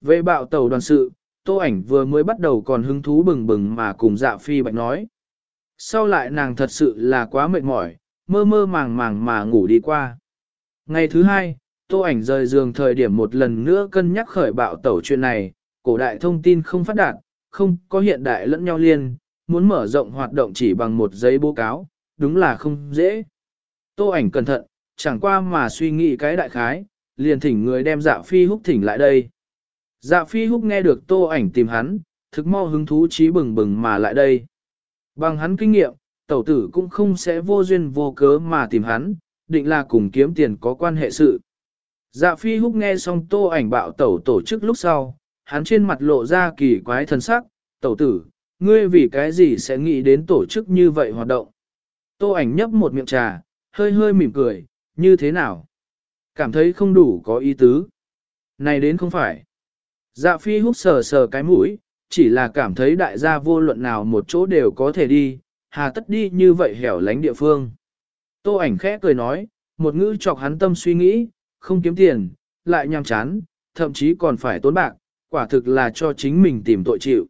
Về bạo tàu đoàn sự, tô ảnh vừa mới bắt đầu còn hứng thú bừng bừng mà cùng dạ phi bạch nói. Sau lại nàng thật sự là quá mệt mỏi, mơ mơ màng màng mà ngủ đi qua. Ngày thứ hai, tô ảnh rời giường thời điểm một lần nữa cân nhắc khởi bạo tẩu chuyện này, cổ đại thông tin không phát đạt, không có hiện đại lẫn nhau liên, muốn mở rộng hoạt động chỉ bằng một giấy bố cáo, đúng là không dễ. Tô ảnh cẩn thận, chẳng qua mà suy nghĩ cái đại khái, liền thỉnh người đem dạ phi húc thỉnh lại đây. Dạ phi húc nghe được tô ảnh tìm hắn, thực mau hứng thú trí bừng bừng mà lại đây. Bằng hắn kinh nghiệm, tẩu tử cũng không sẽ vô duyên vô cớ mà tìm hắn, định là cùng kiếm tiền có quan hệ sự. Dạ phi húc nghe xong tô ảnh bạo tẩu tổ chức lúc sau, hắn trên mặt lộ ra kỳ quái thần sắc, tẩu tử, ngươi vì cái gì sẽ nghĩ đến tổ chức như vậy hoạt động. Tô ảnh nhấp một miệng trà, hơi hơi mỉm cười, như thế nào? Cảm thấy không đủ có ý tứ. Này đến không phải. Dạ phi húc sờ sờ cái mũi, chỉ là cảm thấy đại gia vô luận nào một chỗ đều có thể đi, hà tất đi như vậy hẻo lánh địa phương. Tô ảnh khẽ cười nói, một ngữ chọc hắn tâm suy nghĩ, không kiếm tiền, lại nhằm chán, thậm chí còn phải tốn bạc, quả thực là cho chính mình tìm tội chịu.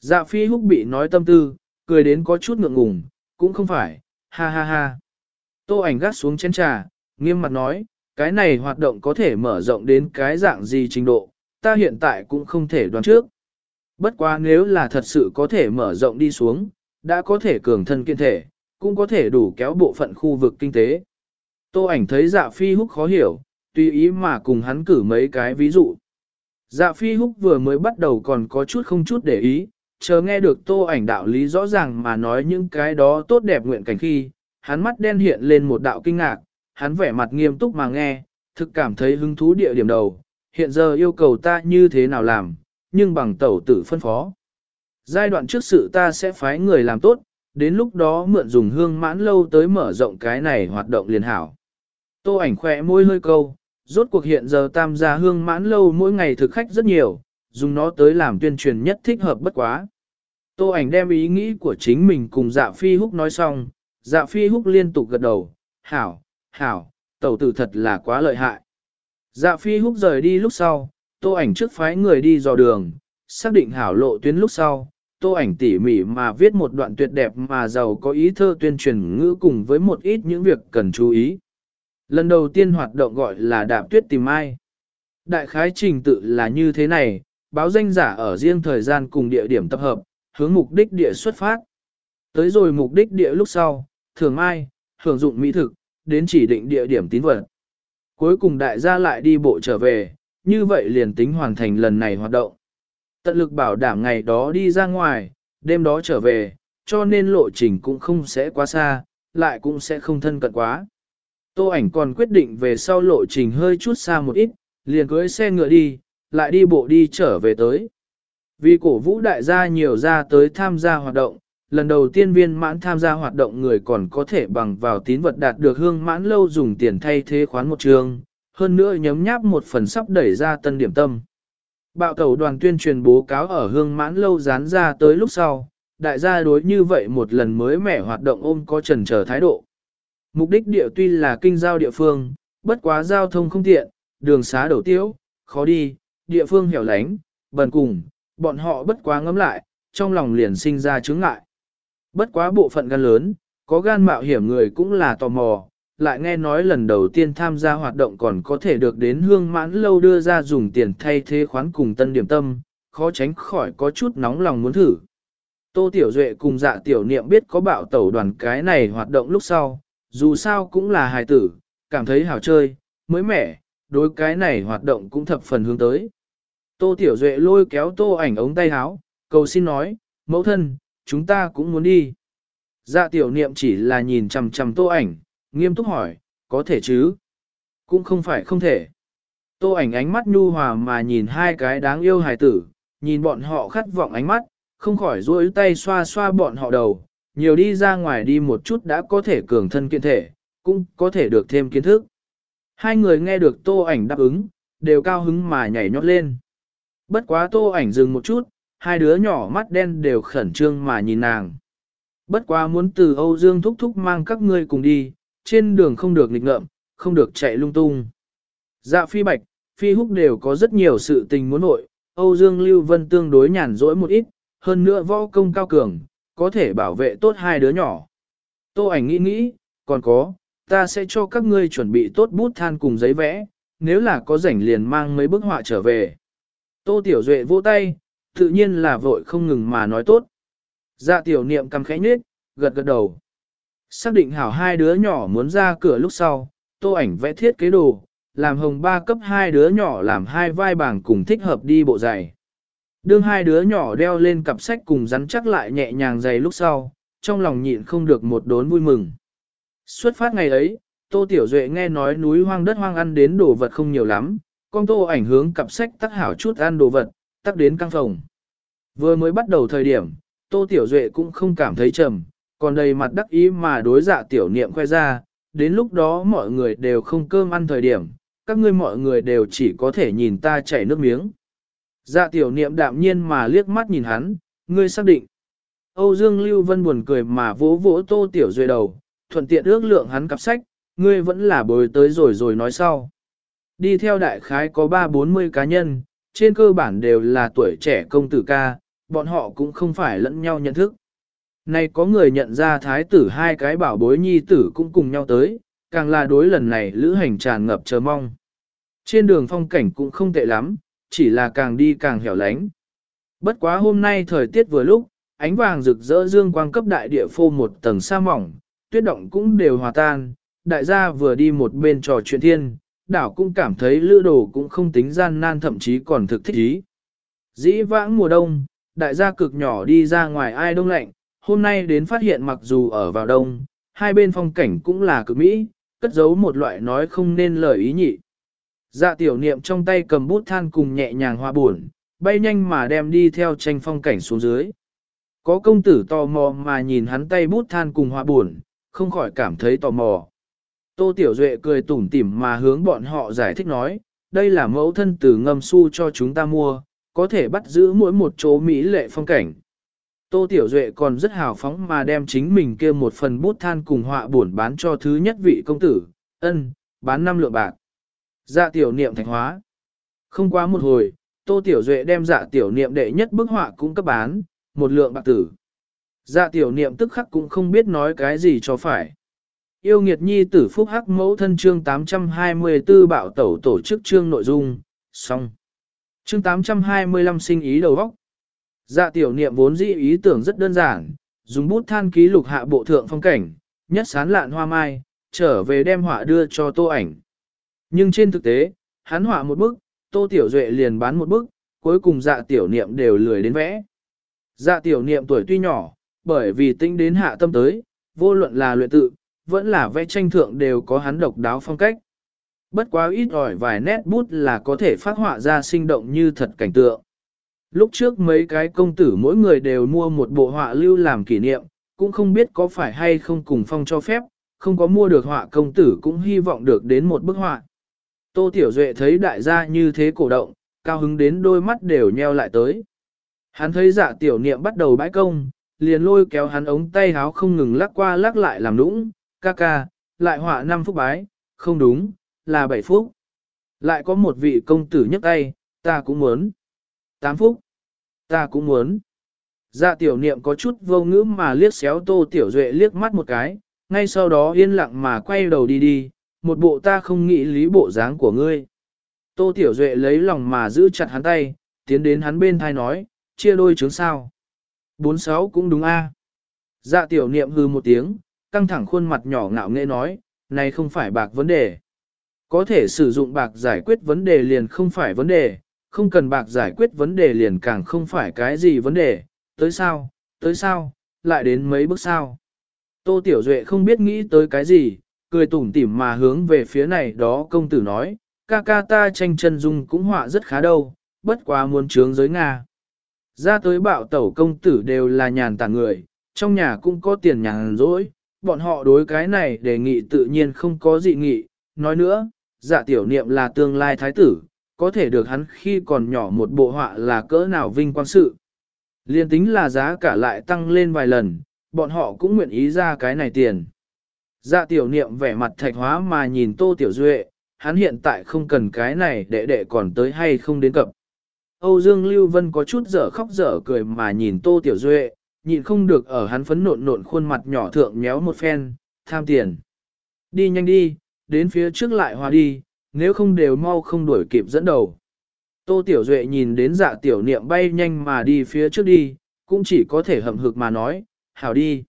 Dạ phi húc bị nói tâm tư, cười đến có chút ngượng ngùng, cũng không phải, ha ha ha. Tô ảnh gắt xuống chén trà, nghiêm mặt nói, cái này hoạt động có thể mở rộng đến cái dạng gì trình độ, ta hiện tại cũng không thể đoán trước. Bất quá nếu là thật sự có thể mở rộng đi xuống, đã có thể cường thân kiên thể, cũng có thể đủ kéo bộ phận khu vực kinh tế. Tô ảnh thấy dạ phi húc khó hiểu, tùy ý mà cùng hắn cử mấy cái ví dụ. Dạ phi húc vừa mới bắt đầu còn có chút không chút để ý, chờ nghe được tô ảnh đạo lý rõ ràng mà nói những cái đó tốt đẹp nguyện cảnh khi, hắn mắt đen hiện lên một đạo kinh ngạc, hắn vẻ mặt nghiêm túc mà nghe, thực cảm thấy hứng thú địa điểm đầu, hiện giờ yêu cầu ta như thế nào làm, nhưng bằng tẩu tử phân phó. Giai đoạn trước sự ta sẽ phái người làm tốt, đến lúc đó mượn dùng hương mãn lâu tới mở rộng cái này hoạt động liền hảo. Tô ảnh khỏe môi hơi câu, rốt cuộc hiện giờ tam gia hương mãn lâu mỗi ngày thực khách rất nhiều, dùng nó tới làm tuyên truyền nhất thích hợp bất quá. Tô ảnh đem ý nghĩ của chính mình cùng dạ phi húc nói xong, dạ phi húc liên tục gật đầu, hảo, hảo, tẩu tử thật là quá lợi hại. Dạ phi húc rời đi lúc sau, tô ảnh trước phái người đi dò đường, xác định hảo lộ tuyến lúc sau, tô ảnh tỉ mỉ mà viết một đoạn tuyệt đẹp mà giàu có ý thơ tuyên truyền ngữ cùng với một ít những việc cần chú ý. Lần đầu tiên hoạt động gọi là đạp tuyết tìm ai. Đại khái trình tự là như thế này, báo danh giả ở riêng thời gian cùng địa điểm tập hợp, hướng mục đích địa xuất phát. Tới rồi mục đích địa lúc sau, thường ai, hưởng dụng mỹ thực, đến chỉ định địa điểm tín vật. Cuối cùng đại gia lại đi bộ trở về, như vậy liền tính hoàn thành lần này hoạt động. Tận lực bảo đảm ngày đó đi ra ngoài, đêm đó trở về, cho nên lộ trình cũng không sẽ quá xa, lại cũng sẽ không thân cận quá. Tô ảnh còn quyết định về sau lộ trình hơi chút xa một ít, liền cưới xe ngựa đi, lại đi bộ đi trở về tới. Vì cổ vũ đại gia nhiều ra tới tham gia hoạt động, lần đầu tiên viên mãn tham gia hoạt động người còn có thể bằng vào tín vật đạt được hương mãn lâu dùng tiền thay thế khoán một trường, hơn nữa nhấm nháp một phần sắp đẩy ra tân điểm tâm. Bạo tẩu đoàn tuyên truyền bố cáo ở hương mãn lâu dán ra tới lúc sau, đại gia đối như vậy một lần mới mẻ hoạt động ôm có trần trở thái độ. Mục đích địa tuy là kinh giao địa phương, bất quá giao thông không tiện, đường xá đầu tiếu, khó đi, địa phương hẻo lánh, bần cùng, bọn họ bất quá ngấm lại, trong lòng liền sinh ra chướng ngại. Bất quá bộ phận gan lớn, có gan mạo hiểm người cũng là tò mò, lại nghe nói lần đầu tiên tham gia hoạt động còn có thể được đến hương mãn lâu đưa ra dùng tiền thay thế khoán cùng tân điểm tâm, khó tránh khỏi có chút nóng lòng muốn thử. Tô Tiểu Duệ cùng dạ tiểu niệm biết có bạo tẩu đoàn cái này hoạt động lúc sau, dù sao cũng là hài tử, cảm thấy hào chơi, mới mẻ, đối cái này hoạt động cũng thập phần hướng tới. Tô Tiểu Duệ lôi kéo tô ảnh ống tay áo, cầu xin nói, mẫu thân, chúng ta cũng muốn đi. Dạ tiểu niệm chỉ là nhìn chằm chằm tô ảnh, nghiêm túc hỏi, có thể chứ? Cũng không phải không thể. Tô ảnh ánh mắt nhu hòa mà nhìn hai cái đáng yêu hài tử, nhìn bọn họ khát vọng ánh mắt, không khỏi duỗi tay xoa xoa bọn họ đầu, nhiều đi ra ngoài đi một chút đã có thể cường thân kiện thể, cũng có thể được thêm kiến thức. Hai người nghe được tô ảnh đáp ứng, đều cao hứng mà nhảy nhót lên. Bất quá tô ảnh dừng một chút, hai đứa nhỏ mắt đen đều khẩn trương mà nhìn nàng. Bất quá muốn từ Âu Dương thúc thúc mang các ngươi cùng đi, trên đường không được nghịch ngợm, không được chạy lung tung. Dạ phi bạch, phi húc đều có rất nhiều sự tình muốn nội, Âu Dương Lưu Vân tương đối nhàn rỗi một ít, hơn nữa võ công cao cường, có thể bảo vệ tốt hai đứa nhỏ. Tô ảnh nghĩ nghĩ, còn có, ta sẽ cho các ngươi chuẩn bị tốt bút than cùng giấy vẽ, nếu là có rảnh liền mang mấy bức họa trở về. Tô Tiểu Duệ vỗ tay, tự nhiên là vội không ngừng mà nói tốt. Dạ tiểu niệm cầm khẽ nhếch, gật gật đầu. Xác định hảo hai đứa nhỏ muốn ra cửa lúc sau, tô ảnh vẽ thiết kế đồ, làm hồng ba cấp hai đứa nhỏ làm hai vai bảng cùng thích hợp đi bộ giày. Đương hai đứa nhỏ đeo lên cặp sách cùng rắn chắc lại nhẹ nhàng giày lúc sau, trong lòng nhịn không được một đốn vui mừng. Xuất phát ngày ấy, Tô Tiểu Duệ nghe nói núi hoang đất hoang ăn đến đồ vật không nhiều lắm, con Tô ảnh hướng cặp sách tắc hảo chút ăn đồ vật, tắc đến căng phòng. Vừa mới bắt đầu thời điểm, Tô Tiểu Duệ cũng không cảm thấy trầm, còn đầy mặt đắc ý mà đối dạ tiểu niệm khoe ra, đến lúc đó mọi người đều không cơm ăn thời điểm, các ngươi mọi người đều chỉ có thể nhìn ta chảy nước miếng. Dạ tiểu niệm đạm nhiên mà liếc mắt nhìn hắn, ngươi xác định. Âu Dương Lưu Vân buồn cười mà vỗ vỗ Tô Tiểu Duệ đầu, thuận tiện ước lượng hắn cặp sách, ngươi vẫn là bồi tới rồi rồi nói sau. Đi theo đại khái có 3-40 cá nhân, trên cơ bản đều là tuổi trẻ công tử ca, bọn họ cũng không phải lẫn nhau nhận thức. nay có người nhận ra thái tử hai cái bảo bối nhi tử cũng cùng nhau tới, càng là đối lần này lữ hành tràn ngập chờ mong. Trên đường phong cảnh cũng không tệ lắm, chỉ là càng đi càng hẻo lánh. Bất quá hôm nay thời tiết vừa lúc, ánh vàng rực rỡ dương quang cấp đại địa phô một tầng sa mỏng, tuyết động cũng đều hòa tan, đại gia vừa đi một bên trò chuyện thiên, đảo cũng cảm thấy lữ đồ cũng không tính gian nan thậm chí còn thực thích ý. Dĩ vãng mùa đông, đại gia cực nhỏ đi ra ngoài ai đông lạnh, hôm nay đến phát hiện mặc dù ở vào đông, hai bên phong cảnh cũng là cực mỹ, cất giấu một loại nói không nên lời ý nhị. Dạ tiểu niệm trong tay cầm bút than cùng nhẹ nhàng hoa buồn, bay nhanh mà đem đi theo tranh phong cảnh xuống dưới. Có công tử tò mò mà nhìn hắn tay bút than cùng hoa buồn, không khỏi cảm thấy tò mò. Tô Tiểu Duệ cười tủm tỉm mà hướng bọn họ giải thích nói, đây là mẫu thân từ ngâm su cho chúng ta mua, có thể bắt giữ mỗi một chỗ mỹ lệ phong cảnh. Tô Tiểu Duệ còn rất hào phóng mà đem chính mình kia một phần bút than cùng họa buồn bán cho thứ nhất vị công tử, ân, bán năm lượng bạc. Dạ tiểu niệm thành hóa. Không quá một hồi, Tô Tiểu Duệ đem dạ tiểu niệm đệ nhất bức họa cũng cấp bán, một lượng bạc tử. Dạ tiểu niệm tức khắc cũng không biết nói cái gì cho phải. Yêu nghiệt nhi tử phúc hắc mẫu thân chương 824 bạo tẩu tổ chức chương nội dung, xong. Chương 825 sinh ý đầu vóc. Dạ tiểu niệm vốn dĩ ý tưởng rất đơn giản, dùng bút than ký lục hạ bộ thượng phong cảnh, nhất sán lạn hoa mai, trở về đem họa đưa cho tô ảnh. Nhưng trên thực tế, hắn họa một bức, tô tiểu duệ liền bán một bức, cuối cùng dạ tiểu niệm đều lười đến vẽ. Dạ tiểu niệm tuổi tuy nhỏ, bởi vì tính đến hạ tâm tới, vô luận là luyện tự, vẫn là vẽ tranh thượng đều có hắn độc đáo phong cách. Bất quá ít ỏi vài nét bút là có thể phát họa ra sinh động như thật cảnh tượng. Lúc trước mấy cái công tử mỗi người đều mua một bộ họa lưu làm kỷ niệm, cũng không biết có phải hay không cùng phong cho phép, không có mua được họa công tử cũng hy vọng được đến một bức họa. Tô Tiểu Duệ thấy đại gia như thế cổ động, cao hứng đến đôi mắt đều nheo lại tới. Hắn thấy dạ tiểu niệm bắt đầu bãi công, liền lôi kéo hắn ống tay háo không ngừng lắc qua lắc lại làm nũng, ca ca, lại họa 5 phút bái, không đúng, là 7 phút. Lại có một vị công tử nhấc tay, ta cũng muốn. 8 phút, ta cũng muốn. Dạ tiểu niệm có chút vô ngữ mà liếc xéo tô tiểu duệ liếc mắt một cái, ngay sau đó yên lặng mà quay đầu đi đi, một bộ ta không nghĩ lý bộ dáng của ngươi. Tô tiểu duệ lấy lòng mà giữ chặt hắn tay, tiến đến hắn bên thai nói, chia đôi chứng sao. 46 cũng đúng a. Dạ tiểu niệm hư một tiếng, căng thẳng khuôn mặt nhỏ ngạo nghễ nói, này không phải bạc vấn đề. Có thể sử dụng bạc giải quyết vấn đề liền không phải vấn đề, không cần bạc giải quyết vấn đề liền càng không phải cái gì vấn đề, tới sao, tới sao, lại đến mấy bước sao. Tô Tiểu Duệ không biết nghĩ tới cái gì, cười tủm tỉm mà hướng về phía này đó công tử nói, ca ca ta tranh chân dung cũng họa rất khá đâu, bất quá muốn trướng giới Nga. Ra tới bạo tẩu công tử đều là nhàn tản người, trong nhà cũng có tiền nhàn rỗi, bọn họ đối cái này đề nghị tự nhiên không có dị nghị. Nói nữa, dạ tiểu niệm là tương lai thái tử, có thể được hắn khi còn nhỏ một bộ họa là cỡ nào vinh quang sự. Liên tính là giá cả lại tăng lên vài lần, bọn họ cũng nguyện ý ra cái này tiền. Dạ tiểu niệm vẻ mặt thạch hóa mà nhìn tô tiểu duệ, hắn hiện tại không cần cái này để đệ còn tới hay không đến cập. Âu Dương Lưu Vân có chút dở khóc dở cười mà nhìn Tô Tiểu Duệ, nhịn không được ở hắn phấn nộn nộn khuôn mặt nhỏ thượng méo một phen, tham tiền. Đi nhanh đi, đến phía trước lại hòa đi, nếu không đều mau không đuổi kịp dẫn đầu. Tô Tiểu Duệ nhìn đến dạ tiểu niệm bay nhanh mà đi phía trước đi, cũng chỉ có thể hậm hực mà nói, hảo đi.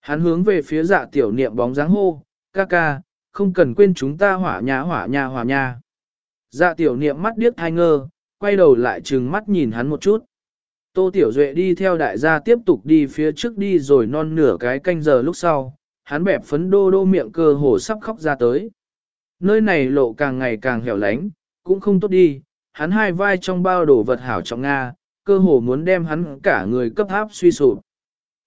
Hắn hướng về phía dạ tiểu niệm bóng dáng hô, ca ca, không cần quên chúng ta hỏa nhà hỏa nhà hỏa nhà. Dạ tiểu niệm mắt điếc thai ngơ, quay đầu lại trừng mắt nhìn hắn một chút. Tô Tiểu Duệ đi theo đại gia tiếp tục đi phía trước đi rồi non nửa cái canh giờ lúc sau, hắn bẹp phấn đô đô miệng cơ hồ sắp khóc ra tới. Nơi này lộ càng ngày càng hẻo lánh, cũng không tốt đi, hắn hai vai trong bao đồ vật hảo trọng Nga, cơ hồ muốn đem hắn cả người cấp áp suy sụp.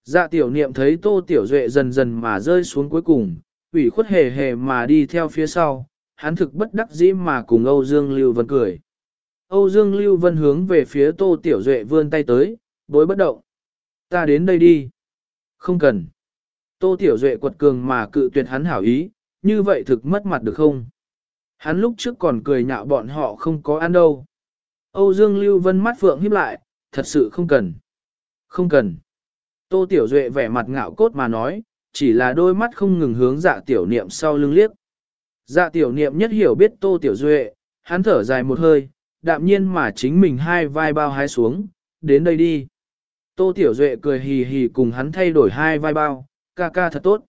Dạ tiểu niệm thấy tô tiểu duệ dần dần mà rơi xuống cuối cùng, ủy khuất hề hề mà đi theo phía sau, hắn thực bất đắc dĩ mà cùng Âu Dương Lưu Vân cười. Âu Dương Lưu Vân hướng về phía tô tiểu duệ vươn tay tới, bối bất động. Ta đến đây đi. Không cần. Tô tiểu duệ quật cường mà cự tuyệt hắn hảo ý, như vậy thực mất mặt được không? Hắn lúc trước còn cười nhạo bọn họ không có ăn đâu. Âu Dương Lưu Vân mắt phượng híp lại, thật sự không cần. Không cần. Tô Tiểu Duệ vẻ mặt ngạo cốt mà nói, chỉ là đôi mắt không ngừng hướng dạ tiểu niệm sau lưng liếc. Dạ tiểu niệm nhất hiểu biết Tô Tiểu Duệ, hắn thở dài một hơi, đạm nhiên mà chính mình hai vai bao hái xuống, đến đây đi. Tô Tiểu Duệ cười hì hì cùng hắn thay đổi hai vai bao, ca ca thật tốt.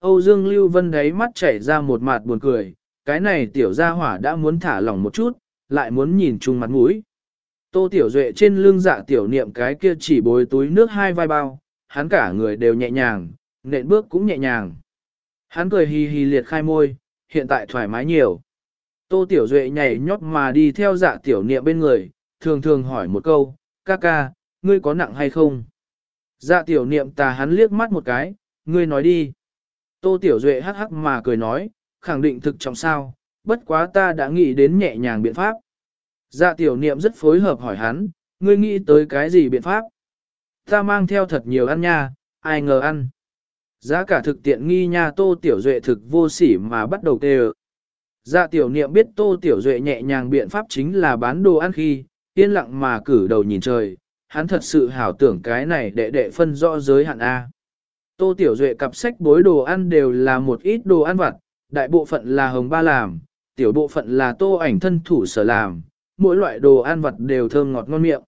Âu Dương Lưu Vân đấy mắt chảy ra một mặt buồn cười, cái này tiểu gia hỏa đã muốn thả lỏng một chút, lại muốn nhìn chung mặt mũi. Tô Tiểu Duệ trên lưng dạ tiểu niệm cái kia chỉ bồi túi nước hai vai bao, hắn cả người đều nhẹ nhàng, nện bước cũng nhẹ nhàng. Hắn cười hì hì liệt khai môi, hiện tại thoải mái nhiều. Tô Tiểu Duệ nhảy nhót mà đi theo dạ tiểu niệm bên người, thường thường hỏi một câu, ca ca, ngươi có nặng hay không? Dạ tiểu niệm tà hắn liếc mắt một cái, ngươi nói đi. Tô Tiểu Duệ hắc hắc mà cười nói, khẳng định thực trọng sao, bất quá ta đã nghĩ đến nhẹ nhàng biện pháp. Dạ tiểu niệm rất phối hợp hỏi hắn, ngươi nghĩ tới cái gì biện pháp? Ta mang theo thật nhiều ăn nha, ai ngờ ăn. Giá cả thực tiện nghi nha tô tiểu duệ thực vô sỉ mà bắt đầu tê Dạ tiểu niệm biết tô tiểu duệ nhẹ nhàng biện pháp chính là bán đồ ăn khi, yên lặng mà cử đầu nhìn trời, hắn thật sự hảo tưởng cái này đệ đệ phân rõ giới hạn A. Tô tiểu duệ cặp sách bối đồ ăn đều là một ít đồ ăn vặt, đại bộ phận là hồng ba làm, tiểu bộ phận là tô ảnh thân thủ sở làm, mỗi loại đồ ăn vặt đều thơm ngọt ngon miệng.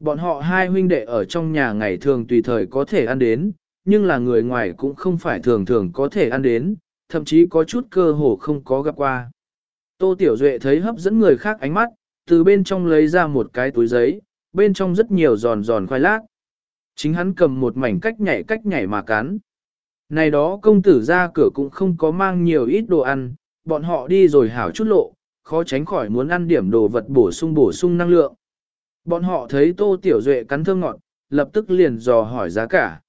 Bọn họ hai huynh đệ ở trong nhà ngày thường tùy thời có thể ăn đến, nhưng là người ngoài cũng không phải thường thường có thể ăn đến, thậm chí có chút cơ hồ không có gặp qua. Tô Tiểu Duệ thấy hấp dẫn người khác ánh mắt, từ bên trong lấy ra một cái túi giấy, bên trong rất nhiều giòn giòn khoai lát. Chính hắn cầm một mảnh cách nhảy cách nhảy mà cắn. Này đó công tử ra cửa cũng không có mang nhiều ít đồ ăn, bọn họ đi rồi hảo chút lộ, khó tránh khỏi muốn ăn điểm đồ vật bổ sung bổ sung năng lượng. Bọn họ thấy Tô Tiểu Duệ cắn thơm ngọt, lập tức liền dò hỏi giá cả.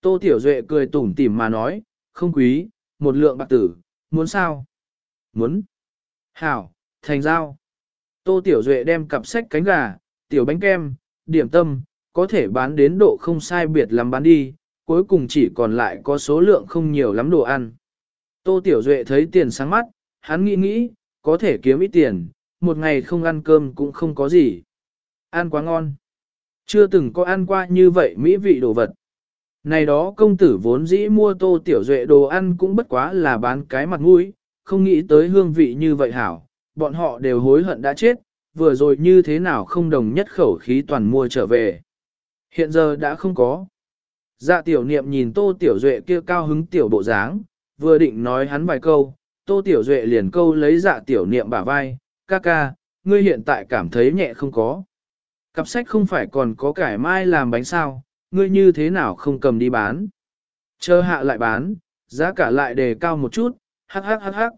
Tô Tiểu Duệ cười tủm tỉm mà nói, không quý, một lượng bạc tử, muốn sao? Muốn. Hảo, thành giao. Tô Tiểu Duệ đem cặp sách cánh gà, tiểu bánh kem, điểm tâm, có thể bán đến độ không sai biệt lắm bán đi, cuối cùng chỉ còn lại có số lượng không nhiều lắm đồ ăn. Tô Tiểu Duệ thấy tiền sáng mắt, hắn nghĩ nghĩ, có thể kiếm ít tiền, một ngày không ăn cơm cũng không có gì. Ăn quá ngon. Chưa từng có ăn qua như vậy mỹ vị đồ vật. Này đó công tử vốn dĩ mua tô tiểu duệ đồ ăn cũng bất quá là bán cái mặt mũi, không nghĩ tới hương vị như vậy hảo, bọn họ đều hối hận đã chết, vừa rồi như thế nào không đồng nhất khẩu khí toàn mua trở về. Hiện giờ đã không có. Dạ tiểu niệm nhìn tô tiểu duệ kia cao hứng tiểu bộ dáng, vừa định nói hắn vài câu, tô tiểu duệ liền câu lấy dạ tiểu niệm bả vai, ca ca, ngươi hiện tại cảm thấy nhẹ không có. Cặp sách không phải còn có cải mai làm bánh sao, ngươi như thế nào không cầm đi bán. Chờ hạ lại bán, giá cả lại đề cao một chút, hắc hắc hắc hắc.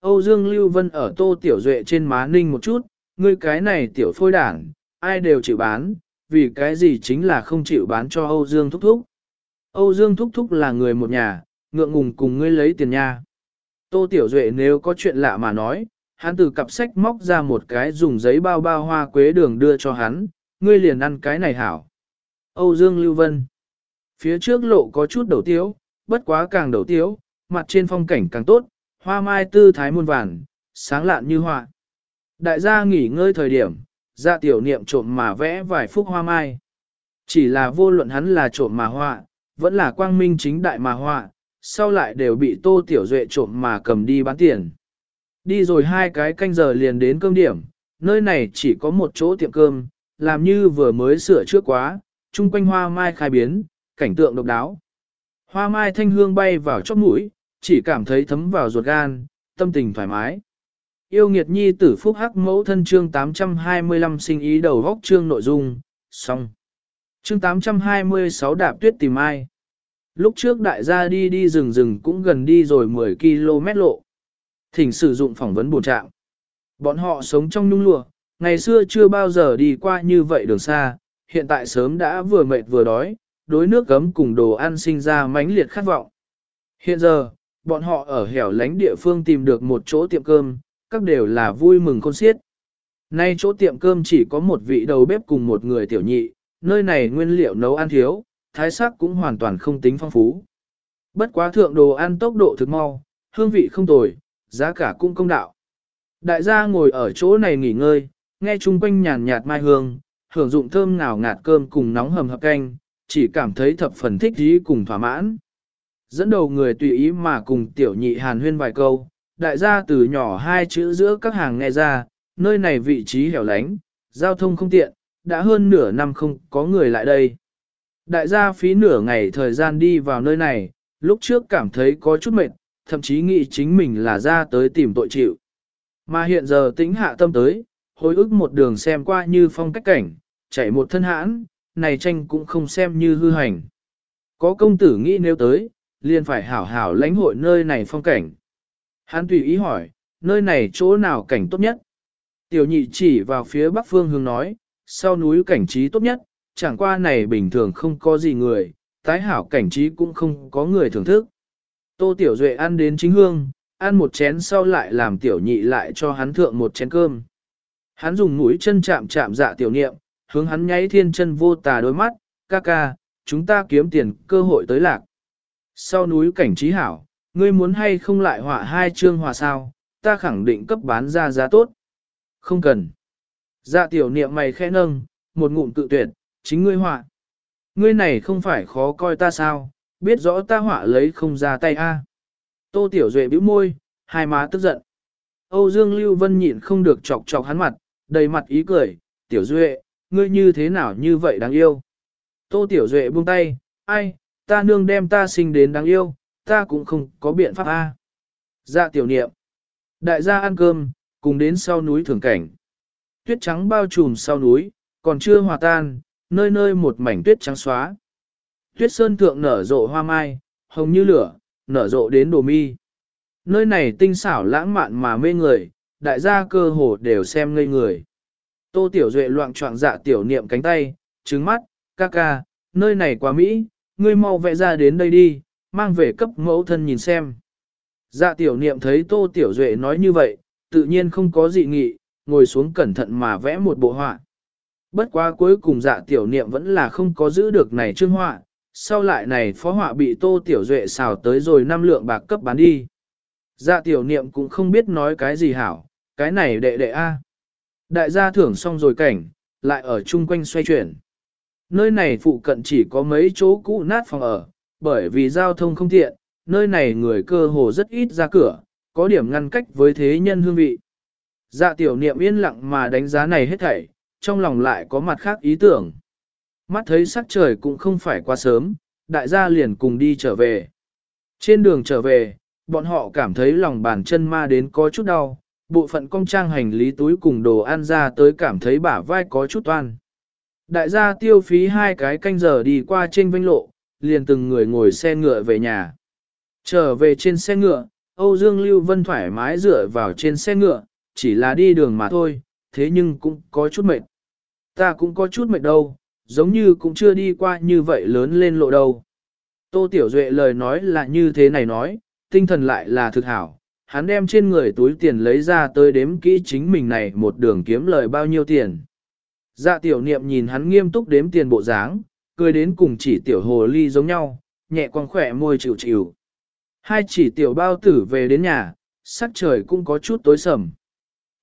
Âu Dương Lưu Vân ở tô tiểu duệ trên má ninh một chút, ngươi cái này tiểu phôi đảng, ai đều chịu bán, vì cái gì chính là không chịu bán cho Âu Dương Thúc Thúc. Âu Dương Thúc Thúc là người một nhà, ngượng ngùng cùng ngươi lấy tiền nha. Tô Tiểu Duệ nếu có chuyện lạ mà nói, hắn từ cặp sách móc ra một cái dùng giấy bao bao hoa quế đường đưa cho hắn, ngươi liền ăn cái này hảo. Âu Dương Lưu Vân Phía trước lộ có chút đầu tiếu, bất quá càng đầu tiếu, mặt trên phong cảnh càng tốt, hoa mai tư thái muôn vàn, sáng lạn như họa. Đại gia nghỉ ngơi thời điểm, dạ tiểu niệm trộm mà vẽ vài phúc hoa mai. Chỉ là vô luận hắn là trộm mà họa, vẫn là quang minh chính đại mà họa, sau lại đều bị tô tiểu duệ trộm mà cầm đi bán tiền. Đi rồi hai cái canh giờ liền đến cơm điểm, nơi này chỉ có một chỗ tiệm cơm, làm như vừa mới sửa trước quá, chung quanh hoa mai khai biến, cảnh tượng độc đáo. Hoa mai thanh hương bay vào chóp mũi, chỉ cảm thấy thấm vào ruột gan, tâm tình thoải mái. Yêu nghiệt nhi tử phúc hắc mẫu thân chương 825 sinh ý đầu góc chương nội dung, xong. Chương 826 đạp tuyết tìm ai. Lúc trước đại gia đi đi rừng rừng cũng gần đi rồi 10 km lộ. Thỉnh sử dụng phỏng vấn bổ trạng. Bọn họ sống trong nhung lụa, ngày xưa chưa bao giờ đi qua như vậy đường xa, hiện tại sớm đã vừa mệt vừa đói, đối nước gấm cùng đồ ăn sinh ra mãnh liệt khát vọng. Hiện giờ, bọn họ ở hẻo lánh địa phương tìm được một chỗ tiệm cơm, các đều là vui mừng khôn xiết. Nay chỗ tiệm cơm chỉ có một vị đầu bếp cùng một người tiểu nhị, nơi này nguyên liệu nấu ăn thiếu, thái sắc cũng hoàn toàn không tính phong phú. Bất quá thượng đồ ăn tốc độ thực mau, hương vị không tồi, giá cả cũng công đạo. Đại gia ngồi ở chỗ này nghỉ ngơi, nghe chung quanh nhàn nhạt mai hương, hưởng dụng thơm ngào ngạt cơm cùng nóng hầm hập canh, chỉ cảm thấy thập phần thích ý cùng thỏa mãn. Dẫn đầu người tùy ý mà cùng tiểu nhị hàn huyên vài câu, đại gia từ nhỏ hai chữ giữa các hàng nghe ra, nơi này vị trí hẻo lánh, giao thông không tiện, đã hơn nửa năm không có người lại đây. Đại gia phí nửa ngày thời gian đi vào nơi này, lúc trước cảm thấy có chút mệt, thậm chí nghĩ chính mình là ra tới tìm tội chịu. Mà hiện giờ tính hạ tâm tới, hồi ức một đường xem qua như phong cách cảnh, chạy một thân hãn, này tranh cũng không xem như hư hành. Có công tử nghĩ nếu tới, liền phải hảo hảo lãnh hội nơi này phong cảnh. Hắn tùy ý hỏi, nơi này chỗ nào cảnh tốt nhất? Tiểu nhị chỉ vào phía bắc phương hướng nói, sau núi cảnh trí tốt nhất, chẳng qua này bình thường không có gì người, tái hảo cảnh trí cũng không có người thưởng thức. Tô Tiểu Duệ ăn đến chính hương, ăn một chén sau lại làm tiểu nhị lại cho hắn thượng một chén cơm. Hắn dùng mũi chân chạm chạm dạ tiểu niệm, hướng hắn nháy thiên chân vô tà đôi mắt, ca ca, chúng ta kiếm tiền cơ hội tới lạc. Sau núi cảnh trí hảo, ngươi muốn hay không lại họa hai chương hòa sao, ta khẳng định cấp bán ra giá tốt. Không cần. Dạ tiểu niệm mày khẽ nâng, một ngụm tự tuyệt, chính ngươi họa. Ngươi này không phải khó coi ta sao, biết rõ ta họa lấy không ra tay a. Tô tiểu duệ bĩu môi, hai má tức giận. Âu Dương Lưu Vân nhịn không được chọc chọc hắn mặt, đầy mặt ý cười, tiểu duệ, ngươi như thế nào như vậy đáng yêu. Tô tiểu duệ buông tay, ai, ta nương đem ta sinh đến đáng yêu, ta cũng không có biện pháp a. Dạ tiểu niệm. Đại gia ăn cơm, cùng đến sau núi thường cảnh. Tuyết trắng bao trùm sau núi, còn chưa hòa tan, nơi nơi một mảnh tuyết trắng xóa. Tuyết sơn thượng nở rộ hoa mai, hồng như lửa, nở rộ đến đồ mi. Nơi này tinh xảo lãng mạn mà mê người, đại gia cơ hồ đều xem ngây người. Tô Tiểu Duệ loạn choạng dạ tiểu niệm cánh tay, trứng mắt, ca ca, nơi này quá Mỹ, ngươi mau vẽ ra đến đây đi, mang về cấp mẫu thân nhìn xem. Dạ tiểu niệm thấy Tô Tiểu Duệ nói như vậy, tự nhiên không có dị nghị, ngồi xuống cẩn thận mà vẽ một bộ họa. Bất quá cuối cùng dạ tiểu niệm vẫn là không có giữ được này trương họa, sau lại này phó họa bị Tô Tiểu Duệ xào tới rồi năm lượng bạc cấp bán đi. Dạ tiểu niệm cũng không biết nói cái gì hảo, cái này đệ đệ A. Đại gia thưởng xong rồi cảnh, lại ở chung quanh xoay chuyển. Nơi này phụ cận chỉ có mấy chỗ cũ nát phòng ở, bởi vì giao thông không tiện, nơi này người cơ hồ rất ít ra cửa, có điểm ngăn cách với thế nhân hương vị. Dạ tiểu niệm yên lặng mà đánh giá này hết thảy, trong lòng lại có mặt khác ý tưởng. Mắt thấy sắc trời cũng không phải quá sớm, đại gia liền cùng đi trở về. Trên đường trở về, bọn họ cảm thấy lòng bàn chân ma đến có chút đau, bộ phận công trang hành lý túi cùng đồ ăn ra tới cảm thấy bả vai có chút toan. Đại gia tiêu phí hai cái canh giờ đi qua trên vinh lộ, liền từng người ngồi xe ngựa về nhà. Trở về trên xe ngựa, Âu Dương Lưu Vân thoải mái dựa vào trên xe ngựa, chỉ là đi đường mà thôi, thế nhưng cũng có chút mệt. Ta cũng có chút mệt đâu, giống như cũng chưa đi qua như vậy lớn lên lộ đâu. Tô Tiểu Duệ lời nói là như thế này nói, tinh thần lại là thực hảo, hắn đem trên người túi tiền lấy ra tới đếm kỹ chính mình này một đường kiếm lời bao nhiêu tiền. Dạ tiểu niệm nhìn hắn nghiêm túc đếm tiền bộ dáng, cười đến cùng chỉ tiểu hồ ly giống nhau, nhẹ quăng khỏe môi chịu chịu. Hai chỉ tiểu bao tử về đến nhà, sắc trời cũng có chút tối sầm.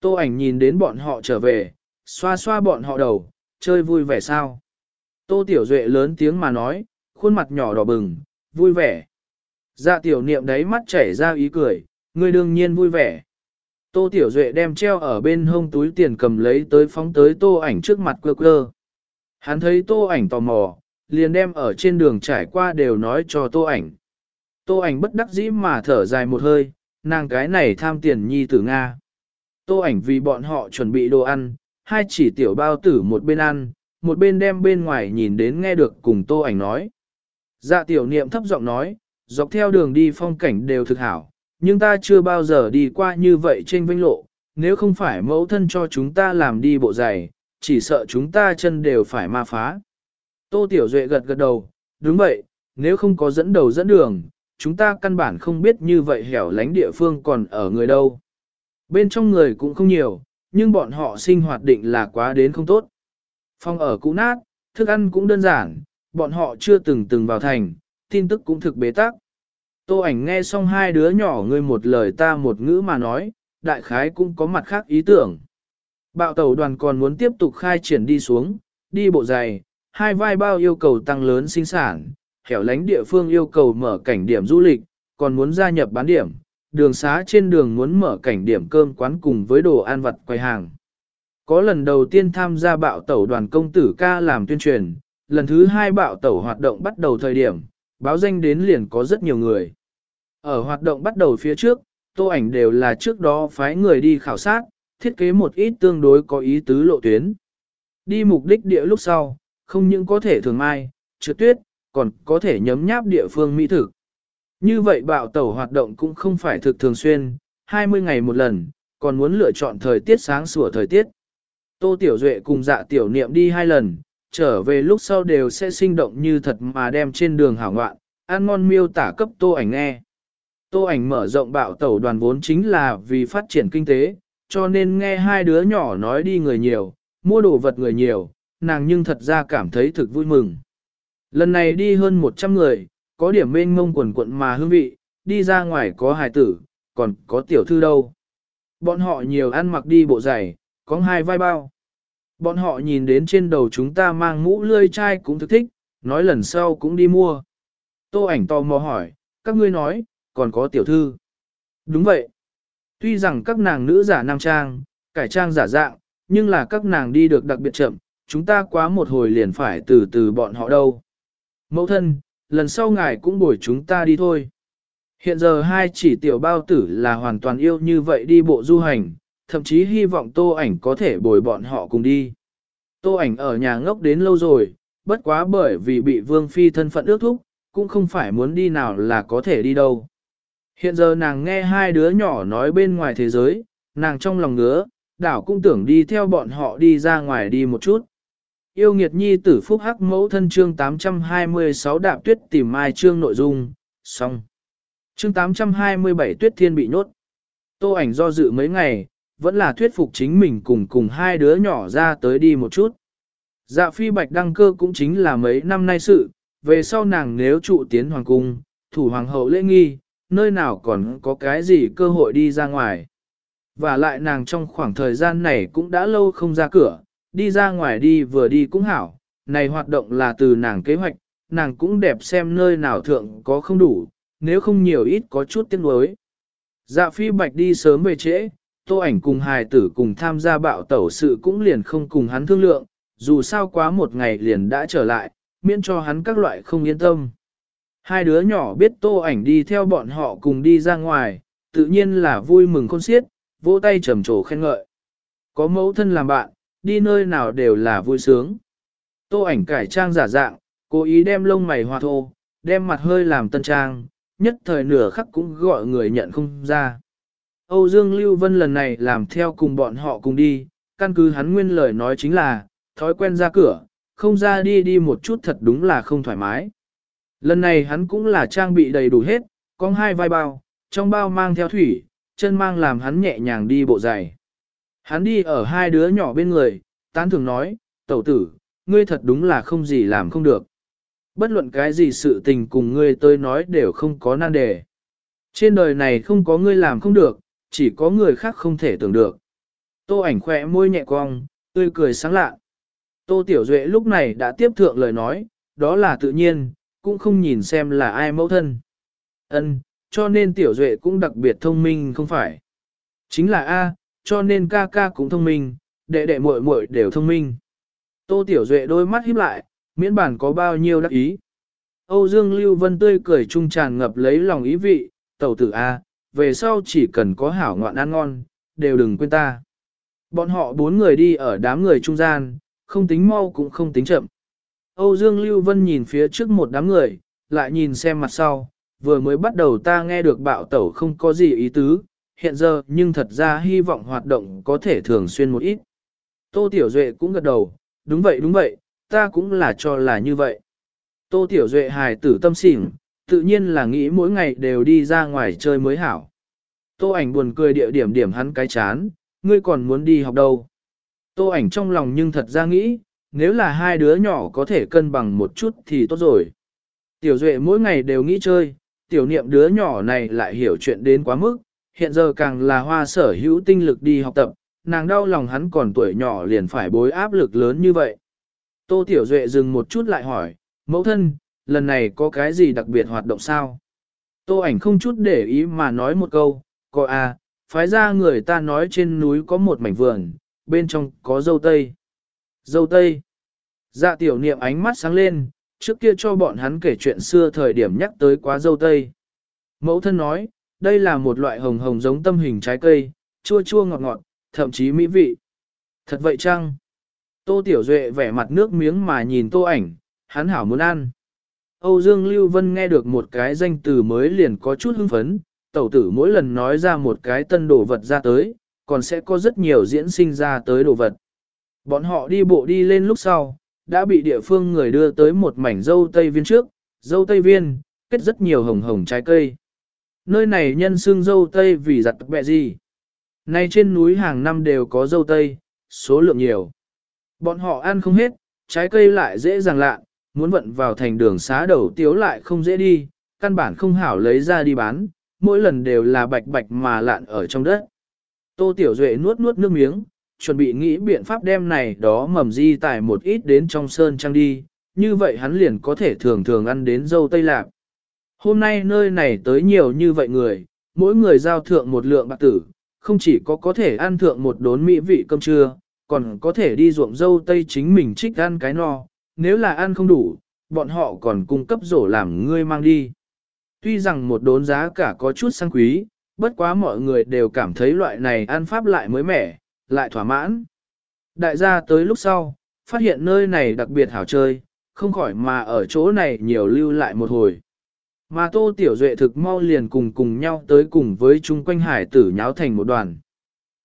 Tô ảnh nhìn đến bọn họ trở về, xoa xoa bọn họ đầu, chơi vui vẻ sao. Tô Tiểu Duệ lớn tiếng mà nói, khuôn mặt nhỏ đỏ bừng, vui vẻ. Dạ tiểu niệm đấy mắt chảy ra ý cười, người đương nhiên vui vẻ. Tô Tiểu Duệ đem treo ở bên hông túi tiền cầm lấy tới phóng tới tô ảnh trước mặt cơ cơ. Hắn thấy tô ảnh tò mò, liền đem ở trên đường trải qua đều nói cho tô ảnh. Tô ảnh bất đắc dĩ mà thở dài một hơi, nàng cái này tham tiền nhi tử Nga. Tô ảnh vì bọn họ chuẩn bị đồ ăn, hai chỉ tiểu bao tử một bên ăn, một bên đem bên ngoài nhìn đến nghe được cùng tô ảnh nói. Dạ tiểu niệm thấp giọng nói, dọc theo đường đi phong cảnh đều thực hảo, nhưng ta chưa bao giờ đi qua như vậy trên vinh lộ, nếu không phải mẫu thân cho chúng ta làm đi bộ giày, chỉ sợ chúng ta chân đều phải ma phá. Tô Tiểu Duệ gật gật đầu, đúng vậy, nếu không có dẫn đầu dẫn đường, chúng ta căn bản không biết như vậy hẻo lánh địa phương còn ở người đâu. Bên trong người cũng không nhiều, nhưng bọn họ sinh hoạt định là quá đến không tốt. Phòng ở cũ nát, thức ăn cũng đơn giản, bọn họ chưa từng từng vào thành, tin tức cũng thực bế tắc. Tô ảnh nghe xong hai đứa nhỏ ngươi một lời ta một ngữ mà nói, đại khái cũng có mặt khác ý tưởng. Bạo tàu đoàn còn muốn tiếp tục khai triển đi xuống, đi bộ dày, hai vai bao yêu cầu tăng lớn sinh sản, hẻo lánh địa phương yêu cầu mở cảnh điểm du lịch, còn muốn gia nhập bán điểm, đường xá trên đường muốn mở cảnh điểm cơm quán cùng với đồ ăn vặt quầy hàng. Có lần đầu tiên tham gia bạo tẩu đoàn công tử ca làm tuyên truyền, lần thứ hai bạo tẩu hoạt động bắt đầu thời điểm, báo danh đến liền có rất nhiều người. Ở hoạt động bắt đầu phía trước, tô ảnh đều là trước đó phái người đi khảo sát, thiết kế một ít tương đối có ý tứ lộ tuyến. Đi mục đích địa lúc sau, không những có thể thường mai, trượt tuyết, còn có thể nhấm nháp địa phương mỹ thực. Như vậy bạo tẩu hoạt động cũng không phải thực thường xuyên, 20 ngày một lần, còn muốn lựa chọn thời tiết sáng sủa thời tiết. Tô Tiểu Duệ cùng dạ tiểu niệm đi hai lần, trở về lúc sau đều sẽ sinh động như thật mà đem trên đường hảo ngoạn, ăn ngon miêu tả cấp tô ảnh nghe. Tô ảnh mở rộng bạo tẩu đoàn vốn chính là vì phát triển kinh tế, cho nên nghe hai đứa nhỏ nói đi người nhiều, mua đồ vật người nhiều, nàng nhưng thật ra cảm thấy thực vui mừng. Lần này đi hơn 100 người, có điểm mênh mông quần quận mà hương vị, đi ra ngoài có hài tử, còn có tiểu thư đâu. Bọn họ nhiều ăn mặc đi bộ giày, có hai vai bao. Bọn họ nhìn đến trên đầu chúng ta mang mũ lươi chai cũng thực thích, nói lần sau cũng đi mua. Tô ảnh tò mò hỏi, các ngươi nói, còn có tiểu thư. Đúng vậy. Tuy rằng các nàng nữ giả nam trang, cải trang giả dạng, nhưng là các nàng đi được đặc biệt chậm, chúng ta quá một hồi liền phải từ từ bọn họ đâu. Mẫu thân, lần sau ngài cũng bồi chúng ta đi thôi. Hiện giờ hai chỉ tiểu bao tử là hoàn toàn yêu như vậy đi bộ du hành, thậm chí hy vọng tô ảnh có thể bồi bọn họ cùng đi. Tô ảnh ở nhà ngốc đến lâu rồi, bất quá bởi vì bị vương phi thân phận ước thúc, cũng không phải muốn đi nào là có thể đi đâu. Hiện giờ nàng nghe hai đứa nhỏ nói bên ngoài thế giới, nàng trong lòng ngứa, đảo cũng tưởng đi theo bọn họ đi ra ngoài đi một chút. Yêu nghiệt nhi tử phúc hắc mẫu thân chương 826 đạp tuyết tìm mai chương nội dung, xong. Chương 827 tuyết thiên bị nhốt. Tô ảnh do dự mấy ngày, vẫn là thuyết phục chính mình cùng cùng hai đứa nhỏ ra tới đi một chút. Dạ phi bạch đăng cơ cũng chính là mấy năm nay sự, về sau nàng nếu trụ tiến hoàng cung, thủ hoàng hậu lễ nghi, nơi nào còn có cái gì cơ hội đi ra ngoài. Và lại nàng trong khoảng thời gian này cũng đã lâu không ra cửa, đi ra ngoài đi vừa đi cũng hảo, này hoạt động là từ nàng kế hoạch, nàng cũng đẹp xem nơi nào thượng có không đủ, nếu không nhiều ít có chút tiếc nuối. Dạ phi bạch đi sớm về trễ, tô ảnh cùng hài tử cùng tham gia bạo tẩu sự cũng liền không cùng hắn thương lượng, dù sao quá một ngày liền đã trở lại, miễn cho hắn các loại không yên tâm. Hai đứa nhỏ biết tô ảnh đi theo bọn họ cùng đi ra ngoài, tự nhiên là vui mừng khôn xiết, vỗ tay trầm trồ khen ngợi. Có mẫu thân làm bạn, đi nơi nào đều là vui sướng. Tô ảnh cải trang giả dạng, cố ý đem lông mày hòa thô, đem mặt hơi làm tân trang, nhất thời nửa khắc cũng gọi người nhận không ra. Âu Dương Lưu Vân lần này làm theo cùng bọn họ cùng đi, căn cứ hắn nguyên lời nói chính là, thói quen ra cửa, không ra đi đi một chút thật đúng là không thoải mái. Lần này hắn cũng là trang bị đầy đủ hết, có hai vai bao, trong bao mang theo thủy, chân mang làm hắn nhẹ nhàng đi bộ dày. Hắn đi ở hai đứa nhỏ bên người, tán thường nói, tẩu tử, ngươi thật đúng là không gì làm không được. Bất luận cái gì sự tình cùng ngươi tôi nói đều không có nan đề. Trên đời này không có ngươi làm không được, chỉ có người khác không thể tưởng được. Tô ảnh khỏe môi nhẹ cong, Tươi cười sáng lạ. Tô Tiểu Duệ lúc này đã tiếp thượng lời nói, đó là tự nhiên, cũng không nhìn xem là ai mẫu thân. Ân, cho nên Tiểu Duệ cũng đặc biệt thông minh không phải. Chính là A, cho nên ca ca cũng thông minh, đệ đệ muội muội đều thông minh. Tô Tiểu Duệ đôi mắt híp lại, miễn bản có bao nhiêu đắc ý. Âu Dương Lưu Vân tươi cười trung tràn ngập lấy lòng ý vị, tẩu tử A, về sau chỉ cần có hảo ngoạn ăn ngon, đều đừng quên ta. Bọn họ bốn người đi ở đám người trung gian, không tính mau cũng không tính chậm. Âu Dương Lưu Vân nhìn phía trước một đám người, lại nhìn xem mặt sau, vừa mới bắt đầu ta nghe được bạo tẩu không có gì ý tứ, hiện giờ nhưng thật ra hy vọng hoạt động có thể thường xuyên một ít. Tô Tiểu Duệ cũng gật đầu, đúng vậy đúng vậy, ta cũng là cho là như vậy. Tô Tiểu Duệ hài tử tâm xỉn, tự nhiên là nghĩ mỗi ngày đều đi ra ngoài chơi mới hảo. Tô ảnh buồn cười địa điểm điểm hắn cái chán, ngươi còn muốn đi học đâu. Tô ảnh trong lòng nhưng thật ra nghĩ, nếu là hai đứa nhỏ có thể cân bằng một chút thì tốt rồi. Tiểu Duệ mỗi ngày đều nghĩ chơi, tiểu niệm đứa nhỏ này lại hiểu chuyện đến quá mức, hiện giờ càng là hoa sở hữu tinh lực đi học tập, nàng đau lòng hắn còn tuổi nhỏ liền phải bối áp lực lớn như vậy. Tô Tiểu Duệ dừng một chút lại hỏi, mẫu thân, lần này có cái gì đặc biệt hoạt động sao? Tô ảnh không chút để ý mà nói một câu, coi à, phái ra người ta nói trên núi có một mảnh vườn, bên trong có dâu tây. Dâu tây. Dạ tiểu niệm ánh mắt sáng lên, trước kia cho bọn hắn kể chuyện xưa thời điểm nhắc tới quá dâu tây. Mẫu thân nói, đây là một loại hồng hồng giống tâm hình trái cây, chua chua ngọt ngọt, thậm chí mỹ vị. Thật vậy chăng? Tô Tiểu Duệ vẻ mặt nước miếng mà nhìn tô ảnh, hắn hảo muốn ăn. Âu Dương Lưu Vân nghe được một cái danh từ mới liền có chút hưng phấn, tẩu tử mỗi lần nói ra một cái tân đồ vật ra tới, còn sẽ có rất nhiều diễn sinh ra tới đồ vật. Bọn họ đi bộ đi lên lúc sau, đã bị địa phương người đưa tới một mảnh dâu tây viên trước, dâu tây viên, kết rất nhiều hồng hồng trái cây. Nơi này nhân xương dâu tây vì giặt bẹ gì. Nay trên núi hàng năm đều có dâu tây, số lượng nhiều. Bọn họ ăn không hết, trái cây lại dễ dàng lạ, muốn vận vào thành đường xá đầu tiếu lại không dễ đi, căn bản không hảo lấy ra đi bán, mỗi lần đều là bạch bạch mà lạn ở trong đất. Tô Tiểu Duệ nuốt nuốt nước miếng, chuẩn bị nghĩ biện pháp đem này đó mầm di tải một ít đến trong sơn trang đi, như vậy hắn liền có thể thường thường ăn đến dâu tây lạc. Hôm nay nơi này tới nhiều như vậy người, mỗi người giao thượng một lượng bạc tử, không chỉ có có thể ăn thượng một đốn mỹ vị cơm trưa, còn có thể đi ruộng dâu tây chính mình trích ăn cái no, nếu là ăn không đủ, bọn họ còn cung cấp rổ làm ngươi mang đi. Tuy rằng một đốn giá cả có chút sang quý, bất quá mọi người đều cảm thấy loại này ăn pháp lại mới mẻ, lại thỏa mãn. Đại gia tới lúc sau, phát hiện nơi này đặc biệt hảo chơi, không khỏi mà ở chỗ này nhiều lưu lại một hồi. Mà Tô Tiểu Duệ thực mau liền cùng cùng nhau tới cùng với chung quanh hải tử nháo thành một đoàn.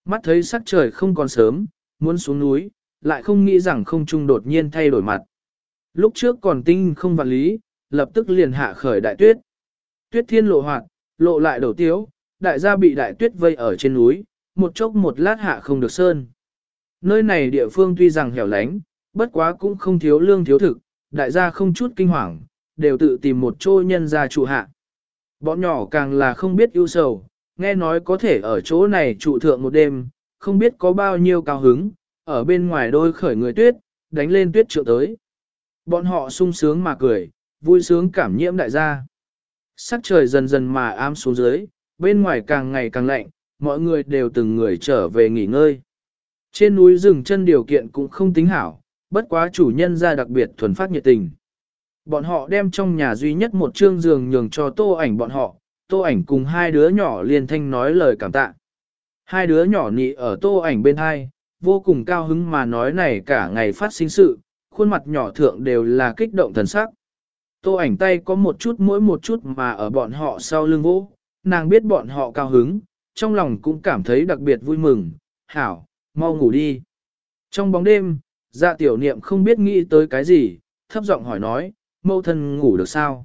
Mắt thấy sắc trời không còn sớm, muốn xuống núi, lại không nghĩ rằng không trung đột nhiên thay đổi mặt. Lúc trước còn tinh không vạn lý, lập tức liền hạ khởi đại tuyết. Tuyết thiên lộ hoạt, lộ lại đầu tiếu, đại gia bị đại tuyết vây ở trên núi, một chốc một lát hạ không được sơn. Nơi này địa phương tuy rằng hẻo lánh, bất quá cũng không thiếu lương thiếu thực, đại gia không chút kinh hoàng, đều tự tìm một chỗ nhân ra trụ hạ. Bọn nhỏ càng là không biết ưu sầu, nghe nói có thể ở chỗ này trụ thượng một đêm, không biết có bao nhiêu cao hứng, ở bên ngoài đôi khởi người tuyết, đánh lên tuyết trượng tới. Bọn họ sung sướng mà cười, vui sướng cảm nhiễm đại gia. Sắc trời dần dần mà ám xuống dưới, bên ngoài càng ngày càng lạnh, mọi người đều từng người trở về nghỉ ngơi. Trên núi rừng chân điều kiện cũng không tính hảo, bất quá chủ nhân ra đặc biệt thuần phát nhiệt tình. Bọn họ đem trong nhà duy nhất một trương giường nhường cho tô ảnh bọn họ, tô ảnh cùng hai đứa nhỏ liền thanh nói lời cảm tạ. Hai đứa nhỏ nị ở tô ảnh bên hai, vô cùng cao hứng mà nói này cả ngày phát sinh sự, khuôn mặt nhỏ thượng đều là kích động thần sắc. Tô ảnh tay có một chút mỗi một chút mà ở bọn họ sau lưng vỗ, nàng biết bọn họ cao hứng, trong lòng cũng cảm thấy đặc biệt vui mừng, hảo, mau ngủ đi. Trong bóng đêm, dạ tiểu niệm không biết nghĩ tới cái gì, thấp giọng hỏi nói, mẫu thân ngủ được sao?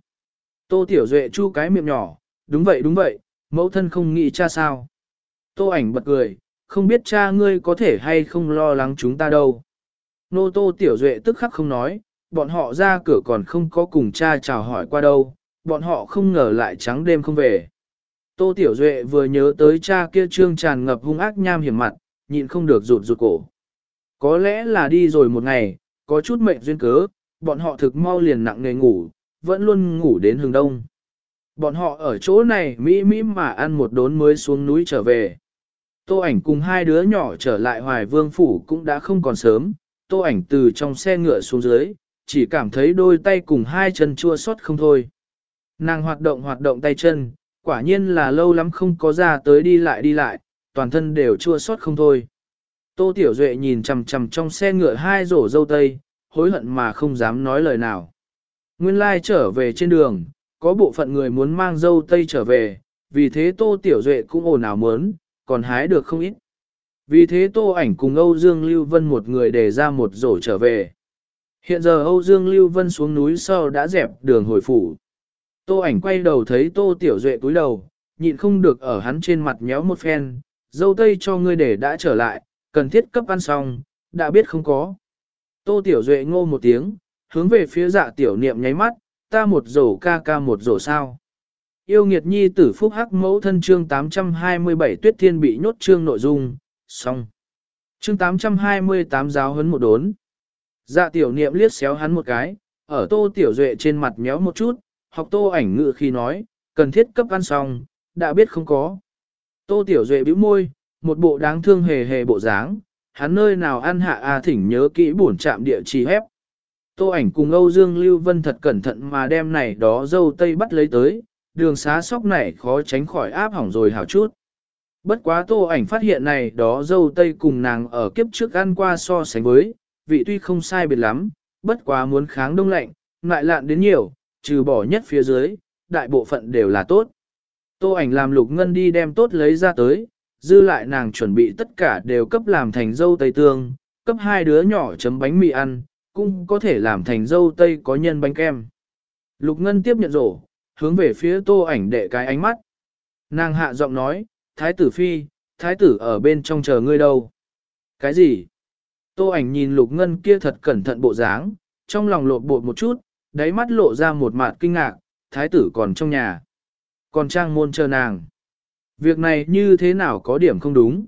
Tô tiểu duệ chu cái miệng nhỏ, đúng vậy đúng vậy, mẫu thân không nghĩ cha sao? Tô ảnh bật cười, không biết cha ngươi có thể hay không lo lắng chúng ta đâu. Nô tô tiểu duệ tức khắc không nói, bọn họ ra cửa còn không có cùng cha chào hỏi qua đâu, bọn họ không ngờ lại trắng đêm không về. Tô Tiểu Duệ vừa nhớ tới cha kia trương tràn ngập hung ác nham hiểm mặt, nhịn không được rụt rụt cổ. Có lẽ là đi rồi một ngày, có chút mệnh duyên cớ, bọn họ thực mau liền nặng nề ngủ, vẫn luôn ngủ đến hừng đông. Bọn họ ở chỗ này mỹ mỹ mà ăn một đốn mới xuống núi trở về. Tô ảnh cùng hai đứa nhỏ trở lại hoài vương phủ cũng đã không còn sớm, tô ảnh từ trong xe ngựa xuống dưới, chỉ cảm thấy đôi tay cùng hai chân chua xót không thôi. Nàng hoạt động hoạt động tay chân, quả nhiên là lâu lắm không có ra tới đi lại đi lại, toàn thân đều chua xót không thôi. Tô Tiểu Duệ nhìn chằm chằm trong xe ngựa hai rổ dâu tây, hối hận mà không dám nói lời nào. Nguyên lai trở về trên đường, có bộ phận người muốn mang dâu tây trở về, vì thế Tô Tiểu Duệ cũng ồn ào mớn, còn hái được không ít. Vì thế Tô ảnh cùng Âu Dương Lưu Vân một người để ra một rổ trở về. Hiện giờ Âu Dương Lưu Vân xuống núi sau đã dẹp đường hồi phủ. Tô ảnh quay đầu thấy Tô Tiểu Duệ cúi đầu, nhịn không được ở hắn trên mặt nhéo một phen, dâu tây cho ngươi để đã trở lại, cần thiết cấp ăn xong, đã biết không có. Tô Tiểu Duệ ngô một tiếng, hướng về phía dạ tiểu niệm nháy mắt, ta một rổ ca ca một rổ sao. Yêu nghiệt nhi tử phúc hắc mẫu thân chương 827 tuyết thiên bị nhốt chương nội dung, xong. Chương 828 giáo hấn một đốn. Dạ tiểu niệm liếc xéo hắn một cái, ở tô tiểu duệ trên mặt méo một chút, học tô ảnh ngự khi nói, cần thiết cấp ăn xong, đã biết không có. Tô tiểu duệ bĩu môi, một bộ đáng thương hề hề bộ dáng, hắn nơi nào ăn hạ a thỉnh nhớ kỹ bổn trạm địa chỉ hép. Tô ảnh cùng Âu Dương Lưu Vân thật cẩn thận mà đem này đó dâu tây bắt lấy tới, đường xá sóc này khó tránh khỏi áp hỏng rồi hảo chút. Bất quá tô ảnh phát hiện này đó dâu tây cùng nàng ở kiếp trước ăn qua so sánh với, vị tuy không sai biệt lắm, bất quá muốn kháng đông lạnh, ngại lạn đến nhiều, trừ bỏ nhất phía dưới, đại bộ phận đều là tốt. Tô ảnh làm lục ngân đi đem tốt lấy ra tới, dư lại nàng chuẩn bị tất cả đều cấp làm thành dâu tây tương, cấp hai đứa nhỏ chấm bánh mì ăn, cũng có thể làm thành dâu tây có nhân bánh kem. Lục ngân tiếp nhận rổ, hướng về phía tô ảnh đệ cái ánh mắt. Nàng hạ giọng nói, thái tử phi, thái tử ở bên trong chờ ngươi đâu. Cái gì? Tô ảnh nhìn lục ngân kia thật cẩn thận bộ dáng, trong lòng lột bột một chút, đáy mắt lộ ra một mạt kinh ngạc, thái tử còn trong nhà. Còn trang môn chờ nàng. Việc này như thế nào có điểm không đúng?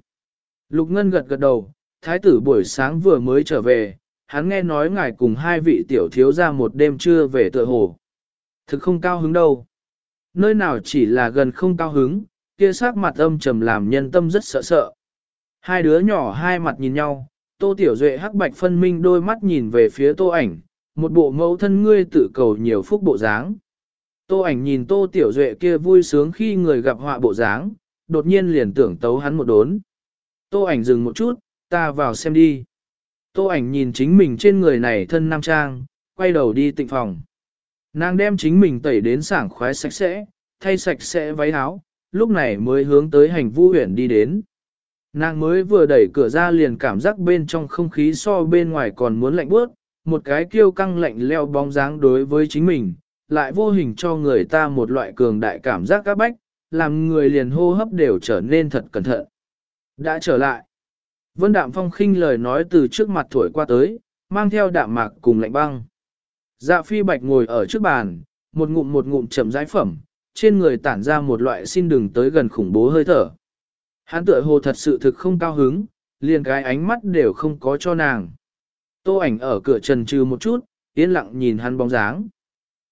Lục ngân gật gật đầu, thái tử buổi sáng vừa mới trở về, hắn nghe nói ngài cùng hai vị tiểu thiếu ra một đêm trưa về tựa hồ. Thực không cao hứng đâu. Nơi nào chỉ là gần không cao hứng, kia sắc mặt âm trầm làm nhân tâm rất sợ sợ. Hai đứa nhỏ hai mặt nhìn nhau, tô tiểu duệ hắc bạch phân minh đôi mắt nhìn về phía tô ảnh, một bộ mẫu thân ngươi tự cầu nhiều phúc bộ dáng. Tô ảnh nhìn tô tiểu duệ kia vui sướng khi người gặp họa bộ dáng, đột nhiên liền tưởng tấu hắn một đốn. Tô ảnh dừng một chút, ta vào xem đi. Tô ảnh nhìn chính mình trên người này thân nam trang, quay đầu đi tịnh phòng. Nàng đem chính mình tẩy đến sảng khoái sạch sẽ, thay sạch sẽ váy áo, lúc này mới hướng tới hành vu huyện đi đến. Nàng mới vừa đẩy cửa ra liền cảm giác bên trong không khí so bên ngoài còn muốn lạnh bước, một cái kiêu căng lạnh leo bóng dáng đối với chính mình, lại vô hình cho người ta một loại cường đại cảm giác các bách, làm người liền hô hấp đều trở nên thật cẩn thận. Đã trở lại. Vân Đạm Phong khinh lời nói từ trước mặt thổi qua tới, mang theo đạm mạc cùng lạnh băng. Dạ phi bạch ngồi ở trước bàn, một ngụm một ngụm chậm rãi phẩm, trên người tản ra một loại xin đừng tới gần khủng bố hơi thở. Hắn tựa hồ thật sự thực không cao hứng, liền cái ánh mắt đều không có cho nàng. Tô ảnh ở cửa trần trừ một chút, yên lặng nhìn hắn bóng dáng.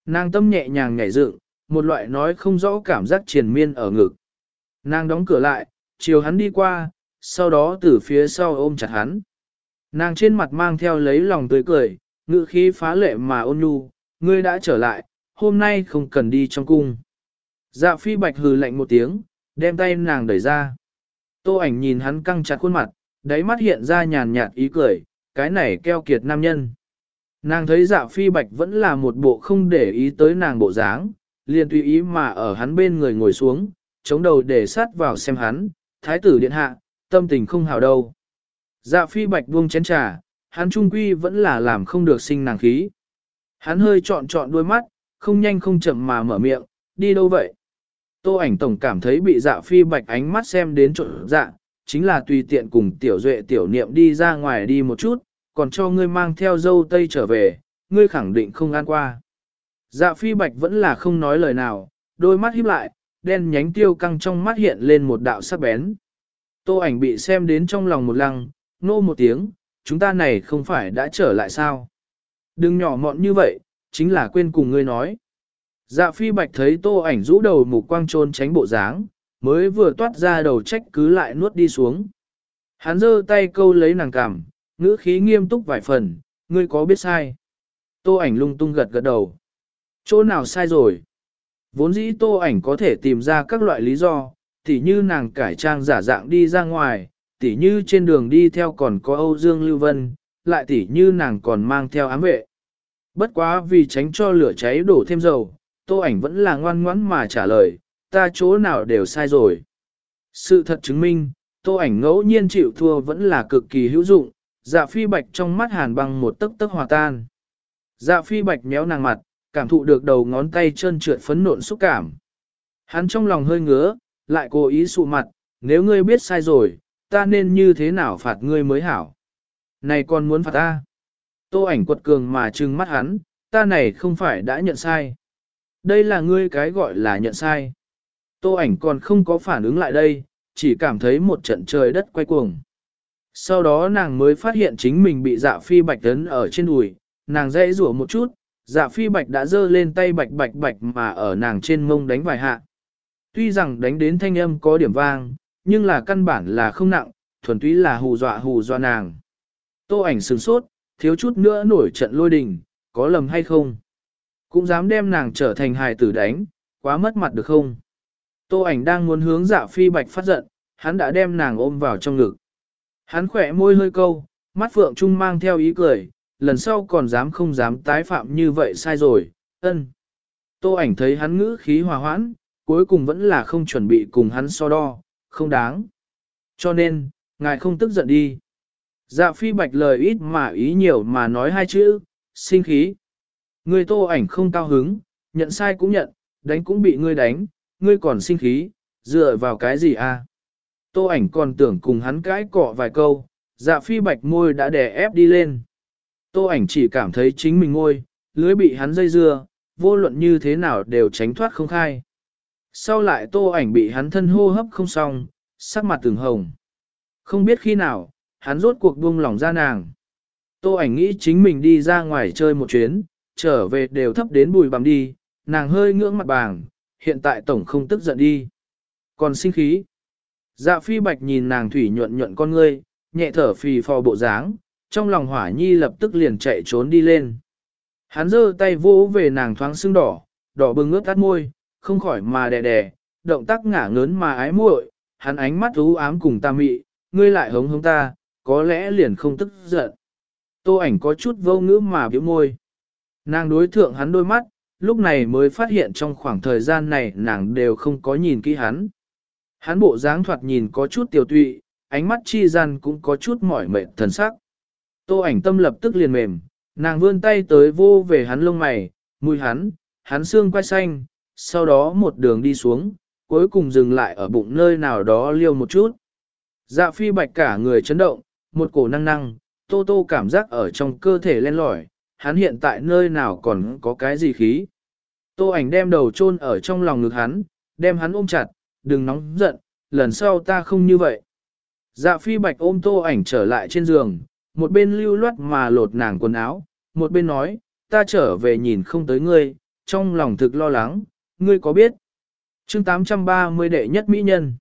Nàng tâm nhẹ nhàng nhảy dựng, một loại nói không rõ cảm giác triền miên ở ngực. Nàng đóng cửa lại, chiều hắn đi qua, sau đó từ phía sau ôm chặt hắn. Nàng trên mặt mang theo lấy lòng tươi cười, ngự khí phá lệ mà ôn nhu, ngươi đã trở lại, hôm nay không cần đi trong cung. Dạ phi bạch hừ lạnh một tiếng, đem tay nàng đẩy ra. Tô ảnh nhìn hắn căng chặt khuôn mặt, đáy mắt hiện ra nhàn nhạt ý cười, cái này keo kiệt nam nhân. Nàng thấy dạ phi bạch vẫn là một bộ không để ý tới nàng bộ dáng, liền tùy ý mà ở hắn bên người ngồi xuống, chống đầu để sát vào xem hắn, thái tử điện hạ, tâm tình không hào đâu. Dạ phi bạch buông chén trà, hắn trung quy vẫn là làm không được sinh nàng khí. Hắn hơi trọn trọn đôi mắt, không nhanh không chậm mà mở miệng, đi đâu vậy? Tô ảnh tổng cảm thấy bị dạ phi bạch ánh mắt xem đến trộn dạ, chính là tùy tiện cùng tiểu duệ tiểu niệm đi ra ngoài đi một chút, còn cho ngươi mang theo dâu tây trở về, ngươi khẳng định không ăn qua. Dạ phi bạch vẫn là không nói lời nào, đôi mắt híp lại, đen nhánh tiêu căng trong mắt hiện lên một đạo sắc bén. Tô ảnh bị xem đến trong lòng một lăng, nô một tiếng, chúng ta này không phải đã trở lại sao? Đừng nhỏ mọn như vậy, chính là quên cùng ngươi nói. Dạ phi bạch thấy tô ảnh rũ đầu mục quang trôn tránh bộ dáng, mới vừa toát ra đầu trách cứ lại nuốt đi xuống. Hắn giơ tay câu lấy nàng cằm, ngữ khí nghiêm túc vài phần, ngươi có biết sai. Tô ảnh lung tung gật gật đầu. Chỗ nào sai rồi? Vốn dĩ tô ảnh có thể tìm ra các loại lý do, tỉ như nàng cải trang giả dạng đi ra ngoài, tỉ như trên đường đi theo còn có Âu Dương Lưu Vân, lại tỉ như nàng còn mang theo ám vệ. Bất quá vì tránh cho lửa cháy đổ thêm dầu, tô ảnh vẫn là ngoan ngoãn mà trả lời, ta chỗ nào đều sai rồi. Sự thật chứng minh, tô ảnh ngẫu nhiên chịu thua vẫn là cực kỳ hữu dụng, dạ phi bạch trong mắt hàn băng một tấc tấc hòa tan. Dạ phi bạch méo nàng mặt, cảm thụ được đầu ngón tay trơn trượt phấn nộn xúc cảm. Hắn trong lòng hơi ngứa, lại cố ý sụ mặt, nếu ngươi biết sai rồi, ta nên như thế nào phạt ngươi mới hảo. Này còn muốn phạt ta? Tô ảnh quật cường mà trừng mắt hắn, ta này không phải đã nhận sai. Đây là ngươi cái gọi là nhận sai. Tô ảnh còn không có phản ứng lại đây, chỉ cảm thấy một trận trời đất quay cuồng. Sau đó nàng mới phát hiện chính mình bị dạ phi bạch tấn ở trên đùi, nàng dây rủa một chút, dạ phi bạch đã giơ lên tay bạch bạch bạch mà ở nàng trên mông đánh vài hạ. Tuy rằng đánh đến thanh âm có điểm vang, nhưng là căn bản là không nặng, thuần túy là hù dọa hù dọa nàng. Tô ảnh sừng sốt, thiếu chút nữa nổi trận lôi đình, có lầm hay không? Cũng dám đem nàng trở thành hài tử đánh, quá mất mặt được không? Tô ảnh đang muốn hướng dạ phi bạch phát giận, hắn đã đem nàng ôm vào trong ngực. Hắn khỏe môi hơi câu, mắt phượng trung mang theo ý cười, lần sau còn dám không dám tái phạm như vậy sai rồi, ân. Tô ảnh thấy hắn ngữ khí hòa hoãn, cuối cùng vẫn là không chuẩn bị cùng hắn so đo, không đáng. Cho nên, ngài không tức giận đi. Dạ phi bạch lời ít mà ý nhiều mà nói hai chữ, sinh khí. Người tô ảnh không cao hứng, nhận sai cũng nhận, đánh cũng bị ngươi đánh, ngươi còn sinh khí, dựa vào cái gì à? Tô ảnh còn tưởng cùng hắn cãi cọ vài câu, dạ phi bạch môi đã đè ép đi lên. Tô ảnh chỉ cảm thấy chính mình ngôi, lưới bị hắn dây dưa, vô luận như thế nào đều tránh thoát không khai. Sau lại tô ảnh bị hắn thân hô hấp không xong, sắc mặt từng hồng. Không biết khi nào, hắn rốt cuộc buông lỏng ra nàng. Tô ảnh nghĩ chính mình đi ra ngoài chơi một chuyến, trở về đều thấp đến bùi bằm đi, nàng hơi ngưỡng mặt bàng, hiện tại tổng không tức giận đi. Còn sinh khí. Dạ phi bạch nhìn nàng thủy nhuận nhuận con ngươi, nhẹ thở phì phò bộ dáng, trong lòng hỏa nhi lập tức liền chạy trốn đi lên. Hắn giơ tay vỗ về nàng thoáng sưng đỏ, đỏ bừng ướt tắt môi, không khỏi mà đè đè, động tác ngả ngớn mà ái muội, hắn ánh mắt u ám cùng ta mị, ngươi lại hống hống ta, có lẽ liền không tức giận. Tô ảnh có chút vô ngữ mà biểu môi. Nàng đối thượng hắn đôi mắt, lúc này mới phát hiện trong khoảng thời gian này nàng đều không có nhìn kỹ hắn. Hắn bộ dáng thoạt nhìn có chút tiểu tụy, ánh mắt chi gian cũng có chút mỏi mệt thần sắc. Tô ảnh tâm lập tức liền mềm, nàng vươn tay tới vô về hắn lông mày, mùi hắn, hắn xương quai xanh, sau đó một đường đi xuống, cuối cùng dừng lại ở bụng nơi nào đó liêu một chút. Dạ phi bạch cả người chấn động, một cổ năng năng, tô tô cảm giác ở trong cơ thể len lỏi, hắn hiện tại nơi nào còn có cái gì khí. Tô ảnh đem đầu chôn ở trong lòng ngực hắn, đem hắn ôm chặt, đừng nóng giận, lần sau ta không như vậy. Dạ phi bạch ôm tô ảnh trở lại trên giường, một bên lưu loát mà lột nàng quần áo, một bên nói, ta trở về nhìn không tới ngươi, trong lòng thực lo lắng, ngươi có biết. chương 830 đệ nhất mỹ nhân.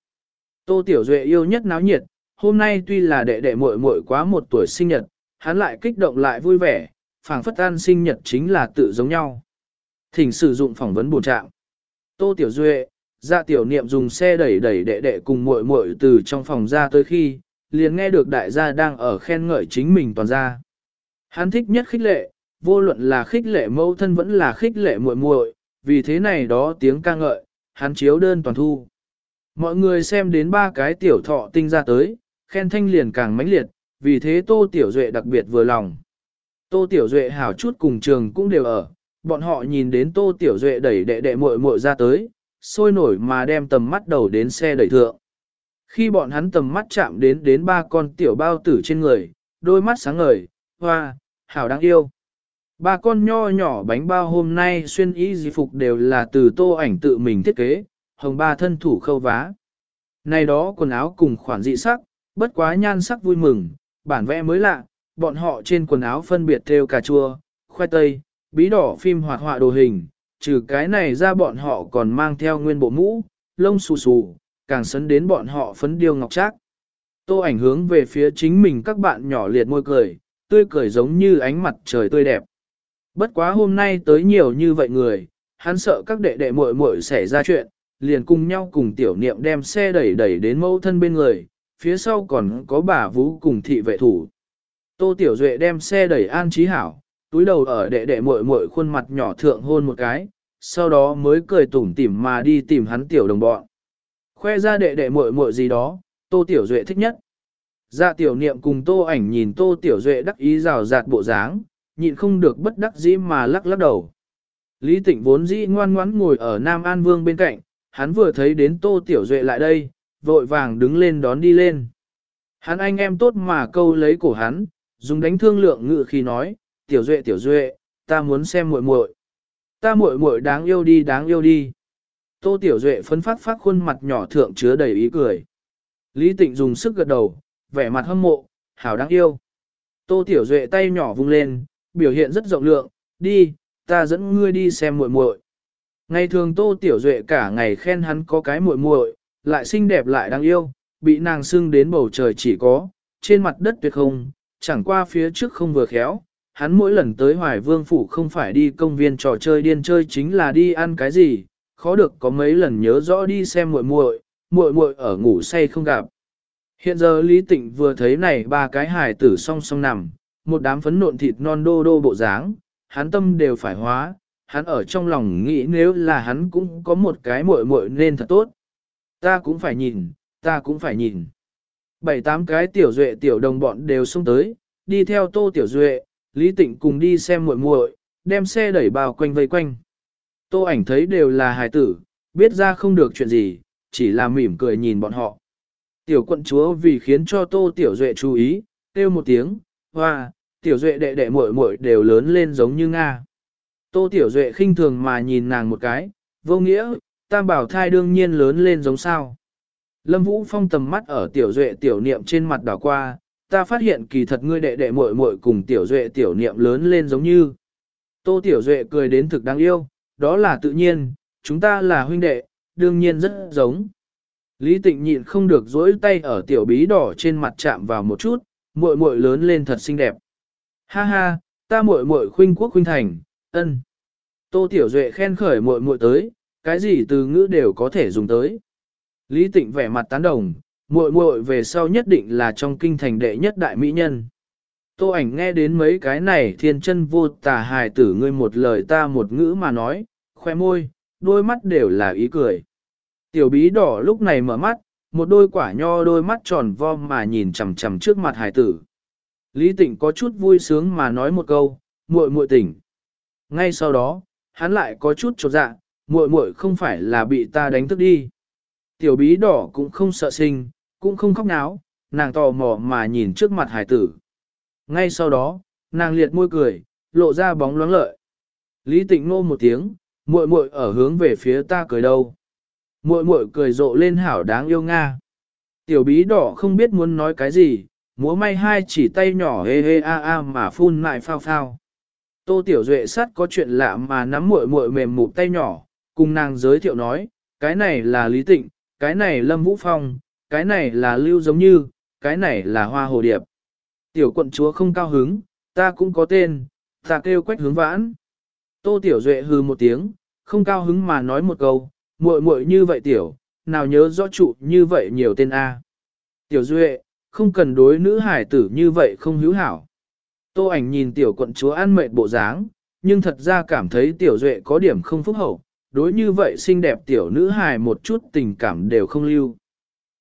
Tô Tiểu Duệ yêu nhất náo nhiệt, hôm nay tuy là đệ đệ muội muội quá một tuổi sinh nhật, hắn lại kích động lại vui vẻ, phảng phất an sinh nhật chính là tự giống nhau. Thỉnh sử dụng phỏng vấn bổ trạng. Tô Tiểu Duệ, dạ tiểu niệm dùng xe đẩy đẩy đệ đệ cùng muội muội từ trong phòng ra tới khi, liền nghe được đại gia đang ở khen ngợi chính mình toàn gia. Hắn thích nhất khích lệ, vô luận là khích lệ mẫu thân vẫn là khích lệ muội muội, vì thế này đó tiếng ca ngợi, hắn chiếu đơn toàn thu. Mọi người xem đến ba cái tiểu thọ tinh ra tới, khen thanh liền càng mãnh liệt, vì thế Tô Tiểu Duệ đặc biệt vừa lòng. Tô Tiểu Duệ hảo chút cùng trường cũng đều ở, bọn họ nhìn đến Tô Tiểu Duệ đẩy đệ đệ muội muội ra tới, sôi nổi mà đem tầm mắt đầu đến xe đẩy thượng. Khi bọn hắn tầm mắt chạm đến đến ba con tiểu bao tử trên người, đôi mắt sáng ngời, hoa, hảo đáng yêu. Ba con nho nhỏ bánh bao hôm nay xuyên y di phục đều là từ tô ảnh tự mình thiết kế, hồng ba thân thủ khâu vá. Này đó quần áo cùng khoản dị sắc, bất quá nhan sắc vui mừng, bản vẽ mới lạ, bọn họ trên quần áo phân biệt theo cà chua, khoai tây, bí đỏ phim hoạt họa đồ hình, trừ cái này ra bọn họ còn mang theo nguyên bộ mũ, lông xù xù, càng sấn đến bọn họ phấn điêu ngọc trác. Tô ảnh hướng về phía chính mình các bạn nhỏ liệt môi cười, tươi cười giống như ánh mặt trời tươi đẹp. Bất quá hôm nay tới nhiều như vậy người, hắn sợ các đệ đệ muội muội xảy ra chuyện, liền cùng nhau cùng tiểu niệm đem xe đẩy đẩy đến mẫu thân bên người, phía sau còn có bà vũ cùng thị vệ thủ. Tô Tiểu Duệ đem xe đẩy an trí hảo, túi đầu ở đệ đệ muội muội khuôn mặt nhỏ thượng hôn một cái, sau đó mới cười tủm tỉm mà đi tìm hắn tiểu đồng bọn. Khoe ra đệ đệ muội muội gì đó, Tô Tiểu Duệ thích nhất. Dạ tiểu niệm cùng Tô ảnh nhìn Tô Tiểu Duệ đắc ý rào rạt bộ dáng, nhịn không được bất đắc dĩ mà lắc lắc đầu. Lý Tịnh vốn dĩ ngoan ngoãn ngồi ở Nam An Vương bên cạnh, hắn vừa thấy đến Tô Tiểu Duệ lại đây, vội vàng đứng lên đón đi lên. Hắn anh em tốt mà câu lấy cổ hắn, dùng đánh thương lượng ngự khi nói, Tiểu Duệ Tiểu Duệ, ta muốn xem muội muội. Ta muội muội đáng yêu đi đáng yêu đi. Tô Tiểu Duệ phấn phát phát khuôn mặt nhỏ thượng chứa đầy ý cười. Lý Tịnh dùng sức gật đầu, vẻ mặt hâm mộ, hảo đáng yêu. Tô Tiểu Duệ tay nhỏ vung lên, biểu hiện rất rộng lượng, đi, ta dẫn ngươi đi xem muội muội. Ngày thường Tô Tiểu Duệ cả ngày khen hắn có cái muội muội, lại xinh đẹp lại đáng yêu, bị nàng xưng đến bầu trời chỉ có, trên mặt đất tuyệt không, chẳng qua phía trước không vừa khéo. Hắn mỗi lần tới Hoài Vương Phủ không phải đi công viên trò chơi điên chơi chính là đi ăn cái gì, khó được có mấy lần nhớ rõ đi xem muội muội, muội muội ở ngủ say không gặp. Hiện giờ Lý Tịnh vừa thấy này ba cái hài tử song song nằm, một đám phấn nộn thịt non đô đô bộ dáng, hắn tâm đều phải hóa, hắn ở trong lòng nghĩ nếu là hắn cũng có một cái muội muội nên thật tốt. Ta cũng phải nhìn, ta cũng phải nhìn. Bảy tám cái tiểu duệ tiểu đồng bọn đều xông tới, đi theo tô tiểu duệ, Lý Tịnh cùng đi xem muội muội, đem xe đẩy bao quanh vây quanh. Tô ảnh thấy đều là hài tử, biết ra không được chuyện gì, chỉ là mỉm cười nhìn bọn họ. Tiểu quận chúa vì khiến cho tô tiểu duệ chú ý, kêu một tiếng, hoa, tiểu duệ đệ đệ muội muội đều lớn lên giống như Nga. Tô tiểu duệ khinh thường mà nhìn nàng một cái, vô nghĩa, tam bảo thai đương nhiên lớn lên giống sao. Lâm Vũ Phong tầm mắt ở tiểu duệ tiểu niệm trên mặt đảo qua, ta phát hiện kỳ thật ngươi đệ đệ muội muội cùng tiểu duệ tiểu niệm lớn lên giống như. Tô tiểu duệ cười đến thực đáng yêu, đó là tự nhiên, chúng ta là huynh đệ, đương nhiên rất giống. Lý tịnh nhịn không được dỗi tay ở tiểu bí đỏ trên mặt chạm vào một chút, muội muội lớn lên thật xinh đẹp. Ha ha, ta muội muội khuynh quốc khuynh thành, ân. Tô tiểu duệ khen khởi muội muội tới, cái gì từ ngữ đều có thể dùng tới. Lý tịnh vẻ mặt tán đồng, muội muội về sau nhất định là trong kinh thành đệ nhất đại mỹ nhân. Tô ảnh nghe đến mấy cái này thiên chân vô tà hài tử ngươi một lời ta một ngữ mà nói, khoe môi, đôi mắt đều là ý cười. Tiểu bí đỏ lúc này mở mắt, một đôi quả nho đôi mắt tròn vo mà nhìn chằm chằm trước mặt hài tử. Lý tịnh có chút vui sướng mà nói một câu, muội muội tỉnh. Ngay sau đó, hắn lại có chút chột dạ, muội muội không phải là bị ta đánh thức đi. Tiểu bí đỏ cũng không sợ sinh, cũng không khóc náo, nàng tò mò mà nhìn trước mặt hải tử. Ngay sau đó, nàng liệt môi cười, lộ ra bóng loáng lợi. Lý tịnh ngô một tiếng, muội muội ở hướng về phía ta cười đâu. Muội muội cười rộ lên hảo đáng yêu Nga. Tiểu bí đỏ không biết muốn nói cái gì, múa may hai chỉ tay nhỏ hê hê a a mà phun lại phao phao. Tô tiểu duệ sắt có chuyện lạ mà nắm muội muội mềm mụt tay nhỏ, cùng nàng giới thiệu nói, cái này là Lý Tịnh, cái này Lâm Vũ Phong, cái này là Lưu giống như, cái này là Hoa Hồ Điệp. Tiểu quận chúa không cao hứng, ta cũng có tên, ta kêu quách hướng vãn. Tô Tiểu Duệ hừ một tiếng, không cao hứng mà nói một câu, muội muội như vậy tiểu, nào nhớ rõ trụ như vậy nhiều tên A. Tiểu Duệ, không cần đối nữ hải tử như vậy không hữu hảo. Tô ảnh nhìn tiểu quận chúa ăn mệt bộ dáng, nhưng thật ra cảm thấy tiểu Duệ có điểm không phúc hậu, đối như vậy xinh đẹp tiểu nữ hài một chút tình cảm đều không lưu.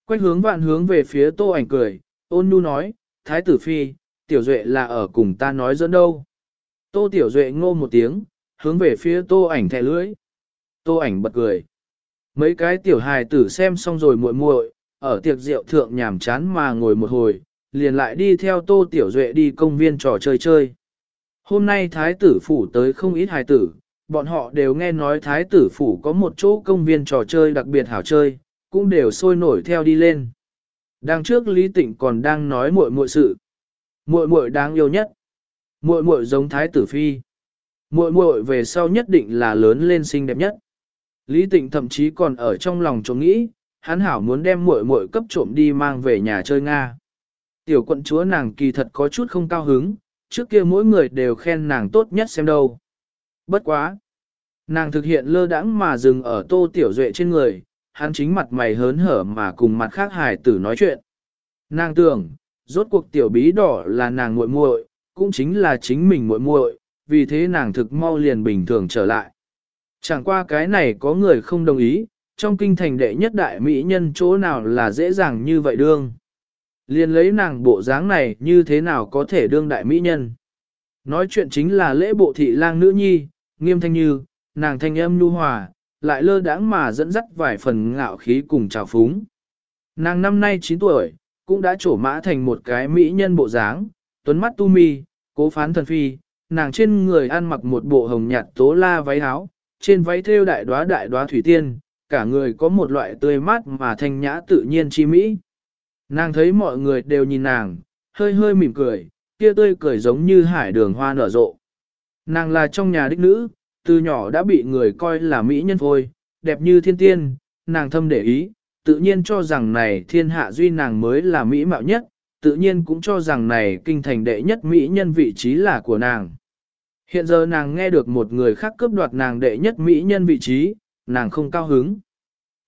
Quách hướng vạn hướng về phía tô ảnh cười, ôn nhu nói, thái tử phi, tiểu duệ là ở cùng ta nói dẫn đâu. Tô tiểu duệ ngô một tiếng, hướng về phía tô ảnh thẻ lưỡi. Tô ảnh bật cười. Mấy cái tiểu hài tử xem xong rồi muội muội, ở tiệc rượu thượng nhàm chán mà ngồi một hồi, liền lại đi theo tô tiểu duệ đi công viên trò chơi chơi. Hôm nay thái tử phủ tới không ít hài tử, bọn họ đều nghe nói thái tử phủ có một chỗ công viên trò chơi đặc biệt hảo chơi, cũng đều sôi nổi theo đi lên. Đằng trước Lý Tịnh còn đang nói muội muội sự. Muội muội đáng yêu nhất. Muội muội giống thái tử phi. Muội muội về sau nhất định là lớn lên xinh đẹp nhất. Lý Tịnh thậm chí còn ở trong lòng trông nghĩ, hắn hảo muốn đem muội muội cấp trộm đi mang về nhà chơi Nga. Tiểu quận chúa nàng kỳ thật có chút không cao hứng, trước kia mỗi người đều khen nàng tốt nhất xem đâu. Bất quá. Nàng thực hiện lơ đãng mà dừng ở tô tiểu duệ trên người, hắn chính mặt mày hớn hở mà cùng mặt khác hài tử nói chuyện. Nàng tưởng, rốt cuộc tiểu bí đỏ là nàng muội muội, cũng chính là chính mình muội muội, vì thế nàng thực mau liền bình thường trở lại. Chẳng qua cái này có người không đồng ý, trong kinh thành đệ nhất đại mỹ nhân chỗ nào là dễ dàng như vậy đương. Liền lấy nàng bộ dáng này như thế nào có thể đương đại mỹ nhân. Nói chuyện chính là lễ bộ thị lang nữ nhi, nghiêm thanh như, nàng thanh âm nhu hòa, lại lơ đãng mà dẫn dắt vài phần ngạo khí cùng trào phúng. Nàng năm nay 9 tuổi, cũng đã trổ mã thành một cái mỹ nhân bộ dáng, tuấn mắt tu mi, cố phán thần phi, nàng trên người ăn mặc một bộ hồng nhạt tố la váy áo, trên váy thêu đại đóa đại đóa thủy tiên, cả người có một loại tươi mát mà thanh nhã tự nhiên chi mỹ. Nàng thấy mọi người đều nhìn nàng, hơi hơi mỉm cười, kia tươi cười giống như hải đường hoa nở rộ. Nàng là trong nhà đích nữ, từ nhỏ đã bị người coi là mỹ nhân thôi, đẹp như thiên tiên, nàng thâm để ý, tự nhiên cho rằng này thiên hạ duy nàng mới là mỹ mạo nhất, tự nhiên cũng cho rằng này kinh thành đệ nhất mỹ nhân vị trí là của nàng. Hiện giờ nàng nghe được một người khác cướp đoạt nàng đệ nhất mỹ nhân vị trí, nàng không cao hứng.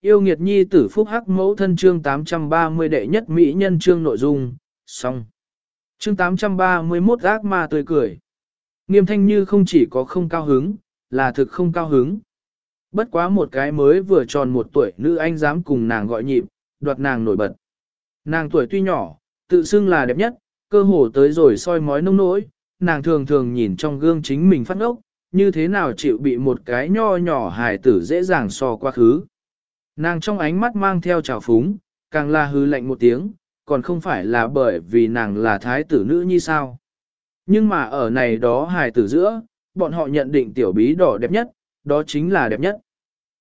Yêu nghiệt nhi tử phúc hắc mẫu thân chương 830 đệ nhất mỹ nhân chương nội dung, xong. Chương 831 ác ma tươi cười. Nghiêm thanh như không chỉ có không cao hứng, là thực không cao hứng. Bất quá một cái mới vừa tròn một tuổi nữ anh dám cùng nàng gọi nhịp, đoạt nàng nổi bật. Nàng tuổi tuy nhỏ, tự xưng là đẹp nhất, cơ hồ tới rồi soi mói nông nỗi, nàng thường thường nhìn trong gương chính mình phát ốc, như thế nào chịu bị một cái nho nhỏ hài tử dễ dàng so quá khứ. Nàng trong ánh mắt mang theo trào phúng, càng là hư lạnh một tiếng, còn không phải là bởi vì nàng là thái tử nữ như sao. Nhưng mà ở này đó hài tử giữa, bọn họ nhận định tiểu bí đỏ đẹp nhất, đó chính là đẹp nhất.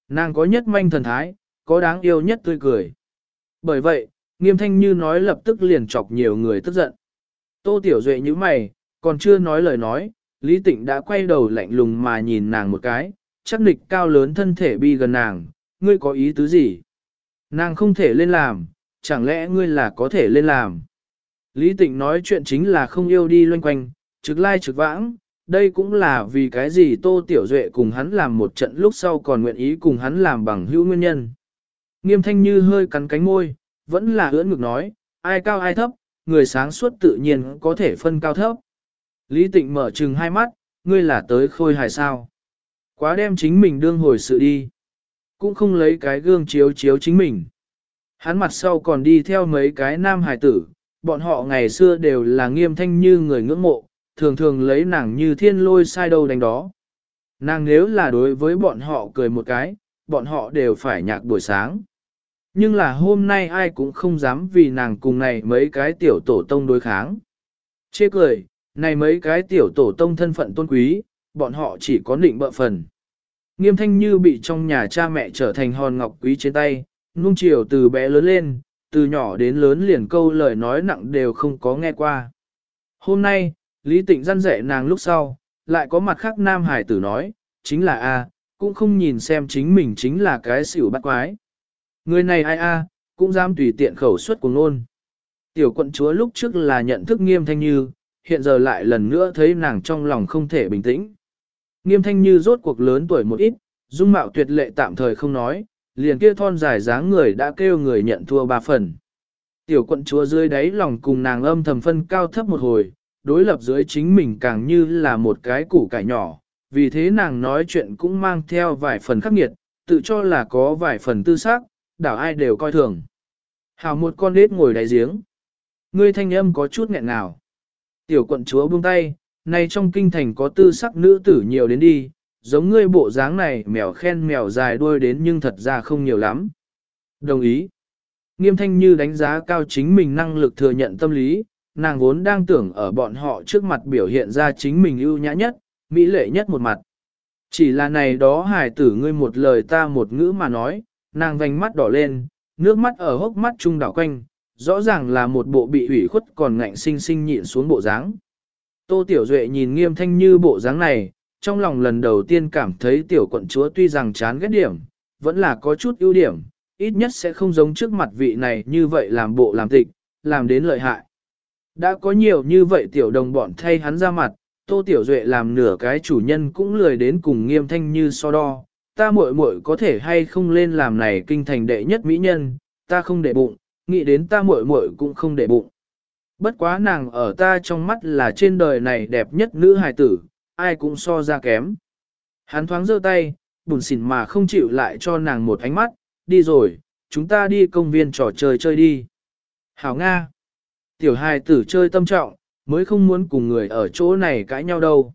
Nàng có nhất manh thần thái, có đáng yêu nhất tươi cười. Bởi vậy, nghiêm thanh như nói lập tức liền chọc nhiều người tức giận. Tô Tiểu Duệ như mày, còn chưa nói lời nói, Lý Tịnh đã quay đầu lạnh lùng mà nhìn nàng một cái, chắc nịch cao lớn thân thể bi gần nàng, ngươi có ý tứ gì? Nàng không thể lên làm, chẳng lẽ ngươi là có thể lên làm? Lý Tịnh nói chuyện chính là không yêu đi loanh quanh, trực lai trực vãng, đây cũng là vì cái gì Tô Tiểu Duệ cùng hắn làm một trận lúc sau còn nguyện ý cùng hắn làm bằng hữu nguyên nhân. Nghiêm thanh như hơi cắn cánh môi, vẫn là ưỡn ngực nói, ai cao ai thấp, người sáng suốt tự nhiên có thể phân cao thấp. Lý Tịnh mở trừng hai mắt, ngươi là tới khôi hài sao. Quá đem chính mình đương hồi sự đi. Cũng không lấy cái gương chiếu chiếu chính mình. Hắn mặt sau còn đi theo mấy cái nam hài tử, bọn họ ngày xưa đều là nghiêm thanh như người ngưỡng mộ, thường thường lấy nàng như thiên lôi sai đâu đánh đó. Nàng nếu là đối với bọn họ cười một cái, bọn họ đều phải nhạc buổi sáng. Nhưng là hôm nay ai cũng không dám vì nàng cùng này mấy cái tiểu tổ tông đối kháng. Chê cười, này mấy cái tiểu tổ tông thân phận tôn quý, bọn họ chỉ có định bợ phần. Nghiêm thanh như bị trong nhà cha mẹ trở thành hòn ngọc quý trên tay, nung chiều từ bé lớn lên, từ nhỏ đến lớn liền câu lời nói nặng đều không có nghe qua. Hôm nay, Lý Tịnh răn rẻ nàng lúc sau, lại có mặt khác nam hải tử nói, chính là A, cũng không nhìn xem chính mình chính là cái xỉu bắt quái. Người này ai A, cũng dám tùy tiện khẩu suất của nôn. Tiểu quận chúa lúc trước là nhận thức nghiêm thanh như, hiện giờ lại lần nữa thấy nàng trong lòng không thể bình tĩnh. Nghiêm thanh như rốt cuộc lớn tuổi một ít, dung mạo tuyệt lệ tạm thời không nói, liền kia thon dài dáng người đã kêu người nhận thua ba phần. Tiểu quận chúa dưới đáy lòng cùng nàng âm thầm phân cao thấp một hồi, đối lập dưới chính mình càng như là một cái củ cải nhỏ, vì thế nàng nói chuyện cũng mang theo vài phần khắc nghiệt, tự cho là có vài phần tư xác, đảo ai đều coi thường. Hào một con đết ngồi đáy giếng. Ngươi thanh âm có chút nghẹn nào. Tiểu quận chúa buông tay, nay trong kinh thành có tư sắc nữ tử nhiều đến đi, giống ngươi bộ dáng này mèo khen mèo dài đuôi đến nhưng thật ra không nhiều lắm. Đồng ý. Nghiêm thanh như đánh giá cao chính mình năng lực thừa nhận tâm lý, nàng vốn đang tưởng ở bọn họ trước mặt biểu hiện ra chính mình ưu nhã nhất, mỹ lệ nhất một mặt. Chỉ là này đó hài tử ngươi một lời ta một ngữ mà nói, nàng vành mắt đỏ lên, nước mắt ở hốc mắt trung đảo quanh, rõ ràng là một bộ bị ủy khuất còn ngạnh sinh sinh nhịn xuống bộ dáng. Tô Tiểu Duệ nhìn nghiêm thanh như bộ dáng này, trong lòng lần đầu tiên cảm thấy tiểu quận chúa tuy rằng chán ghét điểm, vẫn là có chút ưu điểm, ít nhất sẽ không giống trước mặt vị này như vậy làm bộ làm tịch, làm đến lợi hại. Đã có nhiều như vậy tiểu đồng bọn thay hắn ra mặt, Tô Tiểu Duệ làm nửa cái chủ nhân cũng lười đến cùng nghiêm thanh như so đo, ta muội muội có thể hay không lên làm này kinh thành đệ nhất mỹ nhân, ta không để bụng, nghĩ đến ta muội muội cũng không để bụng. Bất quá nàng ở ta trong mắt là trên đời này đẹp nhất nữ hài tử, ai cũng so ra kém. Hắn thoáng giơ tay, bùn xỉn mà không chịu lại cho nàng một ánh mắt, đi rồi, chúng ta đi công viên trò chơi chơi đi. Hảo Nga. Tiểu hài tử chơi tâm trọng, mới không muốn cùng người ở chỗ này cãi nhau đâu.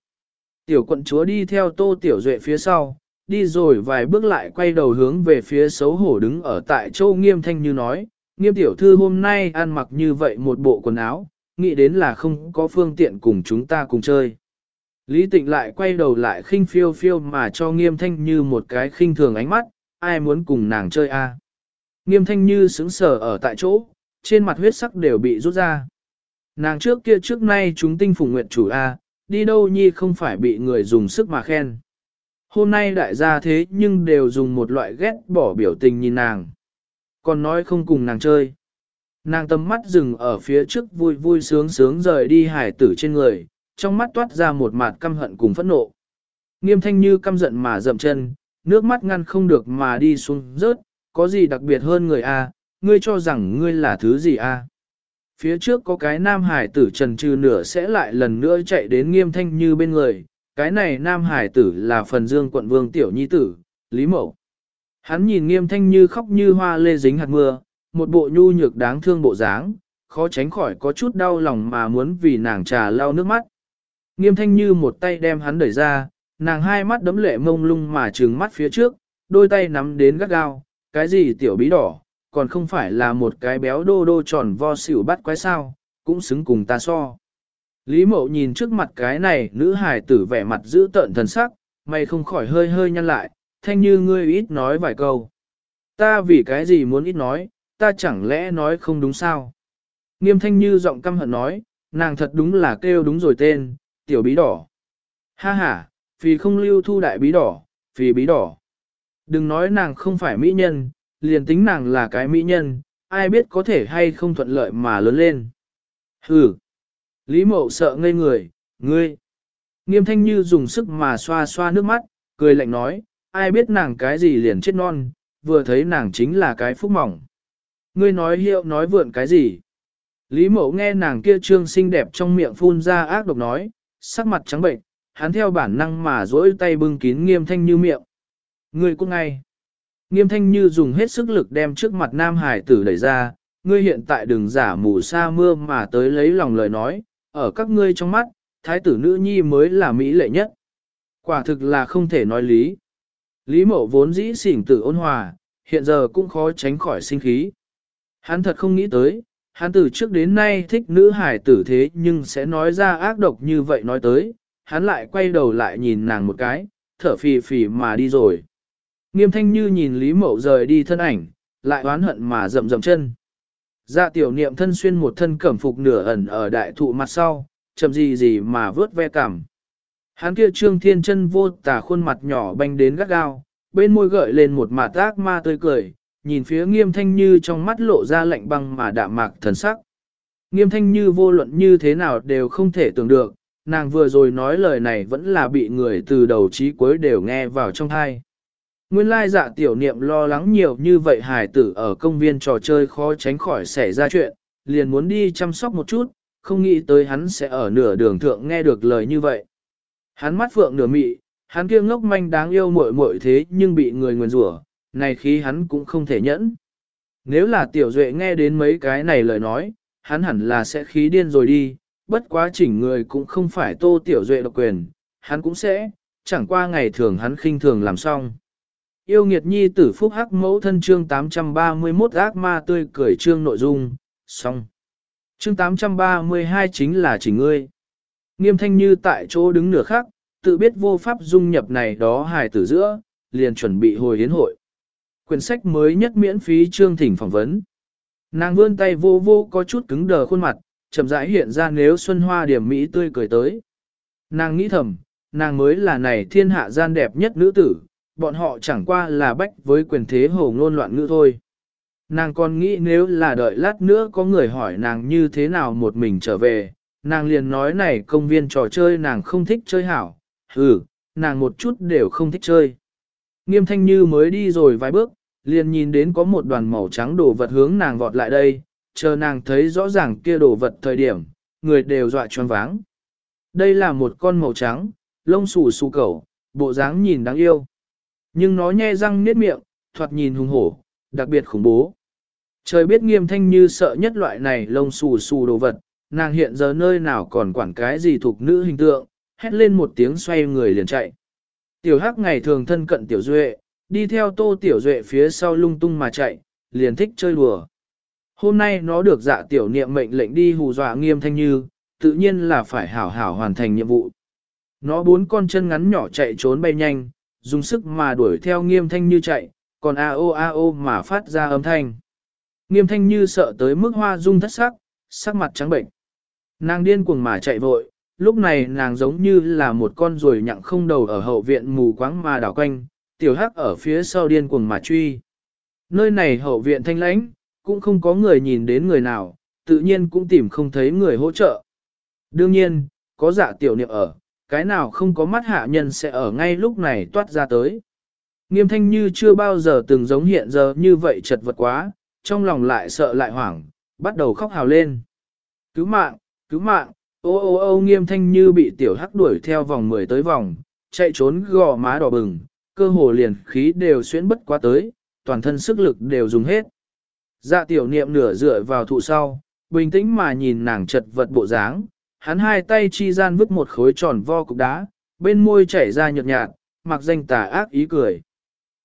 Tiểu quận chúa đi theo tô tiểu duệ phía sau, đi rồi vài bước lại quay đầu hướng về phía xấu hổ đứng ở tại châu nghiêm thanh như nói, nghiêm tiểu thư hôm nay ăn mặc như vậy một bộ quần áo, nghĩ đến là không có phương tiện cùng chúng ta cùng chơi. Lý tịnh lại quay đầu lại khinh phiêu phiêu mà cho nghiêm thanh như một cái khinh thường ánh mắt, ai muốn cùng nàng chơi a? Nghiêm thanh như sững sờ ở tại chỗ, trên mặt huyết sắc đều bị rút ra. Nàng trước kia trước nay chúng tinh phủ nguyện chủ A, đi đâu nhi không phải bị người dùng sức mà khen. Hôm nay đại gia thế nhưng đều dùng một loại ghét bỏ biểu tình nhìn nàng. Còn nói không cùng nàng chơi. Nàng tầm mắt dừng ở phía trước vui vui sướng sướng rời đi hải tử trên người, trong mắt toát ra một mặt căm hận cùng phẫn nộ. Nghiêm thanh như căm giận mà dậm chân, nước mắt ngăn không được mà đi xuống rớt, có gì đặc biệt hơn người A, ngươi cho rằng ngươi là thứ gì A. Phía trước có cái nam hải tử trần trừ nửa sẽ lại lần nữa chạy đến nghiêm thanh như bên người, cái này nam hải tử là phần dương quận vương tiểu nhi tử, Lý Mậu. Hắn nhìn nghiêm thanh như khóc như hoa lê dính hạt mưa, một bộ nhu nhược đáng thương bộ dáng, khó tránh khỏi có chút đau lòng mà muốn vì nàng trà lau nước mắt. Nghiêm thanh như một tay đem hắn đẩy ra, nàng hai mắt đấm lệ mông lung mà trừng mắt phía trước, đôi tay nắm đến gắt gao, cái gì tiểu bí đỏ, còn không phải là một cái béo đô đô tròn vo xỉu bắt quái sao, cũng xứng cùng ta so. Lý mậu nhìn trước mặt cái này nữ hài tử vẻ mặt giữ tợn thần sắc, mày không khỏi hơi hơi nhăn lại, thanh như ngươi ít nói vài câu. Ta vì cái gì muốn ít nói, ta chẳng lẽ nói không đúng sao? Nghiêm thanh như giọng căm hận nói, nàng thật đúng là kêu đúng rồi tên, tiểu bí đỏ. Ha ha, vì không lưu thu đại bí đỏ, vì bí đỏ. Đừng nói nàng không phải mỹ nhân, liền tính nàng là cái mỹ nhân, ai biết có thể hay không thuận lợi mà lớn lên. Hừ. Lý mậu sợ ngây người, ngươi. Nghiêm thanh như dùng sức mà xoa xoa nước mắt, cười lạnh nói, ai biết nàng cái gì liền chết non, vừa thấy nàng chính là cái phúc mỏng. Ngươi nói hiệu nói vượn cái gì? Lý mậu nghe nàng kia trương xinh đẹp trong miệng phun ra ác độc nói, sắc mặt trắng bệnh, hắn theo bản năng mà dỗi tay bưng kín nghiêm thanh như miệng. Ngươi cũng ngay. Nghiêm thanh như dùng hết sức lực đem trước mặt nam hải tử đẩy ra, ngươi hiện tại đừng giả mù sa mưa mà tới lấy lòng lời nói, ở các ngươi trong mắt, thái tử nữ nhi mới là mỹ lệ nhất. Quả thực là không thể nói lý. Lý mộ vốn dĩ xỉn tử ôn hòa, hiện giờ cũng khó tránh khỏi sinh khí. Hắn thật không nghĩ tới, hắn từ trước đến nay thích nữ hải tử thế nhưng sẽ nói ra ác độc như vậy nói tới, hắn lại quay đầu lại nhìn nàng một cái, thở phì phì mà đi rồi. Nghiêm thanh như nhìn Lý Mậu rời đi thân ảnh, lại oán hận mà rậm rậm chân. Dạ tiểu niệm thân xuyên một thân cẩm phục nửa ẩn ở đại thụ mặt sau, chậm gì gì mà vớt ve cảm. Hắn kia trương thiên chân vô tả khuôn mặt nhỏ banh đến gắt gao, bên môi gợi lên một mạt ác ma tươi cười, nhìn phía nghiêm thanh như trong mắt lộ ra lạnh băng mà đạm mạc thần sắc. Nghiêm thanh như vô luận như thế nào đều không thể tưởng được, nàng vừa rồi nói lời này vẫn là bị người từ đầu chí cuối đều nghe vào trong thai. Nguyên lai dạ tiểu niệm lo lắng nhiều như vậy hải tử ở công viên trò chơi khó tránh khỏi xảy ra chuyện, liền muốn đi chăm sóc một chút, không nghĩ tới hắn sẽ ở nửa đường thượng nghe được lời như vậy. Hắn mắt phượng nửa mị, hắn kia ngốc manh đáng yêu muội muội thế nhưng bị người nguyền rủa, này khí hắn cũng không thể nhẫn. Nếu là tiểu duệ nghe đến mấy cái này lời nói, hắn hẳn là sẽ khí điên rồi đi, bất quá chỉnh người cũng không phải tô tiểu duệ độc quyền, hắn cũng sẽ, chẳng qua ngày thường hắn khinh thường làm xong. Yêu nghiệt nhi tử phúc hắc mẫu thân chương 831 ác ma tươi cười chương nội dung, xong. Chương 832 chính là chỉ ngươi. Nghiêm thanh như tại chỗ đứng nửa khắc, tự biết vô pháp dung nhập này đó hài tử giữa, liền chuẩn bị hồi hiến hội. Quyển sách mới nhất miễn phí chương thỉnh phỏng vấn. Nàng vươn tay vô vô có chút cứng đờ khuôn mặt, chậm rãi hiện ra nếu xuân hoa điểm mỹ tươi cười tới. Nàng nghĩ thầm, nàng mới là này thiên hạ gian đẹp nhất nữ tử, bọn họ chẳng qua là bách với quyền thế hồ ngôn loạn ngữ thôi. Nàng còn nghĩ nếu là đợi lát nữa có người hỏi nàng như thế nào một mình trở về, nàng liền nói này công viên trò chơi nàng không thích chơi hảo, ừ, nàng một chút đều không thích chơi. Nghiêm thanh như mới đi rồi vài bước, liền nhìn đến có một đoàn màu trắng đồ vật hướng nàng vọt lại đây, chờ nàng thấy rõ ràng kia đồ vật thời điểm, người đều dọa choáng váng. Đây là một con màu trắng, lông xù xù cẩu, bộ dáng nhìn đáng yêu. Nhưng nó nhe răng niết miệng, thoạt nhìn hùng hổ, đặc biệt khủng bố. Trời biết nghiêm thanh như sợ nhất loại này lông xù xù đồ vật, nàng hiện giờ nơi nào còn quản cái gì thuộc nữ hình tượng, hét lên một tiếng xoay người liền chạy. Tiểu hắc ngày thường thân cận tiểu duệ, đi theo tô tiểu duệ phía sau lung tung mà chạy, liền thích chơi đùa. Hôm nay nó được dạ tiểu niệm mệnh lệnh đi hù dọa nghiêm thanh như, tự nhiên là phải hảo hảo hoàn thành nhiệm vụ. Nó bốn con chân ngắn nhỏ chạy trốn bay nhanh, dùng sức mà đuổi theo nghiêm thanh như chạy, còn a o a o mà phát ra âm thanh. Nghiêm thanh như sợ tới mức hoa rung thất sắc, sắc mặt trắng bệnh. Nàng điên cuồng mà chạy vội, lúc này nàng giống như là một con ruồi nhặng không đầu ở hậu viện mù quáng mà đảo quanh, tiểu hắc ở phía sau điên cuồng mà truy. Nơi này hậu viện thanh lãnh, cũng không có người nhìn đến người nào, tự nhiên cũng tìm không thấy người hỗ trợ. Đương nhiên, có dạ tiểu niệm ở, cái nào không có mắt hạ nhân sẽ ở ngay lúc này toát ra tới. Nghiêm thanh như chưa bao giờ từng giống hiện giờ như vậy chật vật quá, trong lòng lại sợ lại hoảng, bắt đầu khóc hào lên. Cứu mạng, cứu mạng, ô ô ô nghiêm thanh như bị tiểu hắc đuổi theo vòng mười tới vòng, chạy trốn gò má đỏ bừng, cơ hồ liền khí đều xuyến bất quá tới, toàn thân sức lực đều dùng hết. Dạ tiểu niệm nửa dựa vào thụ sau, bình tĩnh mà nhìn nàng chật vật bộ dáng, hắn hai tay chi gian vứt một khối tròn vo cục đá, bên môi chảy ra nhợt nhạt, mặc danh tà ác ý cười.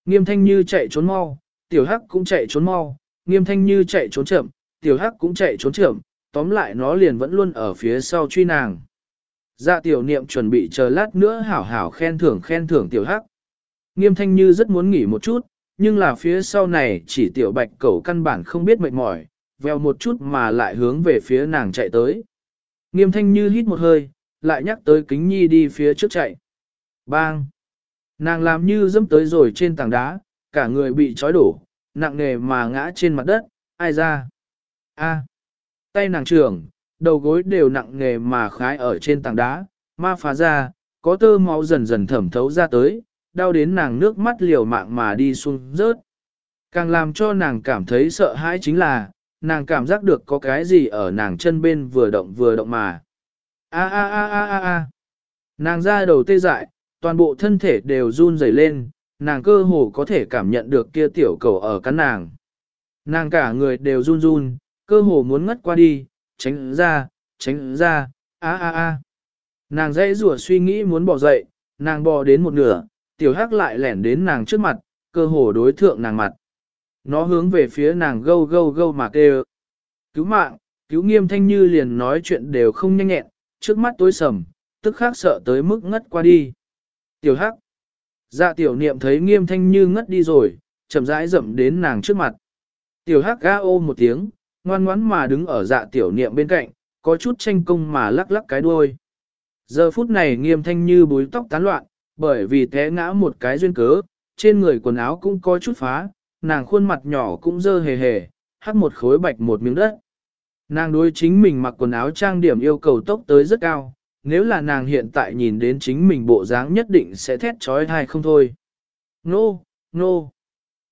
Nghiêm thanh như chạy trốn mau, tiểu hắc cũng chạy trốn mau, nghiêm thanh như chạy trốn chậm, tiểu hắc cũng chạy trốn chậm, tóm lại nó liền vẫn luôn ở phía sau truy nàng. Dạ tiểu niệm chuẩn bị chờ lát nữa hảo hảo khen thưởng khen thưởng tiểu hắc. Nghiêm thanh như rất muốn nghỉ một chút, nhưng là phía sau này chỉ tiểu bạch cẩu căn bản không biết mệt mỏi, veo một chút mà lại hướng về phía nàng chạy tới. Nghiêm thanh như hít một hơi, lại nhắc tới kính nhi đi phía trước chạy. Bang! Nàng làm như dẫm tới rồi trên tảng đá, cả người bị trói đổ, nặng nề mà ngã trên mặt đất, ai ra? A! Tay nàng trưởng, đầu gối đều nặng nề mà khái ở trên tảng đá, ma phá ra, có tơ máu dần dần thẩm thấu ra tới, đau đến nàng nước mắt liều mạng mà đi xuống rớt. Càng làm cho nàng cảm thấy sợ hãi chính là, nàng cảm giác được có cái gì ở nàng chân bên vừa động vừa động mà. A a a a a a. Nàng ra đầu tê dại, toàn bộ thân thể đều run rẩy lên, nàng cơ hồ có thể cảm nhận được kia tiểu cầu ở cắn nàng. Nàng cả người đều run run, cơ hồ muốn ngất qua đi, tránh ra, tránh ra, a a a. Nàng dãy rủa suy nghĩ muốn bỏ dậy, nàng bò đến một nửa, tiểu hắc lại lẻn đến nàng trước mặt, cơ hồ đối thượng nàng mặt. Nó hướng về phía nàng gâu gâu gâu mà kêu. Cứu mạng, cứu nghiêm thanh như liền nói chuyện đều không nhanh nhẹn, trước mắt tối sầm, tức khắc sợ tới mức ngất qua đi. Tiểu hắc. Dạ tiểu niệm thấy nghiêm thanh như ngất đi rồi, chậm rãi rậm đến nàng trước mặt. Tiểu hắc ga ô một tiếng, ngoan ngoãn mà đứng ở dạ tiểu niệm bên cạnh, có chút tranh công mà lắc lắc cái đuôi. Giờ phút này nghiêm thanh như búi tóc tán loạn, bởi vì té ngã một cái duyên cớ, trên người quần áo cũng có chút phá, nàng khuôn mặt nhỏ cũng dơ hề hề, hắt một khối bạch một miếng đất. Nàng đối chính mình mặc quần áo trang điểm yêu cầu tốc tới rất cao, nếu là nàng hiện tại nhìn đến chính mình bộ dáng nhất định sẽ thét trói thai không thôi. Nô, nô.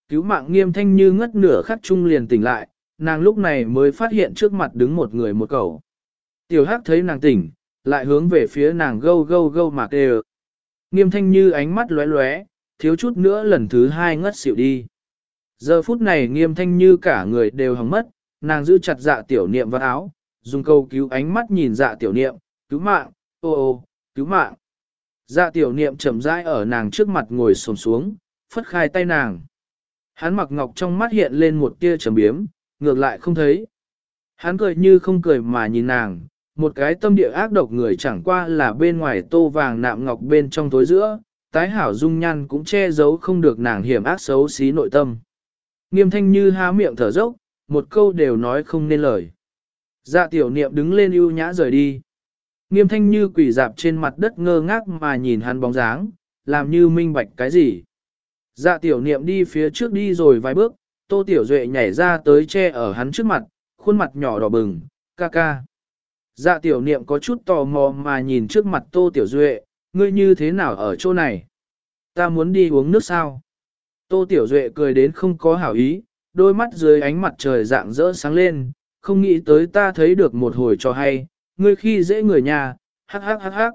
Cứu mạng nghiêm thanh như ngất nửa khắc chung liền tỉnh lại, nàng lúc này mới phát hiện trước mặt đứng một người một cậu. Tiểu hắc thấy nàng tỉnh, lại hướng về phía nàng gâu gâu gâu mà kêu. Nghiêm thanh như ánh mắt lóe lóe, thiếu chút nữa lần thứ hai ngất xỉu đi. Giờ phút này nghiêm thanh như cả người đều hóng mất, nàng giữ chặt dạ tiểu niệm vào áo, dùng câu cứu ánh mắt nhìn dạ tiểu niệm, cứu mạng, ô ô, cứu mạng. Dạ tiểu niệm chậm rãi ở nàng trước mặt ngồi xổm xuống, phất khai tay nàng. Hắn mặc ngọc trong mắt hiện lên một tia trầm biếm, ngược lại không thấy. Hắn cười như không cười mà nhìn nàng, một cái tâm địa ác độc người chẳng qua là bên ngoài tô vàng nạm ngọc bên trong tối giữa, tái hảo dung nhan cũng che giấu không được nàng hiểm ác xấu xí nội tâm. Nghiêm thanh như há miệng thở dốc, một câu đều nói không nên lời. Dạ tiểu niệm đứng lên ưu nhã rời đi. Nghiêm thanh như quỷ dạp trên mặt đất ngơ ngác mà nhìn hắn bóng dáng, làm như minh bạch cái gì. Dạ tiểu niệm đi phía trước đi rồi vài bước, tô tiểu duệ nhảy ra tới che ở hắn trước mặt, khuôn mặt nhỏ đỏ bừng, ca ca. Dạ tiểu niệm có chút tò mò mà nhìn trước mặt tô tiểu duệ, ngươi như thế nào ở chỗ này? Ta muốn đi uống nước sao? Tô tiểu duệ cười đến không có hảo ý, đôi mắt dưới ánh mặt trời dạng rỡ sáng lên, không nghĩ tới ta thấy được một hồi cho hay, ngươi khi dễ người nhà, hắc hắc hắc hắc.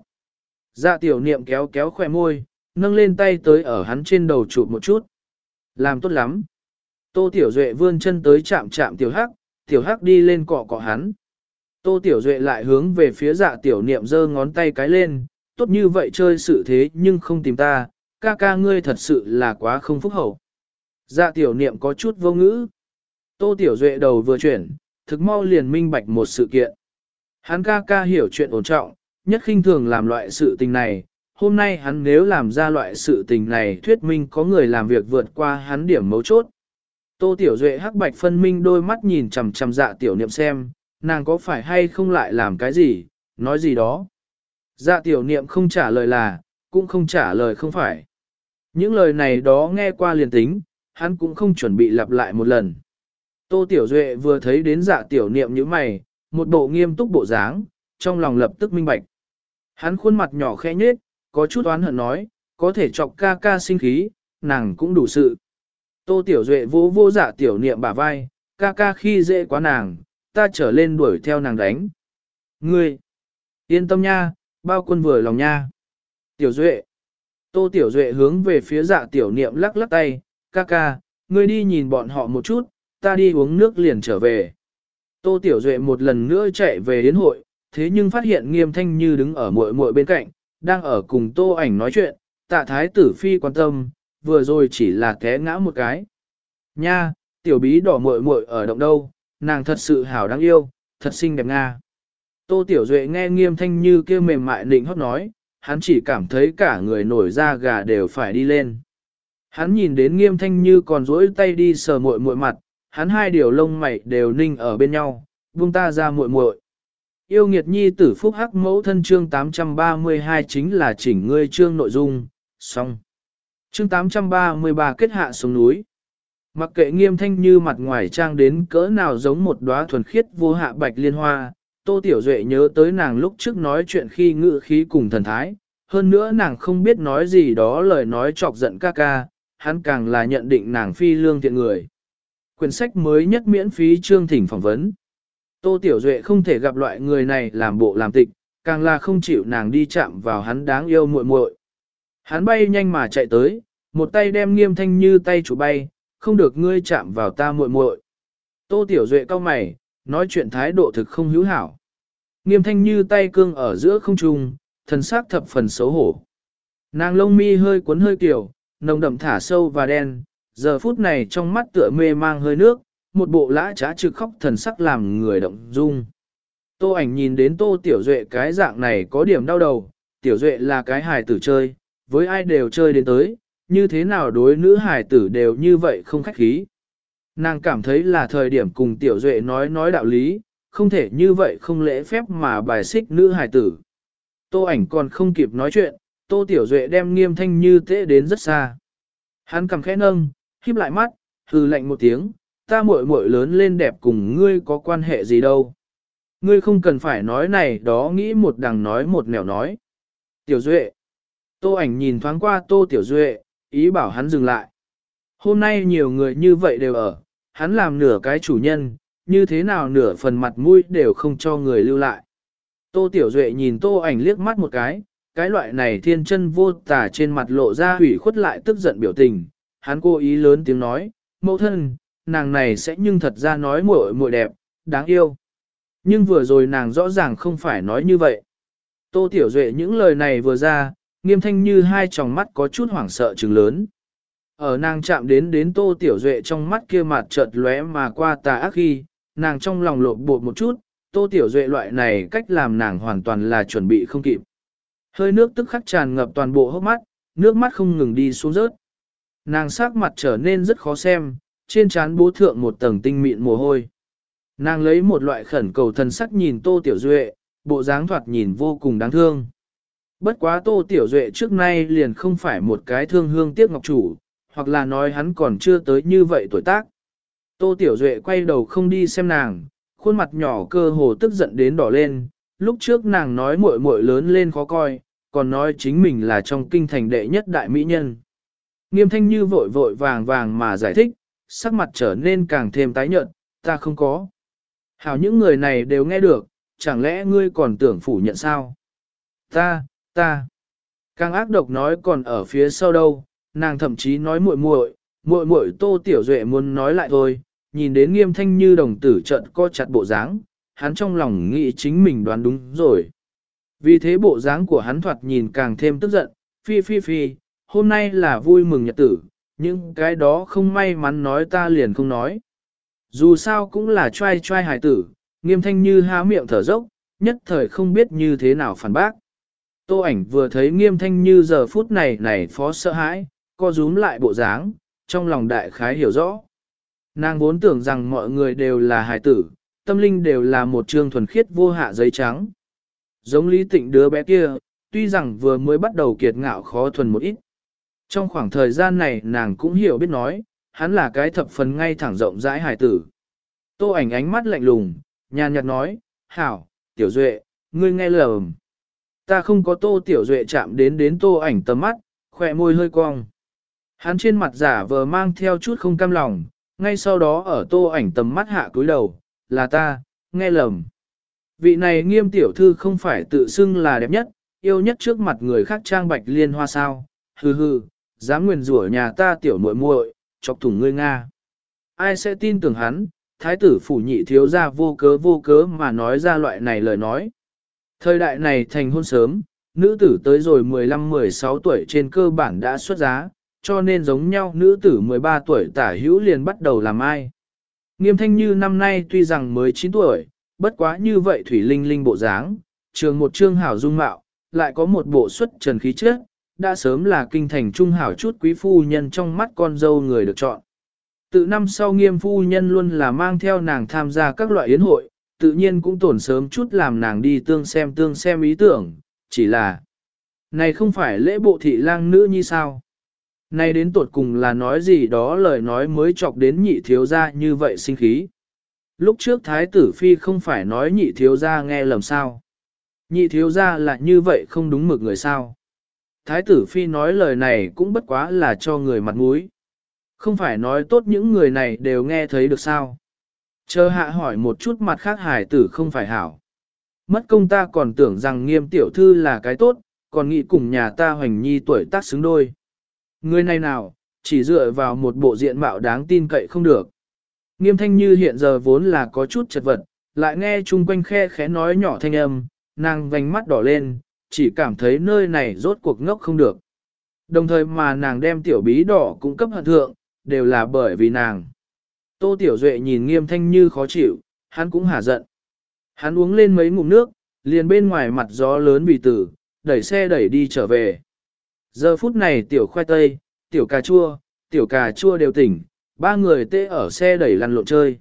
Dạ tiểu niệm kéo kéo khỏe môi, nâng lên tay tới ở hắn trên đầu chụp một chút. Làm tốt lắm. Tô tiểu duệ vươn chân tới chạm chạm tiểu hắc, tiểu hắc đi lên cọ cọ hắn. Tô tiểu duệ lại hướng về phía dạ tiểu niệm giơ ngón tay cái lên, tốt như vậy chơi sự thế nhưng không tìm ta, ca ca ngươi thật sự là quá không phúc hậu. Dạ tiểu niệm có chút vô ngữ. Tô tiểu duệ đầu vừa chuyển, thực mau liền minh bạch một sự kiện. Hắn ca ca hiểu chuyện ổn trọng, nhất khinh thường làm loại sự tình này. Hôm nay hắn nếu làm ra loại sự tình này thuyết minh có người làm việc vượt qua hắn điểm mấu chốt. Tô Tiểu Duệ hắc bạch phân minh đôi mắt nhìn chằm chằm dạ tiểu niệm xem, nàng có phải hay không lại làm cái gì, nói gì đó. Dạ tiểu niệm không trả lời là, cũng không trả lời không phải. Những lời này đó nghe qua liền tính, hắn cũng không chuẩn bị lặp lại một lần. Tô Tiểu Duệ vừa thấy đến dạ tiểu niệm như mày, một bộ nghiêm túc bộ dáng, trong lòng lập tức minh bạch. Hắn khuôn mặt nhỏ khẽ nhếch, có chút oán hận nói, có thể chọc ca ca sinh khí, nàng cũng đủ sự. Tô Tiểu Duệ vô vô dạ tiểu niệm bả vai, ca ca khi dễ quá nàng, ta trở lên đuổi theo nàng đánh. Ngươi, yên tâm nha, bao quân vừa lòng nha. Tiểu Duệ, Tô Tiểu Duệ hướng về phía dạ tiểu niệm lắc lắc tay, ca ca, ngươi đi nhìn bọn họ một chút, ta đi uống nước liền trở về. Tô Tiểu Duệ một lần nữa chạy về đến hội, thế nhưng phát hiện nghiêm thanh như đứng ở muội muội bên cạnh, đang ở cùng tô ảnh nói chuyện, tạ thái tử phi quan tâm, vừa rồi chỉ là té ngã một cái. Nha, tiểu bí đỏ muội muội ở động đâu, nàng thật sự hảo đáng yêu, thật xinh đẹp nga. Tô Tiểu Duệ nghe nghiêm thanh như kêu mềm mại nịnh hót nói, hắn chỉ cảm thấy cả người nổi da gà đều phải đi lên. Hắn nhìn đến nghiêm thanh như còn rỗi tay đi sờ muội muội mặt, hắn hai điều lông mày đều ninh ở bên nhau, buông ta ra muội muội. Yêu nghiệt nhi tử phúc hắc mẫu thân chương 832 chính là chỉnh ngươi chương nội dung, xong. Chương 833 kết hạ xuống núi. Mặc kệ nghiêm thanh như mặt ngoài trang đến cỡ nào giống một đóa thuần khiết vô hạ bạch liên hoa, Tô Tiểu Duệ nhớ tới nàng lúc trước nói chuyện khi ngự khí cùng thần thái, hơn nữa nàng không biết nói gì đó lời nói chọc giận ca ca, hắn càng là nhận định nàng phi lương thiện người. Quyển sách mới nhất miễn phí chương thỉnh phỏng vấn. Tô Tiểu Duệ không thể gặp loại người này làm bộ làm tịch, càng là không chịu nàng đi chạm vào hắn đáng yêu muội muội. Hắn bay nhanh mà chạy tới, một tay đem nghiêm thanh như tay chủ bay, không được ngươi chạm vào ta muội muội. Tô Tiểu Duệ cau mày, nói chuyện thái độ thực không hữu hảo. Nghiêm thanh như tay cương ở giữa không trung, thần sắc thập phần xấu hổ. Nàng lông mi hơi cuốn hơi kiểu, nồng đậm thả sâu và đen, giờ phút này trong mắt tựa mê mang hơi nước, một bộ lã trá trực khóc thần sắc làm người động dung. Tô ảnh nhìn đến tô tiểu duệ cái dạng này có điểm đau đầu, tiểu duệ là cái hài tử chơi, với ai đều chơi đến tới, như thế nào đối nữ hài tử đều như vậy không khách khí. Nàng cảm thấy là thời điểm cùng tiểu duệ nói nói đạo lý, không thể như vậy không lễ phép mà bài xích nữ hài tử. Tô ảnh còn không kịp nói chuyện, tô tiểu duệ đem nghiêm thanh như tế đến rất xa. Hắn cầm khẽ nâng, híp lại mắt, hừ lạnh một tiếng, ta muội muội lớn lên đẹp cùng ngươi có quan hệ gì đâu. Ngươi không cần phải nói này đó nghĩ một đằng nói một nẻo nói. Tiểu Duệ. Tô ảnh nhìn thoáng qua Tô Tiểu Duệ, ý bảo hắn dừng lại. Hôm nay nhiều người như vậy đều ở, hắn làm nửa cái chủ nhân, như thế nào nửa phần mặt mũi đều không cho người lưu lại. Tô Tiểu Duệ nhìn Tô ảnh liếc mắt một cái, cái loại này thiên chân vô tả trên mặt lộ ra hủy khuất lại tức giận biểu tình, hắn cố ý lớn tiếng nói, mẫu thân, nàng này sẽ nhưng thật ra nói muội muội đẹp, đáng yêu. Nhưng vừa rồi nàng rõ ràng không phải nói như vậy. Tô Tiểu Duệ những lời này vừa ra, nghiêm thanh như hai tròng mắt có chút hoảng sợ trừng lớn. Ở nàng chạm đến đến Tô Tiểu Duệ trong mắt kia mặt chợt lóe mà qua tà ác khi, nàng trong lòng lộn bột một chút, Tô Tiểu Duệ loại này cách làm nàng hoàn toàn là chuẩn bị không kịp. Hơi nước tức khắc tràn ngập toàn bộ hốc mắt, nước mắt không ngừng đi xuống rớt. Nàng sắc mặt trở nên rất khó xem, trên trán bố thượng một tầng tinh mịn mồ hôi. Nàng lấy một loại khẩn cầu thần sắc nhìn Tô Tiểu Duệ, bộ dáng thoạt nhìn vô cùng đáng thương. Bất quá Tô Tiểu Duệ trước nay liền không phải một cái thương hương tiếc ngọc chủ, hoặc là nói hắn còn chưa tới như vậy tuổi tác. Tô Tiểu Duệ quay đầu không đi xem nàng, khuôn mặt nhỏ cơ hồ tức giận đến đỏ lên, lúc trước nàng nói muội muội lớn lên khó coi, còn nói chính mình là trong kinh thành đệ nhất đại mỹ nhân. Nghiêm thanh như vội vội vàng vàng mà giải thích, sắc mặt trở nên càng thêm tái nhợt, ta không có. Hảo những người này đều nghe được, chẳng lẽ ngươi còn tưởng phủ nhận sao? Ta, ta. Càng ác độc nói còn ở phía sau đâu, nàng thậm chí nói muội muội, muội muội Tô Tiểu Duệ muốn nói lại thôi, nhìn đến Nghiêm Thanh Như đồng tử trận co chặt bộ dáng, hắn trong lòng nghĩ chính mình đoán đúng rồi. Vì thế bộ dáng của hắn thoạt nhìn càng thêm tức giận, phi phi phi, hôm nay là vui mừng nhật tử, nhưng cái đó không may mắn nói ta liền không nói. Dù sao cũng là trai trai hài tử, nghiêm thanh như há miệng thở dốc, nhất thời không biết như thế nào phản bác. Tô ảnh vừa thấy nghiêm thanh như giờ phút này này phó sợ hãi, co rúm lại bộ dáng, trong lòng đại khái hiểu rõ. Nàng vốn tưởng rằng mọi người đều là hài tử, tâm linh đều là một trương thuần khiết vô hạ giấy trắng. Giống lý tịnh đứa bé kia, tuy rằng vừa mới bắt đầu kiệt ngạo khó thuần một ít. Trong khoảng thời gian này nàng cũng hiểu biết nói, hắn là cái thập phần ngay thẳng rộng rãi hài tử. Tô ảnh ánh mắt lạnh lùng, nhàn nhạt nói, hảo, tiểu duệ, ngươi nghe lầm. Ta không có tô tiểu duệ chạm đến đến tô ảnh tầm mắt, khỏe môi hơi cong. Hắn trên mặt giả vờ mang theo chút không cam lòng, ngay sau đó ở tô ảnh tầm mắt hạ cúi đầu, là ta, nghe lầm. Vị này nghiêm tiểu thư không phải tự xưng là đẹp nhất, yêu nhất trước mặt người khác trang bạch liên hoa sao, hừ hừ, dám nguyền rủa nhà ta tiểu muội muội, chọc thủng ngươi Nga. Ai sẽ tin tưởng hắn, thái tử phủ nhị thiếu ra vô cớ vô cớ mà nói ra loại này lời nói. Thời đại này thành hôn sớm, nữ tử tới rồi 15-16 tuổi trên cơ bản đã xuất giá, cho nên giống nhau nữ tử 13 tuổi tả hữu liền bắt đầu làm ai. Nghiêm thanh như năm nay tuy rằng mới 9 tuổi, bất quá như vậy thủy linh linh bộ dáng, trường một trương hảo dung mạo, lại có một bộ xuất trần khí chất, đã sớm là kinh thành trung hảo chút quý phu nhân trong mắt con dâu người được chọn. Từ năm sau nghiêm phu nhân luôn là mang theo nàng tham gia các loại yến hội, tự nhiên cũng tổn sớm chút làm nàng đi tương xem tương xem ý tưởng, chỉ là này không phải lễ bộ thị lang nữ như sao nay đến tột cùng là nói gì đó lời nói mới chọc đến nhị thiếu gia như vậy sinh khí. Lúc trước thái tử phi không phải nói nhị thiếu gia nghe lầm sao. Nhị thiếu gia là như vậy không đúng mực người sao. Thái tử phi nói lời này cũng bất quá là cho người mặt mũi. Không phải nói tốt những người này đều nghe thấy được sao. Chờ hạ hỏi một chút mặt khác hải tử không phải hảo. Mất công ta còn tưởng rằng nghiêm tiểu thư là cái tốt, còn nghĩ cùng nhà ta hoành nhi tuổi tác xứng đôi. Người này nào, chỉ dựa vào một bộ diện mạo đáng tin cậy không được. Nghiêm thanh như hiện giờ vốn là có chút chật vật, lại nghe chung quanh khe khẽ nói nhỏ thanh âm, nàng vành mắt đỏ lên, chỉ cảm thấy nơi này rốt cuộc ngốc không được. Đồng thời mà nàng đem tiểu bí đỏ cung cấp hận thượng, đều là bởi vì nàng. Tô Tiểu Duệ nhìn nghiêm thanh như khó chịu, hắn cũng hả giận. Hắn uống lên mấy ngụm nước, liền bên ngoài mặt gió lớn bị tử, đẩy xe đẩy đi trở về. Giờ phút này tiểu khoai tây, tiểu cà chua, tiểu cà chua đều tỉnh, ba người tê ở xe đẩy lăn lộn chơi.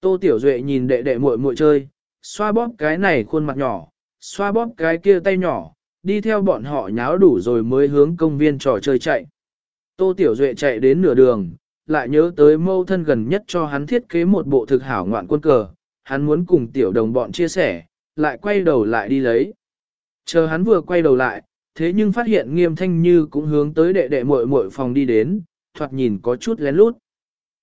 Tô Tiểu Duệ nhìn đệ đệ muội muội chơi, xoa bóp cái này khuôn mặt nhỏ, xoa bóp cái kia tay nhỏ, đi theo bọn họ nháo đủ rồi mới hướng công viên trò chơi chạy. Tô Tiểu Duệ chạy đến nửa đường, lại nhớ tới mâu thân gần nhất cho hắn thiết kế một bộ thực hảo ngoạn quân cờ, hắn muốn cùng tiểu đồng bọn chia sẻ, lại quay đầu lại đi lấy. Chờ hắn vừa quay đầu lại, thế nhưng phát hiện nghiêm thanh như cũng hướng tới đệ đệ muội muội phòng đi đến, thoạt nhìn có chút lén lút.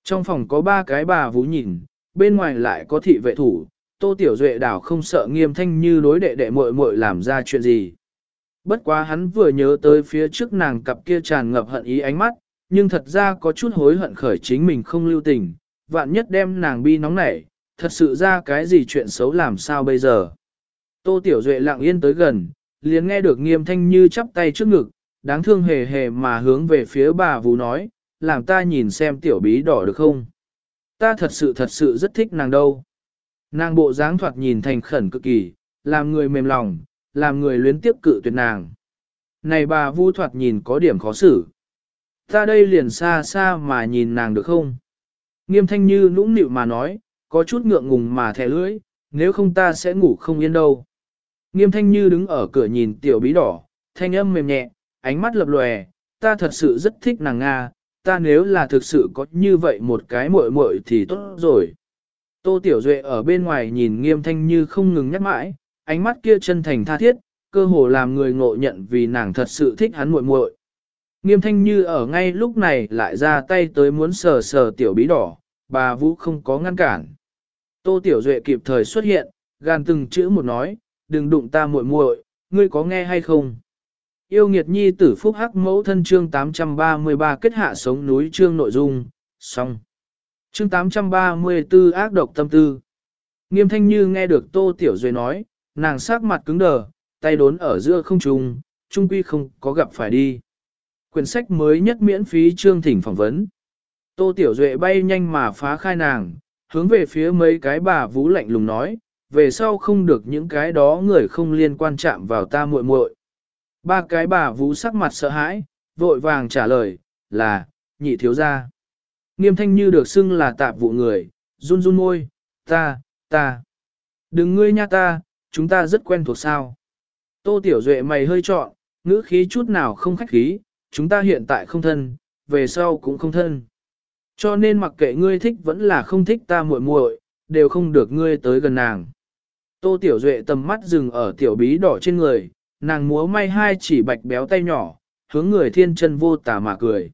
Trong phòng có ba cái bà vú nhìn, bên ngoài lại có thị vệ thủ, tô tiểu duệ đảo không sợ nghiêm thanh như đối đệ đệ muội muội làm ra chuyện gì. Bất quá hắn vừa nhớ tới phía trước nàng cặp kia tràn ngập hận ý ánh mắt, nhưng thật ra có chút hối hận khởi chính mình không lưu tình, vạn nhất đem nàng bi nóng nảy, thật sự ra cái gì chuyện xấu làm sao bây giờ. Tô Tiểu Duệ lặng yên tới gần, liền nghe được nghiêm thanh như chắp tay trước ngực, đáng thương hề hề mà hướng về phía bà vú nói, làm ta nhìn xem tiểu bí đỏ được không. Ta thật sự thật sự rất thích nàng đâu. Nàng bộ dáng thoạt nhìn thành khẩn cực kỳ, làm người mềm lòng, làm người luyến tiếp cự tuyệt nàng. Này bà vu thoạt nhìn có điểm khó xử. Ta đây liền xa xa mà nhìn nàng được không? Nghiêm thanh như nũng nịu mà nói, có chút ngượng ngùng mà thẻ lưỡi, nếu không ta sẽ ngủ không yên đâu. Nghiêm thanh như đứng ở cửa nhìn tiểu bí đỏ, thanh âm mềm nhẹ, ánh mắt lập lòe, ta thật sự rất thích nàng Nga, ta nếu là thực sự có như vậy một cái muội muội thì tốt rồi. Tô Tiểu Duệ ở bên ngoài nhìn nghiêm thanh như không ngừng nhắc mãi, ánh mắt kia chân thành tha thiết, cơ hồ làm người ngộ nhận vì nàng thật sự thích hắn muội muội. Nghiêm thanh như ở ngay lúc này lại ra tay tới muốn sờ sờ tiểu bí đỏ, bà Vũ không có ngăn cản. Tô Tiểu Duệ kịp thời xuất hiện, gan từng chữ một nói, đừng đụng ta muội muội, ngươi có nghe hay không? Yêu nghiệt nhi tử phúc hắc mẫu thân chương 833 kết hạ sống núi chương nội dung, xong. Chương 834 ác độc tâm tư. Nghiêm thanh như nghe được Tô Tiểu Duệ nói, nàng sắc mặt cứng đờ, tay đốn ở giữa không trùng, trung quy không có gặp phải đi. Quyển sách mới nhất miễn phí chương thỉnh phỏng vấn. Tô Tiểu Duệ bay nhanh mà phá khai nàng, hướng về phía mấy cái bà vũ lạnh lùng nói, về sau không được những cái đó người không liên quan chạm vào ta muội muội. Ba cái bà vũ sắc mặt sợ hãi, vội vàng trả lời, là, nhị thiếu gia. Nghiêm thanh như được xưng là tạp vụ người, run run môi, ta, ta. Đừng ngươi nha ta, chúng ta rất quen thuộc sao. Tô Tiểu Duệ mày hơi trọn, ngữ khí chút nào không khách khí, chúng ta hiện tại không thân, về sau cũng không thân. Cho nên mặc kệ ngươi thích vẫn là không thích ta muội muội, đều không được ngươi tới gần nàng. Tô Tiểu Duệ tầm mắt dừng ở tiểu bí đỏ trên người, nàng múa may hai chỉ bạch béo tay nhỏ, hướng người thiên chân vô tà mà cười.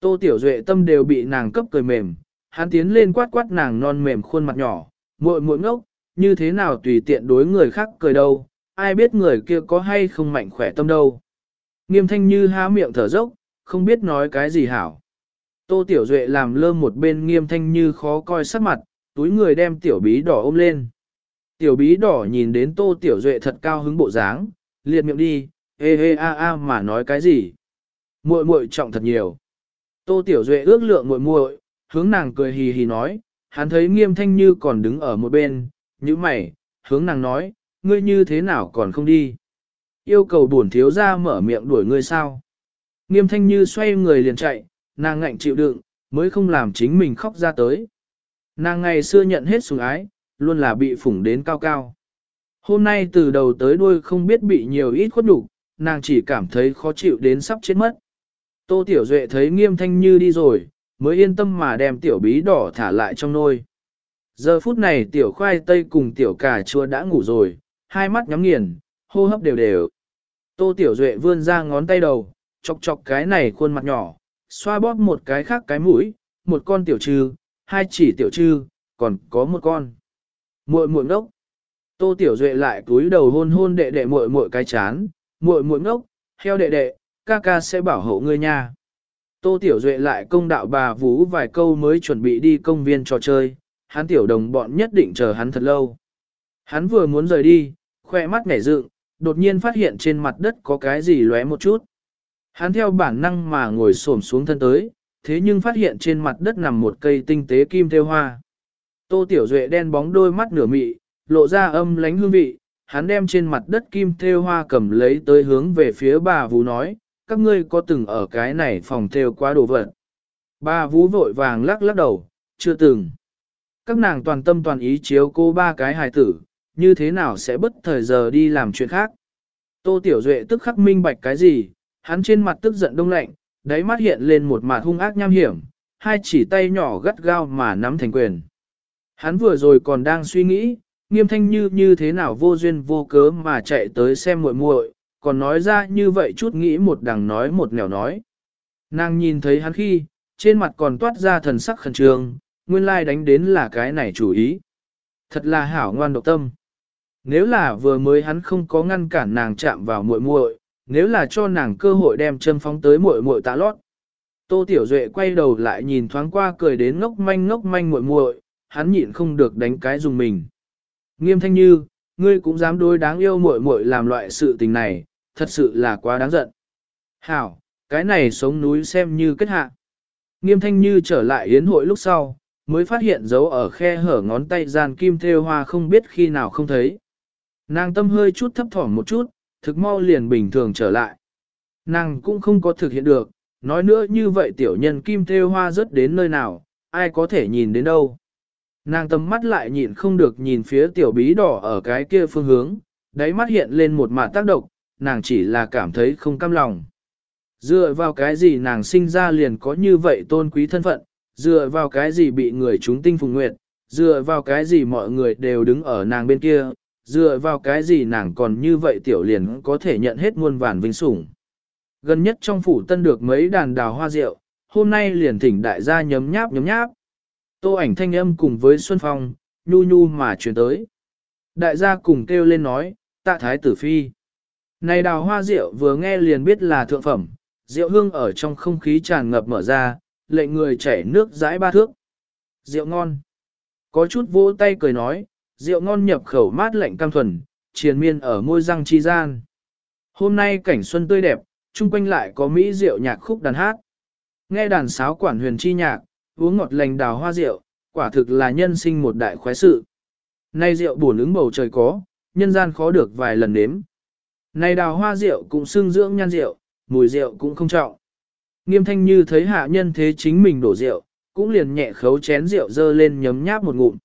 Tô Tiểu Duệ tâm đều bị nàng cấp cười mềm, hắn tiến lên quát quát nàng non mềm khuôn mặt nhỏ, muội muội ngốc, như thế nào tùy tiện đối người khác cười đâu, ai biết người kia có hay không mạnh khỏe tâm đâu. Nghiêm thanh như há miệng thở dốc, không biết nói cái gì hảo. Tô Tiểu Duệ làm lơ một bên nghiêm thanh như khó coi sắc mặt, túi người đem tiểu bí đỏ ôm lên. Tiểu bí đỏ nhìn đến Tô Tiểu Duệ thật cao hứng bộ dáng, liệt miệng đi, ê ê a a mà nói cái gì. Muội muội trọng thật nhiều. Tô Tiểu Duệ ước lượng muội muội, hướng nàng cười hì hì nói, hắn thấy nghiêm thanh như còn đứng ở một bên, như mày, hướng nàng nói, ngươi như thế nào còn không đi. Yêu cầu buồn thiếu ra mở miệng đuổi ngươi sao. Nghiêm thanh như xoay người liền chạy, nàng ngạnh chịu đựng, mới không làm chính mình khóc ra tới. Nàng ngày xưa nhận hết sủng ái, luôn là bị phủng đến cao cao. Hôm nay từ đầu tới đuôi không biết bị nhiều ít khuất đủ, nàng chỉ cảm thấy khó chịu đến sắp chết mất. Tô Tiểu Duệ thấy nghiêm thanh như đi rồi, mới yên tâm mà đem tiểu bí đỏ thả lại trong nôi. Giờ phút này tiểu khoai tây cùng tiểu cà chua đã ngủ rồi, hai mắt nhắm nghiền, hô hấp đều đều. Tô Tiểu Duệ vươn ra ngón tay đầu, chọc chọc cái này khuôn mặt nhỏ, xoa bóp một cái khác cái mũi, một con tiểu trư, hai chỉ tiểu trư, còn có một con. Muội muội ngốc. Tô Tiểu Duệ lại cúi đầu hôn hôn đệ đệ muội muội cái chán, muội muội ngốc, heo đệ đệ, ca ca sẽ bảo hộ ngươi nha. Tô Tiểu Duệ lại công đạo bà Vũ vài câu mới chuẩn bị đi công viên trò chơi, hắn tiểu đồng bọn nhất định chờ hắn thật lâu. Hắn vừa muốn rời đi, khoe mắt nhảy dựng, đột nhiên phát hiện trên mặt đất có cái gì lóe một chút. Hắn theo bản năng mà ngồi xổm xuống thân tới, thế nhưng phát hiện trên mặt đất nằm một cây tinh tế kim theo hoa. Tô Tiểu Duệ đen bóng đôi mắt nửa mị, lộ ra âm lánh hương vị, hắn đem trên mặt đất kim thêu hoa cầm lấy tới hướng về phía bà Vũ nói, các ngươi có từng ở cái này phòng thêu quá đồ vật. Bà Vũ vội vàng lắc lắc đầu, chưa từng. Các nàng toàn tâm toàn ý chiếu cô ba cái hài tử, như thế nào sẽ bất thời giờ đi làm chuyện khác. Tô Tiểu Duệ tức khắc minh bạch cái gì, hắn trên mặt tức giận đông lạnh, đáy mắt hiện lên một mặt hung ác nham hiểm, hai chỉ tay nhỏ gắt gao mà nắm thành quyền. Hắn vừa rồi còn đang suy nghĩ, nghiêm thanh như như thế nào vô duyên vô cớ mà chạy tới xem muội muội, còn nói ra như vậy chút nghĩ một đằng nói một nẻo nói. Nàng nhìn thấy hắn khi, trên mặt còn toát ra thần sắc khẩn trương, nguyên lai đánh đến là cái này chủ ý. Thật là hảo ngoan độc tâm. Nếu là vừa mới hắn không có ngăn cản nàng chạm vào muội muội, nếu là cho nàng cơ hội đem chân phóng tới muội muội tạ lót. Tô Tiểu Duệ quay đầu lại nhìn thoáng qua cười đến ngốc manh ngốc manh muội muội, hắn nhịn không được đánh cái dùng mình. Nghiêm thanh như, ngươi cũng dám đối đáng yêu muội muội làm loại sự tình này, thật sự là quá đáng giận. Hảo, cái này sống núi xem như kết hạ. Nghiêm thanh như trở lại yến hội lúc sau, mới phát hiện dấu ở khe hở ngón tay gian kim thêu hoa không biết khi nào không thấy. Nàng tâm hơi chút thấp thỏm một chút, thực mau liền bình thường trở lại. Nàng cũng không có thực hiện được, nói nữa như vậy tiểu nhân kim thêu hoa rớt đến nơi nào, ai có thể nhìn đến đâu. Nàng tầm mắt lại nhịn không được nhìn phía tiểu bí đỏ ở cái kia phương hướng, đáy mắt hiện lên một mạt tác động, nàng chỉ là cảm thấy không cam lòng. Dựa vào cái gì nàng sinh ra liền có như vậy tôn quý thân phận, dựa vào cái gì bị người chúng tinh phùng nguyệt, dựa vào cái gì mọi người đều đứng ở nàng bên kia, dựa vào cái gì nàng còn như vậy tiểu liền có thể nhận hết muôn vàn vinh sủng. Gần nhất trong phủ tân được mấy đàn đào hoa rượu, hôm nay liền thỉnh đại gia nhấm nháp nhấm nháp. Tô ảnh thanh âm cùng với Xuân Phong, nhu nhu mà truyền tới. Đại gia cùng kêu lên nói, tạ thái tử phi. Này đào hoa rượu vừa nghe liền biết là thượng phẩm, rượu hương ở trong không khí tràn ngập mở ra, lệnh người chảy nước dãi ba thước. Rượu ngon. Có chút vỗ tay cười nói, rượu ngon nhập khẩu mát lạnh cam thuần, triền miên ở môi răng chi gian. Hôm nay cảnh xuân tươi đẹp, chung quanh lại có mỹ rượu nhạc khúc đàn hát. Nghe đàn sáo quản huyền chi nhạc, uống ngọt lành đào hoa rượu, quả thực là nhân sinh một đại khoái sự. Nay rượu bổn ứng bầu trời có, nhân gian khó được vài lần nếm. Này đào hoa rượu cũng xưng dưỡng nhan rượu, mùi rượu cũng không trọng. Nghiêm thanh như thấy hạ nhân thế chính mình đổ rượu, cũng liền nhẹ khấu chén rượu dơ lên nhấm nháp một ngụm.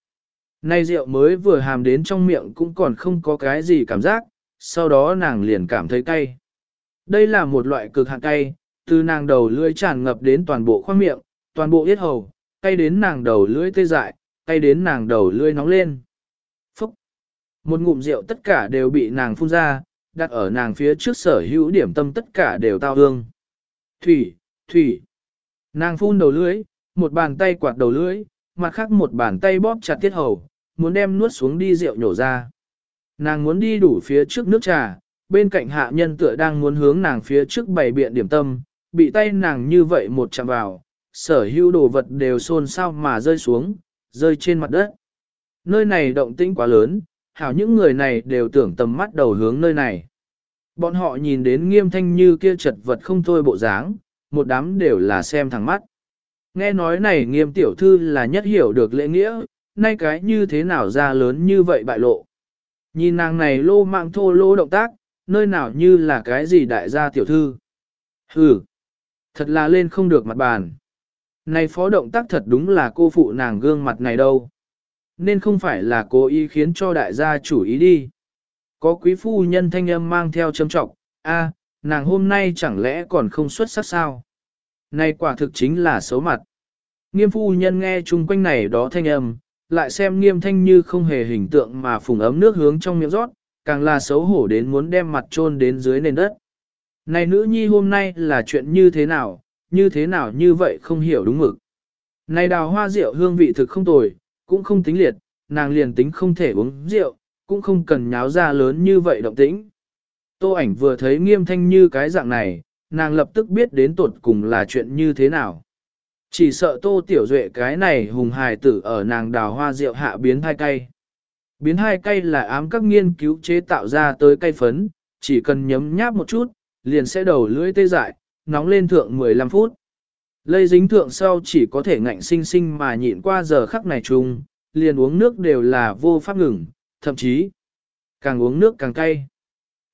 Nay rượu mới vừa hàm đến trong miệng cũng còn không có cái gì cảm giác, sau đó nàng liền cảm thấy cay. Đây là một loại cực hạn cay, từ nàng đầu lưỡi tràn ngập đến toàn bộ khoang miệng, toàn bộ yết hầu, cay đến nàng đầu lưỡi tê dại, cay đến nàng đầu lưỡi nóng lên. Phúc! Một ngụm rượu tất cả đều bị nàng phun ra, đặt ở nàng phía trước sở hữu điểm tâm tất cả đều tao hương. Thủy! Thủy! Nàng phun đầu lưỡi, một bàn tay quạt đầu lưỡi, mặt khác một bàn tay bóp chặt tiết hầu, muốn đem nuốt xuống đi rượu nhổ ra. Nàng muốn đi đủ phía trước nước trà, bên cạnh hạ nhân tựa đang muốn hướng nàng phía trước bày biện điểm tâm, bị tay nàng như vậy một chạm vào, sở hữu đồ vật đều xôn xao mà rơi xuống, rơi trên mặt đất. Nơi này động tĩnh quá lớn, hảo những người này đều tưởng tầm mắt đầu hướng nơi này. Bọn họ nhìn đến nghiêm thanh như kia chật vật không thôi bộ dáng, một đám đều là xem thẳng mắt. Nghe nói này nghiêm tiểu thư là nhất hiểu được lễ nghĩa, nay cái như thế nào ra lớn như vậy bại lộ. Nhìn nàng này lô mạng thô lô động tác, nơi nào như là cái gì đại gia tiểu thư. Hừ, thật là lên không được mặt bàn. Này phó động tác thật đúng là cô phụ nàng gương mặt này đâu. Nên không phải là cố ý khiến cho đại gia chủ ý đi. Có quý phu nhân thanh âm mang theo châm trọng, a, nàng hôm nay chẳng lẽ còn không xuất sắc sao? Này quả thực chính là xấu mặt. Nghiêm phu nhân nghe chung quanh này đó thanh âm, lại xem nghiêm thanh như không hề hình tượng mà phùng ấm nước hướng trong miệng rót, càng là xấu hổ đến muốn đem mặt chôn đến dưới nền đất. Này nữ nhi hôm nay là chuyện như thế nào, như thế nào như vậy không hiểu đúng mực. Này đào hoa rượu hương vị thực không tồi, cũng không tính liệt, nàng liền tính không thể uống rượu, cũng không cần nháo ra lớn như vậy động tĩnh. Tô ảnh vừa thấy nghiêm thanh như cái dạng này, nàng lập tức biết đến tuột cùng là chuyện như thế nào. Chỉ sợ tô tiểu duệ cái này hùng hài tử ở nàng đào hoa rượu hạ biến hai cây. Biến hai cây là ám các nghiên cứu chế tạo ra tới cây phấn, chỉ cần nhấm nháp một chút, liền sẽ đầu lưỡi tê dại, nóng lên thượng 15 phút. Lây dính thượng sau chỉ có thể ngạnh sinh sinh mà nhịn qua giờ khắc này chung, liền uống nước đều là vô pháp ngừng, thậm chí càng uống nước càng cay.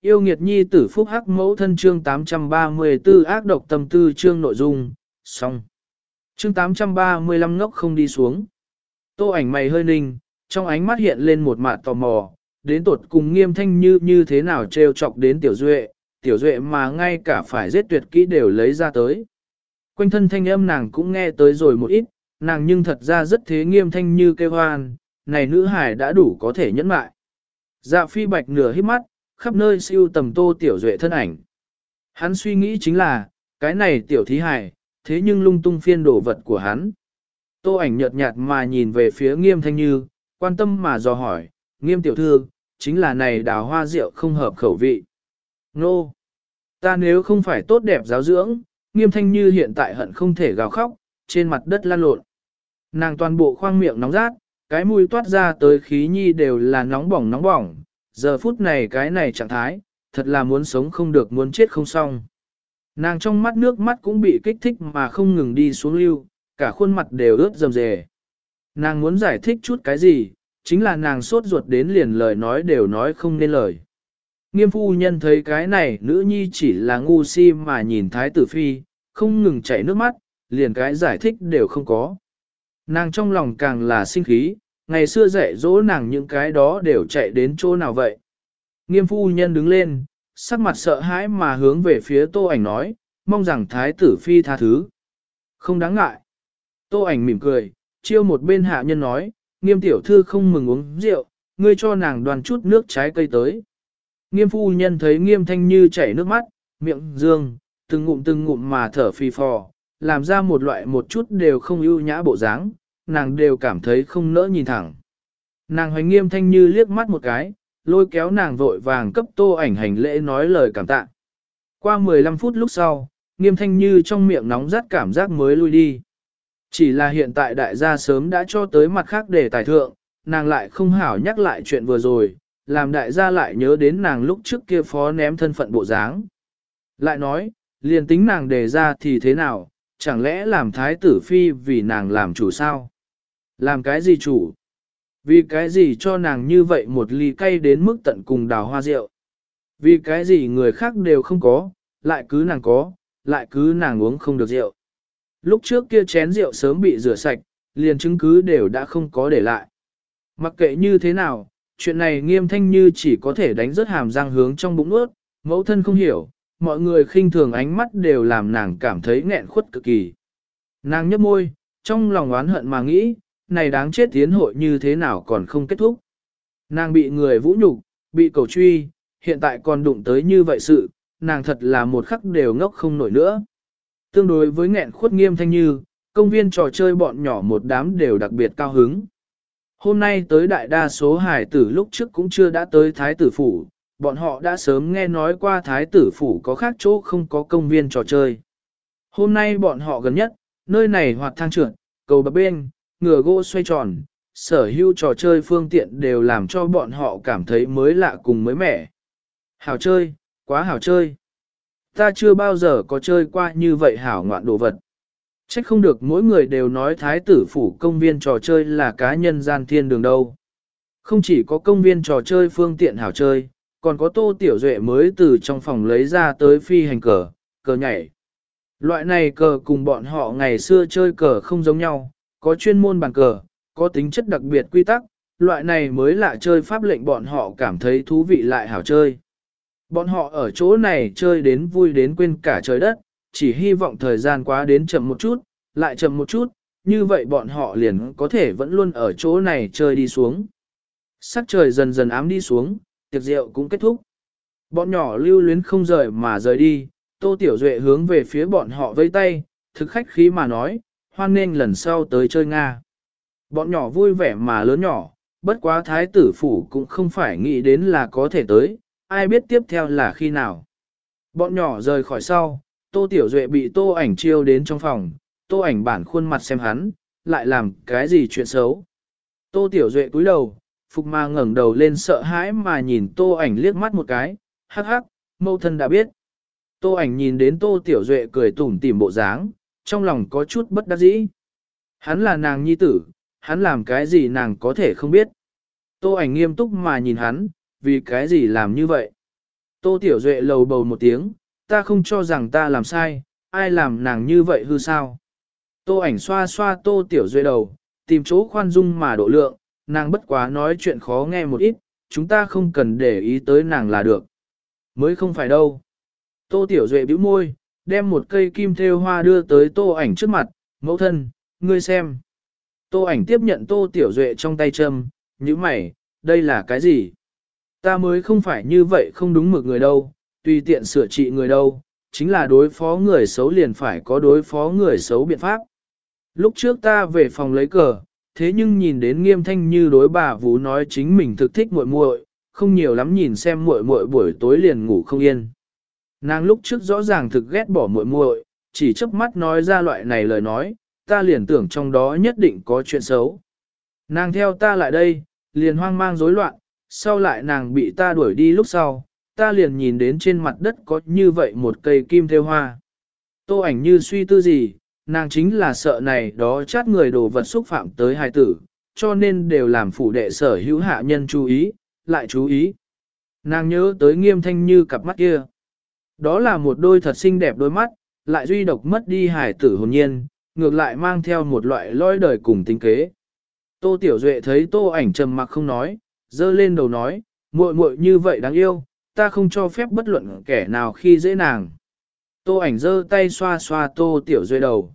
Yêu nghiệt nhi tử phúc hắc mẫu thân chương 834 ác độc tâm tư chương nội dung, xong. Chương 835 ngốc không đi xuống. Tô ảnh mày hơi ninh, trong ánh mắt hiện lên một mạt tò mò, đến tột cùng nghiêm thanh như như thế nào treo chọc đến tiểu duệ, tiểu duệ mà ngay cả phải giết tuyệt kỹ đều lấy ra tới. Quanh thân thanh âm nàng cũng nghe tới rồi một ít, nàng nhưng thật ra rất thế nghiêm thanh như kêu hoan, này nữ hải đã đủ có thể nhẫn mại. Dạ phi bạch nửa hít mắt, khắp nơi siêu tầm tô tiểu duệ thân ảnh. Hắn suy nghĩ chính là, cái này tiểu thí hải, thế nhưng lung tung phiên đổ vật của hắn. Tô ảnh nhợt nhạt mà nhìn về phía nghiêm thanh như, quan tâm mà dò hỏi, nghiêm tiểu thư, chính là này đào hoa rượu không hợp khẩu vị. Nô! Ta nếu không phải tốt đẹp giáo dưỡng, nghiêm thanh như hiện tại hận không thể gào khóc, trên mặt đất lan lộn. Nàng toàn bộ khoang miệng nóng rát, cái mùi toát ra tới khí nhi đều là nóng bỏng nóng bỏng, giờ phút này cái này trạng thái, thật là muốn sống không được muốn chết không xong. Nàng trong mắt nước mắt cũng bị kích thích mà không ngừng đi xuống lưu, cả khuôn mặt đều ướt rầm rề. Nàng muốn giải thích chút cái gì, chính là nàng sốt ruột đến liền lời nói đều nói không nên lời. Nghiêm phu nhân thấy cái này nữ nhi chỉ là ngu si mà nhìn thái tử phi, không ngừng chảy nước mắt, liền cái giải thích đều không có. Nàng trong lòng càng là sinh khí, ngày xưa dạy dỗ nàng những cái đó đều chạy đến chỗ nào vậy. Nghiêm phu nhân đứng lên, sắc mặt sợ hãi mà hướng về phía tô ảnh nói, mong rằng thái tử phi tha thứ. Không đáng ngại. Tô ảnh mỉm cười, chiêu một bên hạ nhân nói, nghiêm tiểu thư không mừng uống rượu, ngươi cho nàng đoàn chút nước trái cây tới. Nghiêm phu nhân thấy nghiêm thanh như chảy nước mắt, miệng dương, từng ngụm từng ngụm mà thở phì phò, làm ra một loại một chút đều không ưu nhã bộ dáng, nàng đều cảm thấy không nỡ nhìn thẳng. Nàng hoành nghiêm thanh như liếc mắt một cái, lôi kéo nàng vội vàng cấp tô ảnh hành lễ nói lời cảm tạ. Qua 15 phút lúc sau, nghiêm thanh như trong miệng nóng rát cảm giác mới lui đi. Chỉ là hiện tại đại gia sớm đã cho tới mặt khác để tài thượng, nàng lại không hảo nhắc lại chuyện vừa rồi, làm đại gia lại nhớ đến nàng lúc trước kia phó ném thân phận bộ dáng. Lại nói, liền tính nàng đề ra thì thế nào, chẳng lẽ làm thái tử phi vì nàng làm chủ sao? Làm cái gì chủ? Vì cái gì cho nàng như vậy một ly cay đến mức tận cùng đào hoa rượu? Vì cái gì người khác đều không có, lại cứ nàng có, lại cứ nàng uống không được rượu. Lúc trước kia chén rượu sớm bị rửa sạch, liền chứng cứ đều đã không có để lại. Mặc kệ như thế nào, chuyện này nghiêm thanh như chỉ có thể đánh rớt hàm răng hướng trong bụng ướt, mẫu thân không hiểu, mọi người khinh thường ánh mắt đều làm nàng cảm thấy nghẹn khuất cực kỳ. Nàng nhấp môi, trong lòng oán hận mà nghĩ, này đáng chết tiến hội như thế nào còn không kết thúc. Nàng bị người vũ nhục, bị cầu truy, hiện tại còn đụng tới như vậy sự, nàng thật là một khắc đều ngốc không nổi nữa. Tương đối với nghẹn khuất nghiêm thanh như, công viên trò chơi bọn nhỏ một đám đều đặc biệt cao hứng. Hôm nay tới đại đa số hải tử lúc trước cũng chưa đã tới thái tử phủ, bọn họ đã sớm nghe nói qua thái tử phủ có khác chỗ không có công viên trò chơi. Hôm nay bọn họ gần nhất, nơi này hoạt thang trượt, cầu bập bên, ngựa gỗ xoay tròn, sở hữu trò chơi phương tiện đều làm cho bọn họ cảm thấy mới lạ cùng mới mẻ. Hảo chơi, quá hảo chơi. Ta chưa bao giờ có chơi qua như vậy hảo ngoạn đồ vật. Trách không được mỗi người đều nói thái tử phủ công viên trò chơi là cá nhân gian thiên đường đâu. Không chỉ có công viên trò chơi phương tiện hảo chơi, còn có tô tiểu duệ mới từ trong phòng lấy ra tới phi hành cờ, cờ nhảy. Loại này cờ cùng bọn họ ngày xưa chơi cờ không giống nhau, có chuyên môn bàn cờ, có tính chất đặc biệt quy tắc, loại này mới là chơi pháp lệnh bọn họ cảm thấy thú vị lại hảo chơi. Bọn họ ở chỗ này chơi đến vui đến quên cả trời đất, chỉ hy vọng thời gian quá đến chậm một chút, lại chậm một chút, như vậy bọn họ liền có thể vẫn luôn ở chỗ này chơi đi xuống. Sắc trời dần dần ám đi xuống, tiệc rượu cũng kết thúc. Bọn nhỏ lưu luyến không rời mà rời đi, Tô Tiểu Duệ hướng về phía bọn họ vây tay, thực khách khí mà nói, hoan nghênh lần sau tới chơi Nga. Bọn nhỏ vui vẻ mà lớn nhỏ, bất quá thái tử phủ cũng không phải nghĩ đến là có thể tới, ai biết tiếp theo là khi nào. Bọn nhỏ rời khỏi sau, Tô Tiểu Duệ bị Tô ảnh chiêu đến trong phòng, Tô ảnh bản khuôn mặt xem hắn, lại làm cái gì chuyện xấu. Tô Tiểu Duệ cúi đầu, Phục Ma ngẩng đầu lên sợ hãi mà nhìn Tô ảnh liếc mắt một cái, hắc hắc, mâu thân đã biết. Tô ảnh nhìn đến Tô Tiểu Duệ cười tủm tỉm bộ dáng, trong lòng có chút bất đắc dĩ. Hắn là nàng nhi tử, hắn làm cái gì nàng có thể không biết. Tô ảnh nghiêm túc mà nhìn hắn, vì cái gì làm như vậy. Tô Tiểu Duệ lầu bầu một tiếng, ta không cho rằng ta làm sai, ai làm nàng như vậy hư sao. Tô ảnh xoa xoa Tô Tiểu Duệ đầu, tìm chỗ khoan dung mà độ lượng, nàng bất quá nói chuyện khó nghe một ít, chúng ta không cần để ý tới nàng là được. Mới không phải đâu. Tô Tiểu Duệ bĩu môi, đem một cây kim thêu hoa đưa tới tô ảnh trước mặt, mẫu thân, ngươi xem. Tô ảnh tiếp nhận tô tiểu duệ trong tay châm, như mày, đây là cái gì? Ta mới không phải như vậy không đúng mực người đâu, tùy tiện sửa trị người đâu, chính là đối phó người xấu liền phải có đối phó người xấu biện pháp. Lúc trước ta về phòng lấy cờ, thế nhưng nhìn đến nghiêm thanh như đối bà vú nói chính mình thực thích muội muội, không nhiều lắm nhìn xem muội muội buổi tối liền ngủ không yên. Nàng lúc trước rõ ràng thực ghét bỏ muội muội, chỉ chớp mắt nói ra loại này lời nói, ta liền tưởng trong đó nhất định có chuyện xấu. Nàng theo ta lại đây, liền hoang mang rối loạn, sau lại nàng bị ta đuổi đi lúc sau, ta liền nhìn đến trên mặt đất có như vậy một cây kim theo hoa. Tô ảnh như suy tư gì, nàng chính là sợ này đó chát người đồ vật xúc phạm tới hài tử, cho nên đều làm phủ đệ sở hữu hạ nhân chú ý, lại chú ý. Nàng nhớ tới nghiêm thanh như cặp mắt kia. Đó là một đôi thật xinh đẹp đôi mắt, lại duy độc mất đi hải tử hồn nhiên, ngược lại mang theo một loại lôi đời cùng tính kế. Tô Tiểu Duệ thấy tô ảnh trầm mặc không nói, dơ lên đầu nói, muội muội như vậy đáng yêu, ta không cho phép bất luận kẻ nào khi dễ nàng. Tô ảnh giơ tay xoa xoa tô Tiểu Duệ đầu.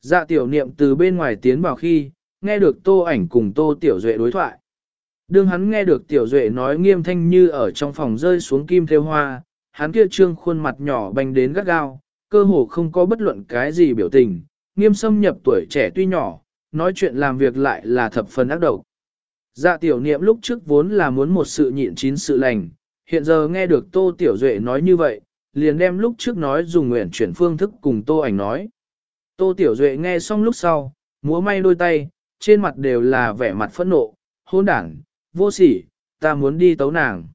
Dạ tiểu niệm từ bên ngoài tiến vào khi, nghe được tô ảnh cùng tô Tiểu Duệ đối thoại. Đương hắn nghe được Tiểu Duệ nói nghiêm thanh như ở trong phòng rơi xuống kim theo hoa, hắn kia trương khuôn mặt nhỏ bành đến gắt gao, cơ hồ không có bất luận cái gì biểu tình, nghiêm xâm nhập tuổi trẻ tuy nhỏ, nói chuyện làm việc lại là thập phần ác độc. Dạ tiểu niệm lúc trước vốn là muốn một sự nhịn chín sự lành, hiện giờ nghe được Tô Tiểu Duệ nói như vậy, liền đem lúc trước nói dùng nguyện chuyển phương thức cùng Tô ảnh nói. Tô Tiểu Duệ nghe xong lúc sau, múa may đôi tay, trên mặt đều là vẻ mặt phẫn nộ, hôn đảng, vô sỉ, ta muốn đi tấu nàng.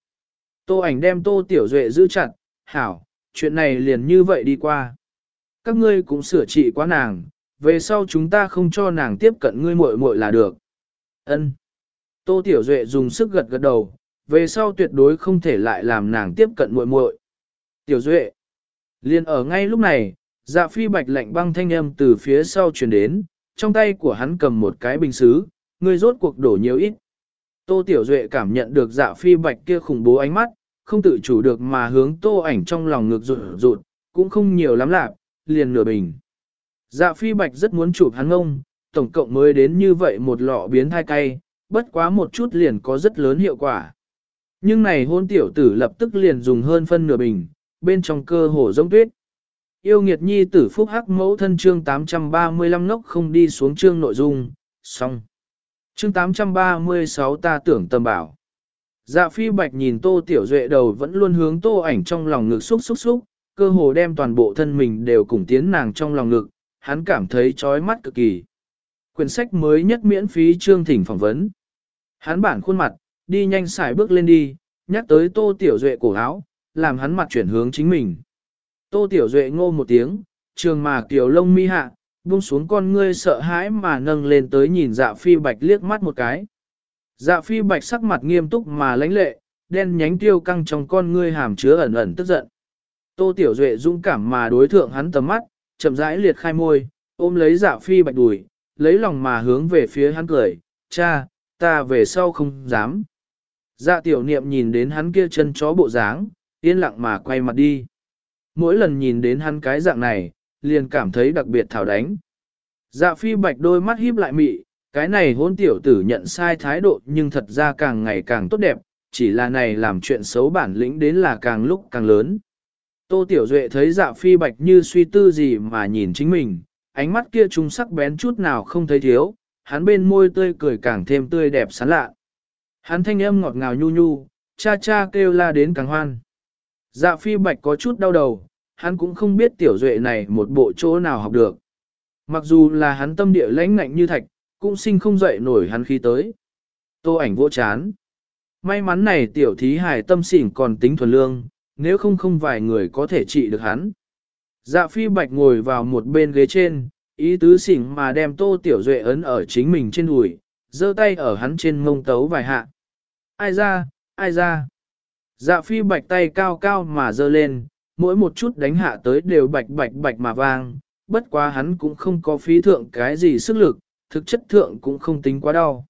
Tô ảnh đem Tô Tiểu Duệ giữ chặt, hảo, chuyện này liền như vậy đi qua. Các ngươi cũng sửa trị quá nàng, về sau chúng ta không cho nàng tiếp cận ngươi muội muội là được. Ân. Tô Tiểu Duệ dùng sức gật gật đầu, về sau tuyệt đối không thể lại làm nàng tiếp cận muội muội. Tiểu Duệ. liền ở ngay lúc này, dạ phi bạch lạnh băng thanh âm từ phía sau truyền đến, trong tay của hắn cầm một cái bình xứ, ngươi rốt cuộc đổ nhiều ít. Tô Tiểu Duệ cảm nhận được dạ phi bạch kia khủng bố ánh mắt, không tự chủ được mà hướng tô ảnh trong lòng ngược rụt rụt, cũng không nhiều lắm lạc, liền nửa bình. Dạ phi bạch rất muốn chụp hắn ngông, tổng cộng mới đến như vậy một lọ biến thai cay, bất quá một chút liền có rất lớn hiệu quả. Nhưng này hôn tiểu tử lập tức liền dùng hơn phân nửa bình, bên trong cơ hồ giống tuyết. Yêu nghiệt nhi tử phúc hắc mẫu thân chương 835 ngốc không đi xuống chương nội dung, xong. Chương 836 ta tưởng tầm bảo. Dạ phi bạch nhìn tô tiểu duệ đầu vẫn luôn hướng tô ảnh trong lòng ngực xúc xúc xúc, cơ hồ đem toàn bộ thân mình đều cùng tiến nàng trong lòng ngực, hắn cảm thấy chói mắt cực kỳ. Quyển sách mới nhất miễn phí chương thỉnh phỏng vấn. Hắn bản khuôn mặt, đi nhanh xài bước lên đi, nhắc tới tô tiểu duệ cổ áo, làm hắn mặt chuyển hướng chính mình. Tô tiểu duệ ngô một tiếng, trường mà kiểu lông mi hạ, buông xuống con ngươi sợ hãi mà nâng lên tới nhìn dạ phi bạch liếc mắt một cái. Dạ phi bạch sắc mặt nghiêm túc mà lãnh lệ, đen nhánh tiêu căng trong con ngươi hàm chứa ẩn ẩn tức giận. Tô Tiểu Duệ dũng cảm mà đối thượng hắn tầm mắt, chậm rãi liệt khai môi, ôm lấy dạ phi bạch đùi, lấy lòng mà hướng về phía hắn cười, cha, ta về sau không dám. Dạ tiểu niệm nhìn đến hắn kia chân chó bộ dáng, yên lặng mà quay mặt đi. Mỗi lần nhìn đến hắn cái dạng này, liền cảm thấy đặc biệt thảo đánh. Dạ phi bạch đôi mắt híp lại mị, cái này hôn tiểu tử nhận sai thái độ nhưng thật ra càng ngày càng tốt đẹp, chỉ là này làm chuyện xấu bản lĩnh đến là càng lúc càng lớn. Tô Tiểu Duệ thấy dạ phi bạch như suy tư gì mà nhìn chính mình, ánh mắt kia trung sắc bén chút nào không thấy thiếu, hắn bên môi tươi cười càng thêm tươi đẹp sán lạ. Hắn thanh âm ngọt ngào nhu nhu, cha cha kêu la đến càng hoan. Dạ phi bạch có chút đau đầu, hắn cũng không biết tiểu duệ này một bộ chỗ nào học được. Mặc dù là hắn tâm địa lãnh ngạnh như thạch, cũng sinh không dậy nổi hắn khi tới. Tô ảnh vô chán. May mắn này tiểu thí hài tâm xỉn còn tính thuần lương, nếu không không vài người có thể trị được hắn. Dạ phi bạch ngồi vào một bên ghế trên, ý tứ xỉn mà đem tô tiểu duệ ấn ở chính mình trên đùi, giơ tay ở hắn trên ngông tấu vài hạ. Ai ra, ai ra. Dạ phi bạch tay cao cao mà giơ lên, mỗi một chút đánh hạ tới đều bạch bạch bạch mà vang, bất quá hắn cũng không có phí thượng cái gì sức lực, thực chất thượng cũng không tính quá đau.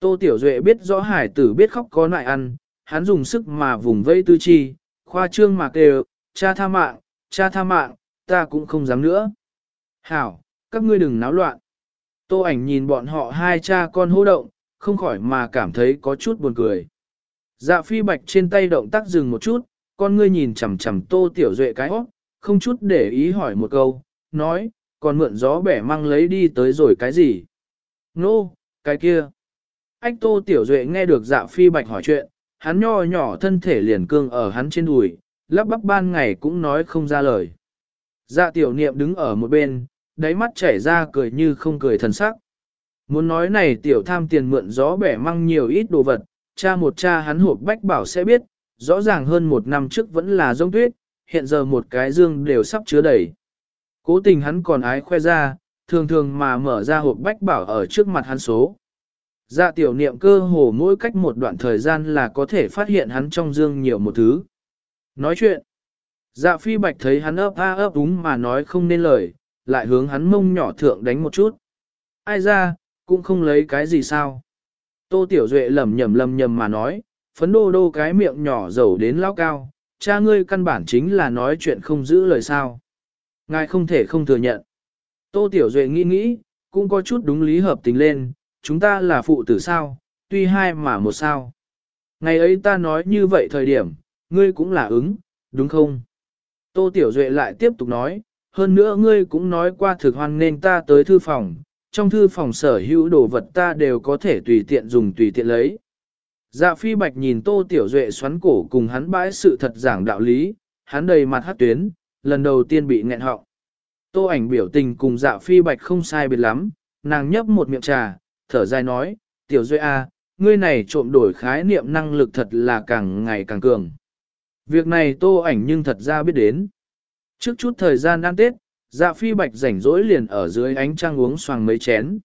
Tô Tiểu Duệ biết rõ hải tử biết khóc có nại ăn, hắn dùng sức mà vùng vây tư chi, khoa trương mà kêu, cha tha mạng, cha tha mạng, ta cũng không dám nữa. Hảo, các ngươi đừng náo loạn. Tô ảnh nhìn bọn họ hai cha con hô động, không khỏi mà cảm thấy có chút buồn cười. Dạ phi bạch trên tay động tác dừng một chút, con ngươi nhìn chằm chằm tô tiểu duệ cái óc, không chút để ý hỏi một câu, nói, còn mượn gió bẻ mang lấy đi tới rồi cái gì? Nô, no, cái kia. Ách tô tiểu duệ nghe được dạ phi bạch hỏi chuyện, hắn nho nhỏ thân thể liền cương ở hắn trên đùi, lắp bắp ban ngày cũng nói không ra lời. Dạ tiểu niệm đứng ở một bên, đáy mắt chảy ra cười như không cười thần sắc. Muốn nói này tiểu tham tiền mượn gió bẻ măng nhiều ít đồ vật, cha một cha hắn hộp bách bảo sẽ biết, rõ ràng hơn một năm trước vẫn là giống tuyết, hiện giờ một cái dương đều sắp chứa đầy. Cố tình hắn còn ái khoe ra, thường thường mà mở ra hộp bách bảo ở trước mặt hắn số. Dạ tiểu niệm cơ hồ mỗi cách một đoạn thời gian là có thể phát hiện hắn trong dương nhiều một thứ. Nói chuyện. Dạ phi bạch thấy hắn ấp a ấp đúng mà nói không nên lời, lại hướng hắn mông nhỏ thượng đánh một chút. Ai ra, cũng không lấy cái gì sao. Tô Tiểu Duệ lầm nhầm lầm nhầm mà nói, phấn đô đô cái miệng nhỏ dầu đến lao cao, cha ngươi căn bản chính là nói chuyện không giữ lời sao. Ngài không thể không thừa nhận. Tô Tiểu Duệ nghĩ nghĩ, cũng có chút đúng lý hợp tình lên, chúng ta là phụ tử sao, tuy hai mà một sao. Ngày ấy ta nói như vậy thời điểm, ngươi cũng là ứng, đúng không? Tô Tiểu Duệ lại tiếp tục nói, hơn nữa ngươi cũng nói qua thực hoan nên ta tới thư phòng, trong thư phòng sở hữu đồ vật ta đều có thể tùy tiện dùng tùy tiện lấy. Dạ phi bạch nhìn Tô Tiểu Duệ xoắn cổ cùng hắn bãi sự thật giảng đạo lý, hắn đầy mặt hát tuyến, lần đầu tiên bị nghẹn họng. Tô ảnh biểu tình cùng dạ phi bạch không sai biệt lắm, nàng nhấp một miệng trà, thở dài nói, Tiểu Duệ A, à, ngươi này trộm đổi khái niệm năng lực thật là càng ngày càng cường. Việc này tô ảnh nhưng thật ra biết đến. Trước chút thời gian ăn Tết, dạ phi bạch rảnh rỗi liền ở dưới ánh trăng uống xoàng mấy chén.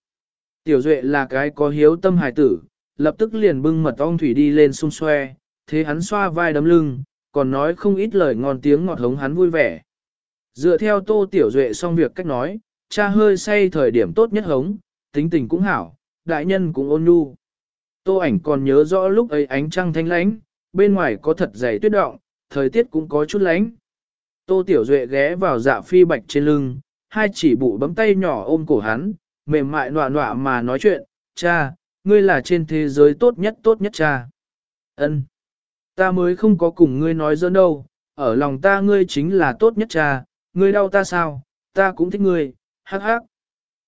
Tiểu Duệ là cái có hiếu tâm hài tử, lập tức liền bưng mật ong thủy đi lên xung xoe, thế hắn xoa vai đấm lưng, còn nói không ít lời ngon tiếng ngọt hống hắn vui vẻ. Dựa theo tô tiểu duệ xong việc cách nói, cha hơi say thời điểm tốt nhất hống, tính tình cũng hảo, đại nhân cũng ôn nhu. Tô ảnh còn nhớ rõ lúc ấy ánh trăng thanh lãnh, bên ngoài có thật dày tuyết động, thời tiết cũng có chút lánh. Tô tiểu duệ ghé vào dạ phi bạch trên lưng, hai chỉ bụ bấm tay nhỏ ôm cổ hắn, mềm mại nọa nọa mà nói chuyện, cha, ngươi là trên thế giới tốt nhất tốt nhất cha. Ân, Ta mới không có cùng ngươi nói dỡ đâu, ở lòng ta ngươi chính là tốt nhất cha, ngươi đau ta sao, ta cũng thích ngươi, hắc hắc.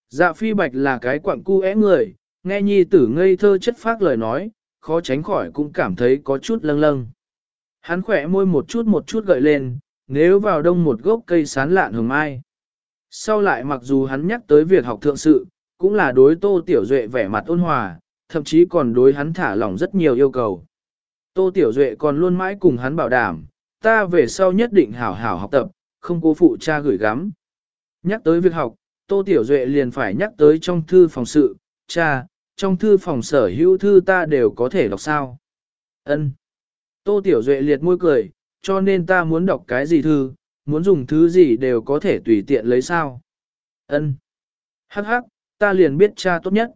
Dạ phi bạch là cái quặng cu é người, nghe nhi tử ngây thơ chất phác lời nói, khó tránh khỏi cũng cảm thấy có chút lâng lâng. Hắn khỏe môi một chút một chút gợi lên, nếu vào đông một gốc cây sán lạn hồng mai. Sau lại mặc dù hắn nhắc tới việc học thượng sự, cũng là đối tô tiểu duệ vẻ mặt ôn hòa, thậm chí còn đối hắn thả lỏng rất nhiều yêu cầu. Tô Tiểu Duệ còn luôn mãi cùng hắn bảo đảm, ta về sau nhất định hảo hảo học tập, không cố phụ cha gửi gắm. Nhắc tới việc học, Tô Tiểu Duệ liền phải nhắc tới trong thư phòng sự, cha, trong thư phòng sở hữu thư ta đều có thể đọc sao. Ân. Tô Tiểu Duệ liệt môi cười, cho nên ta muốn đọc cái gì thư, muốn dùng thứ gì đều có thể tùy tiện lấy sao. Ân. Hắc hắc, ta liền biết cha tốt nhất.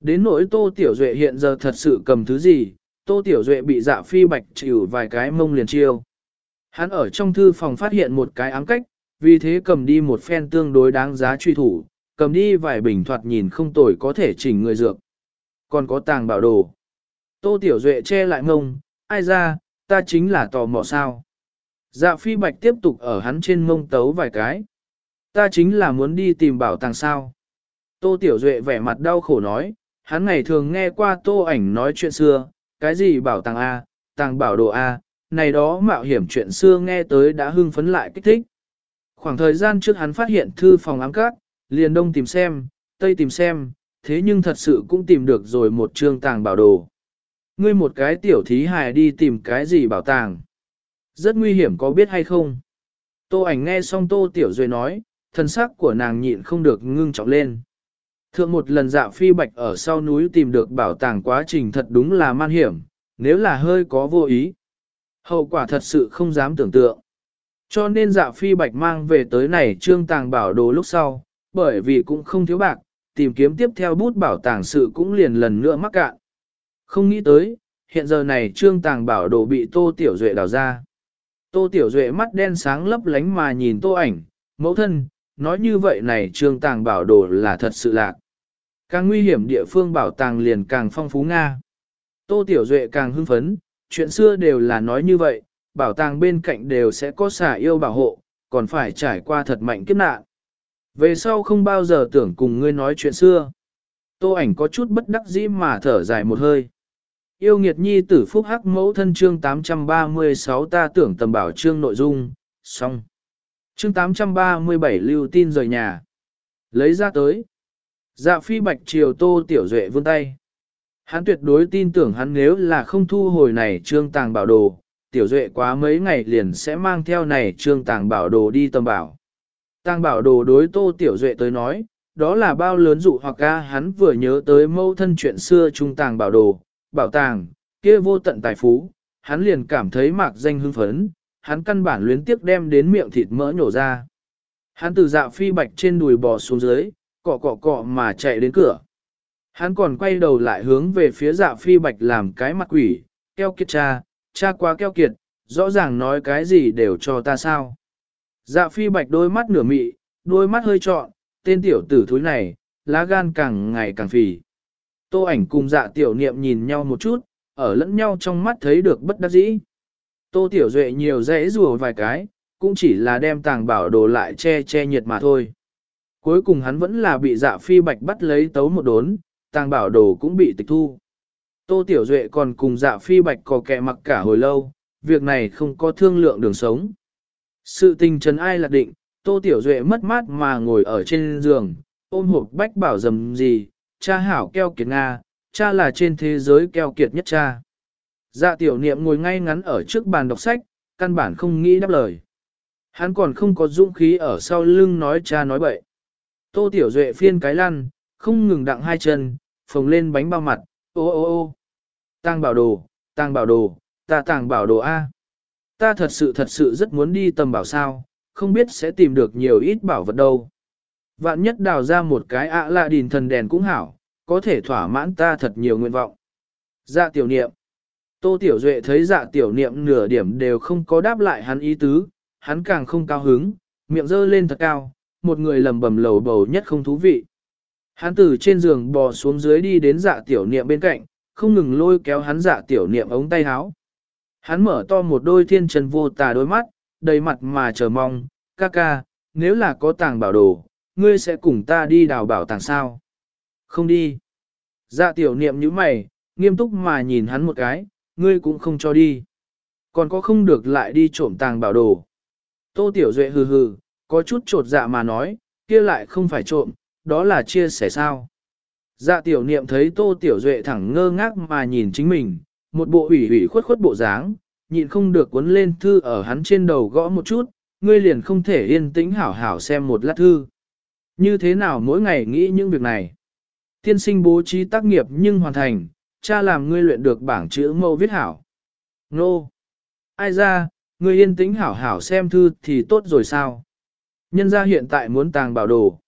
Đến nỗi Tô Tiểu Duệ hiện giờ thật sự cầm thứ gì, Tô Tiểu Duệ bị dạ phi bạch chịu vài cái mông liền chiêu. Hắn ở trong thư phòng phát hiện một cái ám cách, vì thế cầm đi một phen tương đối đáng giá truy thủ, cầm đi vài bình thoạt nhìn không tồi có thể chỉnh người dược. Còn có tàng bảo đồ. Tô Tiểu Duệ che lại mông, ai ra, ta chính là tò mò sao. Dạ phi bạch tiếp tục ở hắn trên mông tấu vài cái. Ta chính là muốn đi tìm bảo tàng sao. Tô Tiểu Duệ vẻ mặt đau khổ nói, hắn ngày thường nghe qua tô ảnh nói chuyện xưa, cái gì bảo tàng A, tàng bảo đồ A, này đó mạo hiểm chuyện xưa nghe tới đã hưng phấn lại kích thích. Khoảng thời gian trước hắn phát hiện thư phòng ám cát, liền đông tìm xem, tây tìm xem, thế nhưng thật sự cũng tìm được rồi một trương tàng bảo đồ. Ngươi một cái tiểu thí hài đi tìm cái gì bảo tàng. Rất nguy hiểm có biết hay không? Tô ảnh nghe xong tô tiểu duệ nói, thân sắc của nàng nhịn không được ngưng trọng lên. Thượng một lần dạ phi bạch ở sau núi tìm được bảo tàng quá trình thật đúng là man hiểm, nếu là hơi có vô ý. Hậu quả thật sự không dám tưởng tượng. Cho nên dạ phi bạch mang về tới này trương tàng bảo đồ lúc sau, bởi vì cũng không thiếu bạc, tìm kiếm tiếp theo bút bảo tàng sự cũng liền lần nữa mắc cạn. Không nghĩ tới, hiện giờ này trương tàng bảo đồ bị tô tiểu duệ đào ra. Tô tiểu duệ mắt đen sáng lấp lánh mà nhìn tô ảnh, mẫu thân, nói như vậy này trương tàng bảo đồ là thật sự lạc. Càng nguy hiểm địa phương bảo tàng liền càng phong phú Nga. Tô Tiểu Duệ càng hưng phấn, chuyện xưa đều là nói như vậy, bảo tàng bên cạnh đều sẽ có xả yêu bảo hộ, còn phải trải qua thật mạnh kiếp nạn. Về sau không bao giờ tưởng cùng ngươi nói chuyện xưa. Tô ảnh có chút bất đắc dĩ mà thở dài một hơi. Yêu nghiệt nhi tử phúc hắc mẫu thân chương 836 ta tưởng tầm bảo chương nội dung, xong. Chương 837 lưu tin rời nhà. Lấy ra tới. Dạ phi bạch triều tô tiểu duệ vươn tay. Hắn tuyệt đối tin tưởng hắn nếu là không thu hồi này trương tàng bảo đồ, tiểu duệ quá mấy ngày liền sẽ mang theo này trương tàng bảo đồ đi tầm bảo. Tàng bảo đồ đối tô tiểu duệ tới nói, đó là bao lớn dụ hoặc ca hắn vừa nhớ tới mâu thân chuyện xưa trung tàng bảo đồ, bảo tàng, kia vô tận tài phú, hắn liền cảm thấy mạc danh hưng phấn, hắn căn bản luyến tiếc đem đến miệng thịt mỡ nhổ ra. Hắn từ dạ phi bạch trên đùi bò xuống dưới, cọ cọ cọ mà chạy đến cửa. Hắn còn quay đầu lại hướng về phía dạ phi bạch làm cái mặt quỷ, keo kiệt cha, cha quá keo kiệt, rõ ràng nói cái gì đều cho ta sao. Dạ phi bạch đôi mắt nửa mị, đôi mắt hơi trọn, tên tiểu tử thúi này, lá gan càng ngày càng phì. Tô ảnh cùng dạ tiểu niệm nhìn nhau một chút, ở lẫn nhau trong mắt thấy được bất đắc dĩ. Tô tiểu duệ nhiều dễ rùa vài cái, cũng chỉ là đem tàng bảo đồ lại che che nhiệt mà thôi. Cuối cùng hắn vẫn là bị dạ phi bạch bắt lấy tấu một đốn, tàng bảo đồ cũng bị tịch thu. Tô Tiểu Duệ còn cùng dạ phi bạch có kẹ mặc cả hồi lâu, việc này không có thương lượng đường sống. Sự tình chấn ai lạc định, Tô Tiểu Duệ mất mát mà ngồi ở trên giường, ôm hộp bách bảo dầm gì, cha hảo keo kiệt Nga, cha là trên thế giới keo kiệt nhất cha. Dạ tiểu niệm ngồi ngay ngắn ở trước bàn đọc sách, căn bản không nghĩ đáp lời. Hắn còn không có dũng khí ở sau lưng nói cha nói bậy. Tô tiểu duệ phiên cái lăn, không ngừng đặng hai chân, phồng lên bánh bao mặt, ô ô ô. Tàng bảo đồ, tàng bảo đồ, ta tàng bảo đồ A. Ta thật sự thật sự rất muốn đi tầm bảo sao, không biết sẽ tìm được nhiều ít bảo vật đâu. Vạn nhất đào ra một cái ạ lạ đìn thần đèn cũng hảo, có thể thỏa mãn ta thật nhiều nguyện vọng. Dạ tiểu niệm. Tô tiểu duệ thấy dạ tiểu niệm nửa điểm đều không có đáp lại hắn ý tứ, hắn càng không cao hứng, miệng dơ lên thật cao, một người lầm bầm lầu bầu nhất không thú vị. Hắn từ trên giường bò xuống dưới đi đến dạ tiểu niệm bên cạnh, không ngừng lôi kéo hắn dạ tiểu niệm ống tay áo. Hắn mở to một đôi thiên trần vô tà đôi mắt, đầy mặt mà chờ mong, ca ca, nếu là có tàng bảo đồ, ngươi sẽ cùng ta đi đào bảo tàng sao? Không đi. Dạ tiểu niệm như mày, nghiêm túc mà nhìn hắn một cái, ngươi cũng không cho đi. Còn có không được lại đi trộm tàng bảo đồ. Tô tiểu duệ hừ hừ, có chút trột dạ mà nói, kia lại không phải trộm, đó là chia sẻ sao. Dạ tiểu niệm thấy tô tiểu duệ thẳng ngơ ngác mà nhìn chính mình, một bộ ủy ủy khuất khuất bộ dáng, nhịn không được cuốn lên thư ở hắn trên đầu gõ một chút, ngươi liền không thể yên tĩnh hảo hảo xem một lát thư. Như thế nào mỗi ngày nghĩ những việc này? Tiên sinh bố trí tác nghiệp nhưng hoàn thành, cha làm ngươi luyện được bảng chữ mâu viết hảo. Nô! Ai ra, ngươi yên tĩnh hảo hảo xem thư thì tốt rồi sao? Nhân gia hiện tại muốn tàng bảo đồ.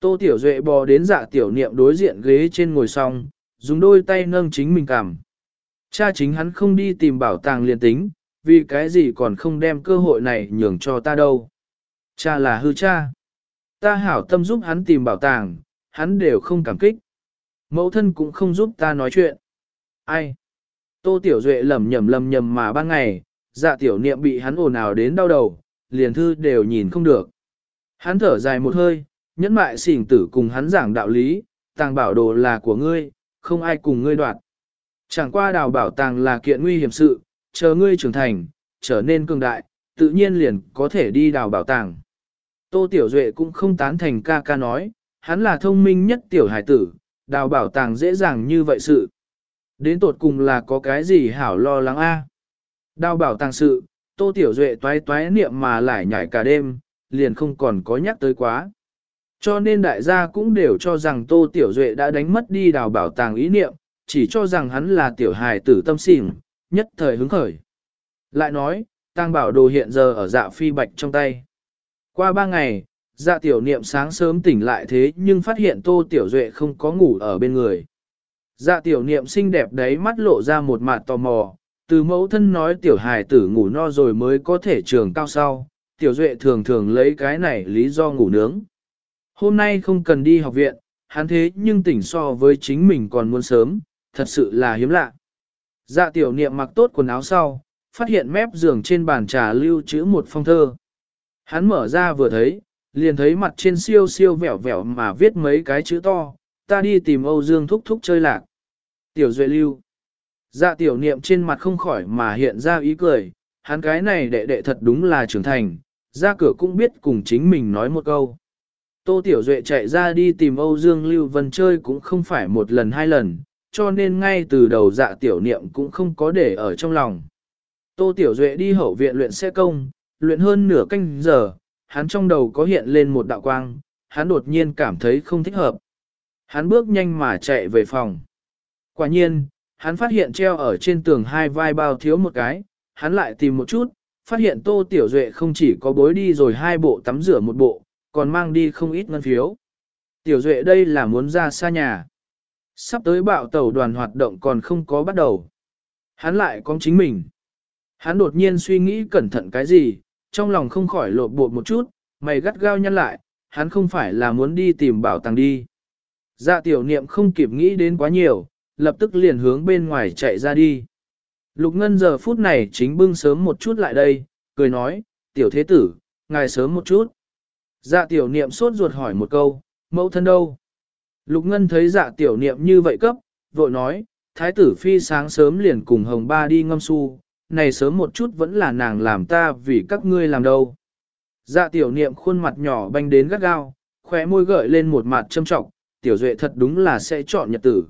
Tô Tiểu Duệ bò đến dạ tiểu niệm đối diện ghế trên ngồi xong, dùng đôi tay nâng chính mình cằm. Cha chính hắn không đi tìm bảo tàng liền tính, vì cái gì còn không đem cơ hội này nhường cho ta đâu. Cha là hư cha. Ta hảo tâm giúp hắn tìm bảo tàng, hắn đều không cảm kích. Mẫu thân cũng không giúp ta nói chuyện. Ai? Tô Tiểu Duệ lầm nhầm lầm nhầm mà ban ngày, dạ tiểu niệm bị hắn ồn ào đến đau đầu, liền thư đều nhìn không được. Hắn thở dài một hơi, nhẫn mại xỉn tử cùng hắn giảng đạo lý, tàng bảo đồ là của ngươi, không ai cùng ngươi đoạt. Chẳng qua đào bảo tàng là kiện nguy hiểm sự, chờ ngươi trưởng thành, trở nên cường đại, tự nhiên liền có thể đi đào bảo tàng. Tô Tiểu Duệ cũng không tán thành ca ca nói, hắn là thông minh nhất tiểu hải tử, đào bảo tàng dễ dàng như vậy sự. Đến tột cùng là có cái gì hảo lo lắng a? Đào bảo tàng sự, Tô Tiểu Duệ toái toái niệm mà lại nhảy cả đêm, liền không còn có nhắc tới quá. Cho nên đại gia cũng đều cho rằng Tô Tiểu Duệ đã đánh mất đi đào bảo tàng ý niệm, chỉ cho rằng hắn là tiểu hài tử tâm xỉn, nhất thời hứng khởi. Lại nói, tang bảo đồ hiện giờ ở dạ phi bạch trong tay. Qua ba ngày, dạ tiểu niệm sáng sớm tỉnh lại thế nhưng phát hiện Tô Tiểu Duệ không có ngủ ở bên người. Dạ tiểu niệm xinh đẹp đấy mắt lộ ra một mặt tò mò, từ mẫu thân nói tiểu hài tử ngủ no rồi mới có thể trường cao sau, tiểu duệ thường thường lấy cái này lý do ngủ nướng. Hôm nay không cần đi học viện, hắn thế nhưng tỉnh so với chính mình còn muốn sớm, thật sự là hiếm lạ. Dạ tiểu niệm mặc tốt quần áo sau, phát hiện mép giường trên bàn trà lưu trữ một phong thơ. Hắn mở ra vừa thấy, liền thấy mặt trên siêu siêu vẻo vẻo mà viết mấy cái chữ to, ta đi tìm Âu Dương thúc thúc chơi lạc. Tiểu duệ lưu. Dạ tiểu niệm trên mặt không khỏi mà hiện ra ý cười, hắn cái này đệ đệ thật đúng là trưởng thành, ra cửa cũng biết cùng chính mình nói một câu. Tô Tiểu Duệ chạy ra đi tìm Âu Dương Lưu Vân chơi cũng không phải một lần hai lần, cho nên ngay từ đầu dạ tiểu niệm cũng không có để ở trong lòng. Tô Tiểu Duệ đi hậu viện luyện xe công, luyện hơn nửa canh giờ, hắn trong đầu có hiện lên một đạo quang, hắn đột nhiên cảm thấy không thích hợp. Hắn bước nhanh mà chạy về phòng. Quả nhiên, hắn phát hiện treo ở trên tường hai vai bao thiếu một cái, hắn lại tìm một chút, phát hiện Tô Tiểu Duệ không chỉ có bối đi rồi hai bộ tắm rửa một bộ, còn mang đi không ít ngân phiếu. Tiểu Duệ đây là muốn ra xa nhà. Sắp tới bạo tàu đoàn hoạt động còn không có bắt đầu. Hắn lại có chính mình. Hắn đột nhiên suy nghĩ cẩn thận cái gì, trong lòng không khỏi lộ bột một chút, mày gắt gao nhăn lại, hắn không phải là muốn đi tìm bảo tàng đi. Dạ tiểu niệm không kịp nghĩ đến quá nhiều, lập tức liền hướng bên ngoài chạy ra đi. Lục Ngân giờ phút này chính bưng sớm một chút lại đây, cười nói, tiểu thế tử, ngài sớm một chút. Dạ tiểu niệm sốt ruột hỏi một câu, mẫu thân đâu? Lục Ngân thấy dạ tiểu niệm như vậy cấp, vội nói, thái tử phi sáng sớm liền cùng hồng ba đi ngâm su, này sớm một chút vẫn là nàng làm ta vì các ngươi làm đâu. Dạ tiểu niệm khuôn mặt nhỏ banh đến gắt gao, khóe môi gợi lên một mặt châm trọng, tiểu duệ thật đúng là sẽ chọn nhật tử.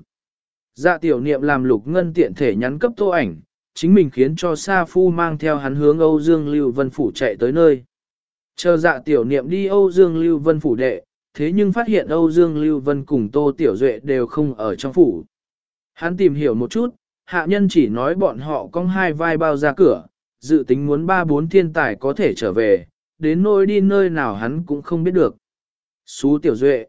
Dạ tiểu niệm làm lục ngân tiện thể nhắn cấp tô ảnh, chính mình khiến cho Sa Phu mang theo hắn hướng Âu Dương Lưu Vân Phủ chạy tới nơi. Chờ dạ tiểu niệm đi Âu Dương Lưu Vân Phủ đệ, thế nhưng phát hiện Âu Dương Lưu Vân cùng Tô Tiểu Duệ đều không ở trong phủ. Hắn tìm hiểu một chút, hạ nhân chỉ nói bọn họ cong hai vai bao ra cửa, dự tính muốn ba bốn thiên tài có thể trở về, đến nơi đi nơi nào hắn cũng không biết được. Xú Tiểu Duệ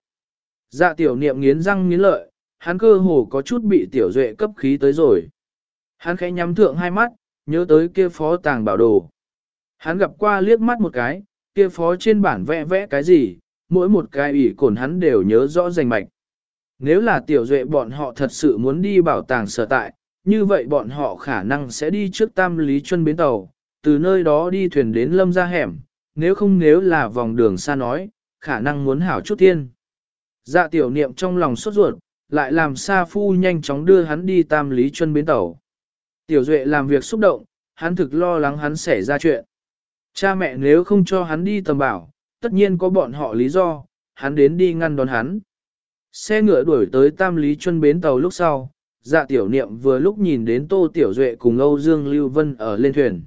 Dạ Tiểu Niệm nghiến răng nghiến lợi, hắn cơ hồ có chút bị Tiểu Duệ cấp khí tới rồi. Hắn khẽ nhắm thượng hai mắt, nhớ tới kia phó tàng bảo đồ. Hắn gặp qua liếc mắt một cái, kia phó trên bản vẽ vẽ cái gì, mỗi một cái ủy cổn hắn đều nhớ rõ rành mạch. Nếu là tiểu duệ bọn họ thật sự muốn đi bảo tàng sở tại, như vậy bọn họ khả năng sẽ đi trước tam lý chuân bến tàu, từ nơi đó đi thuyền đến lâm Gia hẻm, nếu không nếu là vòng đường xa nói, khả năng muốn hảo chút tiên. Dạ tiểu niệm trong lòng sốt ruột, lại làm Sa Phu nhanh chóng đưa hắn đi tam lý chuân bến tàu. Tiểu Duệ làm việc xúc động, hắn thực lo lắng hắn xảy ra chuyện. Cha mẹ nếu không cho hắn đi tầm bảo, tất nhiên có bọn họ lý do, hắn đến đi ngăn đón hắn. Xe ngựa đuổi tới Tam Lý Chuân bến tàu lúc sau, dạ tiểu niệm vừa lúc nhìn đến Tô Tiểu Duệ cùng Âu Dương Lưu Vân ở lên thuyền.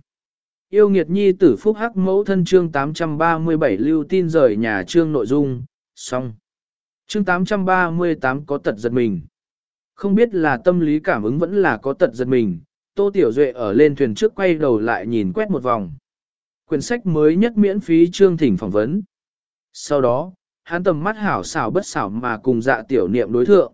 Yêu nghiệt nhi tử phúc hắc mẫu thân chương 837 lưu tin rời nhà chương nội dung, xong. Chương 838 có tật giật mình. Không biết là tâm lý cảm ứng vẫn là có tật giật mình, Tô Tiểu Duệ ở lên thuyền trước quay đầu lại nhìn quét một vòng. Quyển sách mới nhất miễn phí chương thỉnh phỏng vấn. Sau đó, hắn tầm mắt hảo xảo bất xảo mà cùng dạ tiểu niệm đối thượng.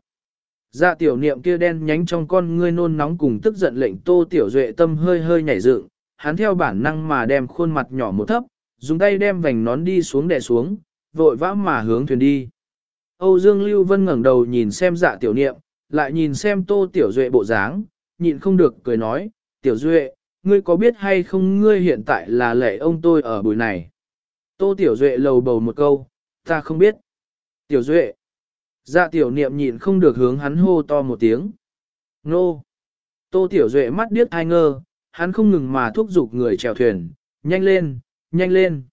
Dạ tiểu niệm kia đen nhánh trong con ngươi nôn nóng cùng tức giận lệnh Tô Tiểu Duệ tâm hơi hơi nhảy dựng, hắn theo bản năng mà đem khuôn mặt nhỏ một thấp, dùng tay đem vành nón đi xuống đè xuống, vội vã mà hướng thuyền đi. Âu Dương Lưu Vân ngẩng đầu nhìn xem dạ tiểu niệm, lại nhìn xem Tô Tiểu Duệ bộ dáng, nhịn không được cười nói, tiểu duệ, ngươi có biết hay không ngươi hiện tại là lệ ông tôi ở buổi này. Tô tiểu duệ lầu bầu một câu, ta không biết. Tiểu duệ, dạ tiểu niệm nhịn không được hướng hắn hô to một tiếng. Nô! Tô tiểu duệ mắt điếc ai ngơ, hắn không ngừng mà thúc giục người chèo thuyền, nhanh lên, nhanh lên.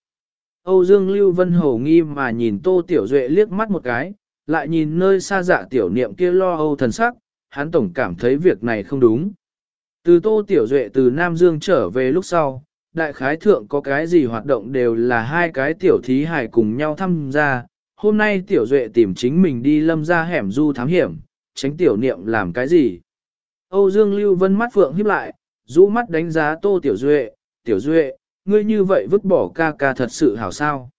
Âu Dương Lưu Vân hổ nghi mà nhìn Tô Tiểu Duệ liếc mắt một cái, lại nhìn nơi xa dạ tiểu niệm kia lo âu thần sắc, hắn tổng cảm thấy việc này không đúng. Từ Tô Tiểu Duệ từ Nam Dương trở về lúc sau, đại khái thượng có cái gì hoạt động đều là hai cái tiểu thí hải cùng nhau tham gia. Hôm nay Tiểu Duệ tìm chính mình đi lâm ra hẻm du thám hiểm, tránh Tiểu Niệm làm cái gì. Âu Dương Lưu Vân mắt phượng híp lại, rũ mắt đánh giá Tô Tiểu Duệ, Tiểu Duệ, ngươi như vậy vứt bỏ ca ca thật sự hảo sao.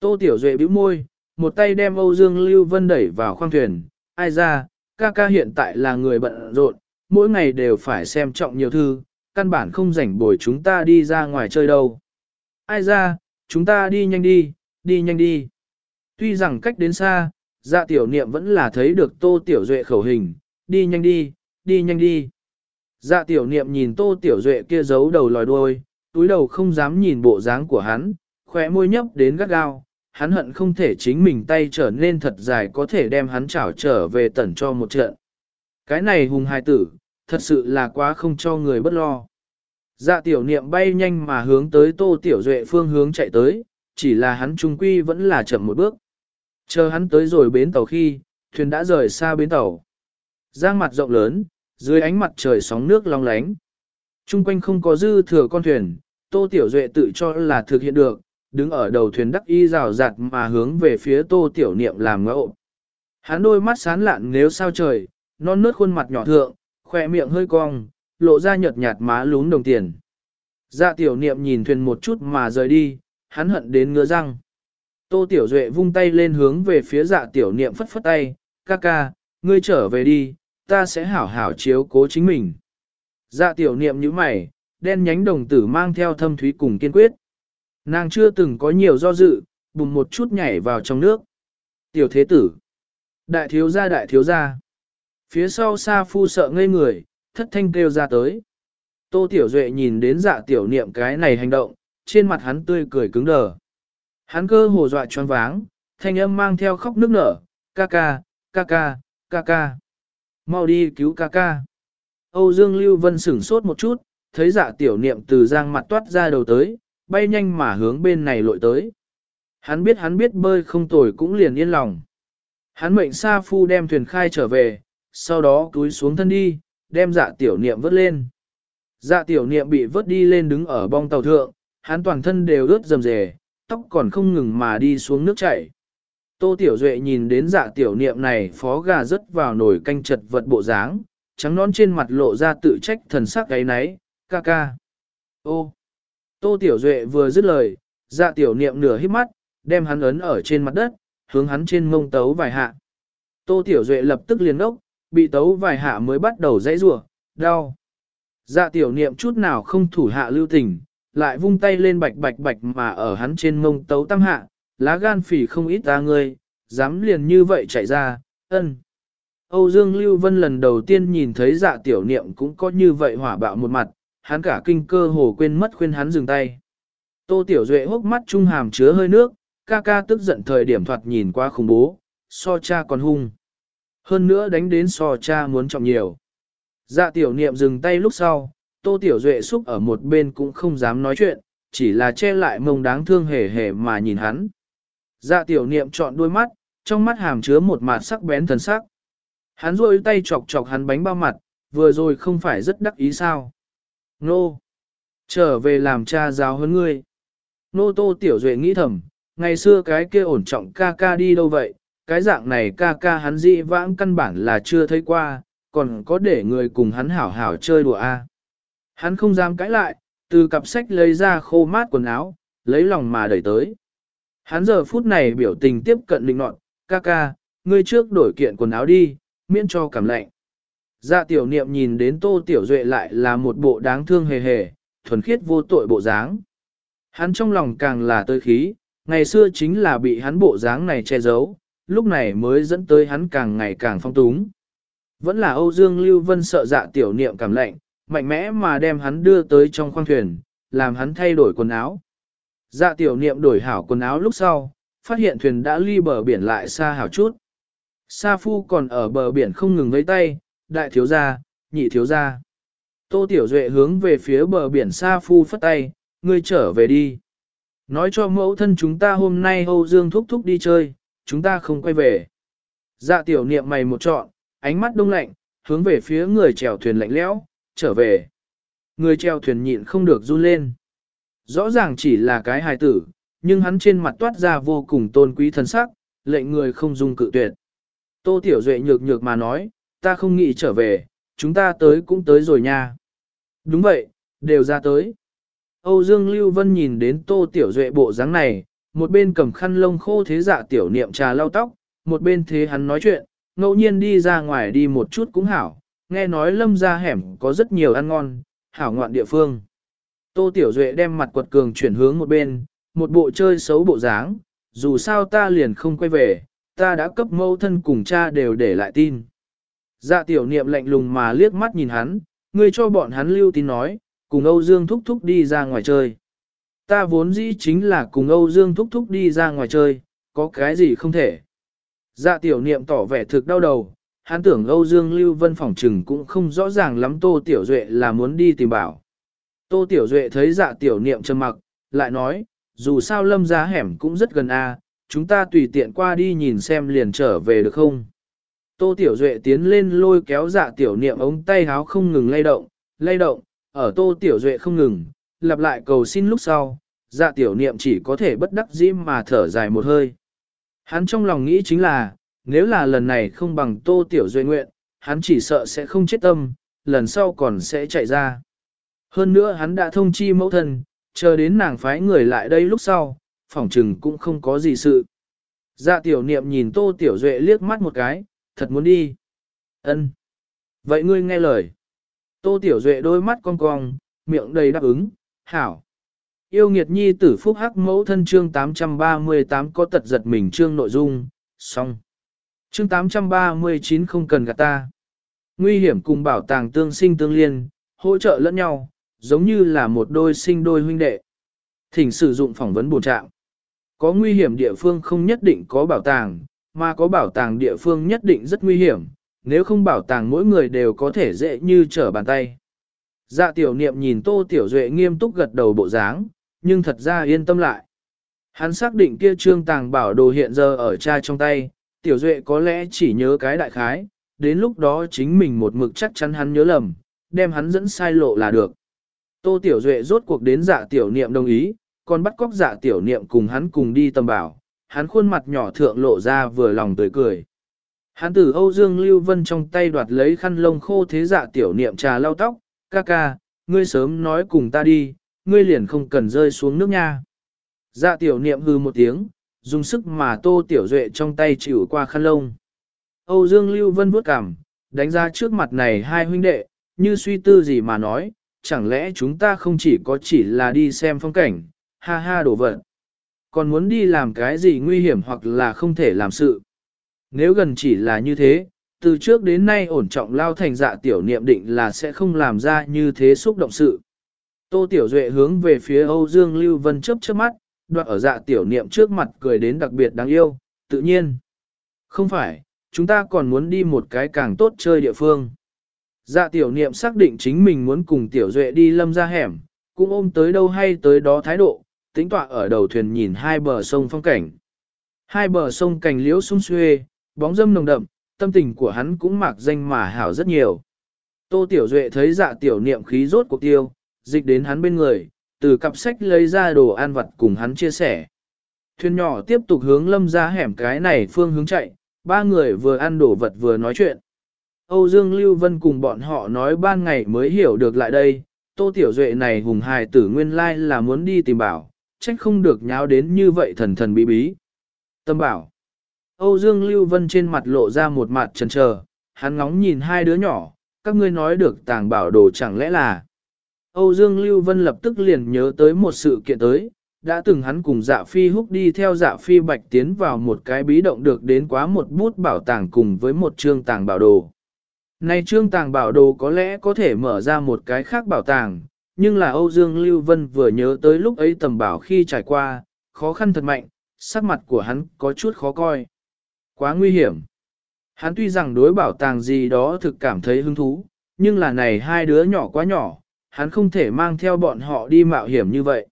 Tô Tiểu Duệ bĩu môi, một tay đem Âu Dương Lưu Vân đẩy vào khoang thuyền, ai ra, ca ca hiện tại là người bận rộn, mỗi ngày đều phải xem trọng nhiều thư, căn bản không rảnh bồi chúng ta đi ra ngoài chơi đâu. Ai ra, chúng ta đi nhanh đi, đi nhanh đi. Tuy rằng cách đến xa, dạ tiểu niệm vẫn là thấy được tô tiểu duệ khẩu hình, đi nhanh đi, đi nhanh đi. Dạ tiểu niệm nhìn tô tiểu duệ kia giấu đầu lòi đuôi, túi đầu không dám nhìn bộ dáng của hắn, khỏe môi nhấp đến gắt gao, hắn hận không thể chính mình tay trở nên thật dài có thể đem hắn chảo trở về tẩn cho một trận. Cái này hùng hài tử, thật sự là quá không cho người bất lo. Dạ tiểu niệm bay nhanh mà hướng tới tô tiểu duệ phương hướng chạy tới, chỉ là hắn trung quy vẫn là chậm một bước. Chờ hắn tới rồi bến tàu khi, thuyền đã rời xa bến tàu. Giang mặt rộng lớn, dưới ánh mặt trời sóng nước long lánh. Trung quanh không có dư thừa con thuyền, tô tiểu duệ tự cho là thực hiện được, đứng ở đầu thuyền đắc y rào rạt mà hướng về phía tô tiểu niệm làm ngẫu. Hắn đôi mắt sán lạn nếu sao trời, non nớt khuôn mặt nhỏ thượng, khỏe miệng hơi cong, lộ ra nhợt nhạt má lún đồng tiền. Dạ tiểu niệm nhìn thuyền một chút mà rời đi, hắn hận đến ngứa răng. Tô Tiểu Duệ vung tay lên hướng về phía dạ tiểu niệm phất phất tay, ca ca, ngươi trở về đi, ta sẽ hảo hảo chiếu cố chính mình. Dạ tiểu niệm như mày, đen nhánh đồng tử mang theo thâm thúy cùng kiên quyết. Nàng chưa từng có nhiều do dự, bùng một chút nhảy vào trong nước. Tiểu thế tử. Đại thiếu gia đại thiếu gia. Phía sau xa Phu sợ ngây người, thất thanh kêu ra tới. Tô Tiểu Duệ nhìn đến dạ tiểu niệm cái này hành động, trên mặt hắn tươi cười cứng đờ. Hắn cơ hồ dọa choáng váng, thanh âm mang theo khóc nức nở, ca ca, ca ca, ca ca. Mau đi cứu ca ca. Âu Dương Lưu Vân sửng sốt một chút, thấy dạ tiểu niệm từ giang mặt toát ra đầu tới, bay nhanh mà hướng bên này lội tới. Hắn biết hắn biết bơi không tồi cũng liền yên lòng. Hắn mệnh Sa Phu đem thuyền khai trở về, sau đó túi xuống thân đi, đem dạ tiểu niệm vớt lên. Dạ tiểu niệm bị vớt đi lên đứng ở bong tàu thượng, hắn toàn thân đều ướt rầm rề, tóc còn không ngừng mà đi xuống nước chảy. Tô Tiểu Duệ nhìn đến dạ tiểu niệm này phó gà rớt vào nồi canh chật vật bộ dáng, trắng nón trên mặt lộ ra tự trách thần sắc gáy náy, ca ca. Ô! Tô Tiểu Duệ vừa dứt lời, dạ tiểu niệm nửa hít mắt, đem hắn ấn ở trên mặt đất, hướng hắn trên mông tấu vài hạ. Tô Tiểu Duệ lập tức liền ốc, bị tấu vài hạ mới bắt đầu dãy rủa, đau. Dạ tiểu niệm chút nào không thủ hạ lưu tình, lại vung tay lên bạch bạch bạch mà ở hắn trên mông tấu tam hạ, lá gan phỉ không ít ta ngươi, dám liền như vậy chạy ra, ân. Âu Dương Lưu Vân lần đầu tiên nhìn thấy dạ tiểu niệm cũng có như vậy hỏa bạo một mặt, hắn cả kinh cơ hồ quên mất khuyên hắn dừng tay. Tô Tiểu Duệ hốc mắt trung hàm chứa hơi nước, ca ca tức giận thời điểm thoạt nhìn qua khủng bố, so cha còn hung. Hơn nữa đánh đến so cha muốn trọng nhiều. Dạ tiểu niệm dừng tay lúc sau, Tô Tiểu Duệ xúc ở một bên cũng không dám nói chuyện, chỉ là che lại mông đáng thương hề hề mà nhìn hắn. Dạ tiểu niệm chọn đôi mắt, trong mắt hàm chứa một mặt sắc bén thần sắc. Hắn rôi tay chọc chọc hắn bánh bao mặt, vừa rồi không phải rất đắc ý sao. Nô! Trở về làm cha giáo hơn ngươi. Nô tô tiểu duệ nghĩ thầm, ngày xưa cái kia ổn trọng ca ca đi đâu vậy, cái dạng này ca ca hắn dị vãng căn bản là chưa thấy qua, còn có để người cùng hắn hảo hảo chơi đùa a. Hắn không dám cãi lại, từ cặp sách lấy ra khô mát quần áo, lấy lòng mà đẩy tới. Hắn giờ phút này biểu tình tiếp cận định nọt, ca ca, ngươi trước đổi kiện quần áo đi, miễn cho cảm lạnh. Dạ tiểu niệm nhìn đến tô tiểu duệ lại là một bộ đáng thương hề hề, thuần khiết vô tội bộ dáng. Hắn trong lòng càng là tơi khí, ngày xưa chính là bị hắn bộ dáng này che giấu, lúc này mới dẫn tới hắn càng ngày càng phong túng. Vẫn là Âu Dương Lưu Vân sợ dạ tiểu niệm cảm lạnh, mạnh mẽ mà đem hắn đưa tới trong khoang thuyền, làm hắn thay đổi quần áo. Dạ tiểu niệm đổi hảo quần áo lúc sau, phát hiện thuyền đã ly bờ biển lại xa hảo chút. Sa phu còn ở bờ biển không ngừng vẫy tay, đại thiếu gia, nhị thiếu gia. Tô Tiểu Duệ hướng về phía bờ biển Sa phu phất tay, ngươi trở về đi. Nói cho mẫu thân chúng ta hôm nay Âu Dương thúc thúc đi chơi, chúng ta không quay về. Dạ tiểu niệm mày một trọn, ánh mắt đông lạnh, hướng về phía người chèo thuyền lạnh lẽo, trở về. Người treo thuyền nhịn không được run lên. Rõ ràng chỉ là cái hài tử, nhưng hắn trên mặt toát ra vô cùng tôn quý thân sắc, lệnh người không dung cự tuyệt. Tô Tiểu Duệ nhược nhược mà nói, ta không nghĩ trở về, chúng ta tới cũng tới rồi nha. Đúng vậy, đều ra tới. Âu Dương Lưu Vân nhìn đến Tô Tiểu Duệ bộ dáng này, một bên cầm khăn lông khô thế dạ tiểu niệm trà lau tóc, một bên thế hắn nói chuyện, ngẫu nhiên đi ra ngoài đi một chút cũng hảo, nghe nói lâm ra hẻm có rất nhiều ăn ngon, hảo ngoạn địa phương. Tô Tiểu Duệ đem mặt quật cường chuyển hướng một bên, một bộ chơi xấu bộ dáng, dù sao ta liền không quay về, ta đã cấp mâu thân cùng cha đều để lại tin. Dạ tiểu niệm lạnh lùng mà liếc mắt nhìn hắn, ngươi cho bọn hắn lưu tin nói, cùng Âu Dương thúc thúc đi ra ngoài chơi. Ta vốn dĩ chính là cùng Âu Dương thúc thúc đi ra ngoài chơi, có cái gì không thể. Dạ tiểu niệm tỏ vẻ thực đau đầu, hắn tưởng Âu Dương Lưu Vân phỏng trừng cũng không rõ ràng lắm Tô Tiểu Duệ là muốn đi tìm bảo. Tô Tiểu Duệ thấy dạ tiểu niệm trầm mặc, lại nói, dù sao lâm giá hẻm cũng rất gần a, chúng ta tùy tiện qua đi nhìn xem liền trở về được không. Tô Tiểu Duệ tiến lên lôi kéo dạ tiểu niệm ống tay háo không ngừng lay động, lay động, ở Tô Tiểu Duệ không ngừng, lặp lại cầu xin lúc sau, dạ tiểu niệm chỉ có thể bất đắc dĩ mà thở dài một hơi. Hắn trong lòng nghĩ chính là, nếu là lần này không bằng Tô Tiểu Duệ nguyện, hắn chỉ sợ sẽ không chết tâm, lần sau còn sẽ chạy ra. Hơn nữa hắn đã thông chi mẫu thân, chờ đến nàng phái người lại đây lúc sau, phỏng trừng cũng không có gì sự. Dạ tiểu niệm nhìn tô tiểu duệ liếc mắt một cái, thật muốn đi. ân Vậy ngươi nghe lời. Tô tiểu duệ đôi mắt cong cong, miệng đầy đáp ứng, hảo. Yêu nghiệt nhi tử phúc hắc mẫu thân chương 838 có tật giật mình chương nội dung, xong. Chương 839 không cần gạt ta. Nguy hiểm cùng bảo tàng tương sinh tương liên, hỗ trợ lẫn nhau, giống như là một đôi sinh đôi huynh đệ. Thỉnh sử dụng phỏng vấn bổ trạng. Có nguy hiểm địa phương không nhất định có bảo tàng, mà có bảo tàng địa phương nhất định rất nguy hiểm, nếu không bảo tàng mỗi người đều có thể dễ như trở bàn tay. Dạ tiểu niệm nhìn tô tiểu duệ nghiêm túc gật đầu bộ dáng, nhưng thật ra yên tâm lại. Hắn xác định kia trương tàng bảo đồ hiện giờ ở cha trong tay, tiểu duệ có lẽ chỉ nhớ cái đại khái, đến lúc đó chính mình một mực chắc chắn hắn nhớ lầm, đem hắn dẫn sai lộ là được. Tô tiểu duệ rốt cuộc đến dạ tiểu niệm đồng ý, còn bắt cóc dạ tiểu niệm cùng hắn cùng đi tầm bảo, hắn khuôn mặt nhỏ thượng lộ ra vừa lòng tươi cười. Hắn từ Âu Dương Lưu Vân trong tay đoạt lấy khăn lông khô thế dạ tiểu niệm trà lau tóc, ca ca, ngươi sớm nói cùng ta đi, ngươi liền không cần rơi xuống nước nha. Dạ tiểu niệm hư một tiếng, dùng sức mà tô tiểu duệ trong tay chịu qua khăn lông. Âu Dương Lưu Vân vuốt cằm, đánh ra trước mặt này hai huynh đệ, như suy tư gì mà nói, chẳng lẽ chúng ta không chỉ có chỉ là đi xem phong cảnh, ha ha đổ vật. Còn muốn đi làm cái gì nguy hiểm hoặc là không thể làm sự. Nếu gần chỉ là như thế, từ trước đến nay ổn trọng lao thành dạ tiểu niệm định là sẽ không làm ra như thế xúc động sự. Tô Tiểu Duệ hướng về phía Âu Dương Lưu Vân chớp chớp mắt, đoạn ở dạ tiểu niệm trước mặt cười đến đặc biệt đáng yêu, tự nhiên. Không phải, chúng ta còn muốn đi một cái càng tốt chơi địa phương. Dạ tiểu niệm xác định chính mình muốn cùng Tiểu Duệ đi lâm ra hẻm, cũng ôm tới đâu hay tới đó thái độ, tính tọa ở đầu thuyền nhìn hai bờ sông phong cảnh. Hai bờ sông cành liễu sung xuê, bóng dâm nồng đậm, tâm tình của hắn cũng mạc danh mà hảo rất nhiều. Tô Tiểu Duệ thấy dạ tiểu niệm khí rốt cuộc tiêu, dịch đến hắn bên người, từ cặp sách lấy ra đồ ăn vặt cùng hắn chia sẻ. Thuyền nhỏ tiếp tục hướng lâm ra hẻm cái này phương hướng chạy, ba người vừa ăn đồ vật vừa nói chuyện. Âu Dương Lưu Vân cùng bọn họ nói ban ngày mới hiểu được lại đây, Tô Tiểu Duệ này hùng hài tử nguyên lai là muốn đi tìm bảo, trách không được nháo đến như vậy thần thần bí bí. Tâm bảo. Âu Dương Lưu Vân trên mặt lộ ra một mặt chần chờ, hắn ngóng nhìn hai đứa nhỏ, các ngươi nói được tàng bảo đồ chẳng lẽ là. Âu Dương Lưu Vân lập tức liền nhớ tới một sự kiện tới, đã từng hắn cùng dạ phi húc đi theo dạ phi bạch tiến vào một cái bí động được đến quá một bút bảo tàng cùng với một trương tàng bảo đồ. Này trương tàng bảo đồ có lẽ có thể mở ra một cái khác bảo tàng, nhưng là Âu Dương Lưu Vân vừa nhớ tới lúc ấy tầm bảo khi trải qua, khó khăn thật mạnh, sắc mặt của hắn có chút khó coi. Quá nguy hiểm. Hắn tuy rằng đối bảo tàng gì đó thực cảm thấy hứng thú, nhưng là này hai đứa nhỏ quá nhỏ, hắn không thể mang theo bọn họ đi mạo hiểm như vậy.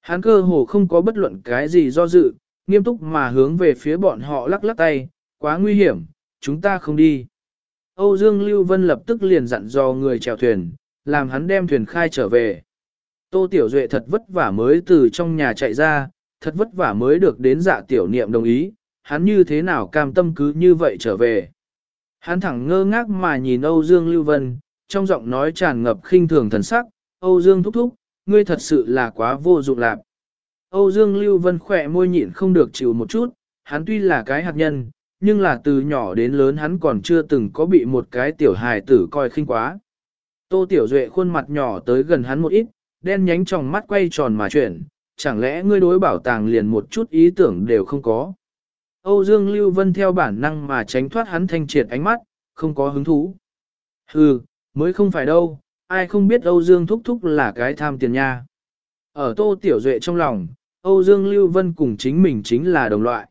Hắn cơ hồ không có bất luận cái gì do dự, nghiêm túc mà hướng về phía bọn họ lắc lắc tay, quá nguy hiểm, chúng ta không đi. Âu Dương Lưu Vân lập tức liền dặn dò người chèo thuyền, làm hắn đem thuyền khai trở về. Tô Tiểu Duệ thật vất vả mới từ trong nhà chạy ra, thật vất vả mới được đến dạ tiểu niệm đồng ý, hắn như thế nào cam tâm cứ như vậy trở về. Hắn thẳng ngơ ngác mà nhìn Âu Dương Lưu Vân, trong giọng nói tràn ngập khinh thường thần sắc, Âu Dương thúc thúc, ngươi thật sự là quá vô dụng lạc. Âu Dương Lưu Vân khỏe môi nhịn không được chịu một chút, hắn tuy là cái hạt nhân, nhưng là từ nhỏ đến lớn hắn còn chưa từng có bị một cái tiểu hài tử coi khinh quá. Tô Tiểu Duệ khuôn mặt nhỏ tới gần hắn một ít, đen nhánh trong mắt quay tròn mà chuyển, chẳng lẽ ngươi đối bảo tàng liền một chút ý tưởng đều không có. Âu Dương Lưu Vân theo bản năng mà tránh thoát hắn thanh triệt ánh mắt, không có hứng thú. Hừ, mới không phải đâu, ai không biết Âu Dương Thúc Thúc là cái tham tiền nha. Ở Tô Tiểu Duệ trong lòng, Âu Dương Lưu Vân cùng chính mình chính là đồng loại.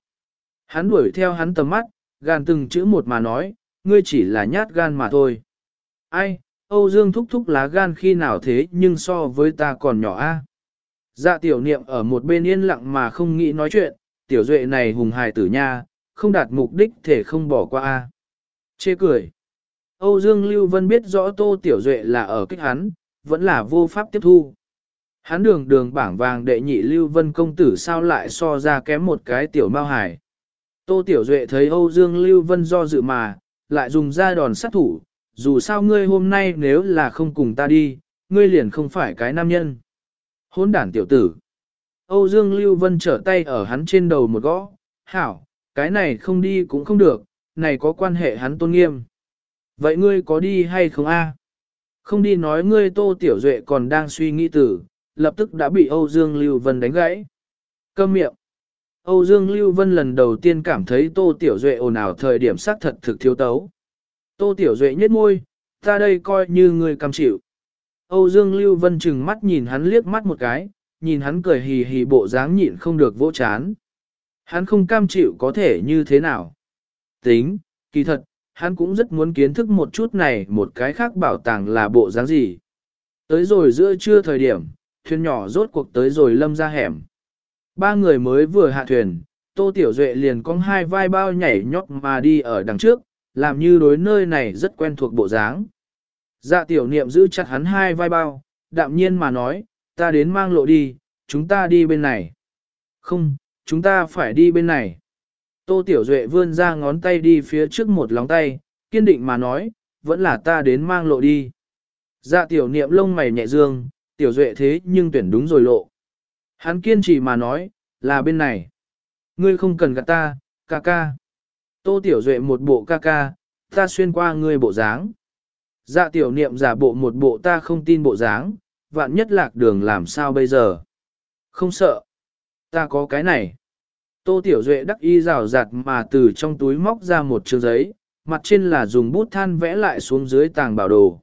Hắn đuổi theo hắn tầm mắt, gan từng chữ một mà nói, ngươi chỉ là nhát gan mà thôi. Ai, Âu Dương Thúc Thúc lá gan khi nào thế nhưng so với ta còn nhỏ a. Dạ tiểu niệm ở một bên yên lặng mà không nghĩ nói chuyện, tiểu duệ này hùng hài tử nha, không đạt mục đích thể không bỏ qua a. Chê cười. Âu Dương Lưu Vân biết rõ Tô Tiểu Duệ là ở kích hắn, vẫn là vô pháp tiếp thu. Hắn đường đường bảng vàng đệ nhị Lưu Vân công tử sao lại so ra kém một cái tiểu mao hải. Tô Tiểu Duệ thấy Âu Dương Lưu Vân do dự mà, lại dùng ra đòn sát thủ, dù sao ngươi hôm nay nếu là không cùng ta đi, ngươi liền không phải cái nam nhân. Hôn đản tiểu tử. Âu Dương Lưu Vân trở tay ở hắn trên đầu một gõ, hảo, cái này không đi cũng không được, này có quan hệ hắn tôn nghiêm. Vậy ngươi có đi hay không a? Không đi nói ngươi Tô Tiểu Duệ còn đang suy nghĩ tử, lập tức đã bị Âu Dương Lưu Vân đánh gãy. Câm miệng. Âu Dương Lưu Vân lần đầu tiên cảm thấy Tô Tiểu Duệ ồn ào thời điểm xác thật thực thiếu tấu. Tô Tiểu Duệ nhếch môi, ta đây coi như ngươi cam chịu. Âu Dương Lưu Vân chừng mắt nhìn hắn liếc mắt một cái, nhìn hắn cười hì hì bộ dáng nhịn không được vỗ chán. Hắn không cam chịu có thể như thế nào. Tính, kỳ thật, hắn cũng rất muốn kiến thức một chút này một cái khác bảo tàng là bộ dáng gì. Tới rồi giữa trưa thời điểm, thuyền nhỏ rốt cuộc tới rồi lâm ra hẻm. Ba người mới vừa hạ thuyền, Tô Tiểu Duệ liền cong hai vai bao nhảy nhót mà đi ở đằng trước, làm như đối nơi này rất quen thuộc bộ dáng. Dạ tiểu niệm giữ chặt hắn hai vai bao, đạm nhiên mà nói, ta đến mang lộ đi, chúng ta đi bên này. Không, chúng ta phải đi bên này. Tô Tiểu Duệ vươn ra ngón tay đi phía trước một lóng tay, kiên định mà nói, vẫn là ta đến mang lộ đi. Dạ tiểu niệm lông mày nhẹ dương, Tiểu Duệ thế nhưng tuyển đúng rồi lộ. Hắn kiên trì mà nói, là bên này. Ngươi không cần gạt ta, ca ca. Tô Tiểu Duệ một bộ ca ca, ta xuyên qua ngươi bộ dáng. Dạ tiểu niệm giả bộ một bộ ta không tin bộ dáng, vạn nhất lạc đường làm sao bây giờ. Không sợ. Ta có cái này. Tô Tiểu Duệ đắc y rào rạt mà từ trong túi móc ra một chương giấy, mặt trên là dùng bút than vẽ lại xuống dưới tàng bảo đồ.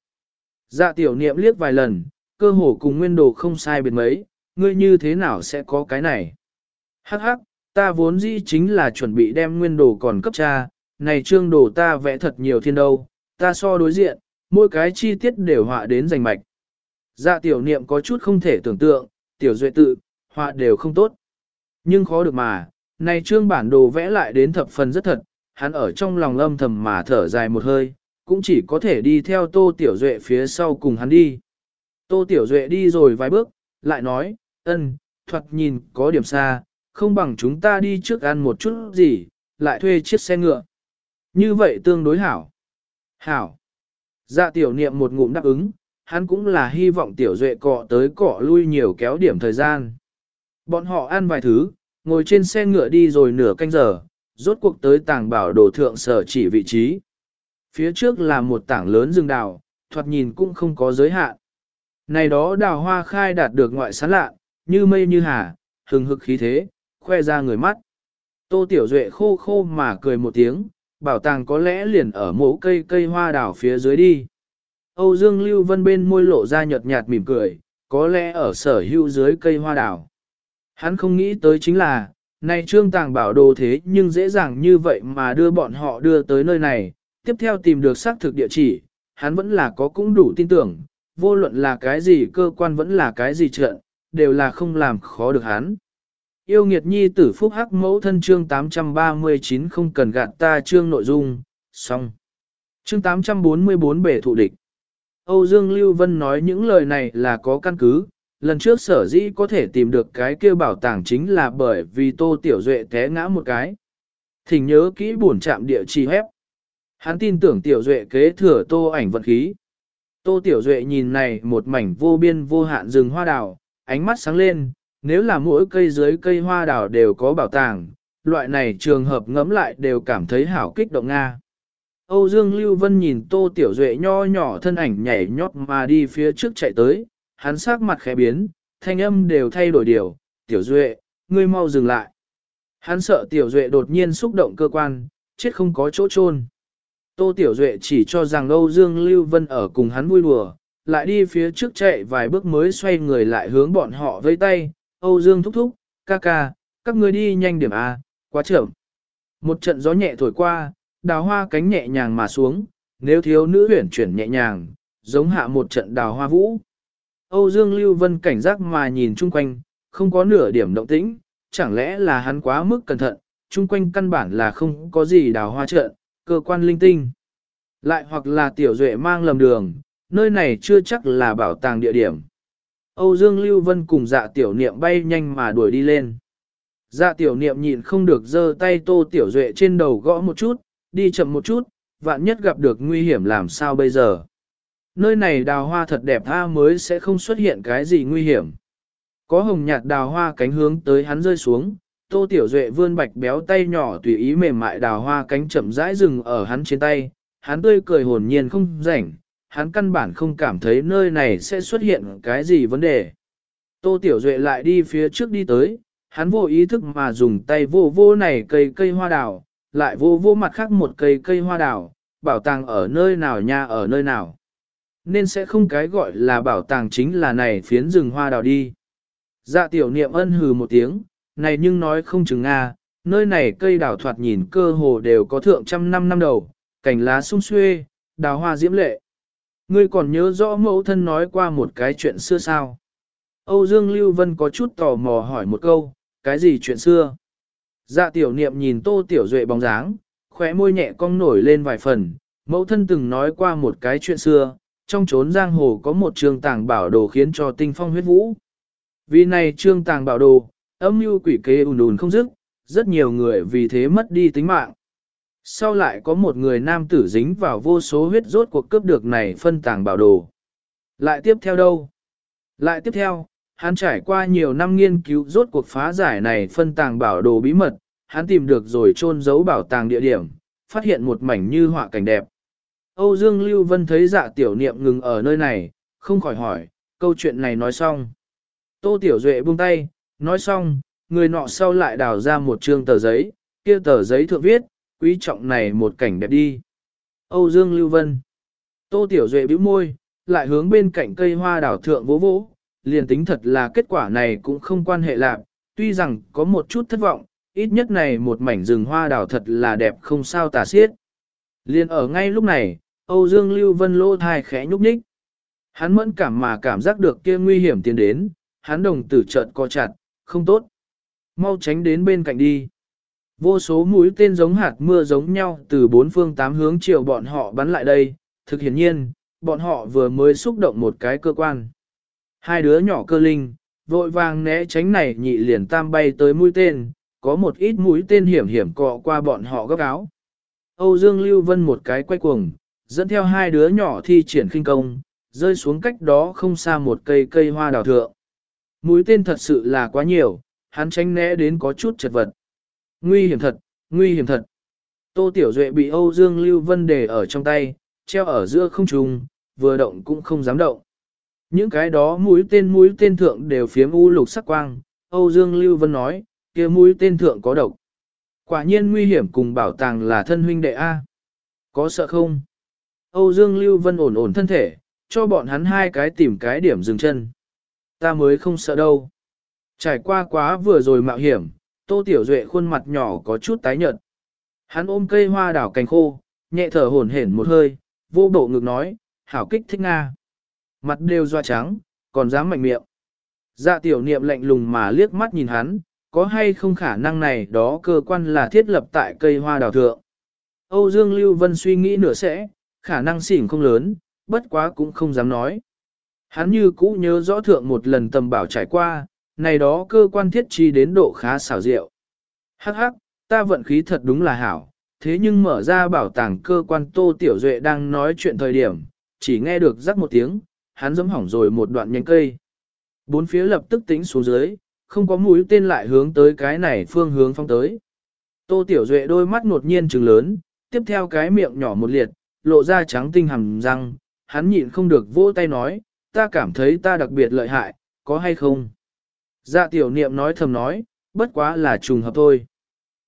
Dạ tiểu niệm liếc vài lần, cơ hồ cùng nguyên đồ không sai biệt mấy, ngươi như thế nào sẽ có cái này? Hắc hắc, ta vốn dĩ chính là chuẩn bị đem nguyên đồ còn cấp cha, này trương đồ ta vẽ thật nhiều thiên đâu, ta so đối diện, mỗi cái chi tiết đều họa đến rành mạch. Dạ tiểu niệm có chút không thể tưởng tượng, tiểu duệ tự, họa đều không tốt. Nhưng khó được mà, này trương bản đồ vẽ lại đến thập phần rất thật, hắn ở trong lòng âm thầm mà thở dài một hơi, cũng chỉ có thể đi theo tô tiểu duệ phía sau cùng hắn đi. Tô tiểu duệ đi rồi vài bước, lại nói, ân, thuật nhìn có điểm xa, không bằng chúng ta đi trước ăn một chút gì, lại thuê chiếc xe ngựa. Như vậy tương đối hảo. Hảo. Dạ tiểu niệm một ngụm đáp ứng, hắn cũng là hy vọng tiểu duệ cọ tới cọ lui nhiều kéo điểm thời gian. Bọn họ ăn vài thứ, ngồi trên xe ngựa đi rồi nửa canh giờ, rốt cuộc tới tảng bảo đồ thượng sở chỉ vị trí. Phía trước là một tảng lớn rừng đào, thoạt nhìn cũng không có giới hạn. Này đó đào hoa khai đạt được ngoại sán lạ, như mây như hà, hừng hực khí thế, khoe ra người mắt. Tô Tiểu Duệ khô khô mà cười một tiếng, bảo tàng có lẽ liền ở mố cây cây hoa đào phía dưới đi. Âu Dương Lưu Vân bên môi lộ ra nhợt nhạt mỉm cười, có lẽ ở sở hữu dưới cây hoa đào. Hắn không nghĩ tới chính là, này trương tàng bảo đồ thế nhưng dễ dàng như vậy mà đưa bọn họ đưa tới nơi này, tiếp theo tìm được xác thực địa chỉ, hắn vẫn là có cũng đủ tin tưởng, vô luận là cái gì cơ quan vẫn là cái gì trợn, đều là không làm khó được hắn. Yêu nghiệt nhi tử phúc hắc mẫu thân chương 839 không cần gạt ta chương nội dung, xong. Chương 844 bể thụ địch. Âu Dương Lưu Vân nói những lời này là có căn cứ, lần trước sở dĩ có thể tìm được cái kia bảo tàng chính là bởi vì Tô Tiểu Duệ té ngã một cái. Thỉnh nhớ kỹ buồn chạm địa chỉ hép. Hắn tin tưởng Tiểu Duệ kế thừa Tô ảnh vận khí. Tô Tiểu Duệ nhìn này một mảnh vô biên vô hạn rừng hoa đào, ánh mắt sáng lên, nếu là mỗi cây dưới cây hoa đào đều có bảo tàng, loại này trường hợp ngẫm lại đều cảm thấy hảo kích động Nga. Âu Dương Lưu Vân nhìn Tô Tiểu Duệ nho nhỏ thân ảnh nhảy nhót mà đi phía trước chạy tới, hắn sắc mặt khẽ biến, thanh âm đều thay đổi điều, Tiểu Duệ, ngươi mau dừng lại. Hắn sợ Tiểu Duệ đột nhiên xúc động cơ quan, chết không có chỗ chôn. Tô Tiểu Duệ chỉ cho rằng Âu Dương Lưu Vân ở cùng hắn vui đùa, lại đi phía trước chạy vài bước mới xoay người lại hướng bọn họ vây tay, Âu Dương thúc thúc, ca ca, các ngươi đi nhanh điểm A, quá chậm. Một trận gió nhẹ thổi qua, đào hoa cánh nhẹ nhàng mà xuống, nếu thiếu nữ huyển chuyển nhẹ nhàng, giống hạ một trận đào hoa vũ. Âu Dương Lưu Vân cảnh giác mà nhìn chung quanh, không có nửa điểm động tĩnh, chẳng lẽ là hắn quá mức cẩn thận, chung quanh căn bản là không có gì đào hoa trợ, cơ quan linh tinh. Lại hoặc là tiểu duệ mang lầm đường, nơi này chưa chắc là bảo tàng địa điểm. Âu Dương Lưu Vân cùng dạ tiểu niệm bay nhanh mà đuổi đi lên. Dạ tiểu niệm nhịn không được giơ tay tô tiểu duệ trên đầu gõ một chút, đi chậm một chút, vạn nhất gặp được nguy hiểm làm sao bây giờ. Nơi này đào hoa thật đẹp tha mới sẽ không xuất hiện cái gì nguy hiểm. Có hồng nhạt đào hoa cánh hướng tới hắn rơi xuống, Tô Tiểu Duệ vươn bạch béo tay nhỏ tùy ý mềm mại đào hoa cánh chậm rãi rừng ở hắn trên tay, hắn tươi cười hồn nhiên không rảnh, hắn căn bản không cảm thấy nơi này sẽ xuất hiện cái gì vấn đề. Tô Tiểu Duệ lại đi phía trước đi tới, hắn vô ý thức mà dùng tay vô vô này cây cây hoa đào, lại vô vô mặt khác một cây cây hoa đào, bảo tàng ở nơi nào nha ở nơi nào. Nên sẽ không cái gọi là bảo tàng chính là này phiến rừng hoa đào đi. Dạ tiểu niệm ân hừ một tiếng, này nhưng nói không chừng Nga, nơi này cây đào thoạt nhìn cơ hồ đều có thượng trăm năm năm đầu, cành lá sung xuê, đào hoa diễm lệ. Ngươi còn nhớ rõ mẫu thân nói qua một cái chuyện xưa sao? Âu Dương Lưu Vân có chút tò mò hỏi một câu, cái gì chuyện xưa? Dạ tiểu niệm nhìn tô tiểu duệ bóng dáng, khóe môi nhẹ cong nổi lên vài phần, mẫu thân từng nói qua một cái chuyện xưa, trong chốn giang hồ có một trường tàng bảo đồ khiến cho tinh phong huyết vũ. Vì này trương tàng bảo đồ, âm mưu quỷ kế ùn ùn không dứt, rất nhiều người vì thế mất đi tính mạng. Sau lại có một người nam tử dính vào vô số huyết rốt cuộc cướp được này phân tàng bảo đồ. Lại tiếp theo đâu? Lại tiếp theo, hắn trải qua nhiều năm nghiên cứu rốt cuộc phá giải này phân tàng bảo đồ bí mật, hắn tìm được rồi chôn giấu bảo tàng địa điểm, phát hiện một mảnh như họa cảnh đẹp. Âu Dương Lưu Vân thấy dạ tiểu niệm ngừng ở nơi này, không khỏi hỏi, câu chuyện này nói xong. Tô Tiểu Duệ buông tay, nói xong, người nọ sau lại đào ra một trương tờ giấy, kia tờ giấy thượng viết, quý trọng này một cảnh đẹp đi. Âu Dương Lưu Vân Tô Tiểu Duệ bĩu môi, lại hướng bên cạnh cây hoa đào thượng vỗ vỗ, liền tính thật là kết quả này cũng không quan hệ lạc, tuy rằng có một chút thất vọng, ít nhất này một mảnh rừng hoa đào thật là đẹp không sao tả xiết. Liền ở ngay lúc này, Âu Dương Lưu Vân lô thai khẽ nhúc nhích. Hắn mẫn cảm mà cảm giác được kia nguy hiểm tiến đến, hắn đồng tử trợn co chặt, không tốt. Mau tránh đến bên cạnh đi. Vô số mũi tên giống hạt mưa giống nhau từ bốn phương tám hướng chiều bọn họ bắn lại đây, thực hiển nhiên, bọn họ vừa mới xúc động một cái cơ quan. Hai đứa nhỏ cơ linh, vội vàng né tránh này nhị liền tam bay tới mũi tên, có một ít mũi tên hiểm hiểm cọ qua bọn họ gấp áo. Âu Dương Lưu Vân một cái quay cuồng, dẫn theo hai đứa nhỏ thi triển khinh công, rơi xuống cách đó không xa một cây cây hoa đào thượng. Mũi tên thật sự là quá nhiều, hắn tránh né đến có chút chật vật. Nguy hiểm thật, nguy hiểm thật. Tô Tiểu Duệ bị Âu Dương Lưu Vân để ở trong tay, treo ở giữa không trung, vừa động cũng không dám động. Những cái đó mũi tên mũi tên thượng đều phiếm u lục sắc quang, Âu Dương Lưu Vân nói, kia mũi tên thượng có độc. Quả nhiên nguy hiểm cùng bảo tàng là thân huynh đệ A. Có sợ không? Âu Dương Lưu Vân ổn ổn thân thể, cho bọn hắn hai cái tìm cái điểm dừng chân. Ta mới không sợ đâu. Trải qua quá vừa rồi mạo hiểm, Tô Tiểu Duệ khuôn mặt nhỏ có chút tái nhợt. Hắn ôm cây hoa đảo cành khô, nhẹ thở hổn hển một hơi, vô bộ ngực nói, hảo kích thích Nga. Mặt đều doa trắng, còn dám mạnh miệng. Dạ tiểu niệm lạnh lùng mà liếc mắt nhìn hắn, có hay không khả năng này đó cơ quan là thiết lập tại cây hoa đào thượng. Âu Dương Lưu Vân suy nghĩ nửa sẽ, khả năng xỉn không lớn, bất quá cũng không dám nói. Hắn như cũ nhớ rõ thượng một lần tầm bảo trải qua, này đó cơ quan thiết chi đến độ khá xảo diệu. Hắc hắc, ta vận khí thật đúng là hảo, thế nhưng mở ra bảo tàng cơ quan Tô Tiểu Duệ đang nói chuyện thời điểm, chỉ nghe được rắc một tiếng, hắn giẫm hỏng rồi một đoạn nhánh cây. Bốn phía lập tức tính xuống dưới, không có mũi tên lại hướng tới cái này phương hướng phong tới. Tô Tiểu Duệ đôi mắt ngột nhiên trừng lớn, tiếp theo cái miệng nhỏ một liệt, lộ ra trắng tinh hầm răng, hắn nhịn không được vỗ tay nói, ta cảm thấy ta đặc biệt lợi hại, có hay không? Dạ tiểu niệm nói thầm nói, bất quá là trùng hợp thôi.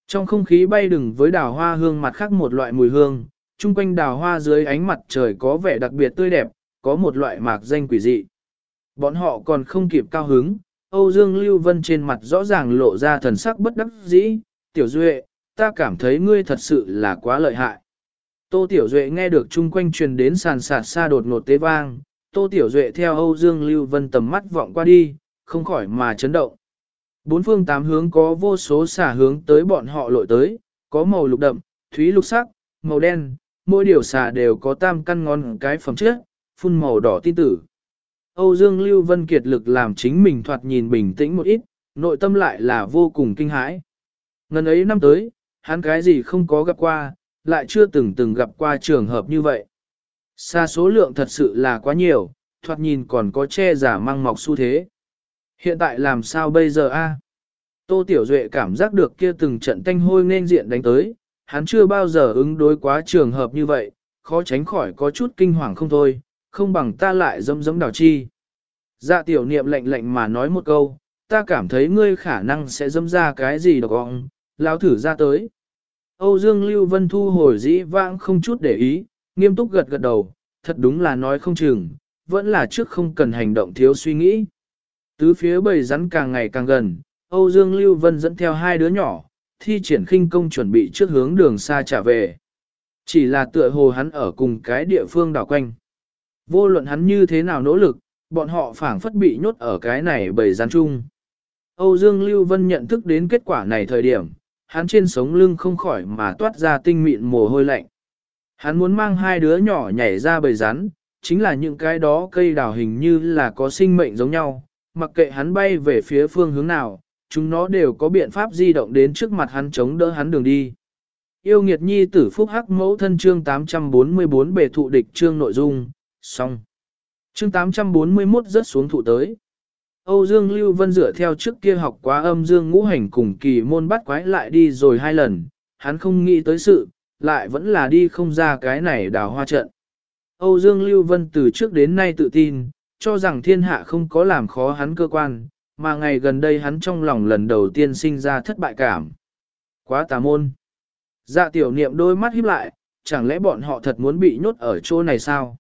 Trong không khí bay đừng với đào hoa hương mặt khác một loại mùi hương, chung quanh đào hoa dưới ánh mặt trời có vẻ đặc biệt tươi đẹp, có một loại mạc danh quỷ dị. Bọn họ còn không kịp cao hứng, Âu Dương Lưu Vân trên mặt rõ ràng lộ ra thần sắc bất đắc dĩ, Tiểu Duệ, ta cảm thấy ngươi thật sự là quá lợi hại. Tô Tiểu Duệ nghe được chung quanh truyền đến sàn sạt xa đột ngột tế vang, Tô Tiểu Duệ theo Âu Dương Lưu Vân tầm mắt vọng qua đi, không khỏi mà chấn động. Bốn phương tám hướng có vô số xả hướng tới bọn họ lội tới, có màu lục đậm, thúy lục sắc, màu đen, mỗi điều xả đều có tam căn ngón cái phẩm chất, phun màu đỏ tin tử. Âu Dương Lưu Vân kiệt lực làm chính mình thoạt nhìn bình tĩnh một ít, nội tâm lại là vô cùng kinh hãi. Ngần ấy năm tới, hắn cái gì không có gặp qua, lại chưa từng từng gặp qua trường hợp như vậy. Xa số lượng thật sự là quá nhiều, thoạt nhìn còn có che giả mang mọc xu thế. Hiện tại làm sao bây giờ a? Tô Tiểu Duệ cảm giác được kia từng trận tanh hôi nên diện đánh tới, hắn chưa bao giờ ứng đối quá trường hợp như vậy, khó tránh khỏi có chút kinh hoàng không thôi, không bằng ta lại dâm dâm đào chi. Dạ tiểu niệm lệnh lệnh mà nói một câu, ta cảm thấy ngươi khả năng sẽ dâm ra cái gì độc gọng, lao thử ra tới. Âu Dương Lưu Vân thu hồi dĩ vãng không chút để ý, nghiêm túc gật gật đầu, thật đúng là nói không chừng, vẫn là trước không cần hành động thiếu suy nghĩ. Tứ phía bầy rắn càng ngày càng gần, Âu Dương Lưu Vân dẫn theo hai đứa nhỏ, thi triển khinh công chuẩn bị trước hướng đường xa trả về. Chỉ là tựa hồ hắn ở cùng cái địa phương đảo quanh. Vô luận hắn như thế nào nỗ lực, bọn họ phảng phất bị nhốt ở cái này bầy rắn chung. Âu Dương Lưu Vân nhận thức đến kết quả này thời điểm, hắn trên sống lưng không khỏi mà toát ra tinh mịn mồ hôi lạnh. Hắn muốn mang hai đứa nhỏ nhảy ra bầy rắn, chính là những cái đó cây đào hình như là có sinh mệnh giống nhau, mặc kệ hắn bay về phía phương hướng nào, chúng nó đều có biện pháp di động đến trước mặt hắn chống đỡ hắn đường đi. Yêu nghiệt nhi tử phúc hắc mẫu thân chương 844 bề thụ địch chương nội dung, xong. Chương 841 rớt xuống thụ tới. Âu Dương Lưu Vân dựa theo trước kia học quá âm dương ngũ hành cùng kỳ môn bắt quái lại đi rồi hai lần, hắn không nghĩ tới sự, lại vẫn là đi không ra cái này đào hoa trận. Âu Dương Lưu Vân từ trước đến nay tự tin, cho rằng thiên hạ không có làm khó hắn cơ quan, mà ngày gần đây hắn trong lòng lần đầu tiên sinh ra thất bại cảm. Quá tà môn. Dạ tiểu niệm đôi mắt híp lại, chẳng lẽ bọn họ thật muốn bị nhốt ở chỗ này sao?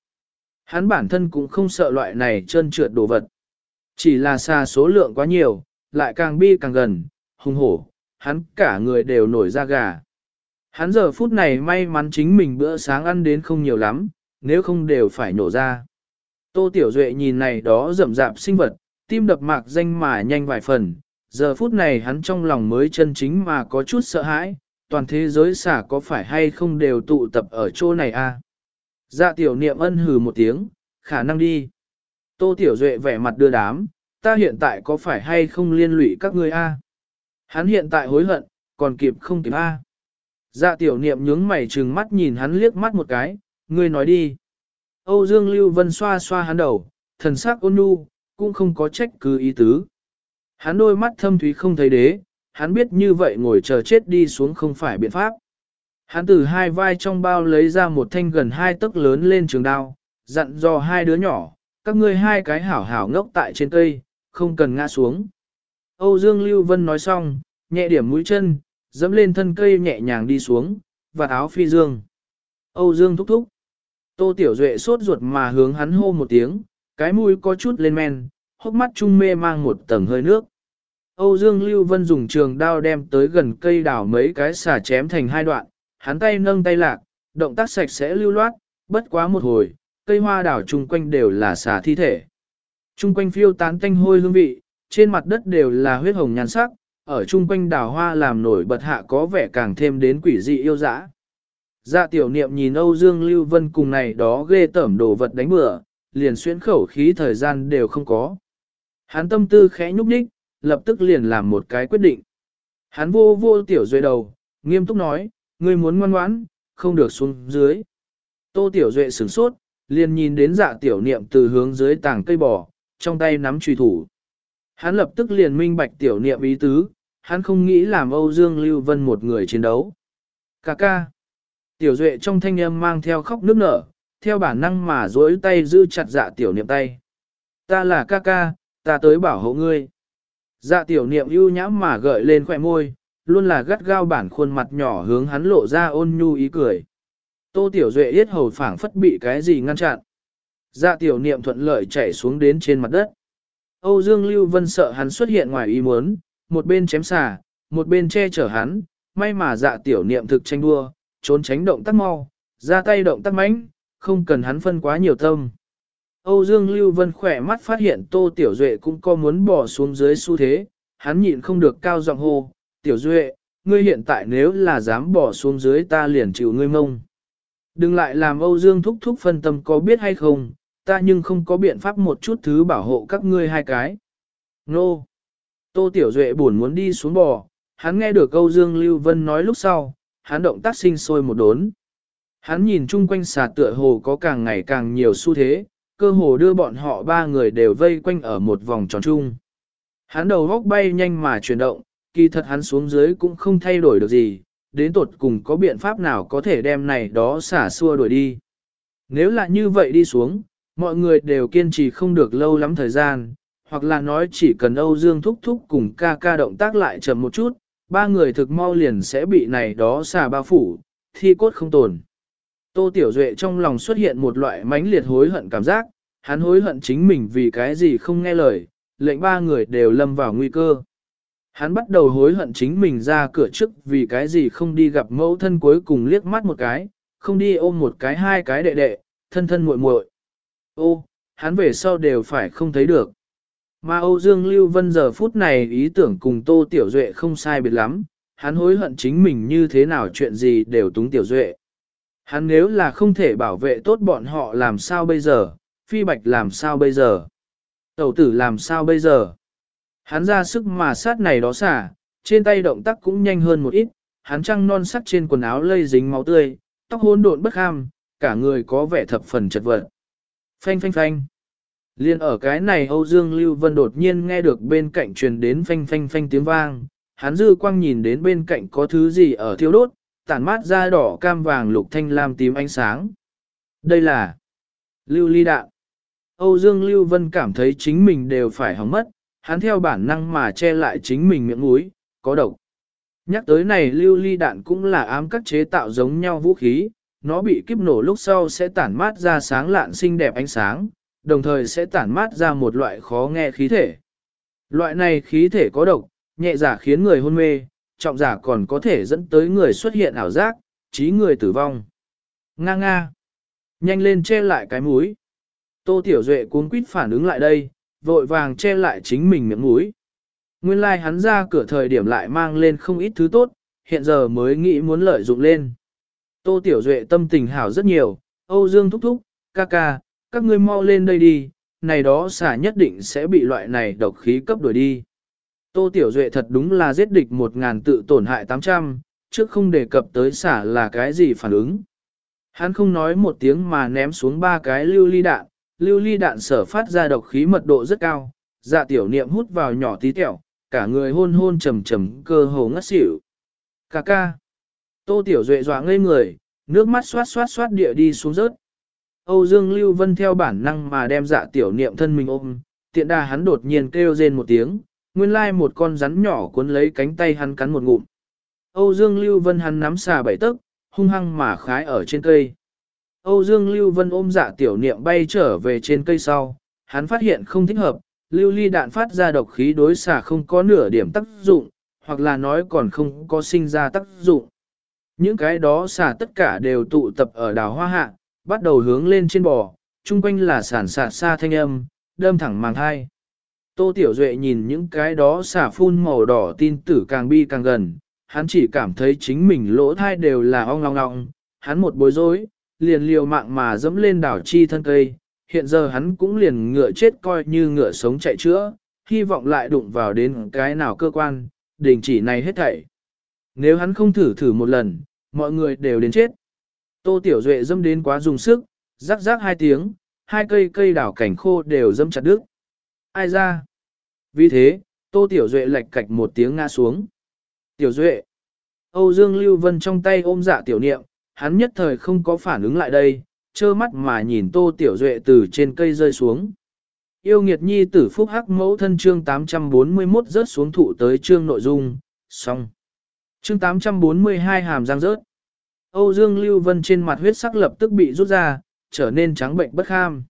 Hắn bản thân cũng không sợ loại này trơn trượt đồ vật. Chỉ là xa số lượng quá nhiều, lại càng bi càng gần, hung hổ, hắn cả người đều nổi da gà. Hắn giờ phút này may mắn chính mình bữa sáng ăn đến không nhiều lắm, nếu không đều phải nổ ra. Tô Tiểu Duệ nhìn này đó rậm rạp sinh vật, tim đập mạc danh mà nhanh vài phần, giờ phút này hắn trong lòng mới chân chính mà có chút sợ hãi, toàn thế giới xả có phải hay không đều tụ tập ở chỗ này a? À? Dạ tiểu niệm ân hừ một tiếng, khả năng đi. Tô Tiểu Duệ vẻ mặt đưa đám, ta hiện tại có phải hay không liên lụy các ngươi a? Hắn hiện tại hối hận, còn kịp không kịp a? Dạ tiểu niệm nhướng mày trừng mắt nhìn hắn liếc mắt một cái, ngươi nói đi. Âu Dương Lưu Vân xoa xoa hắn đầu, thần sắc ôn nhu, cũng không có trách cứ ý tứ. Hắn đôi mắt thâm thúy không thấy đế, hắn biết như vậy ngồi chờ chết đi xuống không phải biện pháp. Hắn từ hai vai trong bao lấy ra một thanh gần hai tấc lớn lên trường đao, dặn dò hai đứa nhỏ, các ngươi hai cái hảo hảo ngốc tại trên cây, không cần ngã xuống. Âu Dương Lưu Vân nói xong, nhẹ điểm mũi chân, dẫm lên thân cây nhẹ nhàng đi xuống, và áo phi dương. Âu Dương thúc thúc. Tô Tiểu Duệ sốt ruột mà hướng hắn hô một tiếng, cái mũi có chút lên men, hốc mắt trung mê mang một tầng hơi nước. Âu Dương Lưu Vân dùng trường đao đem tới gần cây đào mấy cái xà chém thành hai đoạn, hắn tay nâng tay lạc, động tác sạch sẽ lưu loát, bất quá một hồi, cây hoa đào chung quanh đều là xà thi thể. Chung quanh phiêu tán tanh hôi hương vị, trên mặt đất đều là huyết hồng nhàn sắc, ở chung quanh đào hoa làm nổi bật hạ có vẻ càng thêm đến quỷ dị yêu dã. Dạ tiểu niệm nhìn Âu Dương Lưu Vân cùng này đó ghê tởm đồ vật đánh bừa, liền xuyên khẩu khí thời gian đều không có. Hắn tâm tư khẽ nhúc nhích, lập tức liền làm một cái quyết định. Hắn vô vô tiểu duệ đầu, nghiêm túc nói, ngươi muốn ngoan ngoãn, không được xuống dưới. Tô tiểu duệ sửng sốt, liền nhìn đến dạ tiểu niệm từ hướng dưới tảng cây bò, trong tay nắm truy thủ. Hắn lập tức liền minh bạch tiểu niệm ý tứ, hắn không nghĩ làm Âu Dương Lưu Vân một người chiến đấu. Cà ca. Tiểu duệ trong thanh âm mang theo khóc nước nở, theo bản năng mà dối tay giữ chặt dạ tiểu niệm tay. Ta là ca ca, ta tới bảo hộ ngươi. Dạ tiểu niệm ưu nhãm mà gợi lên khỏe môi, luôn là gắt gao bản khuôn mặt nhỏ hướng hắn lộ ra ôn nhu ý cười. Tô tiểu duệ yết hầu phảng phất bị cái gì ngăn chặn. Dạ tiểu niệm thuận lợi chảy xuống đến trên mặt đất. Âu Dương Lưu Vân sợ hắn xuất hiện ngoài ý muốn, một bên chém xả, một bên che chở hắn, may mà dạ tiểu niệm thực tranh đua, trốn tránh động tác mau, ra tay động tác mãnh, không cần hắn phân quá nhiều tâm. Âu Dương Lưu Vân khỏe mắt phát hiện Tô Tiểu Duệ cũng có muốn bỏ xuống dưới xu thế, hắn nhịn không được cao giọng hô, Tiểu Duệ, ngươi hiện tại nếu là dám bỏ xuống dưới ta liền chịu ngươi mông. Đừng lại làm Âu Dương thúc thúc phân tâm có biết hay không, ta nhưng không có biện pháp một chút thứ bảo hộ các ngươi hai cái. Nô! Tô Tiểu Duệ buồn muốn đi xuống bò, hắn nghe được Âu Dương Lưu Vân nói lúc sau, hắn động tác sinh sôi một đốn. Hắn nhìn chung quanh xà tựa hồ có càng ngày càng nhiều xu thế, cơ hồ đưa bọn họ ba người đều vây quanh ở một vòng tròn chung. Hắn đầu góc bay nhanh mà chuyển động, kỳ thật hắn xuống dưới cũng không thay đổi được gì, đến tột cùng có biện pháp nào có thể đem này đó xả xua đuổi đi. Nếu là như vậy đi xuống, mọi người đều kiên trì không được lâu lắm thời gian, hoặc là nói chỉ cần Âu Dương thúc thúc cùng ca ca động tác lại chậm một chút, ba người thực mau liền sẽ bị này đó xả bao phủ, thi cốt không tồn. Tô Tiểu Duệ trong lòng xuất hiện một loại mãnh liệt hối hận cảm giác, hắn hối hận chính mình vì cái gì không nghe lời, lệnh ba người đều lâm vào nguy cơ. Hắn bắt đầu hối hận chính mình ra cửa trước vì cái gì không đi gặp mẫu thân cuối cùng liếc mắt một cái, không đi ôm một cái hai cái đệ đệ, thân thân muội muội. Ô, hắn về sau đều phải không thấy được. Mà Âu Dương Lưu Vân giờ phút này ý tưởng cùng Tô Tiểu Duệ không sai biệt lắm, hắn hối hận chính mình như thế nào chuyện gì đều túng Tiểu Duệ. Hắn nếu là không thể bảo vệ tốt bọn họ làm sao bây giờ, phi bạch làm sao bây giờ, tẩu tử làm sao bây giờ. Hắn ra sức mà sát này đó xả, trên tay động tác cũng nhanh hơn một ít, hắn trăng non sắc trên quần áo lây dính máu tươi, tóc hỗn độn bất ham, cả người có vẻ thập phần chật vật. Phanh phanh phanh. Liên ở cái này Âu Dương Lưu Vân đột nhiên nghe được bên cạnh truyền đến phanh phanh phanh tiếng vang, hắn dư quang nhìn đến bên cạnh có thứ gì ở thiêu đốt, tản mát ra đỏ cam vàng lục thanh lam tím ánh sáng. Đây là lưu ly đạn. Âu Dương Lưu Vân cảm thấy chính mình đều phải hỏng mất, hắn theo bản năng mà che lại chính mình miệng mũi, có độc. Nhắc tới này lưu ly đạn cũng là ám các chế tạo giống nhau vũ khí, nó bị kiếp nổ lúc sau sẽ tản mát ra sáng lạn xinh đẹp ánh sáng, đồng thời sẽ tản mát ra một loại khó nghe khí thể. Loại này khí thể có độc, nhẹ giả khiến người hôn mê, trọng giả còn có thể dẫn tới người xuất hiện ảo giác, trí người tử vong. Nga nga. Nhanh lên che lại cái mũi. Tô Tiểu Duệ cuốn quýt phản ứng lại đây, vội vàng che lại chính mình miệng mũi. Nguyên lai like hắn ra cửa thời điểm lại mang lên không ít thứ tốt, hiện giờ mới nghĩ muốn lợi dụng lên. Tô Tiểu Duệ tâm tình hảo rất nhiều, Âu Dương thúc thúc, ca ca, các ngươi mau lên đây đi, này đó xả nhất định sẽ bị loại này độc khí cấp đuổi đi. Tô Tiểu Duệ thật đúng là giết địch một ngàn tự tổn hại 800, trước không đề cập tới xả là cái gì phản ứng. Hắn không nói một tiếng mà ném xuống ba cái lưu ly đạn, lưu ly đạn sở phát ra độc khí mật độ rất cao, dạ tiểu niệm hút vào nhỏ tí tẹo, cả người hôn hôn trầm trầm cơ hồ ngất xỉu. Cà ca. Tô tiểu duệ dọa ngây người, nước mắt xoát xoát xoát địa đi xuống rớt. Âu Dương Lưu Vân theo bản năng mà đem dạ tiểu niệm thân mình ôm, tiện đà hắn đột nhiên kêu rên một tiếng, nguyên lai một con rắn nhỏ cuốn lấy cánh tay hắn cắn một ngụm. Âu Dương Lưu Vân hắn nắm xà bảy tấc, hung hăng mà khái ở trên cây. Âu Dương Lưu Vân ôm dạ tiểu niệm bay trở về trên cây sau, hắn phát hiện không thích hợp, lưu ly đạn phát ra độc khí đối xả không có nửa điểm tác dụng, hoặc là nói còn không có sinh ra tác dụng. Những cái đó xả tất cả đều tụ tập ở đào hoa hạ, bắt đầu hướng lên trên bò, chung quanh là sản sạt xa thanh âm, đâm thẳng màng hai. Tô Tiểu Duệ nhìn những cái đó xả phun màu đỏ tin tử càng bi càng gần, hắn chỉ cảm thấy chính mình lỗ thai đều là ong long long, hắn một bối rối, liền liều mạng mà dẫm lên đảo chi thân cây, hiện giờ hắn cũng liền ngựa chết coi như ngựa sống chạy chữa, hy vọng lại đụng vào đến cái nào cơ quan, đình chỉ này hết thảy. Nếu hắn không thử thử một lần, mọi người đều đến chết. Tô Tiểu Duệ dâm đến quá dùng sức, rắc rắc hai tiếng, hai cây cây đảo cảnh khô đều dâm chặt đứt. Ai ra? Vì thế, Tô Tiểu Duệ lạch cạch một tiếng ngã xuống. Tiểu Duệ. Âu Dương Lưu Vân trong tay ôm dạ tiểu niệm, hắn nhất thời không có phản ứng lại đây, trơ mắt mà nhìn Tô Tiểu Duệ từ trên cây rơi xuống. Yêu nghiệt nhi tử phúc hắc mẫu thân chương 841 rớt xuống thụ tới chương nội dung, xong. Chương 842 hàm răng rớt. Âu Dương Lưu Vân trên mặt huyết sắc lập tức bị rút ra, trở nên trắng bệnh bất kham.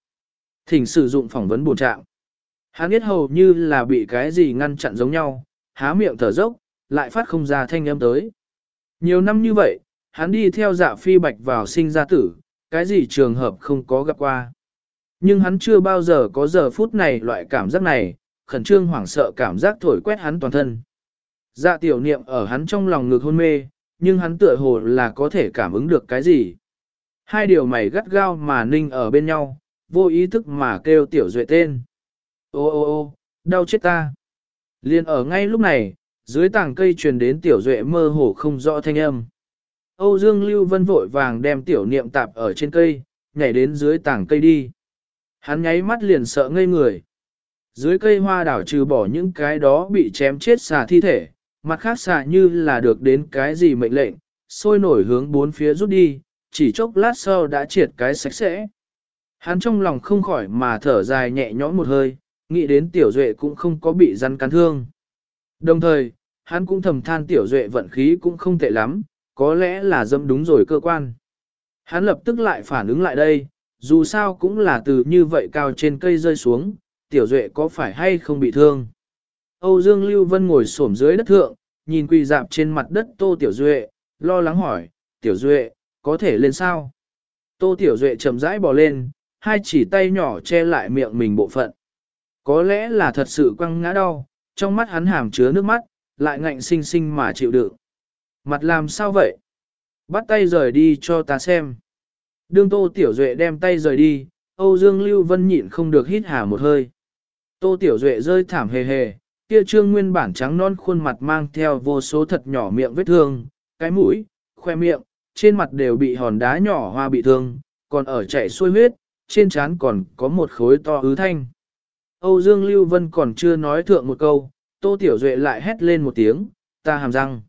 Thỉnh sử dụng phỏng vấn bổ trạng. Hắn biết hầu như là bị cái gì ngăn chặn giống nhau, há miệng thở dốc, lại phát không ra thanh âm tới. Nhiều năm như vậy, hắn đi theo dạ phi bạch vào sinh ra tử, cái gì trường hợp không có gặp qua. Nhưng hắn chưa bao giờ có giờ phút này loại cảm giác này, khẩn trương hoảng sợ cảm giác thổi quét hắn toàn thân. Dạ tiểu niệm ở hắn trong lòng ngực hôn mê, nhưng hắn tựa hồ là có thể cảm ứng được cái gì. Hai điều mày gắt gao mà ninh ở bên nhau, vô ý thức mà kêu tiểu duệ tên. Ô ô ô, đau chết ta. Liên ở ngay lúc này, dưới tảng cây truyền đến tiểu duệ mơ hồ không rõ thanh âm. Âu Dương Lưu Vân vội vàng đem tiểu niệm tạp ở trên cây, nhảy đến dưới tảng cây đi. Hắn nháy mắt liền sợ ngây người. Dưới cây hoa đảo trừ bỏ những cái đó bị chém chết xà thi thể, mặt khác xà như là được đến cái gì mệnh lệnh, sôi nổi hướng bốn phía rút đi, chỉ chốc lát sau đã triệt cái sạch sẽ. Hắn trong lòng không khỏi mà thở dài nhẹ nhõm một hơi, nghĩ đến tiểu duệ cũng không có bị rắn cắn thương. Đồng thời, hắn cũng thầm than tiểu duệ vận khí cũng không tệ lắm, có lẽ là dâm đúng rồi cơ quan. Hắn lập tức lại phản ứng lại đây, dù sao cũng là từ như vậy cao trên cây rơi xuống, tiểu duệ có phải hay không bị thương. Âu Dương Lưu Vân ngồi xổm dưới đất thượng, nhìn quỳ dạp trên mặt đất tô tiểu duệ, lo lắng hỏi, tiểu duệ, có thể lên sao? Tô tiểu duệ chậm rãi bò lên, hai chỉ tay nhỏ che lại miệng mình bộ phận. Có lẽ là thật sự quăng ngã đau, trong mắt hắn hàm chứa nước mắt, lại ngạnh sinh sinh mà chịu đựng. Mặt làm sao vậy? Bắt tay rời đi cho ta xem. Đương Tô Tiểu Duệ đem tay rời đi, Âu Dương Lưu Vân nhịn không được hít hà một hơi. Tô Tiểu Duệ rơi thảm hề hề, kia trương nguyên bản trắng non khuôn mặt mang theo vô số thật nhỏ miệng vết thương, cái mũi, khoe miệng, trên mặt đều bị hòn đá nhỏ hoa bị thương, còn ở chảy xuôi huyết, trên trán còn có một khối to ứ thanh. Âu Dương Lưu Vân còn chưa nói thượng một câu, Tô Tiểu Duệ lại hét lên một tiếng, ta hàm răng.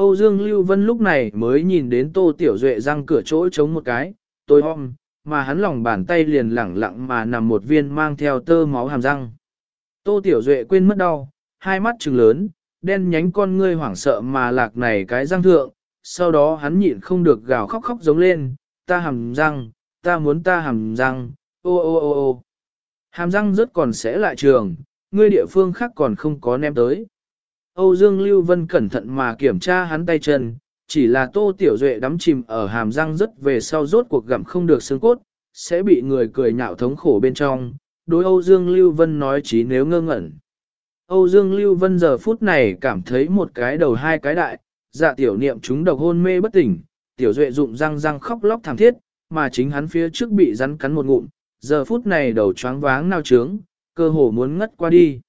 Âu Dương Lưu Vân lúc này mới nhìn đến Tô Tiểu Duệ răng cửa chỗ chống một cái, tôi hôm, mà hắn lòng bàn tay liền lẳng lặng mà nằm một viên mang theo tơ máu hàm răng. Tô Tiểu Duệ quên mất đau, hai mắt trừng lớn, đen nhánh con ngươi hoảng sợ mà lạc này cái răng thượng, sau đó hắn nhịn không được gào khóc khóc giống lên, ta hàm răng, ta muốn ta hàm răng, ô ô ô ô. Hàm răng rất còn sẽ lại trường, ngươi địa phương khác còn không có nem tới. Âu Dương Lưu Vân cẩn thận mà kiểm tra hắn tay chân, chỉ là tô tiểu duệ đắm chìm ở hàm răng rất về sau rốt cuộc gặm không được xương cốt, sẽ bị người cười nhạo thống khổ bên trong. Đối Âu Dương Lưu Vân nói chí nếu ngơ ngẩn. Âu Dương Lưu Vân giờ phút này cảm thấy một cái đầu hai cái đại, dạ tiểu niệm chúng độc hôn mê bất tỉnh, tiểu duệ dụng răng răng khóc lóc thảm thiết, mà chính hắn phía trước bị rắn cắn một ngụm, giờ phút này đầu choáng váng nao trướng, cơ hồ muốn ngất qua đi.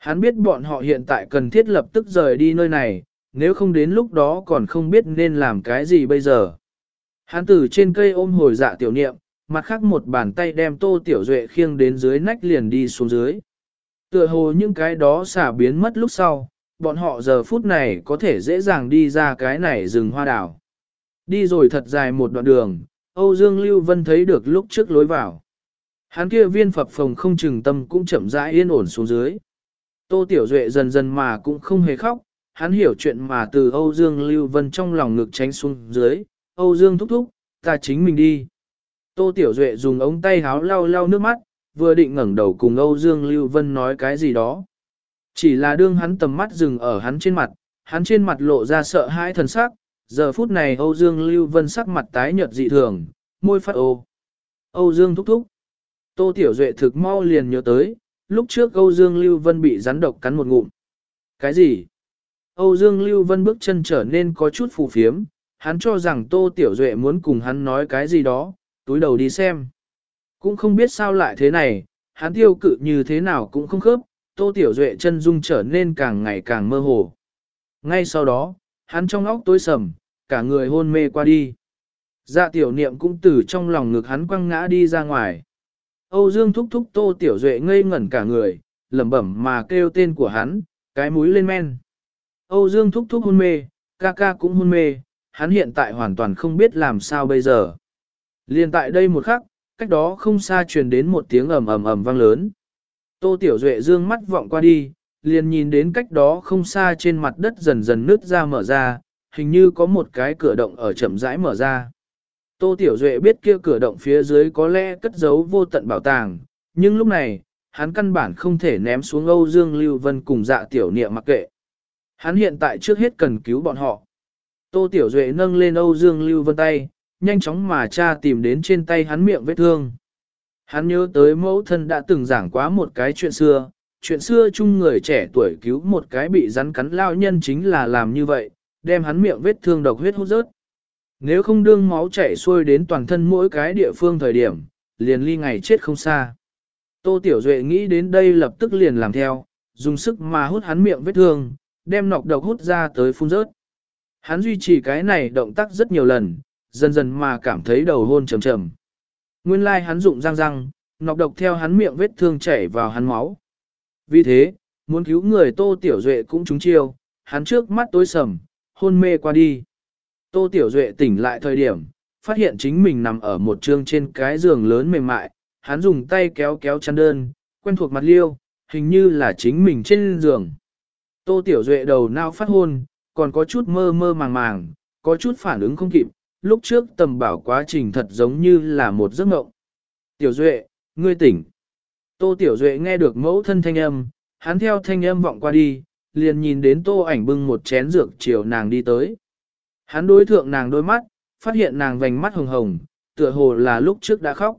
Hắn biết bọn họ hiện tại cần thiết lập tức rời đi nơi này, nếu không đến lúc đó còn không biết nên làm cái gì bây giờ. Hắn từ trên cây ôm hồi dạ tiểu niệm, mặt khác một bàn tay đem tô tiểu duệ khiêng đến dưới nách liền đi xuống dưới. Tựa hồ những cái đó xả biến mất lúc sau, bọn họ giờ phút này có thể dễ dàng đi ra cái này rừng hoa đảo. Đi rồi thật dài một đoạn đường, Âu Dương Lưu Vân thấy được lúc trước lối vào. Hắn kia viên phập phòng không chừng tâm cũng chậm rãi yên ổn xuống dưới. Tô Tiểu Duệ dần dần mà cũng không hề khóc, hắn hiểu chuyện mà từ Âu Dương Lưu Vân trong lòng ngực tránh xuống dưới, Âu Dương thúc thúc, ta chính mình đi. Tô Tiểu Duệ dùng ống tay háo lau lau nước mắt, vừa định ngẩng đầu cùng Âu Dương Lưu Vân nói cái gì đó. Chỉ là đương hắn tầm mắt dừng ở hắn trên mặt, hắn trên mặt lộ ra sợ hãi thần sắc, giờ phút này Âu Dương Lưu Vân sắc mặt tái nhợt dị thường, môi phát ô. Âu Dương thúc thúc. Tô Tiểu Duệ thực mau liền nhớ tới, lúc trước Âu Dương Lưu Vân bị rắn độc cắn một ngụm. Cái gì? Âu Dương Lưu Vân bước chân trở nên có chút phù phiếm, hắn cho rằng Tô Tiểu Duệ muốn cùng hắn nói cái gì đó, túi đầu đi xem. Cũng không biết sao lại thế này, hắn tiêu cự như thế nào cũng không khớp, Tô Tiểu Duệ chân dung trở nên càng ngày càng mơ hồ. Ngay sau đó, hắn trong óc tối sầm, cả người hôn mê qua đi. Dạ tiểu niệm cũng từ trong lòng ngực hắn quăng ngã đi ra ngoài. Âu Dương thúc thúc Tô Tiểu Duệ ngây ngẩn cả người, lẩm bẩm mà kêu tên của hắn, cái mũi lên men. Âu Dương thúc thúc hôn mê, ca ca cũng hôn mê, hắn hiện tại hoàn toàn không biết làm sao bây giờ. Liên tại đây một khắc, cách đó không xa truyền đến một tiếng ầm ầm ầm vang lớn. Tô Tiểu Duệ dương mắt vọng qua đi, liền nhìn đến cách đó không xa trên mặt đất dần dần nứt ra mở ra, hình như có một cái cửa động ở chậm rãi mở ra. Tô Tiểu Duệ biết kia cửa động phía dưới có lẽ cất giấu vô tận bảo tàng, nhưng lúc này, hắn căn bản không thể ném xuống Âu Dương Lưu Vân cùng dạ tiểu niệm mặc kệ. Hắn hiện tại trước hết cần cứu bọn họ. Tô Tiểu Duệ nâng lên Âu Dương Lưu Vân tay, nhanh chóng mà cha tìm đến trên tay hắn miệng vết thương. Hắn nhớ tới mẫu thân đã từng giảng quá một cái chuyện xưa, chuyện xưa chung người trẻ tuổi cứu một cái bị rắn cắn lao nhân chính là làm như vậy, đem hắn miệng vết thương độc huyết hút rớt. Nếu không đương máu chảy xuôi đến toàn thân mỗi cái địa phương thời điểm, liền ly ngày chết không xa. Tô Tiểu Duệ nghĩ đến đây lập tức liền làm theo, dùng sức mà hút hắn miệng vết thương, đem nọc độc hút ra tới phun rớt. Hắn duy trì cái này động tác rất nhiều lần, dần dần mà cảm thấy đầu hôn trầm trầm. Nguyên lai like hắn dụng răng răng, nọc độc theo hắn miệng vết thương chảy vào hắn máu, Vì thế, muốn cứu người Tô Tiểu Duệ cũng trúng chiêu, hắn trước mắt tối sầm, hôn mê qua đi. Tô Tiểu Duệ tỉnh lại thời điểm, phát hiện chính mình nằm ở một trương trên cái giường lớn mềm mại, hắn dùng tay kéo kéo chăn đơn, quen thuộc mặt liêu, hình như là chính mình trên giường. Tô Tiểu Duệ đầu nao phát hôn, còn có chút mơ mơ màng màng, có chút phản ứng không kịp, lúc trước tầm bảo quá trình thật giống như là một giấc mộng. Tiểu Duệ, ngươi tỉnh. Tô Tiểu Duệ nghe được mẫu thân thanh âm, hắn theo thanh âm vọng qua đi, liền nhìn đến tô ảnh bưng một chén dược chiều nàng đi tới. Hắn đối thượng nàng đôi mắt, phát hiện nàng vành mắt hồng hồng, tựa hồ là lúc trước đã khóc.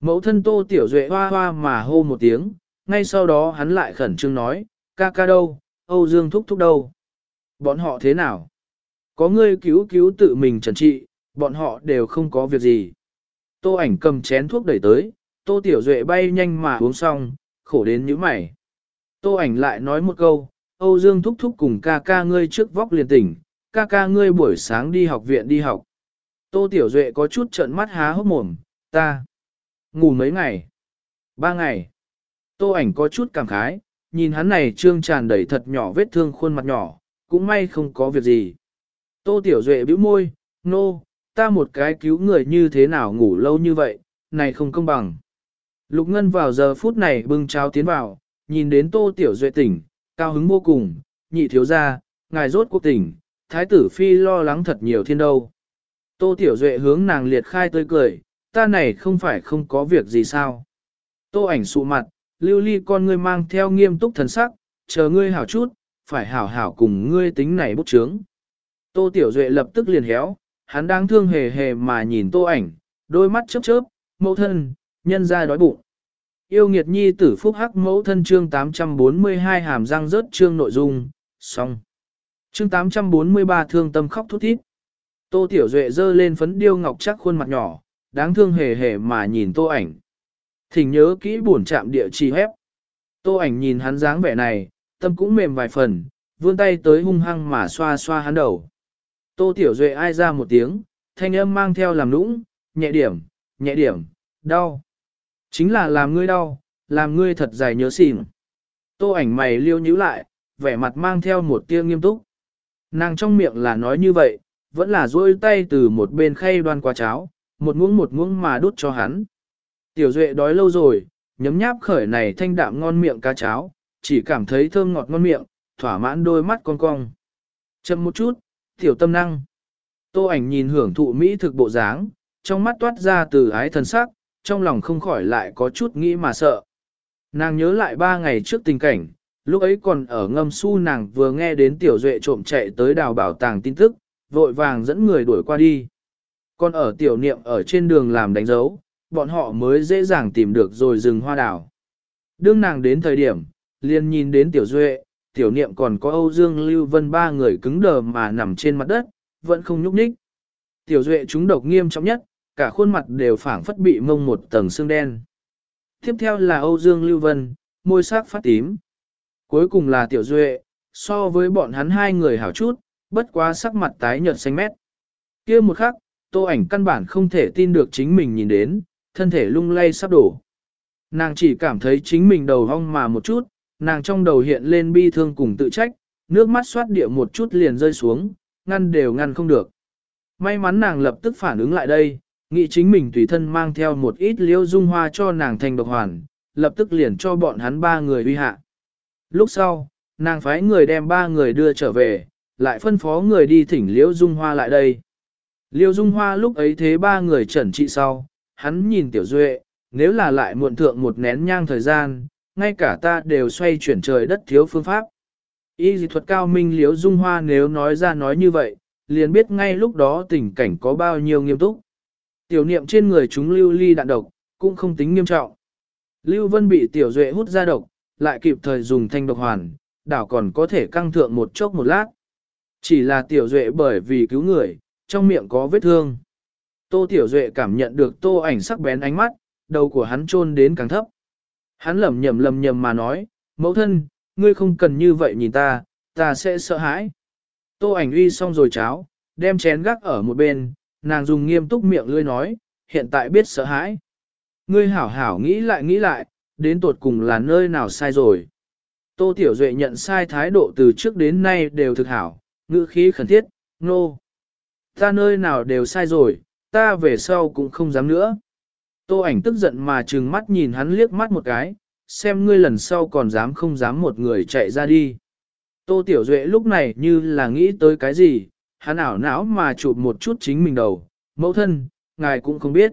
Mẫu thân tô tiểu duệ hoa hoa mà hô một tiếng, ngay sau đó hắn lại khẩn trương nói, ca ca đâu, Âu Dương thúc thúc đâu. Bọn họ thế nào? Có ngươi cứu cứu tự mình trần trị, bọn họ đều không có việc gì. Tô ảnh cầm chén thuốc đẩy tới, tô tiểu duệ bay nhanh mà uống xong, khổ đến như mày. Tô ảnh lại nói một câu, Âu Dương thúc thúc cùng ca ca ngươi trước vóc liền tỉnh, ca ca ngươi buổi sáng đi học viện đi học. Tô Tiểu Duệ có chút trợn mắt há hốc mồm, ta ngủ mấy ngày, ba ngày. Tô ảnh có chút cảm khái, nhìn hắn này trương tràn đầy thật nhỏ vết thương khuôn mặt nhỏ, cũng may không có việc gì. Tô Tiểu Duệ bĩu môi, nô, no, ta một cái cứu người như thế nào ngủ lâu như vậy, này không công bằng. Lục Ngân vào giờ phút này bưng cháo tiến vào, nhìn đến Tô Tiểu Duệ tỉnh, cao hứng vô cùng, nhị thiếu gia, ngài rốt cuộc tỉnh, thái tử phi lo lắng thật nhiều thiên đâu. Tô Tiểu Duệ hướng nàng liệt khai tươi cười, ta này không phải không có việc gì sao. Tô ảnh sụ mặt, lưu ly con ngươi mang theo nghiêm túc thần sắc, chờ ngươi hảo chút, phải hảo hảo cùng ngươi tính này bút chướng. Tô Tiểu Duệ lập tức liền héo, hắn đang thương hề hề mà nhìn tô ảnh, đôi mắt chớp chớp, mẫu thân, nhân ra đói bụng. Yêu nghiệt nhi tử phúc hắc mẫu thân chương 842 hàm răng rớt chương nội dung, xong. Chương 843 thương tâm khóc thút thít. Tô Tiểu Duệ dơ lên phấn điêu ngọc chắc khuôn mặt nhỏ, đáng thương hề hề mà nhìn tô ảnh. Thỉnh nhớ kỹ buồn chạm địa chỉ hép. Tô ảnh nhìn hắn dáng vẻ này, tâm cũng mềm vài phần, vươn tay tới hung hăng mà xoa xoa hắn đầu. Tô Tiểu Duệ ai ra một tiếng, thanh âm mang theo làm nũng, nhẹ điểm, nhẹ điểm, đau. Chính là làm ngươi đau, làm ngươi thật dài nhớ xỉn. Tô ảnh mày liêu nhíu lại, vẻ mặt mang theo một tia nghiêm túc. Nàng trong miệng là nói như vậy, vẫn là duỗi tay từ một bên khay đoan qua cháo, một muỗng một muỗng mà đút cho hắn. Tiểu Duệ đói lâu rồi, nhấm nháp khởi này thanh đạm ngon miệng cá cháo, chỉ cảm thấy thơm ngọt ngon miệng, thỏa mãn đôi mắt con cong. Chậm một chút, tiểu tâm năng. Tô ảnh nhìn hưởng thụ mỹ thực bộ dáng, trong mắt toát ra từ ái thần sắc, trong lòng không khỏi lại có chút nghĩ mà sợ. Nàng nhớ lại ba ngày trước tình cảnh, lúc ấy còn ở ngâm su nàng vừa nghe đến tiểu duệ trộm chạy tới đào bảo tàng tin tức, vội vàng dẫn người đuổi qua đi. Còn ở tiểu niệm ở trên đường làm đánh dấu, bọn họ mới dễ dàng tìm được rồi rừng hoa đào. Đương nàng đến thời điểm, liền nhìn đến tiểu duệ, tiểu niệm còn có Âu Dương Lưu Vân ba người cứng đờ mà nằm trên mặt đất, vẫn không nhúc nhích. Tiểu duệ chúng độc nghiêm trọng nhất, cả khuôn mặt đều phảng phất bị mông một tầng xương đen. Tiếp theo là Âu Dương Lưu Vân, môi sắc phát tím. Cuối cùng là Tiểu Duệ, so với bọn hắn hai người hảo chút, bất quá sắc mặt tái nhợt xanh mét. kia một khắc, tô ảnh căn bản không thể tin được chính mình nhìn đến, thân thể lung lay sắp đổ. Nàng chỉ cảm thấy chính mình đầu hong mà một chút, nàng trong đầu hiện lên bi thương cùng tự trách, nước mắt xoát địa một chút liền rơi xuống, ngăn đều ngăn không được. May mắn nàng lập tức phản ứng lại đây, nghĩ chính mình tùy thân mang theo một ít liễu dung hoa cho nàng thành độc hoàn, lập tức liền cho bọn hắn ba người uy hạ. Lúc sau, nàng phái người đem ba người đưa trở về, lại phân phó người đi thỉnh liễu dung hoa lại đây. Liễu dung hoa lúc ấy thế ba người trần trị sau, hắn nhìn tiểu duệ, nếu là lại muộn thượng một nén nhang thời gian, ngay cả ta đều xoay chuyển trời đất thiếu phương pháp. Y dị thuật cao minh liễu dung hoa nếu nói ra nói như vậy, liền biết ngay lúc đó tình cảnh có bao nhiêu nghiêm túc. Tiểu niệm trên người chúng lưu ly đạn độc, cũng không tính nghiêm trọng. Lưu Vân bị tiểu duệ hút ra độc, lại kịp thời dùng thanh độc hoàn, đảo còn có thể căng thượng một chốc một lát. Chỉ là tiểu duệ bởi vì cứu người, trong miệng có vết thương. Tô tiểu duệ cảm nhận được tô ảnh sắc bén ánh mắt, đầu của hắn chôn đến càng thấp. Hắn lầm nhầm lầm nhầm mà nói, mẫu thân, ngươi không cần như vậy nhìn ta, ta sẽ sợ hãi. Tô ảnh uy xong rồi cháo, đem chén gác ở một bên, nàng dùng nghiêm túc miệng lươi nói, hiện tại biết sợ hãi. Ngươi hảo hảo nghĩ lại nghĩ lại, đến tột cùng là nơi nào sai rồi. Tô Tiểu Duệ nhận sai thái độ từ trước đến nay đều thực hảo, ngữ khí khẩn thiết, nô. No. Ta nơi nào đều sai rồi, ta về sau cũng không dám nữa. Tô ảnh tức giận mà trừng mắt nhìn hắn liếc mắt một cái, xem ngươi lần sau còn dám không dám một người chạy ra đi. Tô Tiểu Duệ lúc này như là nghĩ tới cái gì, hắn ảo não mà chụp một chút chính mình đầu, mẫu thân, ngài cũng không biết.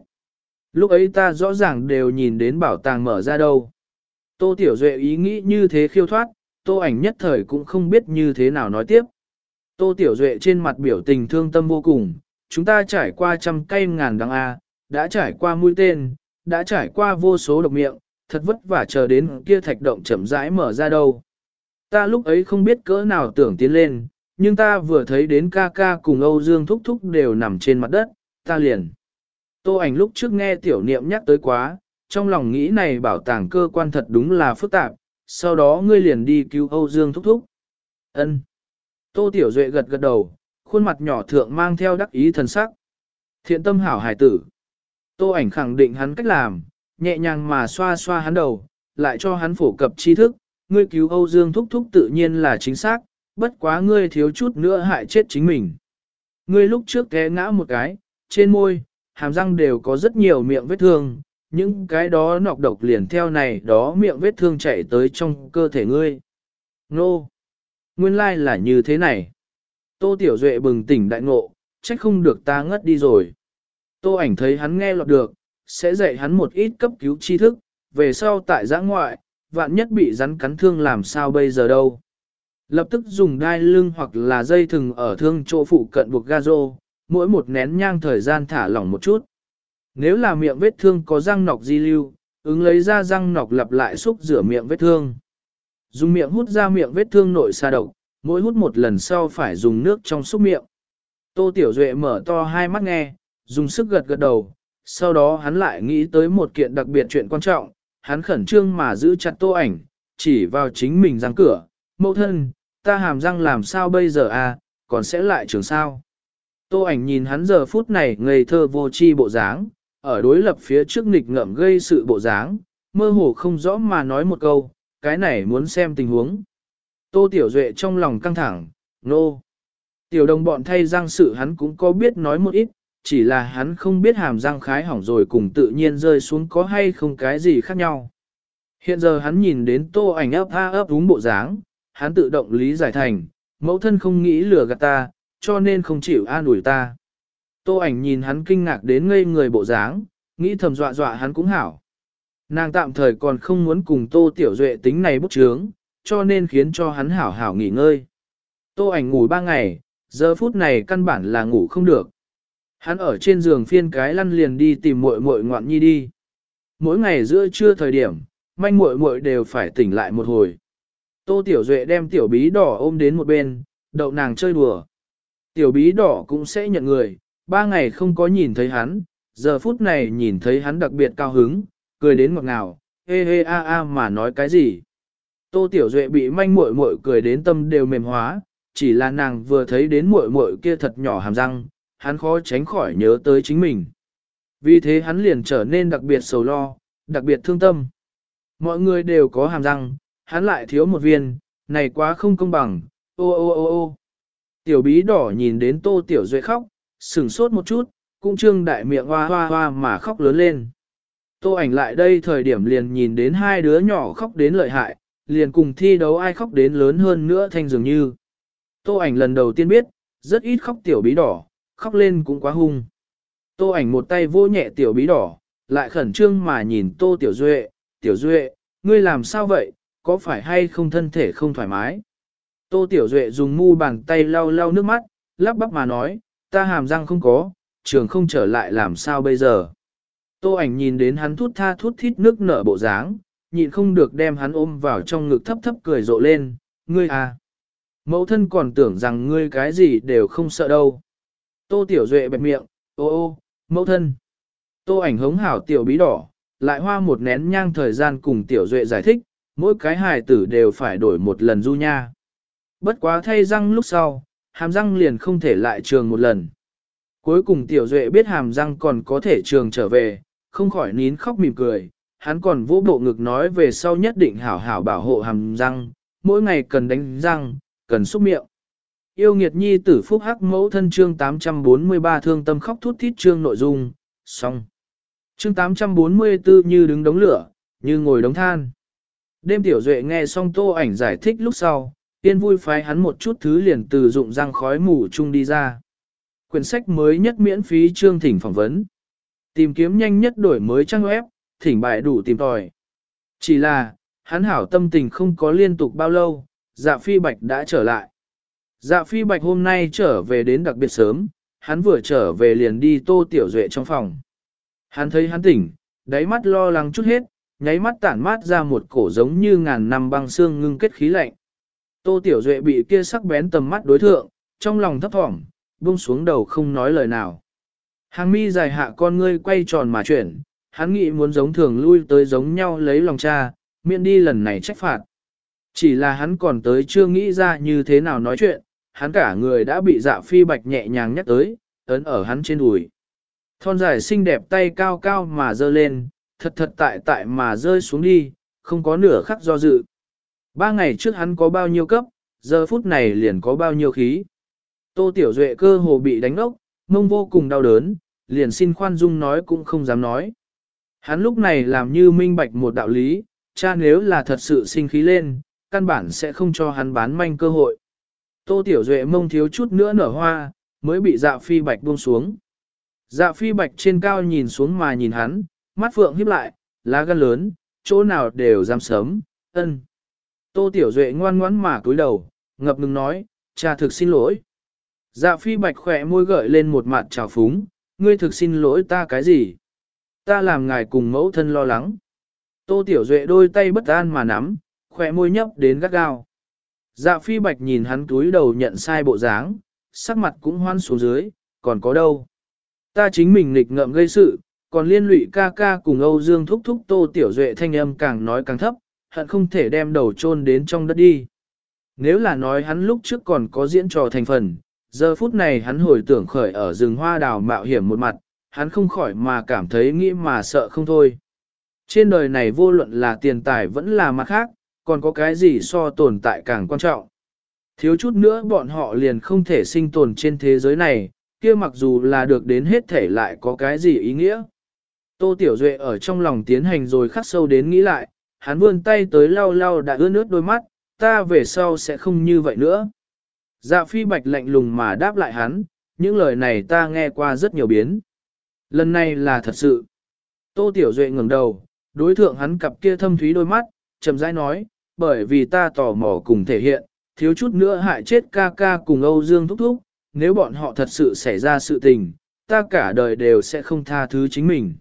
Lúc ấy ta rõ ràng đều nhìn đến bảo tàng mở ra đâu. Tô Tiểu Duệ ý nghĩ như thế khiêu thoát, tô ảnh nhất thời cũng không biết như thế nào nói tiếp. Tô Tiểu Duệ trên mặt biểu tình thương tâm vô cùng, chúng ta trải qua trăm cây ngàn đắng A, đã trải qua mũi tên, đã trải qua vô số độc miệng, thật vất vả chờ đến kia thạch động chậm rãi mở ra đâu. Ta lúc ấy không biết cỡ nào tưởng tiến lên, nhưng ta vừa thấy đến ca ca cùng Âu Dương Thúc Thúc đều nằm trên mặt đất, ta liền. Tô ảnh lúc trước nghe tiểu niệm nhắc tới quá, trong lòng nghĩ này bảo tàng cơ quan thật đúng là phức tạp, sau đó ngươi liền đi cứu Âu Dương Thúc Thúc. Ân. Tô Tiểu Duệ gật gật đầu, khuôn mặt nhỏ thượng mang theo đắc ý thần sắc. Thiện tâm hảo hải tử. Tô ảnh khẳng định hắn cách làm, nhẹ nhàng mà xoa xoa hắn đầu, lại cho hắn phổ cập tri thức, ngươi cứu Âu Dương Thúc Thúc tự nhiên là chính xác, bất quá ngươi thiếu chút nữa hại chết chính mình. Ngươi lúc trước té ngã một cái, trên môi, hàm răng đều có rất nhiều miệng vết thương, những cái đó nọc độc liền theo này đó miệng vết thương chạy tới trong cơ thể ngươi. Nô! Nguyên lai là như thế này. Tô Tiểu Duệ bừng tỉnh đại ngộ, trách không được ta ngất đi rồi. Tô ảnh thấy hắn nghe lọt được, sẽ dạy hắn một ít cấp cứu tri thức, về sau tại giã ngoại, vạn nhất bị rắn cắn thương làm sao bây giờ đâu. Lập tức dùng đai lưng hoặc là dây thừng ở thương chỗ phụ cận buộc ga rô, mỗi một nén nhang thời gian thả lỏng một chút. Nếu là miệng vết thương có răng nọc di lưu, ứng lấy ra răng nọc lặp lại xúc rửa miệng vết thương. Dùng miệng hút ra miệng vết thương nội xa độc, mỗi hút một lần sau phải dùng nước trong xúc miệng. Tô Tiểu Duệ mở to hai mắt nghe, dùng sức gật gật đầu, sau đó hắn lại nghĩ tới một kiện đặc biệt chuyện quan trọng, hắn khẩn trương mà giữ chặt tô ảnh, chỉ vào chính mình răng cửa, mẫu thân, ta hàm răng làm sao bây giờ à, còn sẽ lại trường sao. Tô ảnh nhìn hắn giờ phút này ngây thơ vô chi bộ dáng, ở đối lập phía trước nghịch ngợm gây sự bộ dáng, mơ hồ không rõ mà nói một câu, cái này muốn xem tình huống. Tô Tiểu Duệ trong lòng căng thẳng, nô. No. Tiểu đồng bọn thay răng sự hắn cũng có biết nói một ít, chỉ là hắn không biết hàm răng khái hỏng rồi cùng tự nhiên rơi xuống có hay không cái gì khác nhau. Hiện giờ hắn nhìn đến tô ảnh ấp a ấp đúng bộ dáng, hắn tự động lý giải thành, mẫu thân không nghĩ lừa gạt ta, cho nên không chịu an ủi ta. Tô ảnh nhìn hắn kinh ngạc đến ngây người bộ dáng, nghĩ thầm dọa dọa hắn cũng hảo. Nàng tạm thời còn không muốn cùng Tô Tiểu Duệ tính này bút chướng, cho nên khiến cho hắn hảo hảo nghỉ ngơi. Tô ảnh ngủ ba ngày, giờ phút này căn bản là ngủ không được. Hắn ở trên giường phiên cái lăn liền đi tìm muội muội ngoạn nhi đi. Mỗi ngày giữa trưa thời điểm, manh muội muội đều phải tỉnh lại một hồi. Tô Tiểu Duệ đem tiểu bí đỏ ôm đến một bên, đậu nàng chơi đùa. Tiểu bí đỏ cũng sẽ nhận người, ba ngày không có nhìn thấy hắn, giờ phút này nhìn thấy hắn đặc biệt cao hứng, cười đến ngọt ngào, hê hê a a mà nói cái gì. Tô Tiểu Duệ bị manh muội muội cười đến tâm đều mềm hóa, chỉ là nàng vừa thấy đến muội muội kia thật nhỏ hàm răng, hắn khó tránh khỏi nhớ tới chính mình. Vì thế hắn liền trở nên đặc biệt sầu lo, đặc biệt thương tâm. Mọi người đều có hàm răng, hắn lại thiếu một viên, này quá không công bằng, ô ô ô ô. Tiểu bí đỏ nhìn đến tô tiểu duệ khóc, sừng sốt một chút, cũng trương đại miệng hoa hoa hoa mà khóc lớn lên. Tô ảnh lại đây thời điểm liền nhìn đến hai đứa nhỏ khóc đến lợi hại, liền cùng thi đấu ai khóc đến lớn hơn nữa thanh dường như. Tô ảnh lần đầu tiên biết, rất ít khóc tiểu bí đỏ, khóc lên cũng quá hung. Tô ảnh một tay vô nhẹ tiểu bí đỏ, lại khẩn trương mà nhìn tô tiểu duệ, tiểu duệ, ngươi làm sao vậy, có phải hay không thân thể không thoải mái? Tô tiểu duệ dùng mu bàn tay lau lau nước mắt, lắp bắp mà nói, ta hàm răng không có, trường không trở lại làm sao bây giờ? Tô ảnh nhìn đến hắn thút tha thút thít nước nở bộ dáng, nhịn không được đem hắn ôm vào trong ngực thấp thấp cười rộ lên, ngươi à. Mẫu thân còn tưởng rằng ngươi cái gì đều không sợ đâu. Tô Tiểu Duệ bẹp miệng, ô ô, mẫu thân. Tô ảnh hống hảo Tiểu Bí đỏ, lại hoa một nén nhang thời gian cùng Tiểu Duệ giải thích, mỗi cái hài tử đều phải đổi một lần du nha. Bất quá thay răng lúc sau, hàm răng liền không thể lại trường một lần. Cuối cùng Tiểu Duệ biết hàm răng còn có thể trường trở về, không khỏi nín khóc mỉm cười, hắn còn vỗ bộ ngực nói về sau nhất định hảo hảo bảo hộ hàm răng, mỗi ngày cần đánh răng, cần xúc miệng. Yêu nghiệt nhi tử phúc hắc mẫu thân chương 843 thương tâm khóc thút thít chương nội dung, xong. Chương 844 như đứng đống lửa, như ngồi đống than. Đêm tiểu duệ nghe xong tô ảnh giải thích lúc sau, tiên vui phái hắn một chút thứ liền từ dụng răng khói mù chung đi ra. Quyển sách mới nhất miễn phí chương thỉnh phỏng vấn. Tìm kiếm nhanh nhất đổi mới trang web, thỉnh bài đủ tìm tòi. Chỉ là, hắn hảo tâm tình không có liên tục bao lâu, dạ phi bạch đã trở lại. Dạ phi bạch hôm nay trở về đến đặc biệt sớm, hắn vừa trở về liền đi tô tiểu duệ trong phòng. Hắn thấy hắn tỉnh, đáy mắt lo lắng chút hết, nháy mắt tản mát ra một cổ giống như ngàn năm băng xương ngưng kết khí lạnh. Tô tiểu duệ bị kia sắc bén tầm mắt đối thượng, trong lòng thấp thỏm, buông xuống đầu không nói lời nào. Hàng mi dài hạ con ngươi quay tròn mà chuyển, hắn nghĩ muốn giống thường lui tới giống nhau lấy lòng cha, miễn đi lần này trách phạt. Chỉ là hắn còn tới chưa nghĩ ra như thế nào nói chuyện, hắn cả người đã bị dạ phi bạch nhẹ nhàng nhắc tới, ấn ở hắn trên đùi. Thon dài xinh đẹp tay cao cao mà dơ lên, thật thật tại tại mà rơi xuống đi, không có nửa khắc do dự. Ba ngày trước hắn có bao nhiêu cấp, giờ phút này liền có bao nhiêu khí. Tô Tiểu Duệ cơ hồ bị đánh ốc, mông vô cùng đau đớn, liền xin khoan dung nói cũng không dám nói. Hắn lúc này làm như minh bạch một đạo lý, cha nếu là thật sự sinh khí lên, căn bản sẽ không cho hắn bán manh cơ hội. Tô Tiểu Duệ mông thiếu chút nữa nở hoa, mới bị dạ phi bạch buông xuống. Dạ phi bạch trên cao nhìn xuống mà nhìn hắn, mắt phượng híp lại, lá gan lớn, chỗ nào đều dám sớm, ân. Tô Tiểu Duệ ngoan ngoãn mà cúi đầu, ngập ngừng nói, cha thực xin lỗi. Dạ phi bạch khỏe môi gợi lên một mặt trào phúng, ngươi thực xin lỗi ta cái gì? Ta làm ngài cùng mẫu thân lo lắng. Tô Tiểu Duệ đôi tay bất an mà nắm, khỏe môi nhấp đến gắt gao. Dạ phi bạch nhìn hắn túi đầu nhận sai bộ dáng, sắc mặt cũng hoan xuống dưới, còn có đâu. Ta chính mình nghịch ngợm gây sự, còn liên lụy ca ca cùng Âu Dương thúc thúc Tô Tiểu Duệ thanh âm càng nói càng thấp, hận không thể đem đầu chôn đến trong đất đi. Nếu là nói hắn lúc trước còn có diễn trò thành phần, giờ phút này hắn hồi tưởng khởi ở rừng hoa đào mạo hiểm một mặt, hắn không khỏi mà cảm thấy nghĩ mà sợ không thôi. Trên đời này vô luận là tiền tài vẫn là mặt khác, còn có cái gì so tồn tại càng quan trọng. Thiếu chút nữa bọn họ liền không thể sinh tồn trên thế giới này, kia mặc dù là được đến hết thể lại có cái gì ý nghĩa. Tô Tiểu Duệ ở trong lòng tiến hành rồi khắc sâu đến nghĩ lại, hắn vươn tay tới lau lau đã ướt nước đôi mắt, ta về sau sẽ không như vậy nữa. Dạ phi bạch lạnh lùng mà đáp lại hắn, những lời này ta nghe qua rất nhiều biến. Lần này là thật sự. Tô Tiểu Duệ ngẩng đầu, đối thượng hắn cặp kia thâm thúy đôi mắt, chậm rãi nói, bởi vì ta tò mò cùng thể hiện, thiếu chút nữa hại chết ca ca cùng Âu Dương thúc thúc, nếu bọn họ thật sự xảy ra sự tình, ta cả đời đều sẽ không tha thứ chính mình.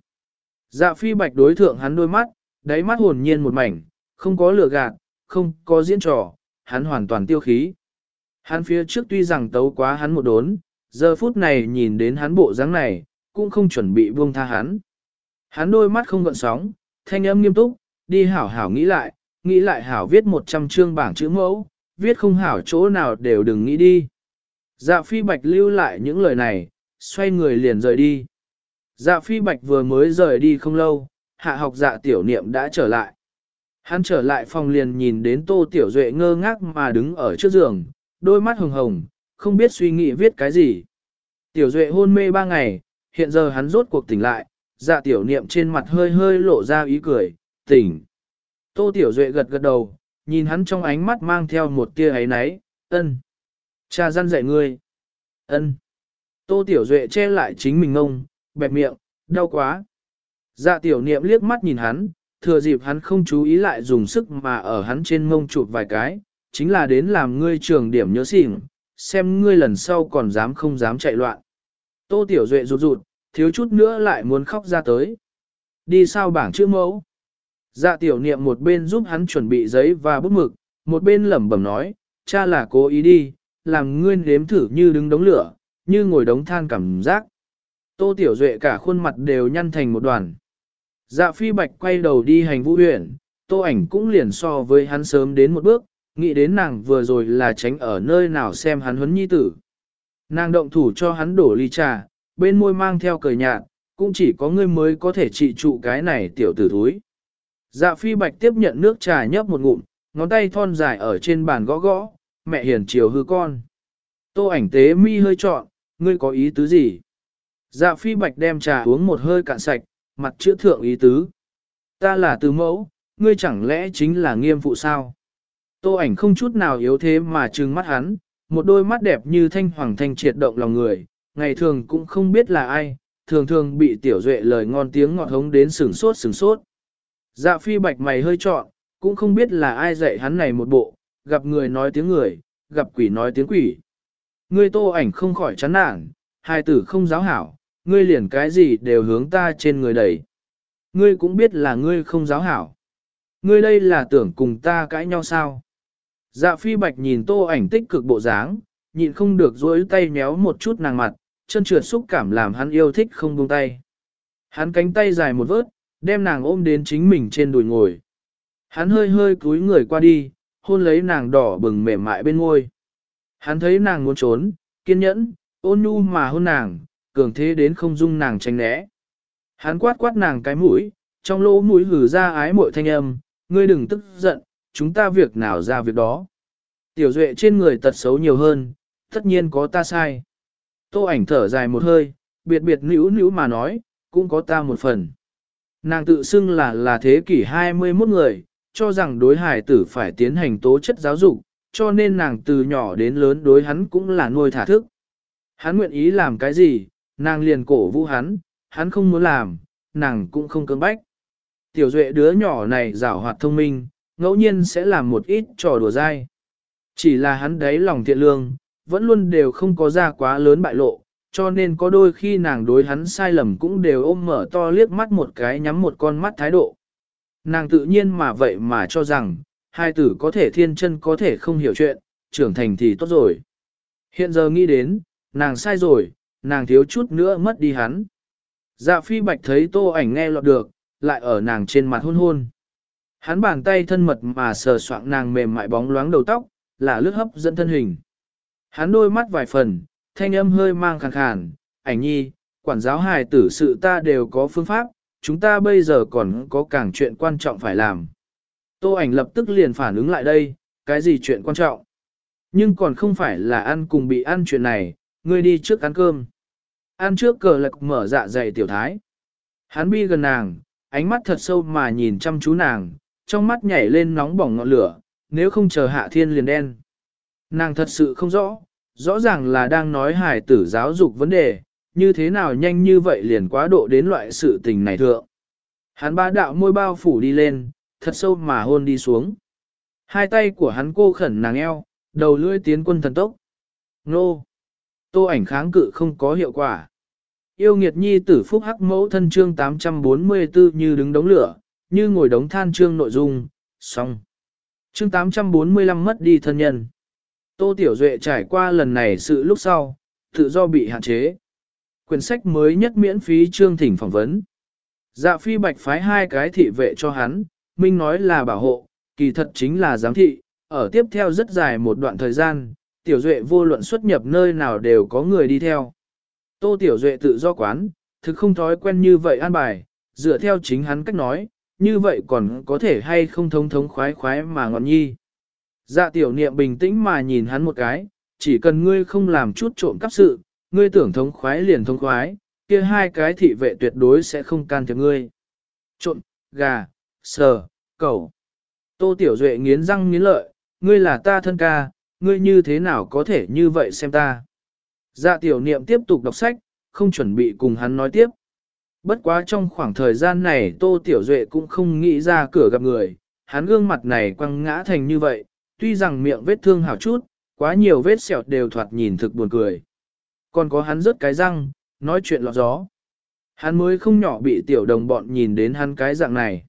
Dạ phi bạch đối thượng hắn đôi mắt, đáy mắt hồn nhiên một mảnh, không có lừa gạt, không có diễn trò, hắn hoàn toàn tiêu khí. Hắn phía trước tuy rằng tấu quá hắn một đốn, giờ phút này nhìn đến hắn bộ dáng này, cũng không chuẩn bị buông tha hắn. Hắn đôi mắt không gợn sóng, thanh âm nghiêm túc, đi hảo hảo nghĩ lại, nghĩ lại hảo viết 100 chương bảng chữ mẫu, viết không hảo chỗ nào đều đừng nghĩ đi. Dạ phi bạch lưu lại những lời này, xoay người liền rời đi. Dạ phi bạch vừa mới rời đi không lâu, hạ học dạ tiểu niệm đã trở lại. Hắn trở lại phòng liền nhìn đến tô tiểu duệ ngơ ngác mà đứng ở trước giường, đôi mắt hồng hồng, không biết suy nghĩ viết cái gì. Tiểu duệ hôn mê ba ngày, hiện giờ hắn rốt cuộc tỉnh lại, dạ tiểu niệm trên mặt hơi hơi lộ ra ý cười, tỉnh. Tô tiểu duệ gật gật đầu, nhìn hắn trong ánh mắt mang theo một tia ấy náy, ân. Cha gian dạy ngươi. ân. Tô tiểu duệ che lại chính mình ngông, bẹp miệng, đau quá. Dạ tiểu niệm liếc mắt nhìn hắn, thừa dịp hắn không chú ý lại dùng sức mà ở hắn trên mông chụp vài cái, chính là đến làm ngươi trường điểm nhớ xỉn, xem ngươi lần sau còn dám không dám chạy loạn. Tô Tiểu Duệ rụt rụt, thiếu chút nữa lại muốn khóc ra tới. Đi sao bảng chữ mẫu? Dạ tiểu niệm một bên giúp hắn chuẩn bị giấy và bút mực, một bên lẩm bẩm nói, cha là cố ý đi, làm ngươi nếm thử như đứng đống lửa, như ngồi đống than cảm giác. Tô Tiểu Duệ cả khuôn mặt đều nhăn thành một đoàn. Dạ phi bạch quay đầu đi hành vũ huyện, tô ảnh cũng liền so với hắn sớm đến một bước, nghĩ đến nàng vừa rồi là tránh ở nơi nào xem hắn huấn nhi tử. Nàng động thủ cho hắn đổ ly trà, bên môi mang theo cười nhạt, cũng chỉ có ngươi mới có thể trị trụ cái này tiểu tử thúi. Dạ phi bạch tiếp nhận nước trà nhấp một ngụm, ngón tay thon dài ở trên bàn gõ gõ, mẹ hiền chiều hư con. Tô ảnh tế mi hơi trọn, ngươi có ý tứ gì? Dạ phi bạch đem trà uống một hơi cạn sạch, mặt chữa thượng ý tứ. Ta là từ mẫu, ngươi chẳng lẽ chính là nghiêm phụ sao? Tô ảnh không chút nào yếu thế mà trừng mắt hắn, một đôi mắt đẹp như thanh hoàng thanh triệt động lòng người, ngày thường cũng không biết là ai, thường thường bị tiểu duệ lời ngon tiếng ngọt hống đến sừng sốt sừng sốt. Dạ phi bạch mày hơi trọn, cũng không biết là ai dạy hắn này một bộ, gặp người nói tiếng người, gặp quỷ nói tiếng quỷ. Ngươi tô ảnh không khỏi chán nản, hai tử không giáo hảo, ngươi liền cái gì đều hướng ta trên người đẩy. Ngươi cũng biết là ngươi không giáo hảo. Ngươi đây là tưởng cùng ta cãi nhau sao? Dạ phi bạch nhìn tô ảnh tích cực bộ dáng, nhịn không được dối tay nhéo một chút nàng mặt, chân trượt xúc cảm làm hắn yêu thích không buông tay. Hắn cánh tay dài một vớt, đem nàng ôm đến chính mình trên đùi ngồi. Hắn hơi hơi cúi người qua đi, hôn lấy nàng đỏ bừng mềm mại bên môi. Hắn thấy nàng muốn trốn, kiên nhẫn, ôn nhu mà hôn nàng, cường thế đến không dung nàng tránh né. Hắn quát quát nàng cái mũi, trong lỗ mũi hử ra ái mội thanh âm, ngươi đừng tức giận, chúng ta việc nào ra việc đó. Tiểu duệ trên người tật xấu nhiều hơn, tất nhiên có ta sai. Tô ảnh thở dài một hơi, biệt biệt nữ nữ mà nói, cũng có ta một phần. Nàng tự xưng là là thế kỷ 21 người, cho rằng đối hải tử phải tiến hành tố chất giáo dục, cho nên nàng từ nhỏ đến lớn đối hắn cũng là nuôi thả thức. Hắn nguyện ý làm cái gì, nàng liền cổ vũ hắn, hắn không muốn làm, nàng cũng không cưỡng bách. Tiểu duệ đứa nhỏ này giảo hoạt thông minh, ngẫu nhiên sẽ làm một ít trò đùa dai. Chỉ là hắn đấy lòng thiện lương, vẫn luôn đều không có ra quá lớn bại lộ, cho nên có đôi khi nàng đối hắn sai lầm cũng đều ôm mở to liếc mắt một cái nhắm một con mắt thái độ. Nàng tự nhiên mà vậy mà cho rằng, hai tử có thể thiên chân có thể không hiểu chuyện, trưởng thành thì tốt rồi. Hiện giờ nghĩ đến, nàng sai rồi, nàng thiếu chút nữa mất đi hắn. Dạ phi bạch thấy tô ảnh nghe lọt được, lại ở nàng trên mặt hôn hôn. Hắn bàn tay thân mật mà sờ soạng nàng mềm mại bóng loáng đầu tóc, là lướt hấp dẫn thân hình. Hắn đôi mắt vài phần, thanh âm hơi mang khàn khàn, ảnh nhi, quản giáo hài tử sự ta đều có phương pháp, chúng ta bây giờ còn có càng chuyện quan trọng phải làm. Tô ảnh lập tức liền phản ứng lại đây, cái gì chuyện quan trọng? Nhưng còn không phải là ăn cùng bị ăn chuyện này, ngươi đi trước ăn cơm. Ăn trước cờ lạc mở dạ dày tiểu thái. Hắn bi gần nàng, ánh mắt thật sâu mà nhìn chăm chú nàng, trong mắt nhảy lên nóng bỏng ngọn lửa, nếu không chờ hạ thiên liền đen. Nàng thật sự không rõ, rõ ràng là đang nói hài tử giáo dục vấn đề, như thế nào nhanh như vậy liền quá độ đến loại sự tình này thượng. Hắn ba đạo môi bao phủ đi lên, thật sâu mà hôn đi xuống. Hai tay của hắn cô khẩn nàng eo, đầu lưỡi tiến quân thần tốc. Nô! Tô ảnh kháng cự không có hiệu quả. Yêu nghiệt nhi tử phúc hắc mẫu thân chương 844 như đứng đống lửa, như ngồi đống than chương nội dung, xong. Chương 845 mất đi thân nhân. Tô Tiểu Duệ trải qua lần này sự lúc sau, tự do bị hạn chế. Quyển sách mới nhất miễn phí chương thỉnh phỏng vấn. Dạ phi bạch phái hai cái thị vệ cho hắn, Minh nói là bảo hộ, kỳ thật chính là giám thị, ở tiếp theo rất dài một đoạn thời gian, Tiểu Duệ vô luận xuất nhập nơi nào đều có người đi theo. Tô Tiểu Duệ tự do quán, thực không thói quen như vậy an bài, dựa theo chính hắn cách nói, như vậy còn có thể hay không thống thống khoái khoái mà ngọn nhi. Dạ tiểu niệm bình tĩnh mà nhìn hắn một cái, chỉ cần ngươi không làm chút trộm cắp sự, ngươi tưởng thống khoái liền thống khoái, kia hai cái thị vệ tuyệt đối sẽ không can thiệp ngươi. Trộm, gà, sờ, cẩu. Tô Tiểu Duệ nghiến răng nghiến lợi, ngươi là ta thân ca, ngươi như thế nào có thể như vậy xem ta. Dạ tiểu niệm tiếp tục đọc sách, không chuẩn bị cùng hắn nói tiếp. Bất quá trong khoảng thời gian này Tô Tiểu Duệ cũng không nghĩ ra cửa gặp người, hắn gương mặt này quăng ngã thành như vậy, tuy rằng miệng vết thương hảo chút, quá nhiều vết sẹo đều thoạt nhìn thực buồn cười. Còn có hắn rớt cái răng, nói chuyện lọt gió. Hắn mới không nhỏ bị tiểu đồng bọn nhìn đến hắn cái dạng này.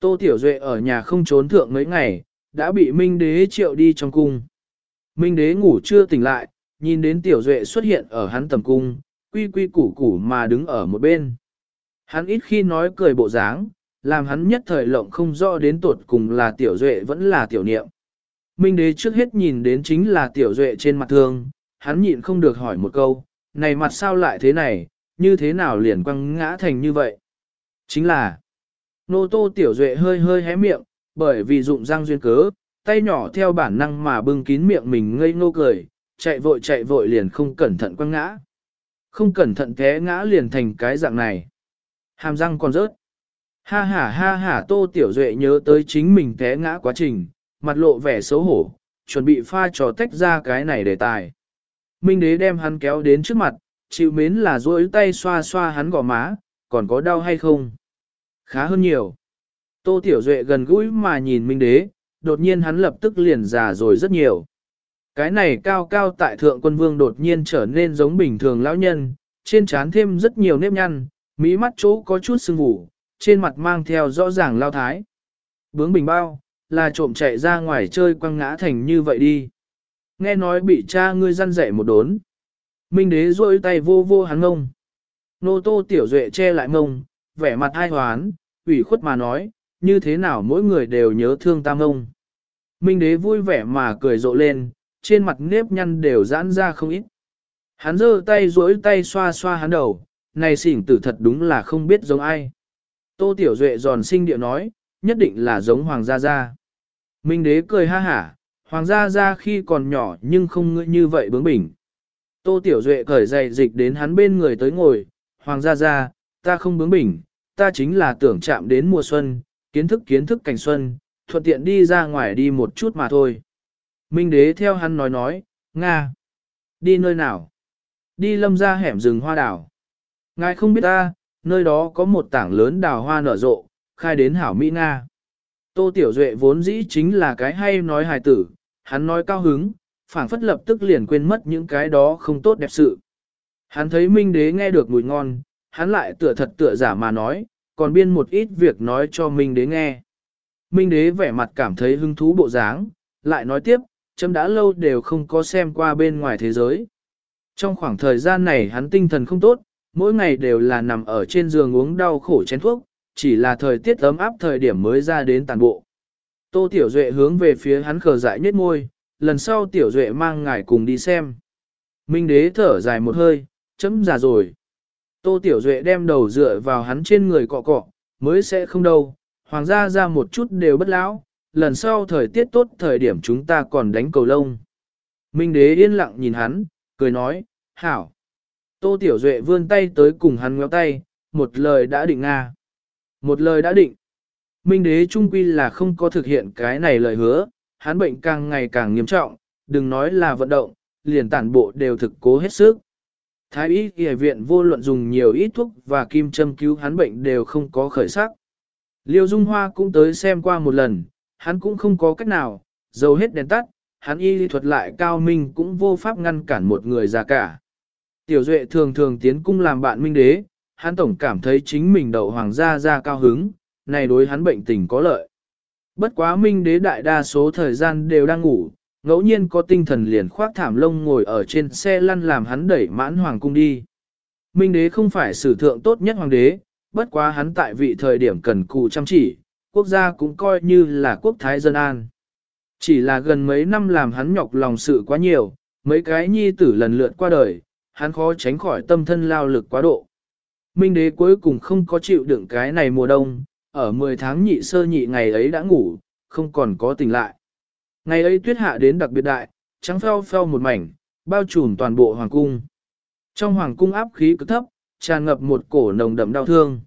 Tô Tiểu Duệ ở nhà không trốn thượng mấy ngày, đã bị Minh Đế triệu đi trong cung. Minh Đế ngủ chưa tỉnh lại, nhìn đến Tiểu Duệ xuất hiện ở hắn tầm cung, quy quy củ củ mà đứng ở một bên. Hắn ít khi nói cười bộ dáng, làm hắn nhất thời lộng không rõ đến tột cùng là Tiểu Duệ vẫn là Tiểu Niệm. Minh Đế trước hết nhìn đến chính là Tiểu Duệ trên mặt thương, hắn nhịn không được hỏi một câu, này mặt sao lại thế này, như thế nào liền quăng ngã thành như vậy? Chính là, nô tô tiểu duệ hơi hơi hé miệng, bởi vì dụng răng duyên cớ, tay nhỏ theo bản năng mà bưng kín miệng mình ngây ngô cười, chạy vội chạy vội liền không cẩn thận quăng ngã. Không cẩn thận té ngã liền thành cái dạng này. Hàm răng còn rớt. Ha ha ha ha Tô Tiểu Duệ nhớ tới chính mình té ngã quá trình, mặt lộ vẻ xấu hổ, chuẩn bị pha trò tách ra cái này đề tài. Minh đế đem hắn kéo đến trước mặt, chịu mến là duỗi tay xoa xoa hắn gò má, còn có đau hay không? Khá hơn nhiều. Tô Tiểu Duệ gần gũi mà nhìn Minh đế, đột nhiên hắn lập tức liền già rồi rất nhiều. Cái này cao cao tại thượng quân vương đột nhiên trở nên giống bình thường lão nhân, trên trán thêm rất nhiều nếp nhăn, mí mắt chỗ có chút sưng vù, trên mặt mang theo rõ ràng lao thái. Bướng bình bao, là trộm chạy ra ngoài chơi quăng ngã thành như vậy đi. Nghe nói bị cha ngươi răn dạy một đốn. Minh đế rôi tay vô vô hắn ngông. Nô tô tiểu duệ che lại ngông, vẻ mặt ai hoán, ủy khuất mà nói, như thế nào mỗi người đều nhớ thương tam ngông. Minh đế vui vẻ mà cười rộ lên, trên mặt nếp nhăn đều giãn ra không ít. Hắn giơ tay duỗi tay xoa xoa hắn đầu, này xỉn tử thật đúng là không biết giống ai. Tô Tiểu Duệ giòn sinh điệu nói, nhất định là giống Hoàng Gia Gia. Minh đế cười ha hả, Hoàng Gia Gia khi còn nhỏ nhưng không ngựa như vậy bướng bỉnh. Tô Tiểu Duệ cởi giày dịch đến hắn bên người tới ngồi, Hoàng Gia Gia, ta không bướng bỉnh, ta chính là tưởng chạm đến mùa xuân, kiến thức kiến thức cảnh xuân, thuận tiện đi ra ngoài đi một chút mà thôi. Minh đế theo hắn nói nói, Nga, đi nơi nào? Đi lâm ra hẻm rừng hoa đảo. Ngài không biết ta, nơi đó có một tảng lớn đào hoa nở rộ, khai đến hảo Mỹ Nga. Tô Tiểu Duệ vốn dĩ chính là cái hay nói hài tử, hắn nói cao hứng, phảng phất lập tức liền quên mất những cái đó không tốt đẹp sự. Hắn thấy Minh Đế nghe được mùi ngon, hắn lại tựa thật tựa giả mà nói, còn biên một ít việc nói cho Minh Đế nghe. Minh Đế vẻ mặt cảm thấy hứng thú bộ dáng, lại nói tiếp, chấm đã lâu đều không có xem qua bên ngoài thế giới. Trong khoảng thời gian này hắn tinh thần không tốt, mỗi ngày đều là nằm ở trên giường uống đau khổ chén thuốc, chỉ là thời tiết ấm áp thời điểm mới ra đến tàn bộ. Tô Tiểu Duệ hướng về phía hắn khờ dại nhếch môi, lần sau Tiểu Duệ mang ngài cùng đi xem. Minh đế thở dài một hơi, chấm già rồi. Tô Tiểu Duệ đem đầu dựa vào hắn trên người cọ cọ, mới sẽ không đâu, hoàng gia ra một chút đều bất lão, lần sau thời tiết tốt thời điểm chúng ta còn đánh cầu lông. Minh đế yên lặng nhìn hắn, cười nói, hảo. Tô Tiểu Duệ vươn tay tới cùng hắn ngéo tay, một lời đã định Nga. Một lời đã định. Minh đế trung quy là không có thực hiện cái này lời hứa, hắn bệnh càng ngày càng nghiêm trọng, đừng nói là vận động, liền tản bộ đều thực cố hết sức. Thái y y viện vô luận dùng nhiều ít thuốc và kim châm cứu hắn bệnh đều không có khởi sắc. Liêu Dung Hoa cũng tới xem qua một lần, hắn cũng không có cách nào, dầu hết đèn tắt, hắn y lý thuật lại cao minh cũng vô pháp ngăn cản một người già cả. Tiểu Duệ thường thường tiến cung làm bạn minh đế, hắn tổng cảm thấy chính mình đậu hoàng gia ra cao hứng, này đối hắn bệnh tình có lợi. Bất quá minh đế đại đa số thời gian đều đang ngủ, ngẫu nhiên có tinh thần liền khoác thảm lông ngồi ở trên xe lăn làm hắn đẩy mãn hoàng cung đi. Minh đế không phải sử thượng tốt nhất hoàng đế, bất quá hắn tại vị thời điểm cần cù chăm chỉ, quốc gia cũng coi như là quốc thái dân an. Chỉ là gần mấy năm làm hắn nhọc lòng sự quá nhiều, mấy cái nhi tử lần lượt qua đời, hắn khó tránh khỏi tâm thân lao lực quá độ. Minh đế cuối cùng không có chịu đựng cái này mùa đông, ở 10 tháng nhị sơ nhị ngày ấy đã ngủ, không còn có tỉnh lại. Ngày ấy tuyết hạ đến đặc biệt đại, trắng pheo pheo một mảnh, bao trùm toàn bộ hoàng cung. Trong hoàng cung áp khí cực thấp, tràn ngập một cổ nồng đậm đau thương.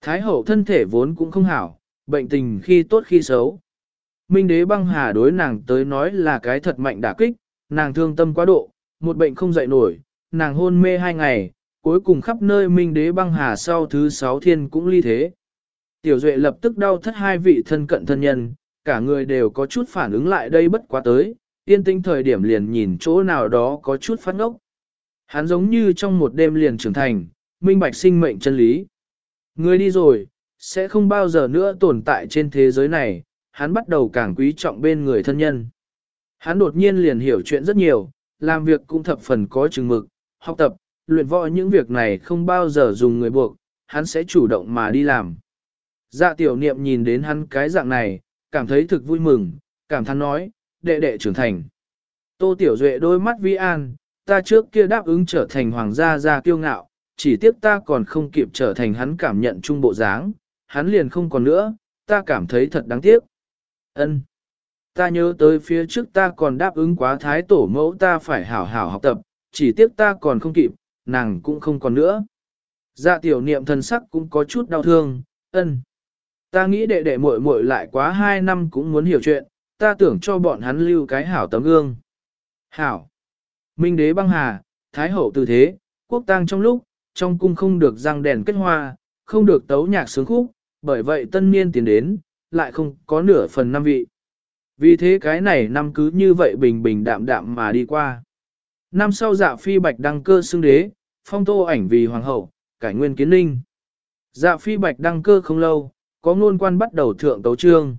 Thái hậu thân thể vốn cũng không hảo, bệnh tình khi tốt khi xấu. Minh đế băng hà đối nàng tới nói là cái thật mạnh đả kích, nàng thương tâm quá độ, một bệnh không dậy nổi, nàng hôn mê hai ngày, cuối cùng khắp nơi minh đế băng hà sau thứ sáu thiên cũng ly thế. Tiểu Duệ lập tức đau thất hai vị thân cận thân nhân, cả người đều có chút phản ứng lại đây bất quá tới, tiên tinh thời điểm liền nhìn chỗ nào đó có chút phát ngốc. Hắn giống như trong một đêm liền trưởng thành, minh bạch sinh mệnh chân lý. Người đi rồi, sẽ không bao giờ nữa tồn tại trên thế giới này, hắn bắt đầu càng quý trọng bên người thân nhân. Hắn đột nhiên liền hiểu chuyện rất nhiều, làm việc cũng thập phần có chừng mực, học tập, luyện võ những việc này không bao giờ dùng người buộc, hắn sẽ chủ động mà đi làm. Dạ tiểu niệm nhìn đến hắn cái dạng này, cảm thấy thực vui mừng, cảm thán nói, đệ đệ trưởng thành. Tô tiểu duệ đôi mắt vi an, ta trước kia đáp ứng trở thành hoàng gia gia kiêu ngạo, chỉ tiếc ta còn không kịp trở thành hắn cảm nhận trung bộ dáng, hắn liền không còn nữa, ta cảm thấy thật đáng tiếc. Ân. Ta nhớ tới phía trước ta còn đáp ứng quá thái tổ mẫu ta phải hảo hảo học tập, chỉ tiếc ta còn không kịp, nàng cũng không còn nữa. Dạ tiểu niệm thần sắc cũng có chút đau thương, ân. Ta nghĩ đệ đệ muội muội lại quá hai năm cũng muốn hiểu chuyện, ta tưởng cho bọn hắn lưu cái hảo tấm gương. Hảo. Minh đế băng hà, thái hậu từ thế, quốc tang trong lúc, trong cung không được răng đèn kết hoa, không được tấu nhạc sướng khúc, bởi vậy tân niên tiến đến, lại không có nửa phần năm vị. Vì thế cái này năm cứ như vậy bình bình đạm đạm mà đi qua. Năm sau dạ phi bạch đăng cơ xưng đế, phong tô ảnh vì hoàng hậu, cải nguyên kiến ninh. Dạ phi bạch đăng cơ không lâu, có ngôn quan bắt đầu thượng tấu trương.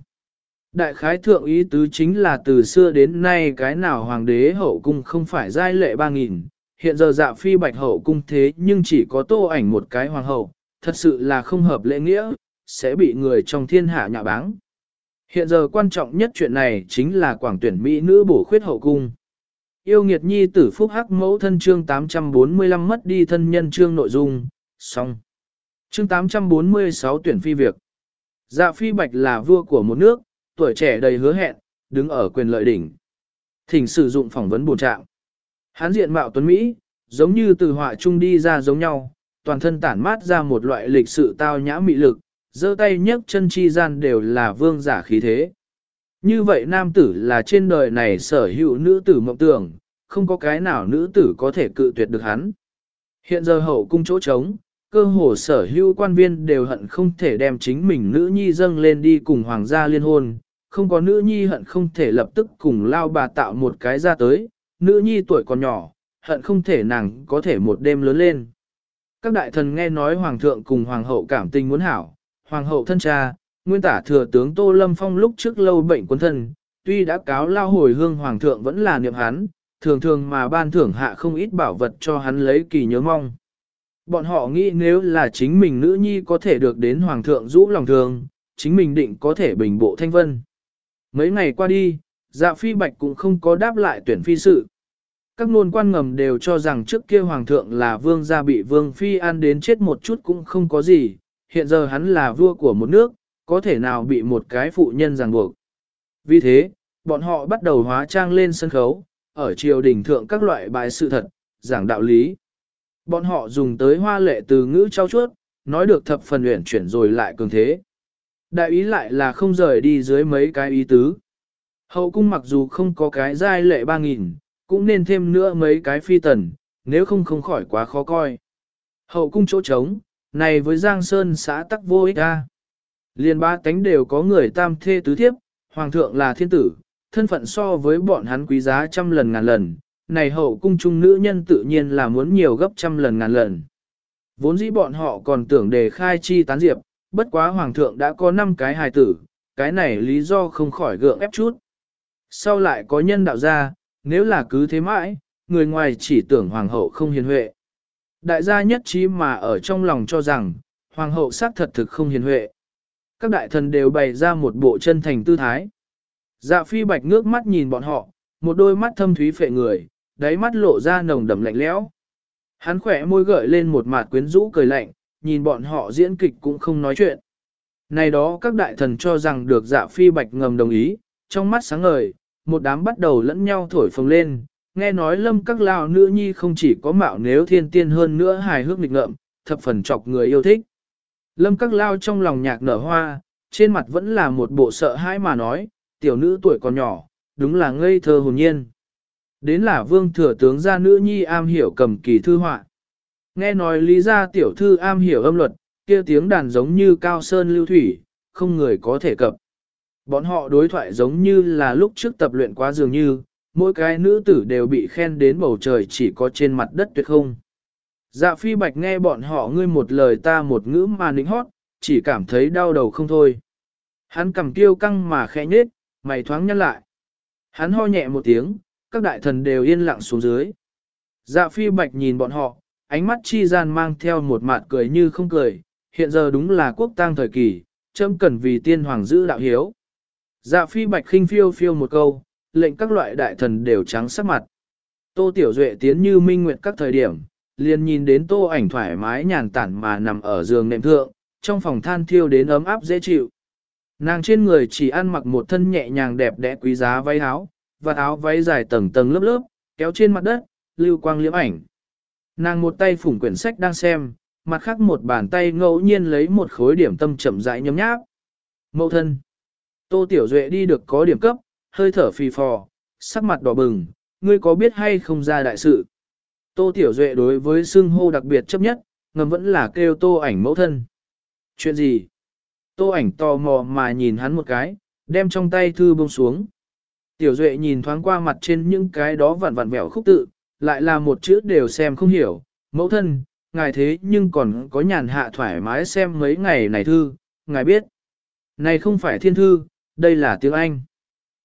Đại khái thượng ý tứ chính là từ xưa đến nay cái nào hoàng đế hậu cung không phải giai lệ ba nghìn, hiện giờ dạ phi bạch hậu cung thế nhưng chỉ có tô ảnh một cái hoàng hậu, thật sự là không hợp lễ nghĩa, sẽ bị người trong thiên hạ nhạ báng. Hiện giờ quan trọng nhất chuyện này chính là quảng tuyển Mỹ nữ bổ khuyết hậu cung. Yêu nghiệt nhi tử phúc hắc mẫu thân chương 845 mất đi thân nhân chương nội dung, xong. Chương 846 tuyển phi việc. Dạ phi bạch là vua của một nước, tuổi trẻ đầy hứa hẹn, đứng ở quyền lợi đỉnh. Thỉnh sử dụng phỏng vấn bổ trạng. Hán diện mạo tuấn Mỹ, giống như từ họa trung đi ra giống nhau, toàn thân tản mát ra một loại lịch sự tao nhã mị lực, giơ tay nhấc chân chi gian đều là vương giả khí thế. Như vậy nam tử là trên đời này sở hữu nữ tử mộng tưởng, không có cái nào nữ tử có thể cự tuyệt được hắn. Hiện giờ hậu cung chỗ trống, cơ hồ sở hữu quan viên đều hận không thể đem chính mình nữ nhi dâng lên đi cùng hoàng gia liên hôn, không có nữ nhi hận không thể lập tức cùng lao bà tạo một cái ra tới, nữ nhi tuổi còn nhỏ, hận không thể nàng có thể một đêm lớn lên. Các đại thần nghe nói hoàng thượng cùng hoàng hậu cảm tình muốn hảo, hoàng hậu thân cha, nguyên tả thừa tướng Tô Lâm Phong lúc trước lâu bệnh quân thân, tuy đã cáo lao hồi hương hoàng thượng vẫn là niệm hắn, thường thường mà ban thưởng hạ không ít bảo vật cho hắn lấy kỳ nhớ mong. Bọn họ nghĩ nếu là chính mình nữ nhi có thể được đến hoàng thượng rũ lòng thường, chính mình định có thể bình bộ thanh vân. Mấy ngày qua đi, dạ phi bạch cũng không có đáp lại tuyển phi sự. Các nôn quan ngầm đều cho rằng trước kia hoàng thượng là vương gia bị vương phi ăn đến chết một chút cũng không có gì, hiện giờ hắn là vua của một nước, có thể nào bị một cái phụ nhân ràng buộc. Vì thế, bọn họ bắt đầu hóa trang lên sân khấu, ở triều đình thượng các loại bài sự thật, giảng đạo lý. Bọn họ dùng tới hoa lệ từ ngữ trao chuốt, nói được thập phần luyện chuyển rồi lại cường thế. Đại ý lại là không rời đi dưới mấy cái ý tứ. Hậu cung mặc dù không có cái giai lệ ba nghìn, cũng nên thêm nữa mấy cái phi tần, nếu không không khỏi quá khó coi. Hậu cung chỗ trống, này với Giang Sơn xã tắc vô ích ra. Liên ba tánh đều có người tam thê tứ thiếp, hoàng thượng là thiên tử, thân phận so với bọn hắn quý giá trăm lần ngàn lần, này hậu cung trung nữ nhân tự nhiên là muốn nhiều gấp trăm lần ngàn lần. Vốn dĩ bọn họ còn tưởng đề khai chi tán diệp, bất quá hoàng thượng đã có 5 cái hài tử, cái này lý do không khỏi gượng ép chút. Sau lại có nhân đạo ra, nếu là cứ thế mãi, người ngoài chỉ tưởng hoàng hậu không hiền huệ. Đại gia nhất trí mà ở trong lòng cho rằng, hoàng hậu xác thật thực không hiền huệ. Các đại thần đều bày ra một bộ chân thành tư thái. Dạ phi bạch ngước mắt nhìn bọn họ, một đôi mắt thâm thúy phệ người, đáy mắt lộ ra nồng đậm lạnh lẽo. Hắn khỏe môi gợi lên một mặt quyến rũ cười lạnh, nhìn bọn họ diễn kịch cũng không nói chuyện. Này đó các đại thần cho rằng được dạ phi bạch ngầm đồng ý, trong mắt sáng ngời, một đám bắt đầu lẫn nhau thổi phồng lên, nghe nói lâm các lao nữ nhi không chỉ có mạo nếu thiên tiên hơn nữa hài hước nghịch ngợm, thập phần chọc người yêu thích. Lâm các lao trong lòng nhạc nở hoa, trên mặt vẫn là một bộ sợ hãi mà nói, tiểu nữ tuổi còn nhỏ, đúng là ngây thơ hồn nhiên. Đến là vương thừa tướng gia nữ nhi am hiểu cầm kỳ thư họa. Nghe nói lý gia tiểu thư am hiểu âm luật, kia tiếng đàn giống như cao sơn lưu thủy, không người có thể cập. Bọn họ đối thoại giống như là lúc trước tập luyện quá dường như, mỗi cái nữ tử đều bị khen đến bầu trời chỉ có trên mặt đất tuyệt không. Dạ phi bạch nghe bọn họ ngươi một lời ta một ngữ mà nịnh hót, chỉ cảm thấy đau đầu không thôi. Hắn cầm tiêu căng mà khẽ nhết, mày thoáng nhăn lại. Hắn ho nhẹ một tiếng, các đại thần đều yên lặng xuống dưới. Dạ phi bạch nhìn bọn họ, ánh mắt chi gian mang theo một mặt cười như không cười, hiện giờ đúng là quốc tang thời kỳ, châm cần vì tiên hoàng giữ đạo hiếu. Dạ phi bạch khinh phiêu phiêu một câu, lệnh các loại đại thần đều trắng sắc mặt. Tô Tiểu Duệ tiến như minh nguyệt các thời điểm, liền nhìn đến tô ảnh thoải mái nhàn tản mà nằm ở giường nệm thượng, trong phòng than thiêu đến ấm áp dễ chịu. Nàng trên người chỉ ăn mặc một thân nhẹ nhàng đẹp đẽ quý giá váy áo, và áo váy dài tầng tầng lớp lớp, kéo trên mặt đất, lưu quang liễm ảnh. Nàng một tay phủng quyển sách đang xem, mặt khác một bàn tay ngẫu nhiên lấy một khối điểm tâm chậm rãi nhấm nháp. Mậu thân. Tô Tiểu Duệ đi được có điểm cấp, hơi thở phì phò, sắc mặt đỏ bừng, ngươi có biết hay không ra đại sự. Tô Tiểu Duệ đối với xưng hô đặc biệt chấp nhất, ngầm vẫn là kêu tô ảnh mẫu thân. Chuyện gì? Tô ảnh tò mò mà nhìn hắn một cái, đem trong tay thư buông xuống. Tiểu Duệ nhìn thoáng qua mặt trên những cái đó vặn vặn vẹo khúc tự, lại là một chữ đều xem không hiểu. Mẫu thân, ngài thế nhưng còn có nhàn hạ thoải mái xem mấy ngày này thư, ngài biết. Này không phải thiên thư, đây là tiếng Anh.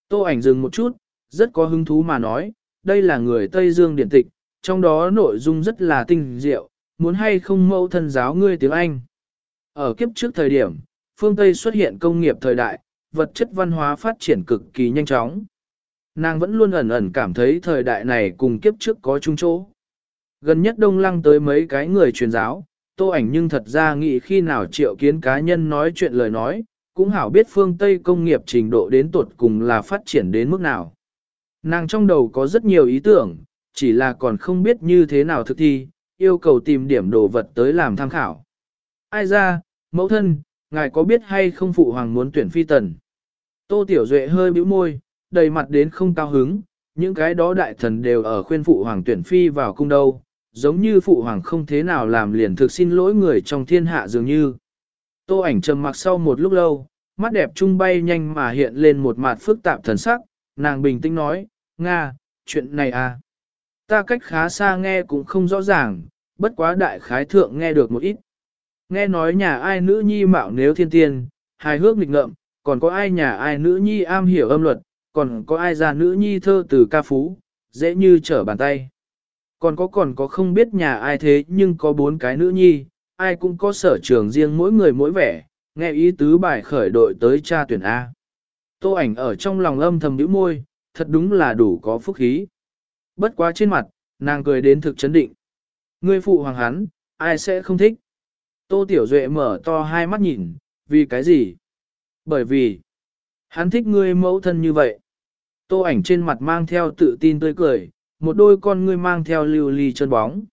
Tô ảnh dừng một chút, rất có hứng thú mà nói, đây là người Tây Dương điển tịch, trong đó nội dung rất là tinh diệu, muốn hay không mẫu thân giáo ngươi tiếng Anh. Ở kiếp trước thời điểm, phương Tây xuất hiện công nghiệp thời đại, vật chất văn hóa phát triển cực kỳ nhanh chóng. Nàng vẫn luôn ẩn ẩn cảm thấy thời đại này cùng kiếp trước có chung chỗ. Gần nhất đông lăng tới mấy cái người truyền giáo, tô ảnh nhưng thật ra nghĩ khi nào triệu kiến cá nhân nói chuyện lời nói, cũng hảo biết phương Tây công nghiệp trình độ đến tột cùng là phát triển đến mức nào. Nàng trong đầu có rất nhiều ý tưởng, chỉ là còn không biết như thế nào thực thi, yêu cầu tìm điểm đồ vật tới làm tham khảo. Ai ra, mẫu thân, ngài có biết hay không phụ hoàng muốn tuyển phi tần? Tô Tiểu Duệ hơi bĩu môi, đầy mặt đến không cao hứng, những cái đó đại thần đều ở khuyên phụ hoàng tuyển phi vào cung đâu, giống như phụ hoàng không thế nào làm liền thực xin lỗi người trong thiên hạ dường như. Tô ảnh trầm mặc sau một lúc lâu, mắt đẹp trung bay nhanh mà hiện lên một mặt phức tạp thần sắc, nàng bình tĩnh nói, Nga, chuyện này à. Ta cách khá xa nghe cũng không rõ ràng, bất quá đại khái thượng nghe được một ít. Nghe nói nhà ai nữ nhi mạo nếu thiên tiên, hài hước nghịch ngợm, còn có ai nhà ai nữ nhi am hiểu âm luật, còn có ai già nữ nhi thơ từ ca phú, dễ như trở bàn tay. Còn có còn có không biết nhà ai thế nhưng có bốn cái nữ nhi, ai cũng có sở trường riêng mỗi người mỗi vẻ, nghe ý tứ bài khởi đội tới cha tuyển A. Tô ảnh ở trong lòng âm thầm nhíu môi, thật đúng là đủ có phúc khí. Bất quá trên mặt, nàng cười đến thực chấn định. Ngươi phụ hoàng hắn, ai sẽ không thích. Tô Tiểu Duệ mở to hai mắt nhìn, vì cái gì? Bởi vì, hắn thích ngươi mẫu thân như vậy. Tô ảnh trên mặt mang theo tự tin tươi cười, một đôi con ngươi mang theo lưu ly chân bóng.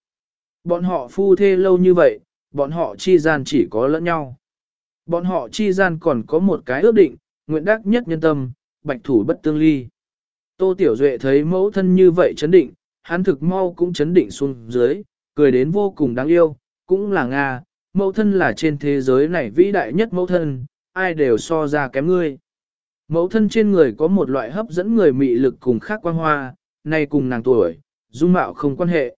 Bọn họ phu thê lâu như vậy, bọn họ chi gian chỉ có lẫn nhau. Bọn họ chi gian còn có một cái ước định, nguyện đắc nhất nhân tâm, bạch thủ bất tương ly. Tô Tiểu Duệ thấy mẫu thân như vậy chấn định, hắn thực mau cũng chấn định xuống dưới, cười đến vô cùng đáng yêu, cũng là Nga, mẫu thân là trên thế giới này vĩ đại nhất mẫu thân, ai đều so ra kém ngươi. Mẫu thân trên người có một loại hấp dẫn người mị lực cùng khác quan hoa, nay cùng nàng tuổi, dung mạo không quan hệ.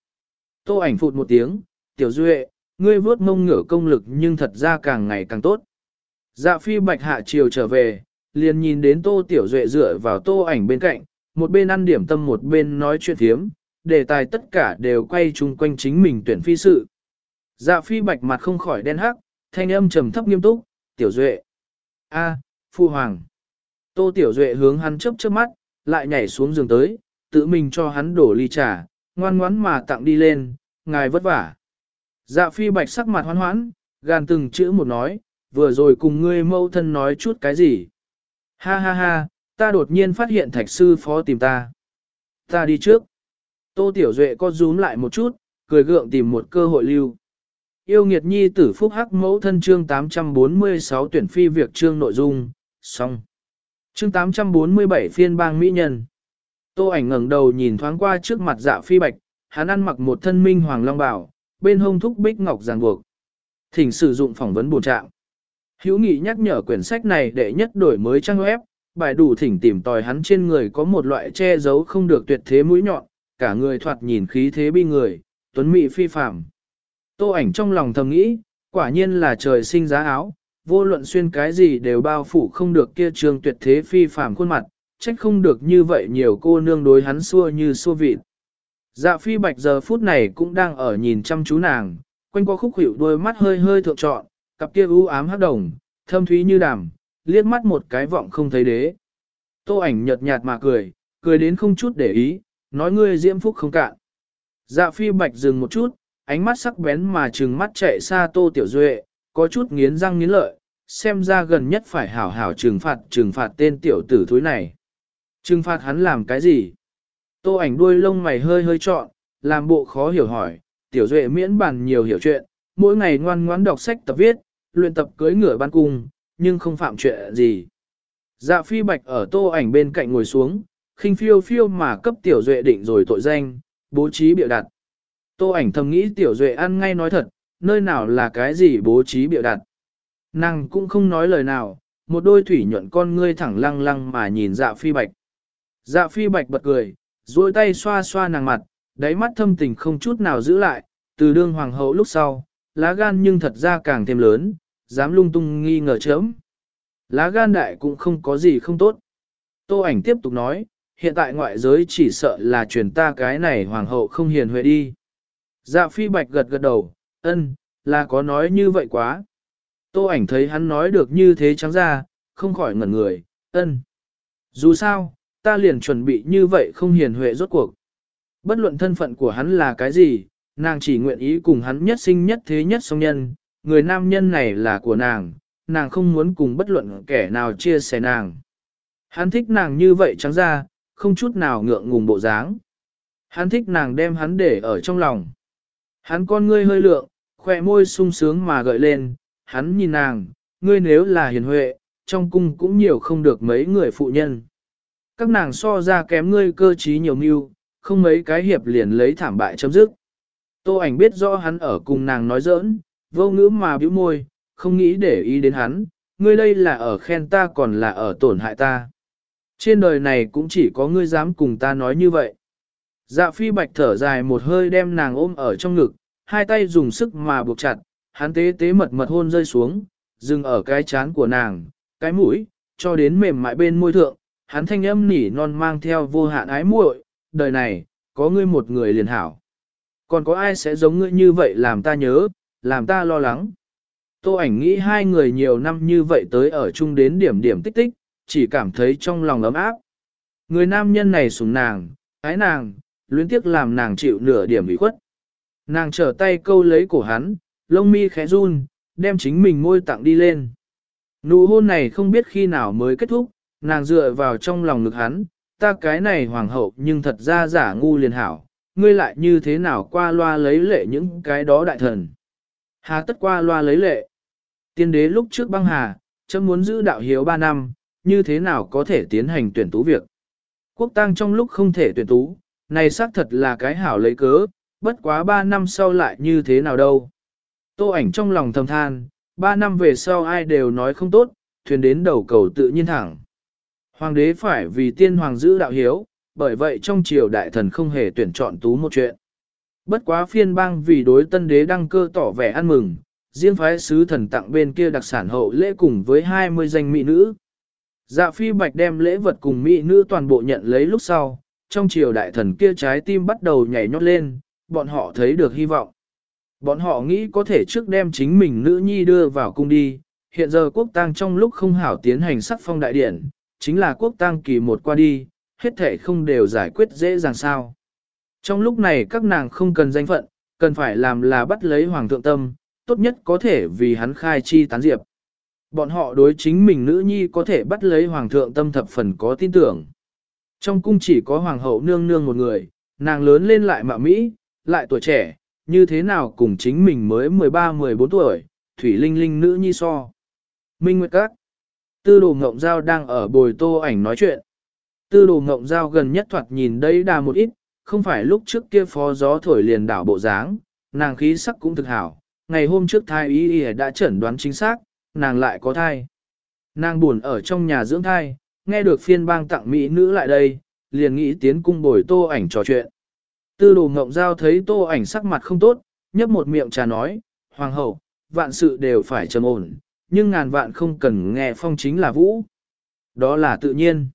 Tô ảnh phụt một tiếng, Tiểu Duệ, ngươi vớt mông ngửa công lực nhưng thật ra càng ngày càng tốt. Dạ phi bạch hạ chiều trở về, liền nhìn đến Tô Tiểu Duệ dựa vào tô ảnh bên cạnh, một bên ăn điểm tâm một bên nói chuyện thiếm, đề tài tất cả đều quay chung quanh chính mình tuyển phi sự. Dạ phi bạch mặt không khỏi đen hắc, thanh âm trầm thấp nghiêm túc, tiểu duệ. a phu hoàng. Tô tiểu duệ hướng hắn chớp chớp mắt, lại nhảy xuống giường tới, tự mình cho hắn đổ ly trà, ngoan ngoãn mà tặng đi lên, ngài vất vả. Dạ phi bạch sắc mặt hoan hoãn, gàn từng chữ một nói, vừa rồi cùng ngươi mâu thân nói chút cái gì. Ha ha ha, ta đột nhiên phát hiện thạch sư phó tìm ta. Ta đi trước. Tô Tiểu Duệ co rúm lại một chút, cười gượng tìm một cơ hội lưu. Yêu nghiệt nhi tử phúc hắc mẫu thân chương 846 tuyển phi việc chương nội dung, xong. Chương 847 phiên bang mỹ nhân. Tô ảnh ngẩng đầu nhìn thoáng qua trước mặt dạ phi bạch, hắn ăn mặc một thân minh hoàng long bào, bên hông thúc bích ngọc ràng buộc. Thỉnh sử dụng phỏng vấn bổ trạng. Hữu nghị nhắc nhở quyển sách này để nhất đổi mới trang web, bài đủ thỉnh tìm tòi hắn trên người có một loại che giấu không được tuyệt thế mũi nhọn, cả người thoạt nhìn khí thế bi người, tuấn mỹ phi phàm. Tô ảnh trong lòng thầm nghĩ, quả nhiên là trời sinh giá áo, vô luận xuyên cái gì đều bao phủ không được kia trường tuyệt thế phi phàm khuôn mặt, trách không được như vậy nhiều cô nương đối hắn xua như xua vịt. Dạ phi bạch giờ phút này cũng đang ở nhìn chăm chú nàng, quanh qua khúc hữu đôi mắt hơi hơi thượng trọn, cặp kia u ám hắc đồng, thâm thúy như đàm, liếc mắt một cái vọng không thấy đế. Tô ảnh nhợt nhạt mà cười, cười đến không chút để ý, nói ngươi diễm phúc không cạn. Dạ phi bạch dừng một chút, ánh mắt sắc bén mà trừng mắt chạy xa tô tiểu duệ, có chút nghiến răng nghiến lợi, xem ra gần nhất phải hảo hảo trừng phạt trừng phạt tên tiểu tử thúi này. Trừng phạt hắn làm cái gì? Tô ảnh đuôi lông mày hơi hơi trọn, làm bộ khó hiểu hỏi, tiểu duệ miễn bàn nhiều hiểu chuyện, mỗi ngày ngoan ngoãn đọc sách tập viết, luyện tập cưới ngựa ban cung, nhưng không phạm chuyện gì. Dạ phi bạch ở tô ảnh bên cạnh ngồi xuống, khinh phiêu phiêu mà cấp tiểu duệ định rồi tội danh, bố trí biểu đặt. Tô ảnh thầm nghĩ tiểu duệ ăn ngay nói thật, nơi nào là cái gì bố trí biểu đặt. Nàng cũng không nói lời nào, một đôi thủy nhuận con ngươi thẳng lăng lăng mà nhìn dạ phi bạch. Dạ phi bạch bật cười, duỗi tay xoa xoa nàng mặt, đáy mắt thâm tình không chút nào giữ lại, từ đương hoàng hậu lúc sau, lá gan nhưng thật ra càng thêm lớn, dám lung tung nghi ngờ chớm. Lá gan đại cũng không có gì không tốt. Tô ảnh tiếp tục nói, hiện tại ngoại giới chỉ sợ là truyền ta cái này hoàng hậu không hiền huệ đi. Dạ phi bạch gật gật đầu, ân, là có nói như vậy quá. Tô ảnh thấy hắn nói được như thế trắng ra, không khỏi ngẩn người, ân. Dù sao, ta liền chuẩn bị như vậy không hiền huệ rốt cuộc. Bất luận thân phận của hắn là cái gì, nàng chỉ nguyện ý cùng hắn nhất sinh nhất thế nhất song nhân, người nam nhân này là của nàng, nàng không muốn cùng bất luận kẻ nào chia sẻ nàng. Hắn thích nàng như vậy trắng ra, không chút nào ngượng ngùng bộ dáng. Hắn thích nàng đem hắn để ở trong lòng. Hắn con ngươi hơi lượng, khỏe môi sung sướng mà gợi lên, hắn nhìn nàng, ngươi nếu là hiền huệ, trong cung cũng nhiều không được mấy người phụ nhân. Các nàng so ra kém ngươi cơ trí nhiều mưu, không mấy cái hiệp liền lấy thảm bại chấm dứt. Tô ảnh biết rõ hắn ở cùng nàng nói giỡn, vô ngữ mà bĩu môi, không nghĩ để ý đến hắn, ngươi đây là ở khen ta còn là ở tổn hại ta. Trên đời này cũng chỉ có ngươi dám cùng ta nói như vậy. Dạ phi bạch thở dài một hơi đem nàng ôm ở trong ngực, hai tay dùng sức mà buộc chặt, hắn tế tế mật mật hôn rơi xuống, dừng ở cái chán của nàng, cái mũi, cho đến mềm mại bên môi thượng, hắn thanh âm nỉ non mang theo vô hạn ái muội, đời này, có ngươi một người liền hảo. Còn có ai sẽ giống ngươi như vậy làm ta nhớ, làm ta lo lắng. Tô ảnh nghĩ hai người nhiều năm như vậy tới ở chung đến điểm điểm tích tích, chỉ cảm thấy trong lòng ấm áp. Người nam nhân này sủng nàng, ái nàng, luyến tiếc làm nàng chịu nửa điểm ủy khuất. Nàng trở tay câu lấy cổ hắn, lông mi khẽ run, đem chính mình môi tặng đi lên. Nụ hôn này không biết khi nào mới kết thúc, nàng dựa vào trong lòng ngực hắn, ta cái này hoàng hậu nhưng thật ra giả ngu liền hảo, ngươi lại như thế nào qua loa lấy lệ những cái đó đại thần. Hà tất qua loa lấy lệ. Tiên đế lúc trước băng hà, chấm muốn giữ đạo hiếu 3 năm, như thế nào có thể tiến hành tuyển tú việc. Quốc tang trong lúc không thể tuyển tú, này xác thật là cái hảo lấy cớ, bất quá 3 năm sau lại như thế nào đâu. Tô ảnh trong lòng thầm than, 3 năm về sau ai đều nói không tốt, thuyền đến đầu cầu tự nhiên thẳng. Hoàng đế phải vì tiên hoàng giữ đạo hiếu, bởi vậy trong triều đại thần không hề tuyển chọn tú một chuyện. Bất quá phiên bang vì đối tân đế đăng cơ tỏ vẻ ăn mừng, riêng phái sứ thần tặng bên kia đặc sản hậu lễ cùng với 20 danh mỹ nữ. Dạ phi bạch đem lễ vật cùng mỹ nữ toàn bộ nhận lấy lúc sau, trong triều đại thần kia trái tim bắt đầu nhảy nhót lên, bọn họ thấy được hy vọng. Bọn họ nghĩ có thể trước đem chính mình nữ nhi đưa vào cung đi, hiện giờ quốc tang trong lúc không hảo tiến hành sắc phong đại điển chính là quốc tang kỳ một qua đi, hết thể không đều giải quyết dễ dàng sao. Trong lúc này các nàng không cần danh phận, cần phải làm là bắt lấy hoàng thượng tâm, tốt nhất có thể vì hắn khai chi tán diệp. Bọn họ đối chính mình nữ nhi có thể bắt lấy hoàng thượng tâm thập phần có tin tưởng. Trong cung chỉ có hoàng hậu nương nương một người, nàng lớn lên lại mạo Mỹ, lại tuổi trẻ, như thế nào cùng chính mình mới 13-14 tuổi, Thủy Linh Linh nữ nhi so. Minh Nguyệt Các Tư đồ ngộng giao đang ở bồi tô ảnh nói chuyện. Tư đồ ngộng giao gần nhất thoạt nhìn đây đà một ít, không phải lúc trước kia phó gió thổi liền đảo bộ dáng, nàng khí sắc cũng thực hảo. Ngày hôm trước thai y y đã chẩn đoán chính xác, nàng lại có thai. Nàng buồn ở trong nhà dưỡng thai, nghe được phiên bang tặng mỹ nữ lại đây, liền nghĩ tiến cung bồi tô ảnh trò chuyện. Tư đồ ngộng giao thấy tô ảnh sắc mặt không tốt, nhấp một miệng trà nói, Hoàng hậu, vạn sự đều phải trầm ổn, nhưng ngàn vạn không cần nghe phong chính là vũ. Đó là tự nhiên.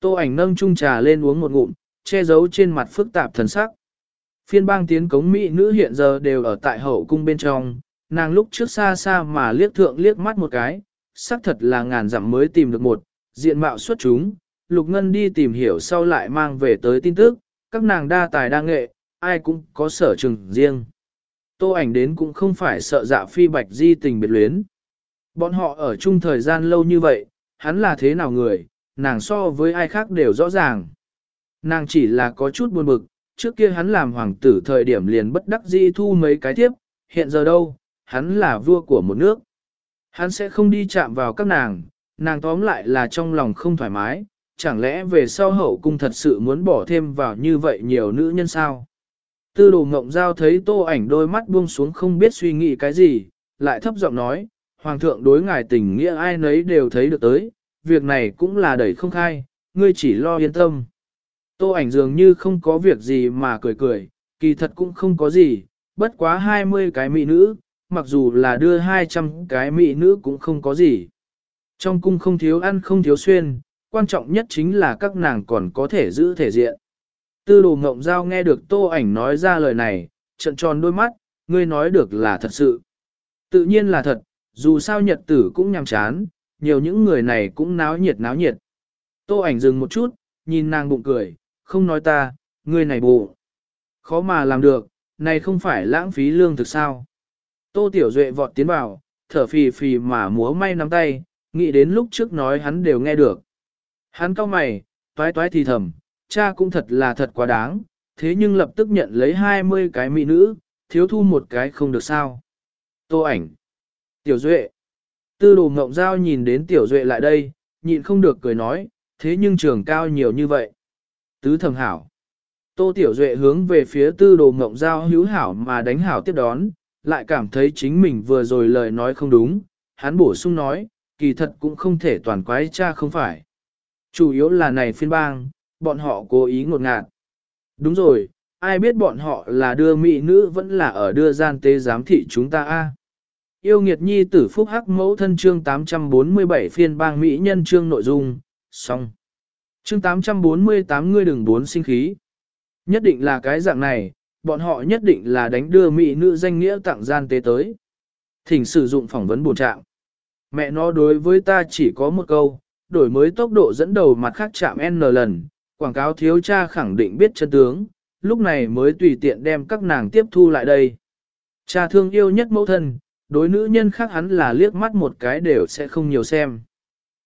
Tô ảnh nâng chung trà lên uống một ngụm, che giấu trên mặt phức tạp thần sắc. Phiên bang tiến cống mỹ nữ hiện giờ đều ở tại hậu cung bên trong, nàng lúc trước xa xa mà liếc thượng liếc mắt một cái, xác thật là ngàn dặm mới tìm được một, diện mạo xuất chúng, Lục Ngân đi tìm hiểu sau lại mang về tới tin tức, các nàng đa tài đa nghệ, ai cũng có sở trường riêng. Tô ảnh đến cũng không phải sợ dạ phi bạch di tình biệt luyến. Bọn họ ở chung thời gian lâu như vậy, hắn là thế nào người, nàng so với ai khác đều rõ ràng. Nàng chỉ là có chút buồn bực, trước kia hắn làm hoàng tử thời điểm liền bất đắc dĩ thu mấy cái tiếp, hiện giờ đâu, hắn là vua của một nước. Hắn sẽ không đi chạm vào các nàng, nàng tóm lại là trong lòng không thoải mái, chẳng lẽ về sau hậu cung thật sự muốn bỏ thêm vào như vậy nhiều nữ nhân sao? Tư đồ ngộng giao thấy tô ảnh đôi mắt buông xuống không biết suy nghĩ cái gì, lại thấp giọng nói, Hoàng thượng đối ngài tình nghĩa ai nấy đều thấy được tới, việc này cũng là đẩy không khai, ngươi chỉ lo yên tâm. Tô ảnh dường như không có việc gì mà cười cười, kỳ thật cũng không có gì, bất quá 20 cái mỹ nữ, mặc dù là đưa 200 cái mỹ nữ cũng không có gì. Trong cung không thiếu ăn không thiếu xuyên, quan trọng nhất chính là các nàng còn có thể giữ thể diện. Tư đồ ngộng giao nghe được tô ảnh nói ra lời này, trận tròn đôi mắt, ngươi nói được là thật sự. Tự nhiên là thật, dù sao nhật tử cũng nhàm chán, nhiều những người này cũng náo nhiệt náo nhiệt. Tô ảnh dừng một chút, nhìn nàng bụng cười, không nói ta, ngươi này bụng. Khó mà làm được, này không phải lãng phí lương thực sao. Tô Tiểu Duệ vọt tiến vào, thở phì phì mà múa may nắm tay, nghĩ đến lúc trước nói hắn đều nghe được. Hắn cau mày, toái toái thì thầm, cha cũng thật là thật quá đáng, thế nhưng lập tức nhận lấy 20 cái mỹ nữ, thiếu thu một cái không được sao. Tô ảnh. Tiểu Duệ. Tư đồ ngộng giao nhìn đến Tiểu Duệ lại đây, nhịn không được cười nói, thế nhưng trường cao nhiều như vậy. Tứ thầm hảo. Tô Tiểu Duệ hướng về phía tư đồ ngộng giao hữu hảo mà đánh hảo tiếp đón, lại cảm thấy chính mình vừa rồi lời nói không đúng, hắn bổ sung nói, kỳ thật cũng không thể toàn quái cha không phải. Chủ yếu là này phiên bang, bọn họ cố ý ngột ngạt. Đúng rồi, ai biết bọn họ là đưa mỹ nữ vẫn là ở đưa gian tế giám thị chúng ta a Yêu nghiệt nhi tử phúc hắc mẫu thân chương 847 phiên bang Mỹ nhân chương nội dung, xong. Chương 848 ngươi đừng bốn sinh khí. Nhất định là cái dạng này, bọn họ nhất định là đánh đưa Mỹ nữ danh nghĩa tặng gian tế tới. Thỉnh sử dụng phỏng vấn bổ trạng. Mẹ nó đối với ta chỉ có một câu, đổi mới tốc độ dẫn đầu mặt khác chạm N lần, quảng cáo thiếu cha khẳng định biết chân tướng, lúc này mới tùy tiện đem các nàng tiếp thu lại đây. Cha thương yêu nhất mẫu thân, đối nữ nhân khác hắn là liếc mắt một cái đều sẽ không nhiều xem.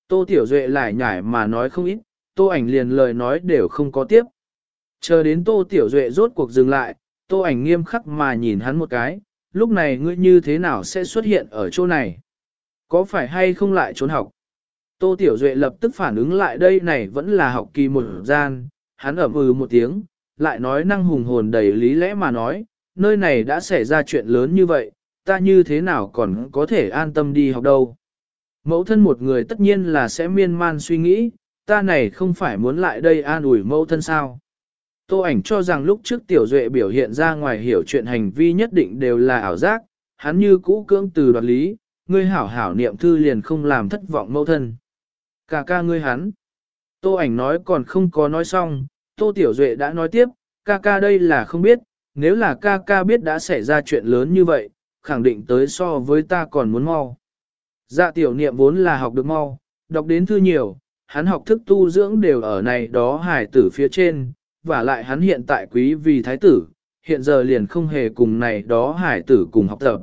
Tô Tiểu Duệ lại nhải mà nói không ít, Tô ảnh liền lời nói đều không có tiếp. Chờ đến Tô Tiểu Duệ rốt cuộc dừng lại, Tô ảnh nghiêm khắc mà nhìn hắn một cái, lúc này ngươi như thế nào sẽ xuất hiện ở chỗ này? Có phải hay không lại trốn học? Tô Tiểu Duệ lập tức phản ứng lại đây này vẫn là học kỳ một gian, hắn ẩm ừ một tiếng, lại nói năng hùng hồn đầy lý lẽ mà nói, nơi này đã xảy ra chuyện lớn như vậy, ta như thế nào còn có thể an tâm đi học đâu. Mẫu thân một người tất nhiên là sẽ miên man suy nghĩ, ta này không phải muốn lại đây an ủi mẫu thân sao. Tô ảnh cho rằng lúc trước tiểu duệ biểu hiện ra ngoài hiểu chuyện hành vi nhất định đều là ảo giác, hắn như cũ cưỡng từ đoạt lý, ngươi hảo hảo niệm thư liền không làm thất vọng mẫu thân. Cả ca ngươi hắn. Tô ảnh nói còn không có nói xong, Tô Tiểu Duệ đã nói tiếp, ca ca đây là không biết, nếu là ca ca biết đã xảy ra chuyện lớn như vậy, khẳng định tới so với ta còn muốn mau. Dạ tiểu niệm vốn là học được mau, đọc đến thư nhiều, hắn học thức tu dưỡng đều ở này đó hải tử phía trên, và lại hắn hiện tại quý vì thái tử, hiện giờ liền không hề cùng này đó hải tử cùng học tập.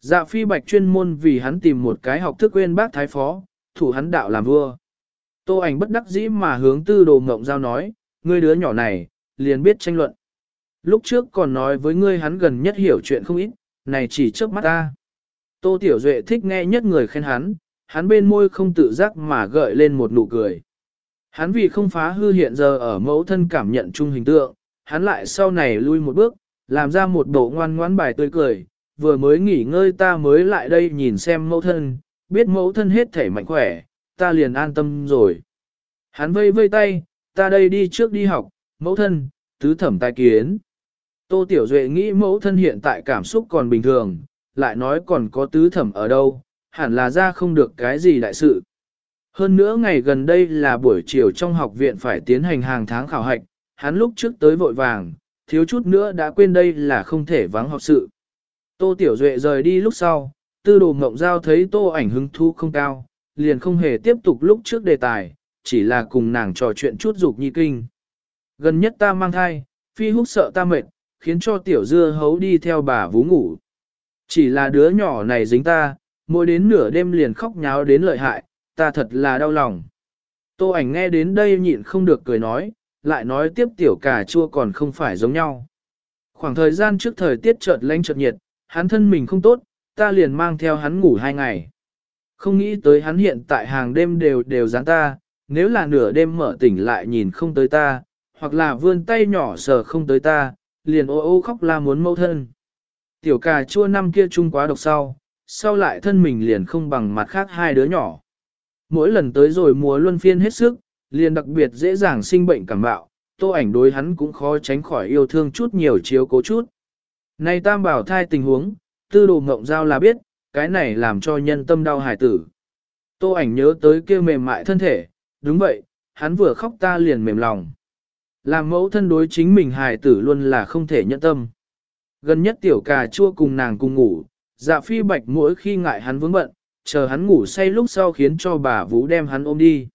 Dạ phi bạch chuyên môn vì hắn tìm một cái học thức quên bác thái phó, thủ hắn đạo làm vua. Tô ảnh bất đắc dĩ mà hướng tư đồ ngộng giao nói, ngươi đứa nhỏ này, liền biết tranh luận. Lúc trước còn nói với ngươi hắn gần nhất hiểu chuyện không ít, này chỉ trước mắt ta. Tô Tiểu Duệ thích nghe nhất người khen hắn, hắn bên môi không tự giác mà gợi lên một nụ cười. Hắn vì không phá hư hiện giờ ở mẫu thân cảm nhận chung hình tượng, hắn lại sau này lui một bước, làm ra một bộ ngoan ngoãn bài tươi cười, vừa mới nghỉ ngơi ta mới lại đây nhìn xem mẫu thân, biết mẫu thân hết thể mạnh khỏe, ta liền an tâm rồi. Hắn vây vây tay, ta đây đi trước đi học, mẫu thân, tứ thẩm tài kiến. Tô Tiểu Duệ nghĩ mẫu thân hiện tại cảm xúc còn bình thường, lại nói còn có tứ thẩm ở đâu, hẳn là ra không được cái gì đại sự. Hơn nữa ngày gần đây là buổi chiều trong học viện phải tiến hành hàng tháng khảo hạch, hắn lúc trước tới vội vàng, thiếu chút nữa đã quên đây là không thể vắng học sự. Tô Tiểu Duệ rời đi lúc sau, tư đồ mộng giao thấy tô ảnh hứng thú không cao, liền không hề tiếp tục lúc trước đề tài, chỉ là cùng nàng trò chuyện chút dục nhi kinh. Gần nhất ta mang thai, phi húc sợ ta mệt, khiến cho tiểu dưa hấu đi theo bà vú ngủ. Chỉ là đứa nhỏ này dính ta, mỗi đến nửa đêm liền khóc nháo đến lợi hại, ta thật là đau lòng. Tô ảnh nghe đến đây nhịn không được cười nói, lại nói tiếp tiểu cà chua còn không phải giống nhau. Khoảng thời gian trước thời tiết chợt lạnh chợt nhiệt, hắn thân mình không tốt, ta liền mang theo hắn ngủ hai ngày. Không nghĩ tới hắn hiện tại hàng đêm đều đều dán ta, nếu là nửa đêm mở tỉnh lại nhìn không tới ta, hoặc là vươn tay nhỏ sờ không tới ta, liền ô ô khóc la muốn mâu thân. Tiểu cà chua năm kia chung quá độc sau, sau lại thân mình liền không bằng mặt khác hai đứa nhỏ. Mỗi lần tới rồi mùa luân phiên hết sức, liền đặc biệt dễ dàng sinh bệnh cảm bạo, tô ảnh đối hắn cũng khó tránh khỏi yêu thương chút nhiều chiếu cố chút. Này tam bảo thai tình huống, tư đồ ngộng giao là biết, cái này làm cho nhân tâm đau hài tử. Tô ảnh nhớ tới kia mềm mại thân thể, đúng vậy, hắn vừa khóc ta liền mềm lòng. Làm mẫu thân đối chính mình hài tử luôn là không thể nhận tâm. Gần nhất tiểu cà chua cùng nàng cùng ngủ, dạ phi bạch mỗi khi ngại hắn vướng bận, chờ hắn ngủ say lúc sau khiến cho bà Vũ đem hắn ôm đi.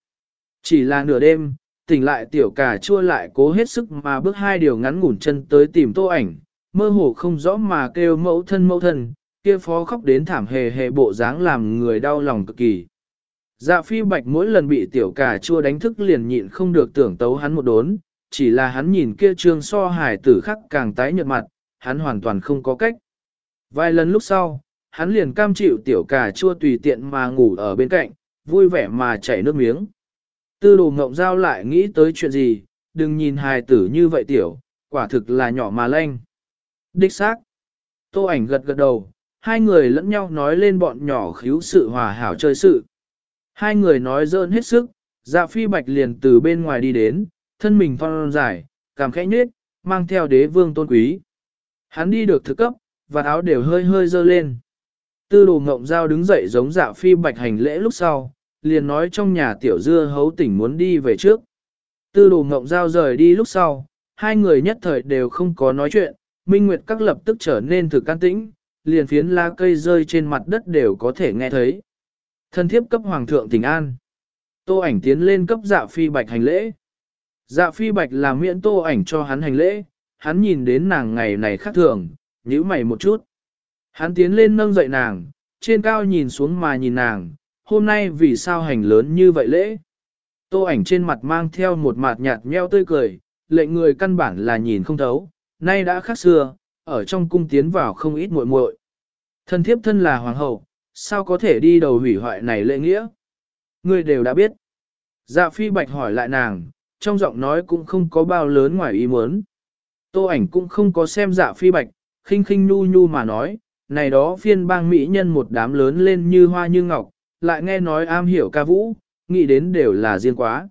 Chỉ là nửa đêm, tỉnh lại tiểu cà chua lại cố hết sức mà bước hai điều ngắn ngủn chân tới tìm tô ảnh, mơ hồ không rõ mà kêu mẫu thân mẫu thân, kia phó khóc đến thảm hề hề bộ dáng làm người đau lòng cực kỳ. Dạ phi bạch mỗi lần bị tiểu cà chua đánh thức liền nhịn không được tưởng tấu hắn một đốn, chỉ là hắn nhìn kia trương so hải tử khắc càng tái nhợt mặt, hắn hoàn toàn không có cách. Vài lần lúc sau, hắn liền cam chịu tiểu cà chua tùy tiện mà ngủ ở bên cạnh, vui vẻ mà chảy nước miếng. Tư đồ ngộng giao lại nghĩ tới chuyện gì, đừng nhìn hài tử như vậy tiểu, quả thực là nhỏ mà lanh. Đích xác. Tô ảnh gật gật đầu, hai người lẫn nhau nói lên bọn nhỏ khíu sự hòa hảo chơi sự. Hai người nói dơn hết sức, dạ phi bạch liền từ bên ngoài đi đến, thân mình thon dài, cảm khẽ nhết, mang theo đế vương tôn quý. Hắn đi được thực cấp, và áo đều hơi hơi dơ lên. Tư đồ ngộng giao đứng dậy giống dạ phi bạch hành lễ lúc sau, liền nói trong nhà tiểu dưa hấu tỉnh muốn đi về trước. Tư đồ ngộng giao rời đi lúc sau, hai người nhất thời đều không có nói chuyện, Minh Nguyệt các lập tức trở nên thực can tĩnh, liền phiến lá cây rơi trên mặt đất đều có thể nghe thấy. Thân thiếp cấp hoàng thượng tỉnh an. Tô ảnh tiến lên cấp dạ phi bạch hành lễ. Dạ phi bạch làm miễn tô ảnh cho hắn hành lễ, hắn nhìn đến nàng ngày này khác thường, nhíu mày một chút. Hắn tiến lên nâng dậy nàng, trên cao nhìn xuống mà nhìn nàng, hôm nay vì sao hành lớn như vậy lễ. Tô ảnh trên mặt mang theo một mặt nhạt nheo tươi cười, lệnh người căn bản là nhìn không thấu, nay đã khác xưa, ở trong cung tiến vào không ít muội muội. Thân thiếp thân là hoàng hậu, sao có thể đi đầu hủy hoại này lễ nghĩa? Người đều đã biết. Dạ phi bạch hỏi lại nàng, trong giọng nói cũng không có bao lớn ngoài ý muốn. Tô ảnh cũng không có xem dạ phi bạch, khinh khinh nu nu mà nói, này đó phiên bang mỹ nhân một đám lớn lên như hoa như ngọc, lại nghe nói am hiểu ca vũ, nghĩ đến đều là riêng quá.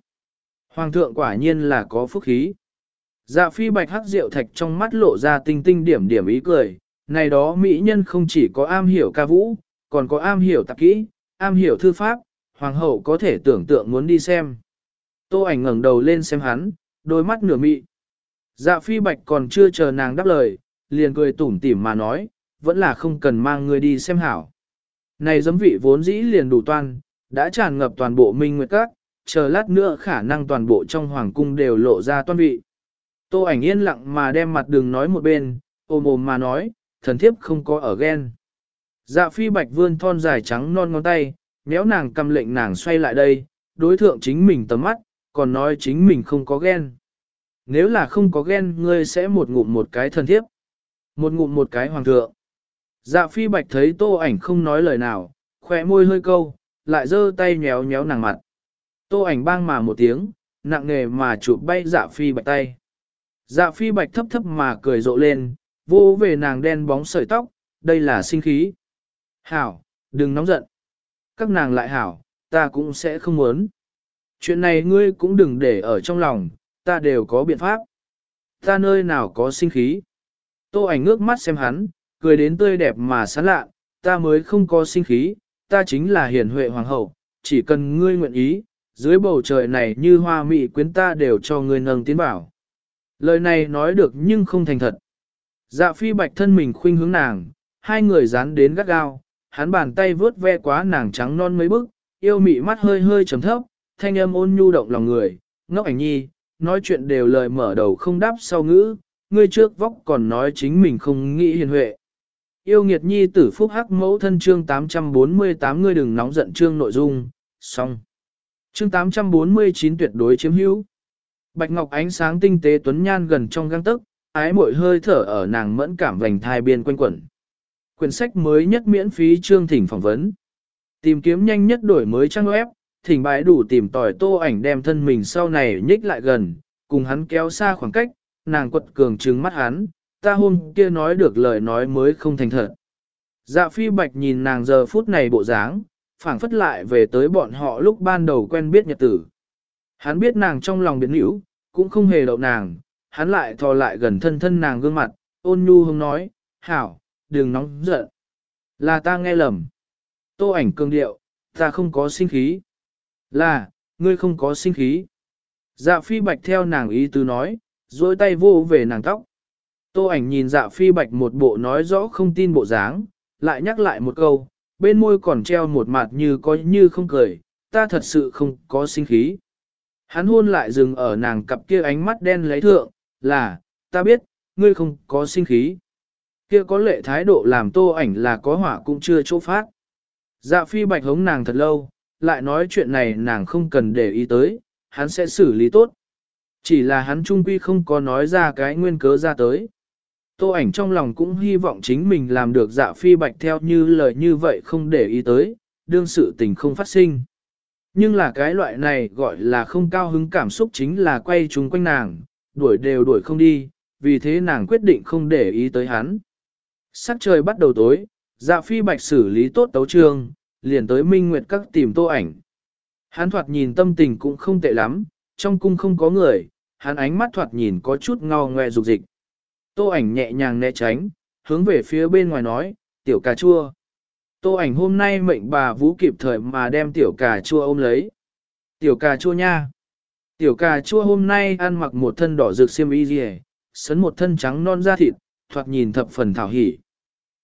Hoàng thượng quả nhiên là có phúc khí. Dạ phi bạch hắc rượu thạch trong mắt lộ ra tinh tinh điểm điểm ý cười, này đó mỹ nhân không chỉ có am hiểu ca vũ, còn có am hiểu tạp kỹ, am hiểu thư pháp, hoàng hậu có thể tưởng tượng muốn đi xem. Tô ảnh ngẩng đầu lên xem hắn, đôi mắt nửa mị. Dạ phi bạch còn chưa chờ nàng đáp lời, liền cười tủm tỉm mà nói, vẫn là không cần mang người đi xem hảo. Này giấm vị vốn dĩ liền đủ toan, đã tràn ngập toàn bộ minh nguyệt các, chờ lát nữa khả năng toàn bộ trong hoàng cung đều lộ ra toan vị. Tô ảnh yên lặng mà đem mặt đường nói một bên, ôm ôm mà nói, thần thiếp không có ở ghen. Dạ phi bạch vươn thon dài trắng non ngón tay, méo nàng cầm lệnh nàng xoay lại đây, đối thượng chính mình tầm mắt, còn nói chính mình không có ghen. Nếu là không có ghen ngươi sẽ một ngụm một cái thần thiếp, một ngụm một cái hoàng thượng. Dạ phi bạch thấy tô ảnh không nói lời nào, khỏe môi hơi câu, lại giơ tay nhéo nhéo nàng mặt. Tô ảnh bang mà một tiếng, nặng nề mà chụp bay dạ phi bạch tay. Dạ phi bạch thấp thấp mà cười rộ lên, vô về nàng đen bóng sợi tóc, đây là sinh khí. Hảo, đừng nóng giận. Các nàng lại hảo, ta cũng sẽ không muốn. Chuyện này ngươi cũng đừng để ở trong lòng, ta đều có biện pháp. Ta nơi nào có sinh khí. Tô ảnh ngước mắt xem hắn, cười đến tươi đẹp mà sán lạ, ta mới không có sinh khí, ta chính là hiền huệ hoàng hậu, chỉ cần ngươi nguyện ý, dưới bầu trời này như hoa mị quyến ta đều cho ngươi nâng tiến bảo. Lời này nói được nhưng không thành thật. Dạ phi bạch thân mình khuynh hướng nàng, hai người dán đến gắt gao, hắn bàn tay vướt ve quá nàng trắng non mấy bước, yêu mị mắt hơi hơi trầm thấp, thanh âm ôn nhu động lòng người, ngốc ảnh nhi, nói chuyện đều lời mở đầu không đáp sau ngữ, ngươi trước vóc còn nói chính mình không nghĩ hiền huệ. Yêu nghiệt nhi tử phúc hắc mẫu thân chương 848 ngươi đừng nóng giận chương nội dung, xong. Chương 849 tuyệt đối chiếm hữu. Bạch Ngọc ánh sáng tinh tế tuấn nhan gần trong găng tức, ái mội hơi thở ở nàng mẫn cảm vành thai biên quanh quẩn. Quyển sách mới nhất miễn phí chương thỉnh phỏng vấn. Tìm kiếm nhanh nhất đổi mới trang web, thỉnh bãi đủ tìm tỏi tô ảnh đem thân mình sau này nhích lại gần, cùng hắn kéo xa khoảng cách, nàng quật cường trừng mắt hắn, ta hôm kia nói được lời nói mới không thành thật. Dạ phi bạch nhìn nàng giờ phút này bộ dáng, phảng phất lại về tới bọn họ lúc ban đầu quen biết nhật tử. Hắn biết nàng trong lòng biến hữu, cũng không hề đậu nàng, hắn lại thò lại gần thân thân nàng gương mặt, ôn nhu hông nói, hảo, đừng nóng giận. Là ta nghe lầm. Tô ảnh cương điệu, ta không có sinh khí. Là, ngươi không có sinh khí. Dạ phi bạch theo nàng ý tứ nói, duỗi tay vô về nàng tóc. Tô ảnh nhìn dạ phi bạch một bộ nói rõ không tin bộ dáng, lại nhắc lại một câu, bên môi còn treo một mặt như có như không cười, ta thật sự không có sinh khí. Hắn hôn lại dừng ở nàng cặp kia ánh mắt đen lấy thượng, là, ta biết, ngươi không có sinh khí. Kia có lệ thái độ làm tô ảnh là có hỏa cũng chưa chỗ phát. Dạ phi bạch hống nàng thật lâu, lại nói chuyện này nàng không cần để ý tới, hắn sẽ xử lý tốt. Chỉ là hắn trung quy không có nói ra cái nguyên cớ ra tới. Tô ảnh trong lòng cũng hy vọng chính mình làm được dạ phi bạch theo như lời như vậy không để ý tới, đương sự tình không phát sinh. Nhưng là cái loại này gọi là không cao hứng cảm xúc chính là quay chúng quanh nàng, đuổi đều đuổi không đi, vì thế nàng quyết định không để ý tới hắn. Sắc trời bắt đầu tối, dạ phi bạch xử lý tốt tấu trường liền tới minh nguyệt các tìm tô ảnh. Hắn thoạt nhìn tâm tình cũng không tệ lắm, trong cung không có người, hắn ánh mắt thoạt nhìn có chút ngao ngoe dục dịch. Tô ảnh nhẹ nhàng né tránh, hướng về phía bên ngoài nói, tiểu cà chua. Tô ảnh hôm nay mệnh bà vũ kịp thời mà đem tiểu cà chua ôm lấy. Tiểu cà chua nha. Tiểu cà chua hôm nay ăn mặc một thân đỏ rực xiêm y rìa, sấn một thân trắng non da thịt, thoạt nhìn thập phần thảo hỉ.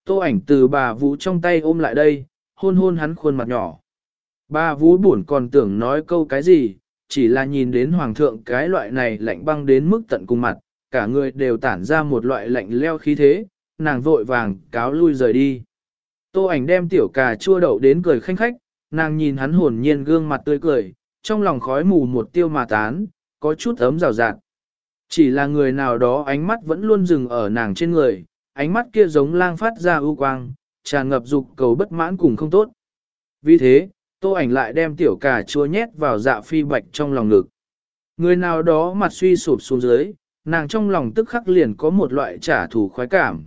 Tô ảnh từ bà vũ trong tay ôm lại đây, hôn hôn hắn khuôn mặt nhỏ. ba vũ buồn còn tưởng nói câu cái gì, chỉ là nhìn đến hoàng thượng cái loại này lạnh băng đến mức tận cùng mặt, cả người đều tản ra một loại lạnh leo khí thế, nàng vội vàng cáo lui rời đi. Tô ảnh đem tiểu cà chua đậu đến cười khanh khách, nàng nhìn hắn hồn nhiên gương mặt tươi cười, trong lòng khói mù một tiêu mà tán, có chút ấm rào rạt. Chỉ là người nào đó ánh mắt vẫn luôn dừng ở nàng trên người, ánh mắt kia giống lang phát ra ưu quang, tràn ngập dục cầu bất mãn cùng không tốt. Vì thế, tô ảnh lại đem tiểu cà chua nhét vào dạ phi bạch trong lòng ngực. Người nào đó mặt suy sụp xuống dưới, nàng trong lòng tức khắc liền có một loại trả thù khoái cảm.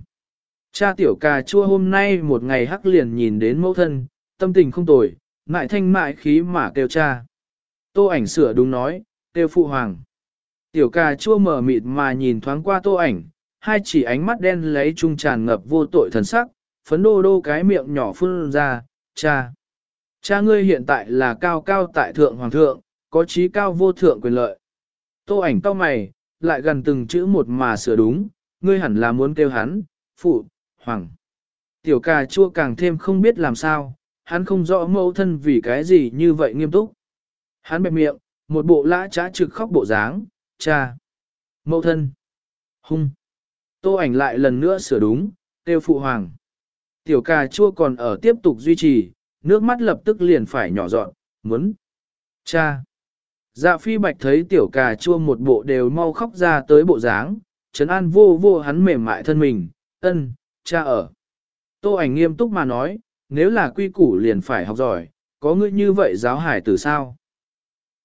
Cha tiểu cà chua hôm nay một ngày hắc liền nhìn đến mẫu thân, tâm tình không tồi, mại thanh mại khí mà kêu cha. Tô ảnh sửa đúng nói, kêu phụ hoàng. Tiểu cà chua mở mịt mà nhìn thoáng qua tô ảnh, hai chỉ ánh mắt đen lấy trung tràn ngập vô tội thần sắc, phấn đô đô cái miệng nhỏ phun ra, cha. Cha ngươi hiện tại là cao cao tại thượng hoàng thượng, có trí cao vô thượng quyền lợi. Tô ảnh cao mày, lại gần từng chữ một mà sửa đúng, ngươi hẳn là muốn kêu hắn, phụ, hoàng. Tiểu cà chua càng thêm không biết làm sao, hắn không rõ mẫu thân vì cái gì như vậy nghiêm túc. Hắn bẹp miệng, một bộ lã trá trực khóc bộ dáng, cha, mẫu thân, hung. Tô ảnh lại lần nữa sửa đúng, kêu phụ hoàng. Tiểu cà chua còn ở tiếp tục duy trì, nước mắt lập tức liền phải nhỏ dọn, muốn. Cha. Dạ phi bạch thấy tiểu cà chua một bộ đều mau khóc ra tới bộ dáng, trấn an vô vô hắn mềm mại thân mình, ân, cha ở. Tô ảnh nghiêm túc mà nói, nếu là quy củ liền phải học giỏi, có ngươi như vậy giáo hải từ sao?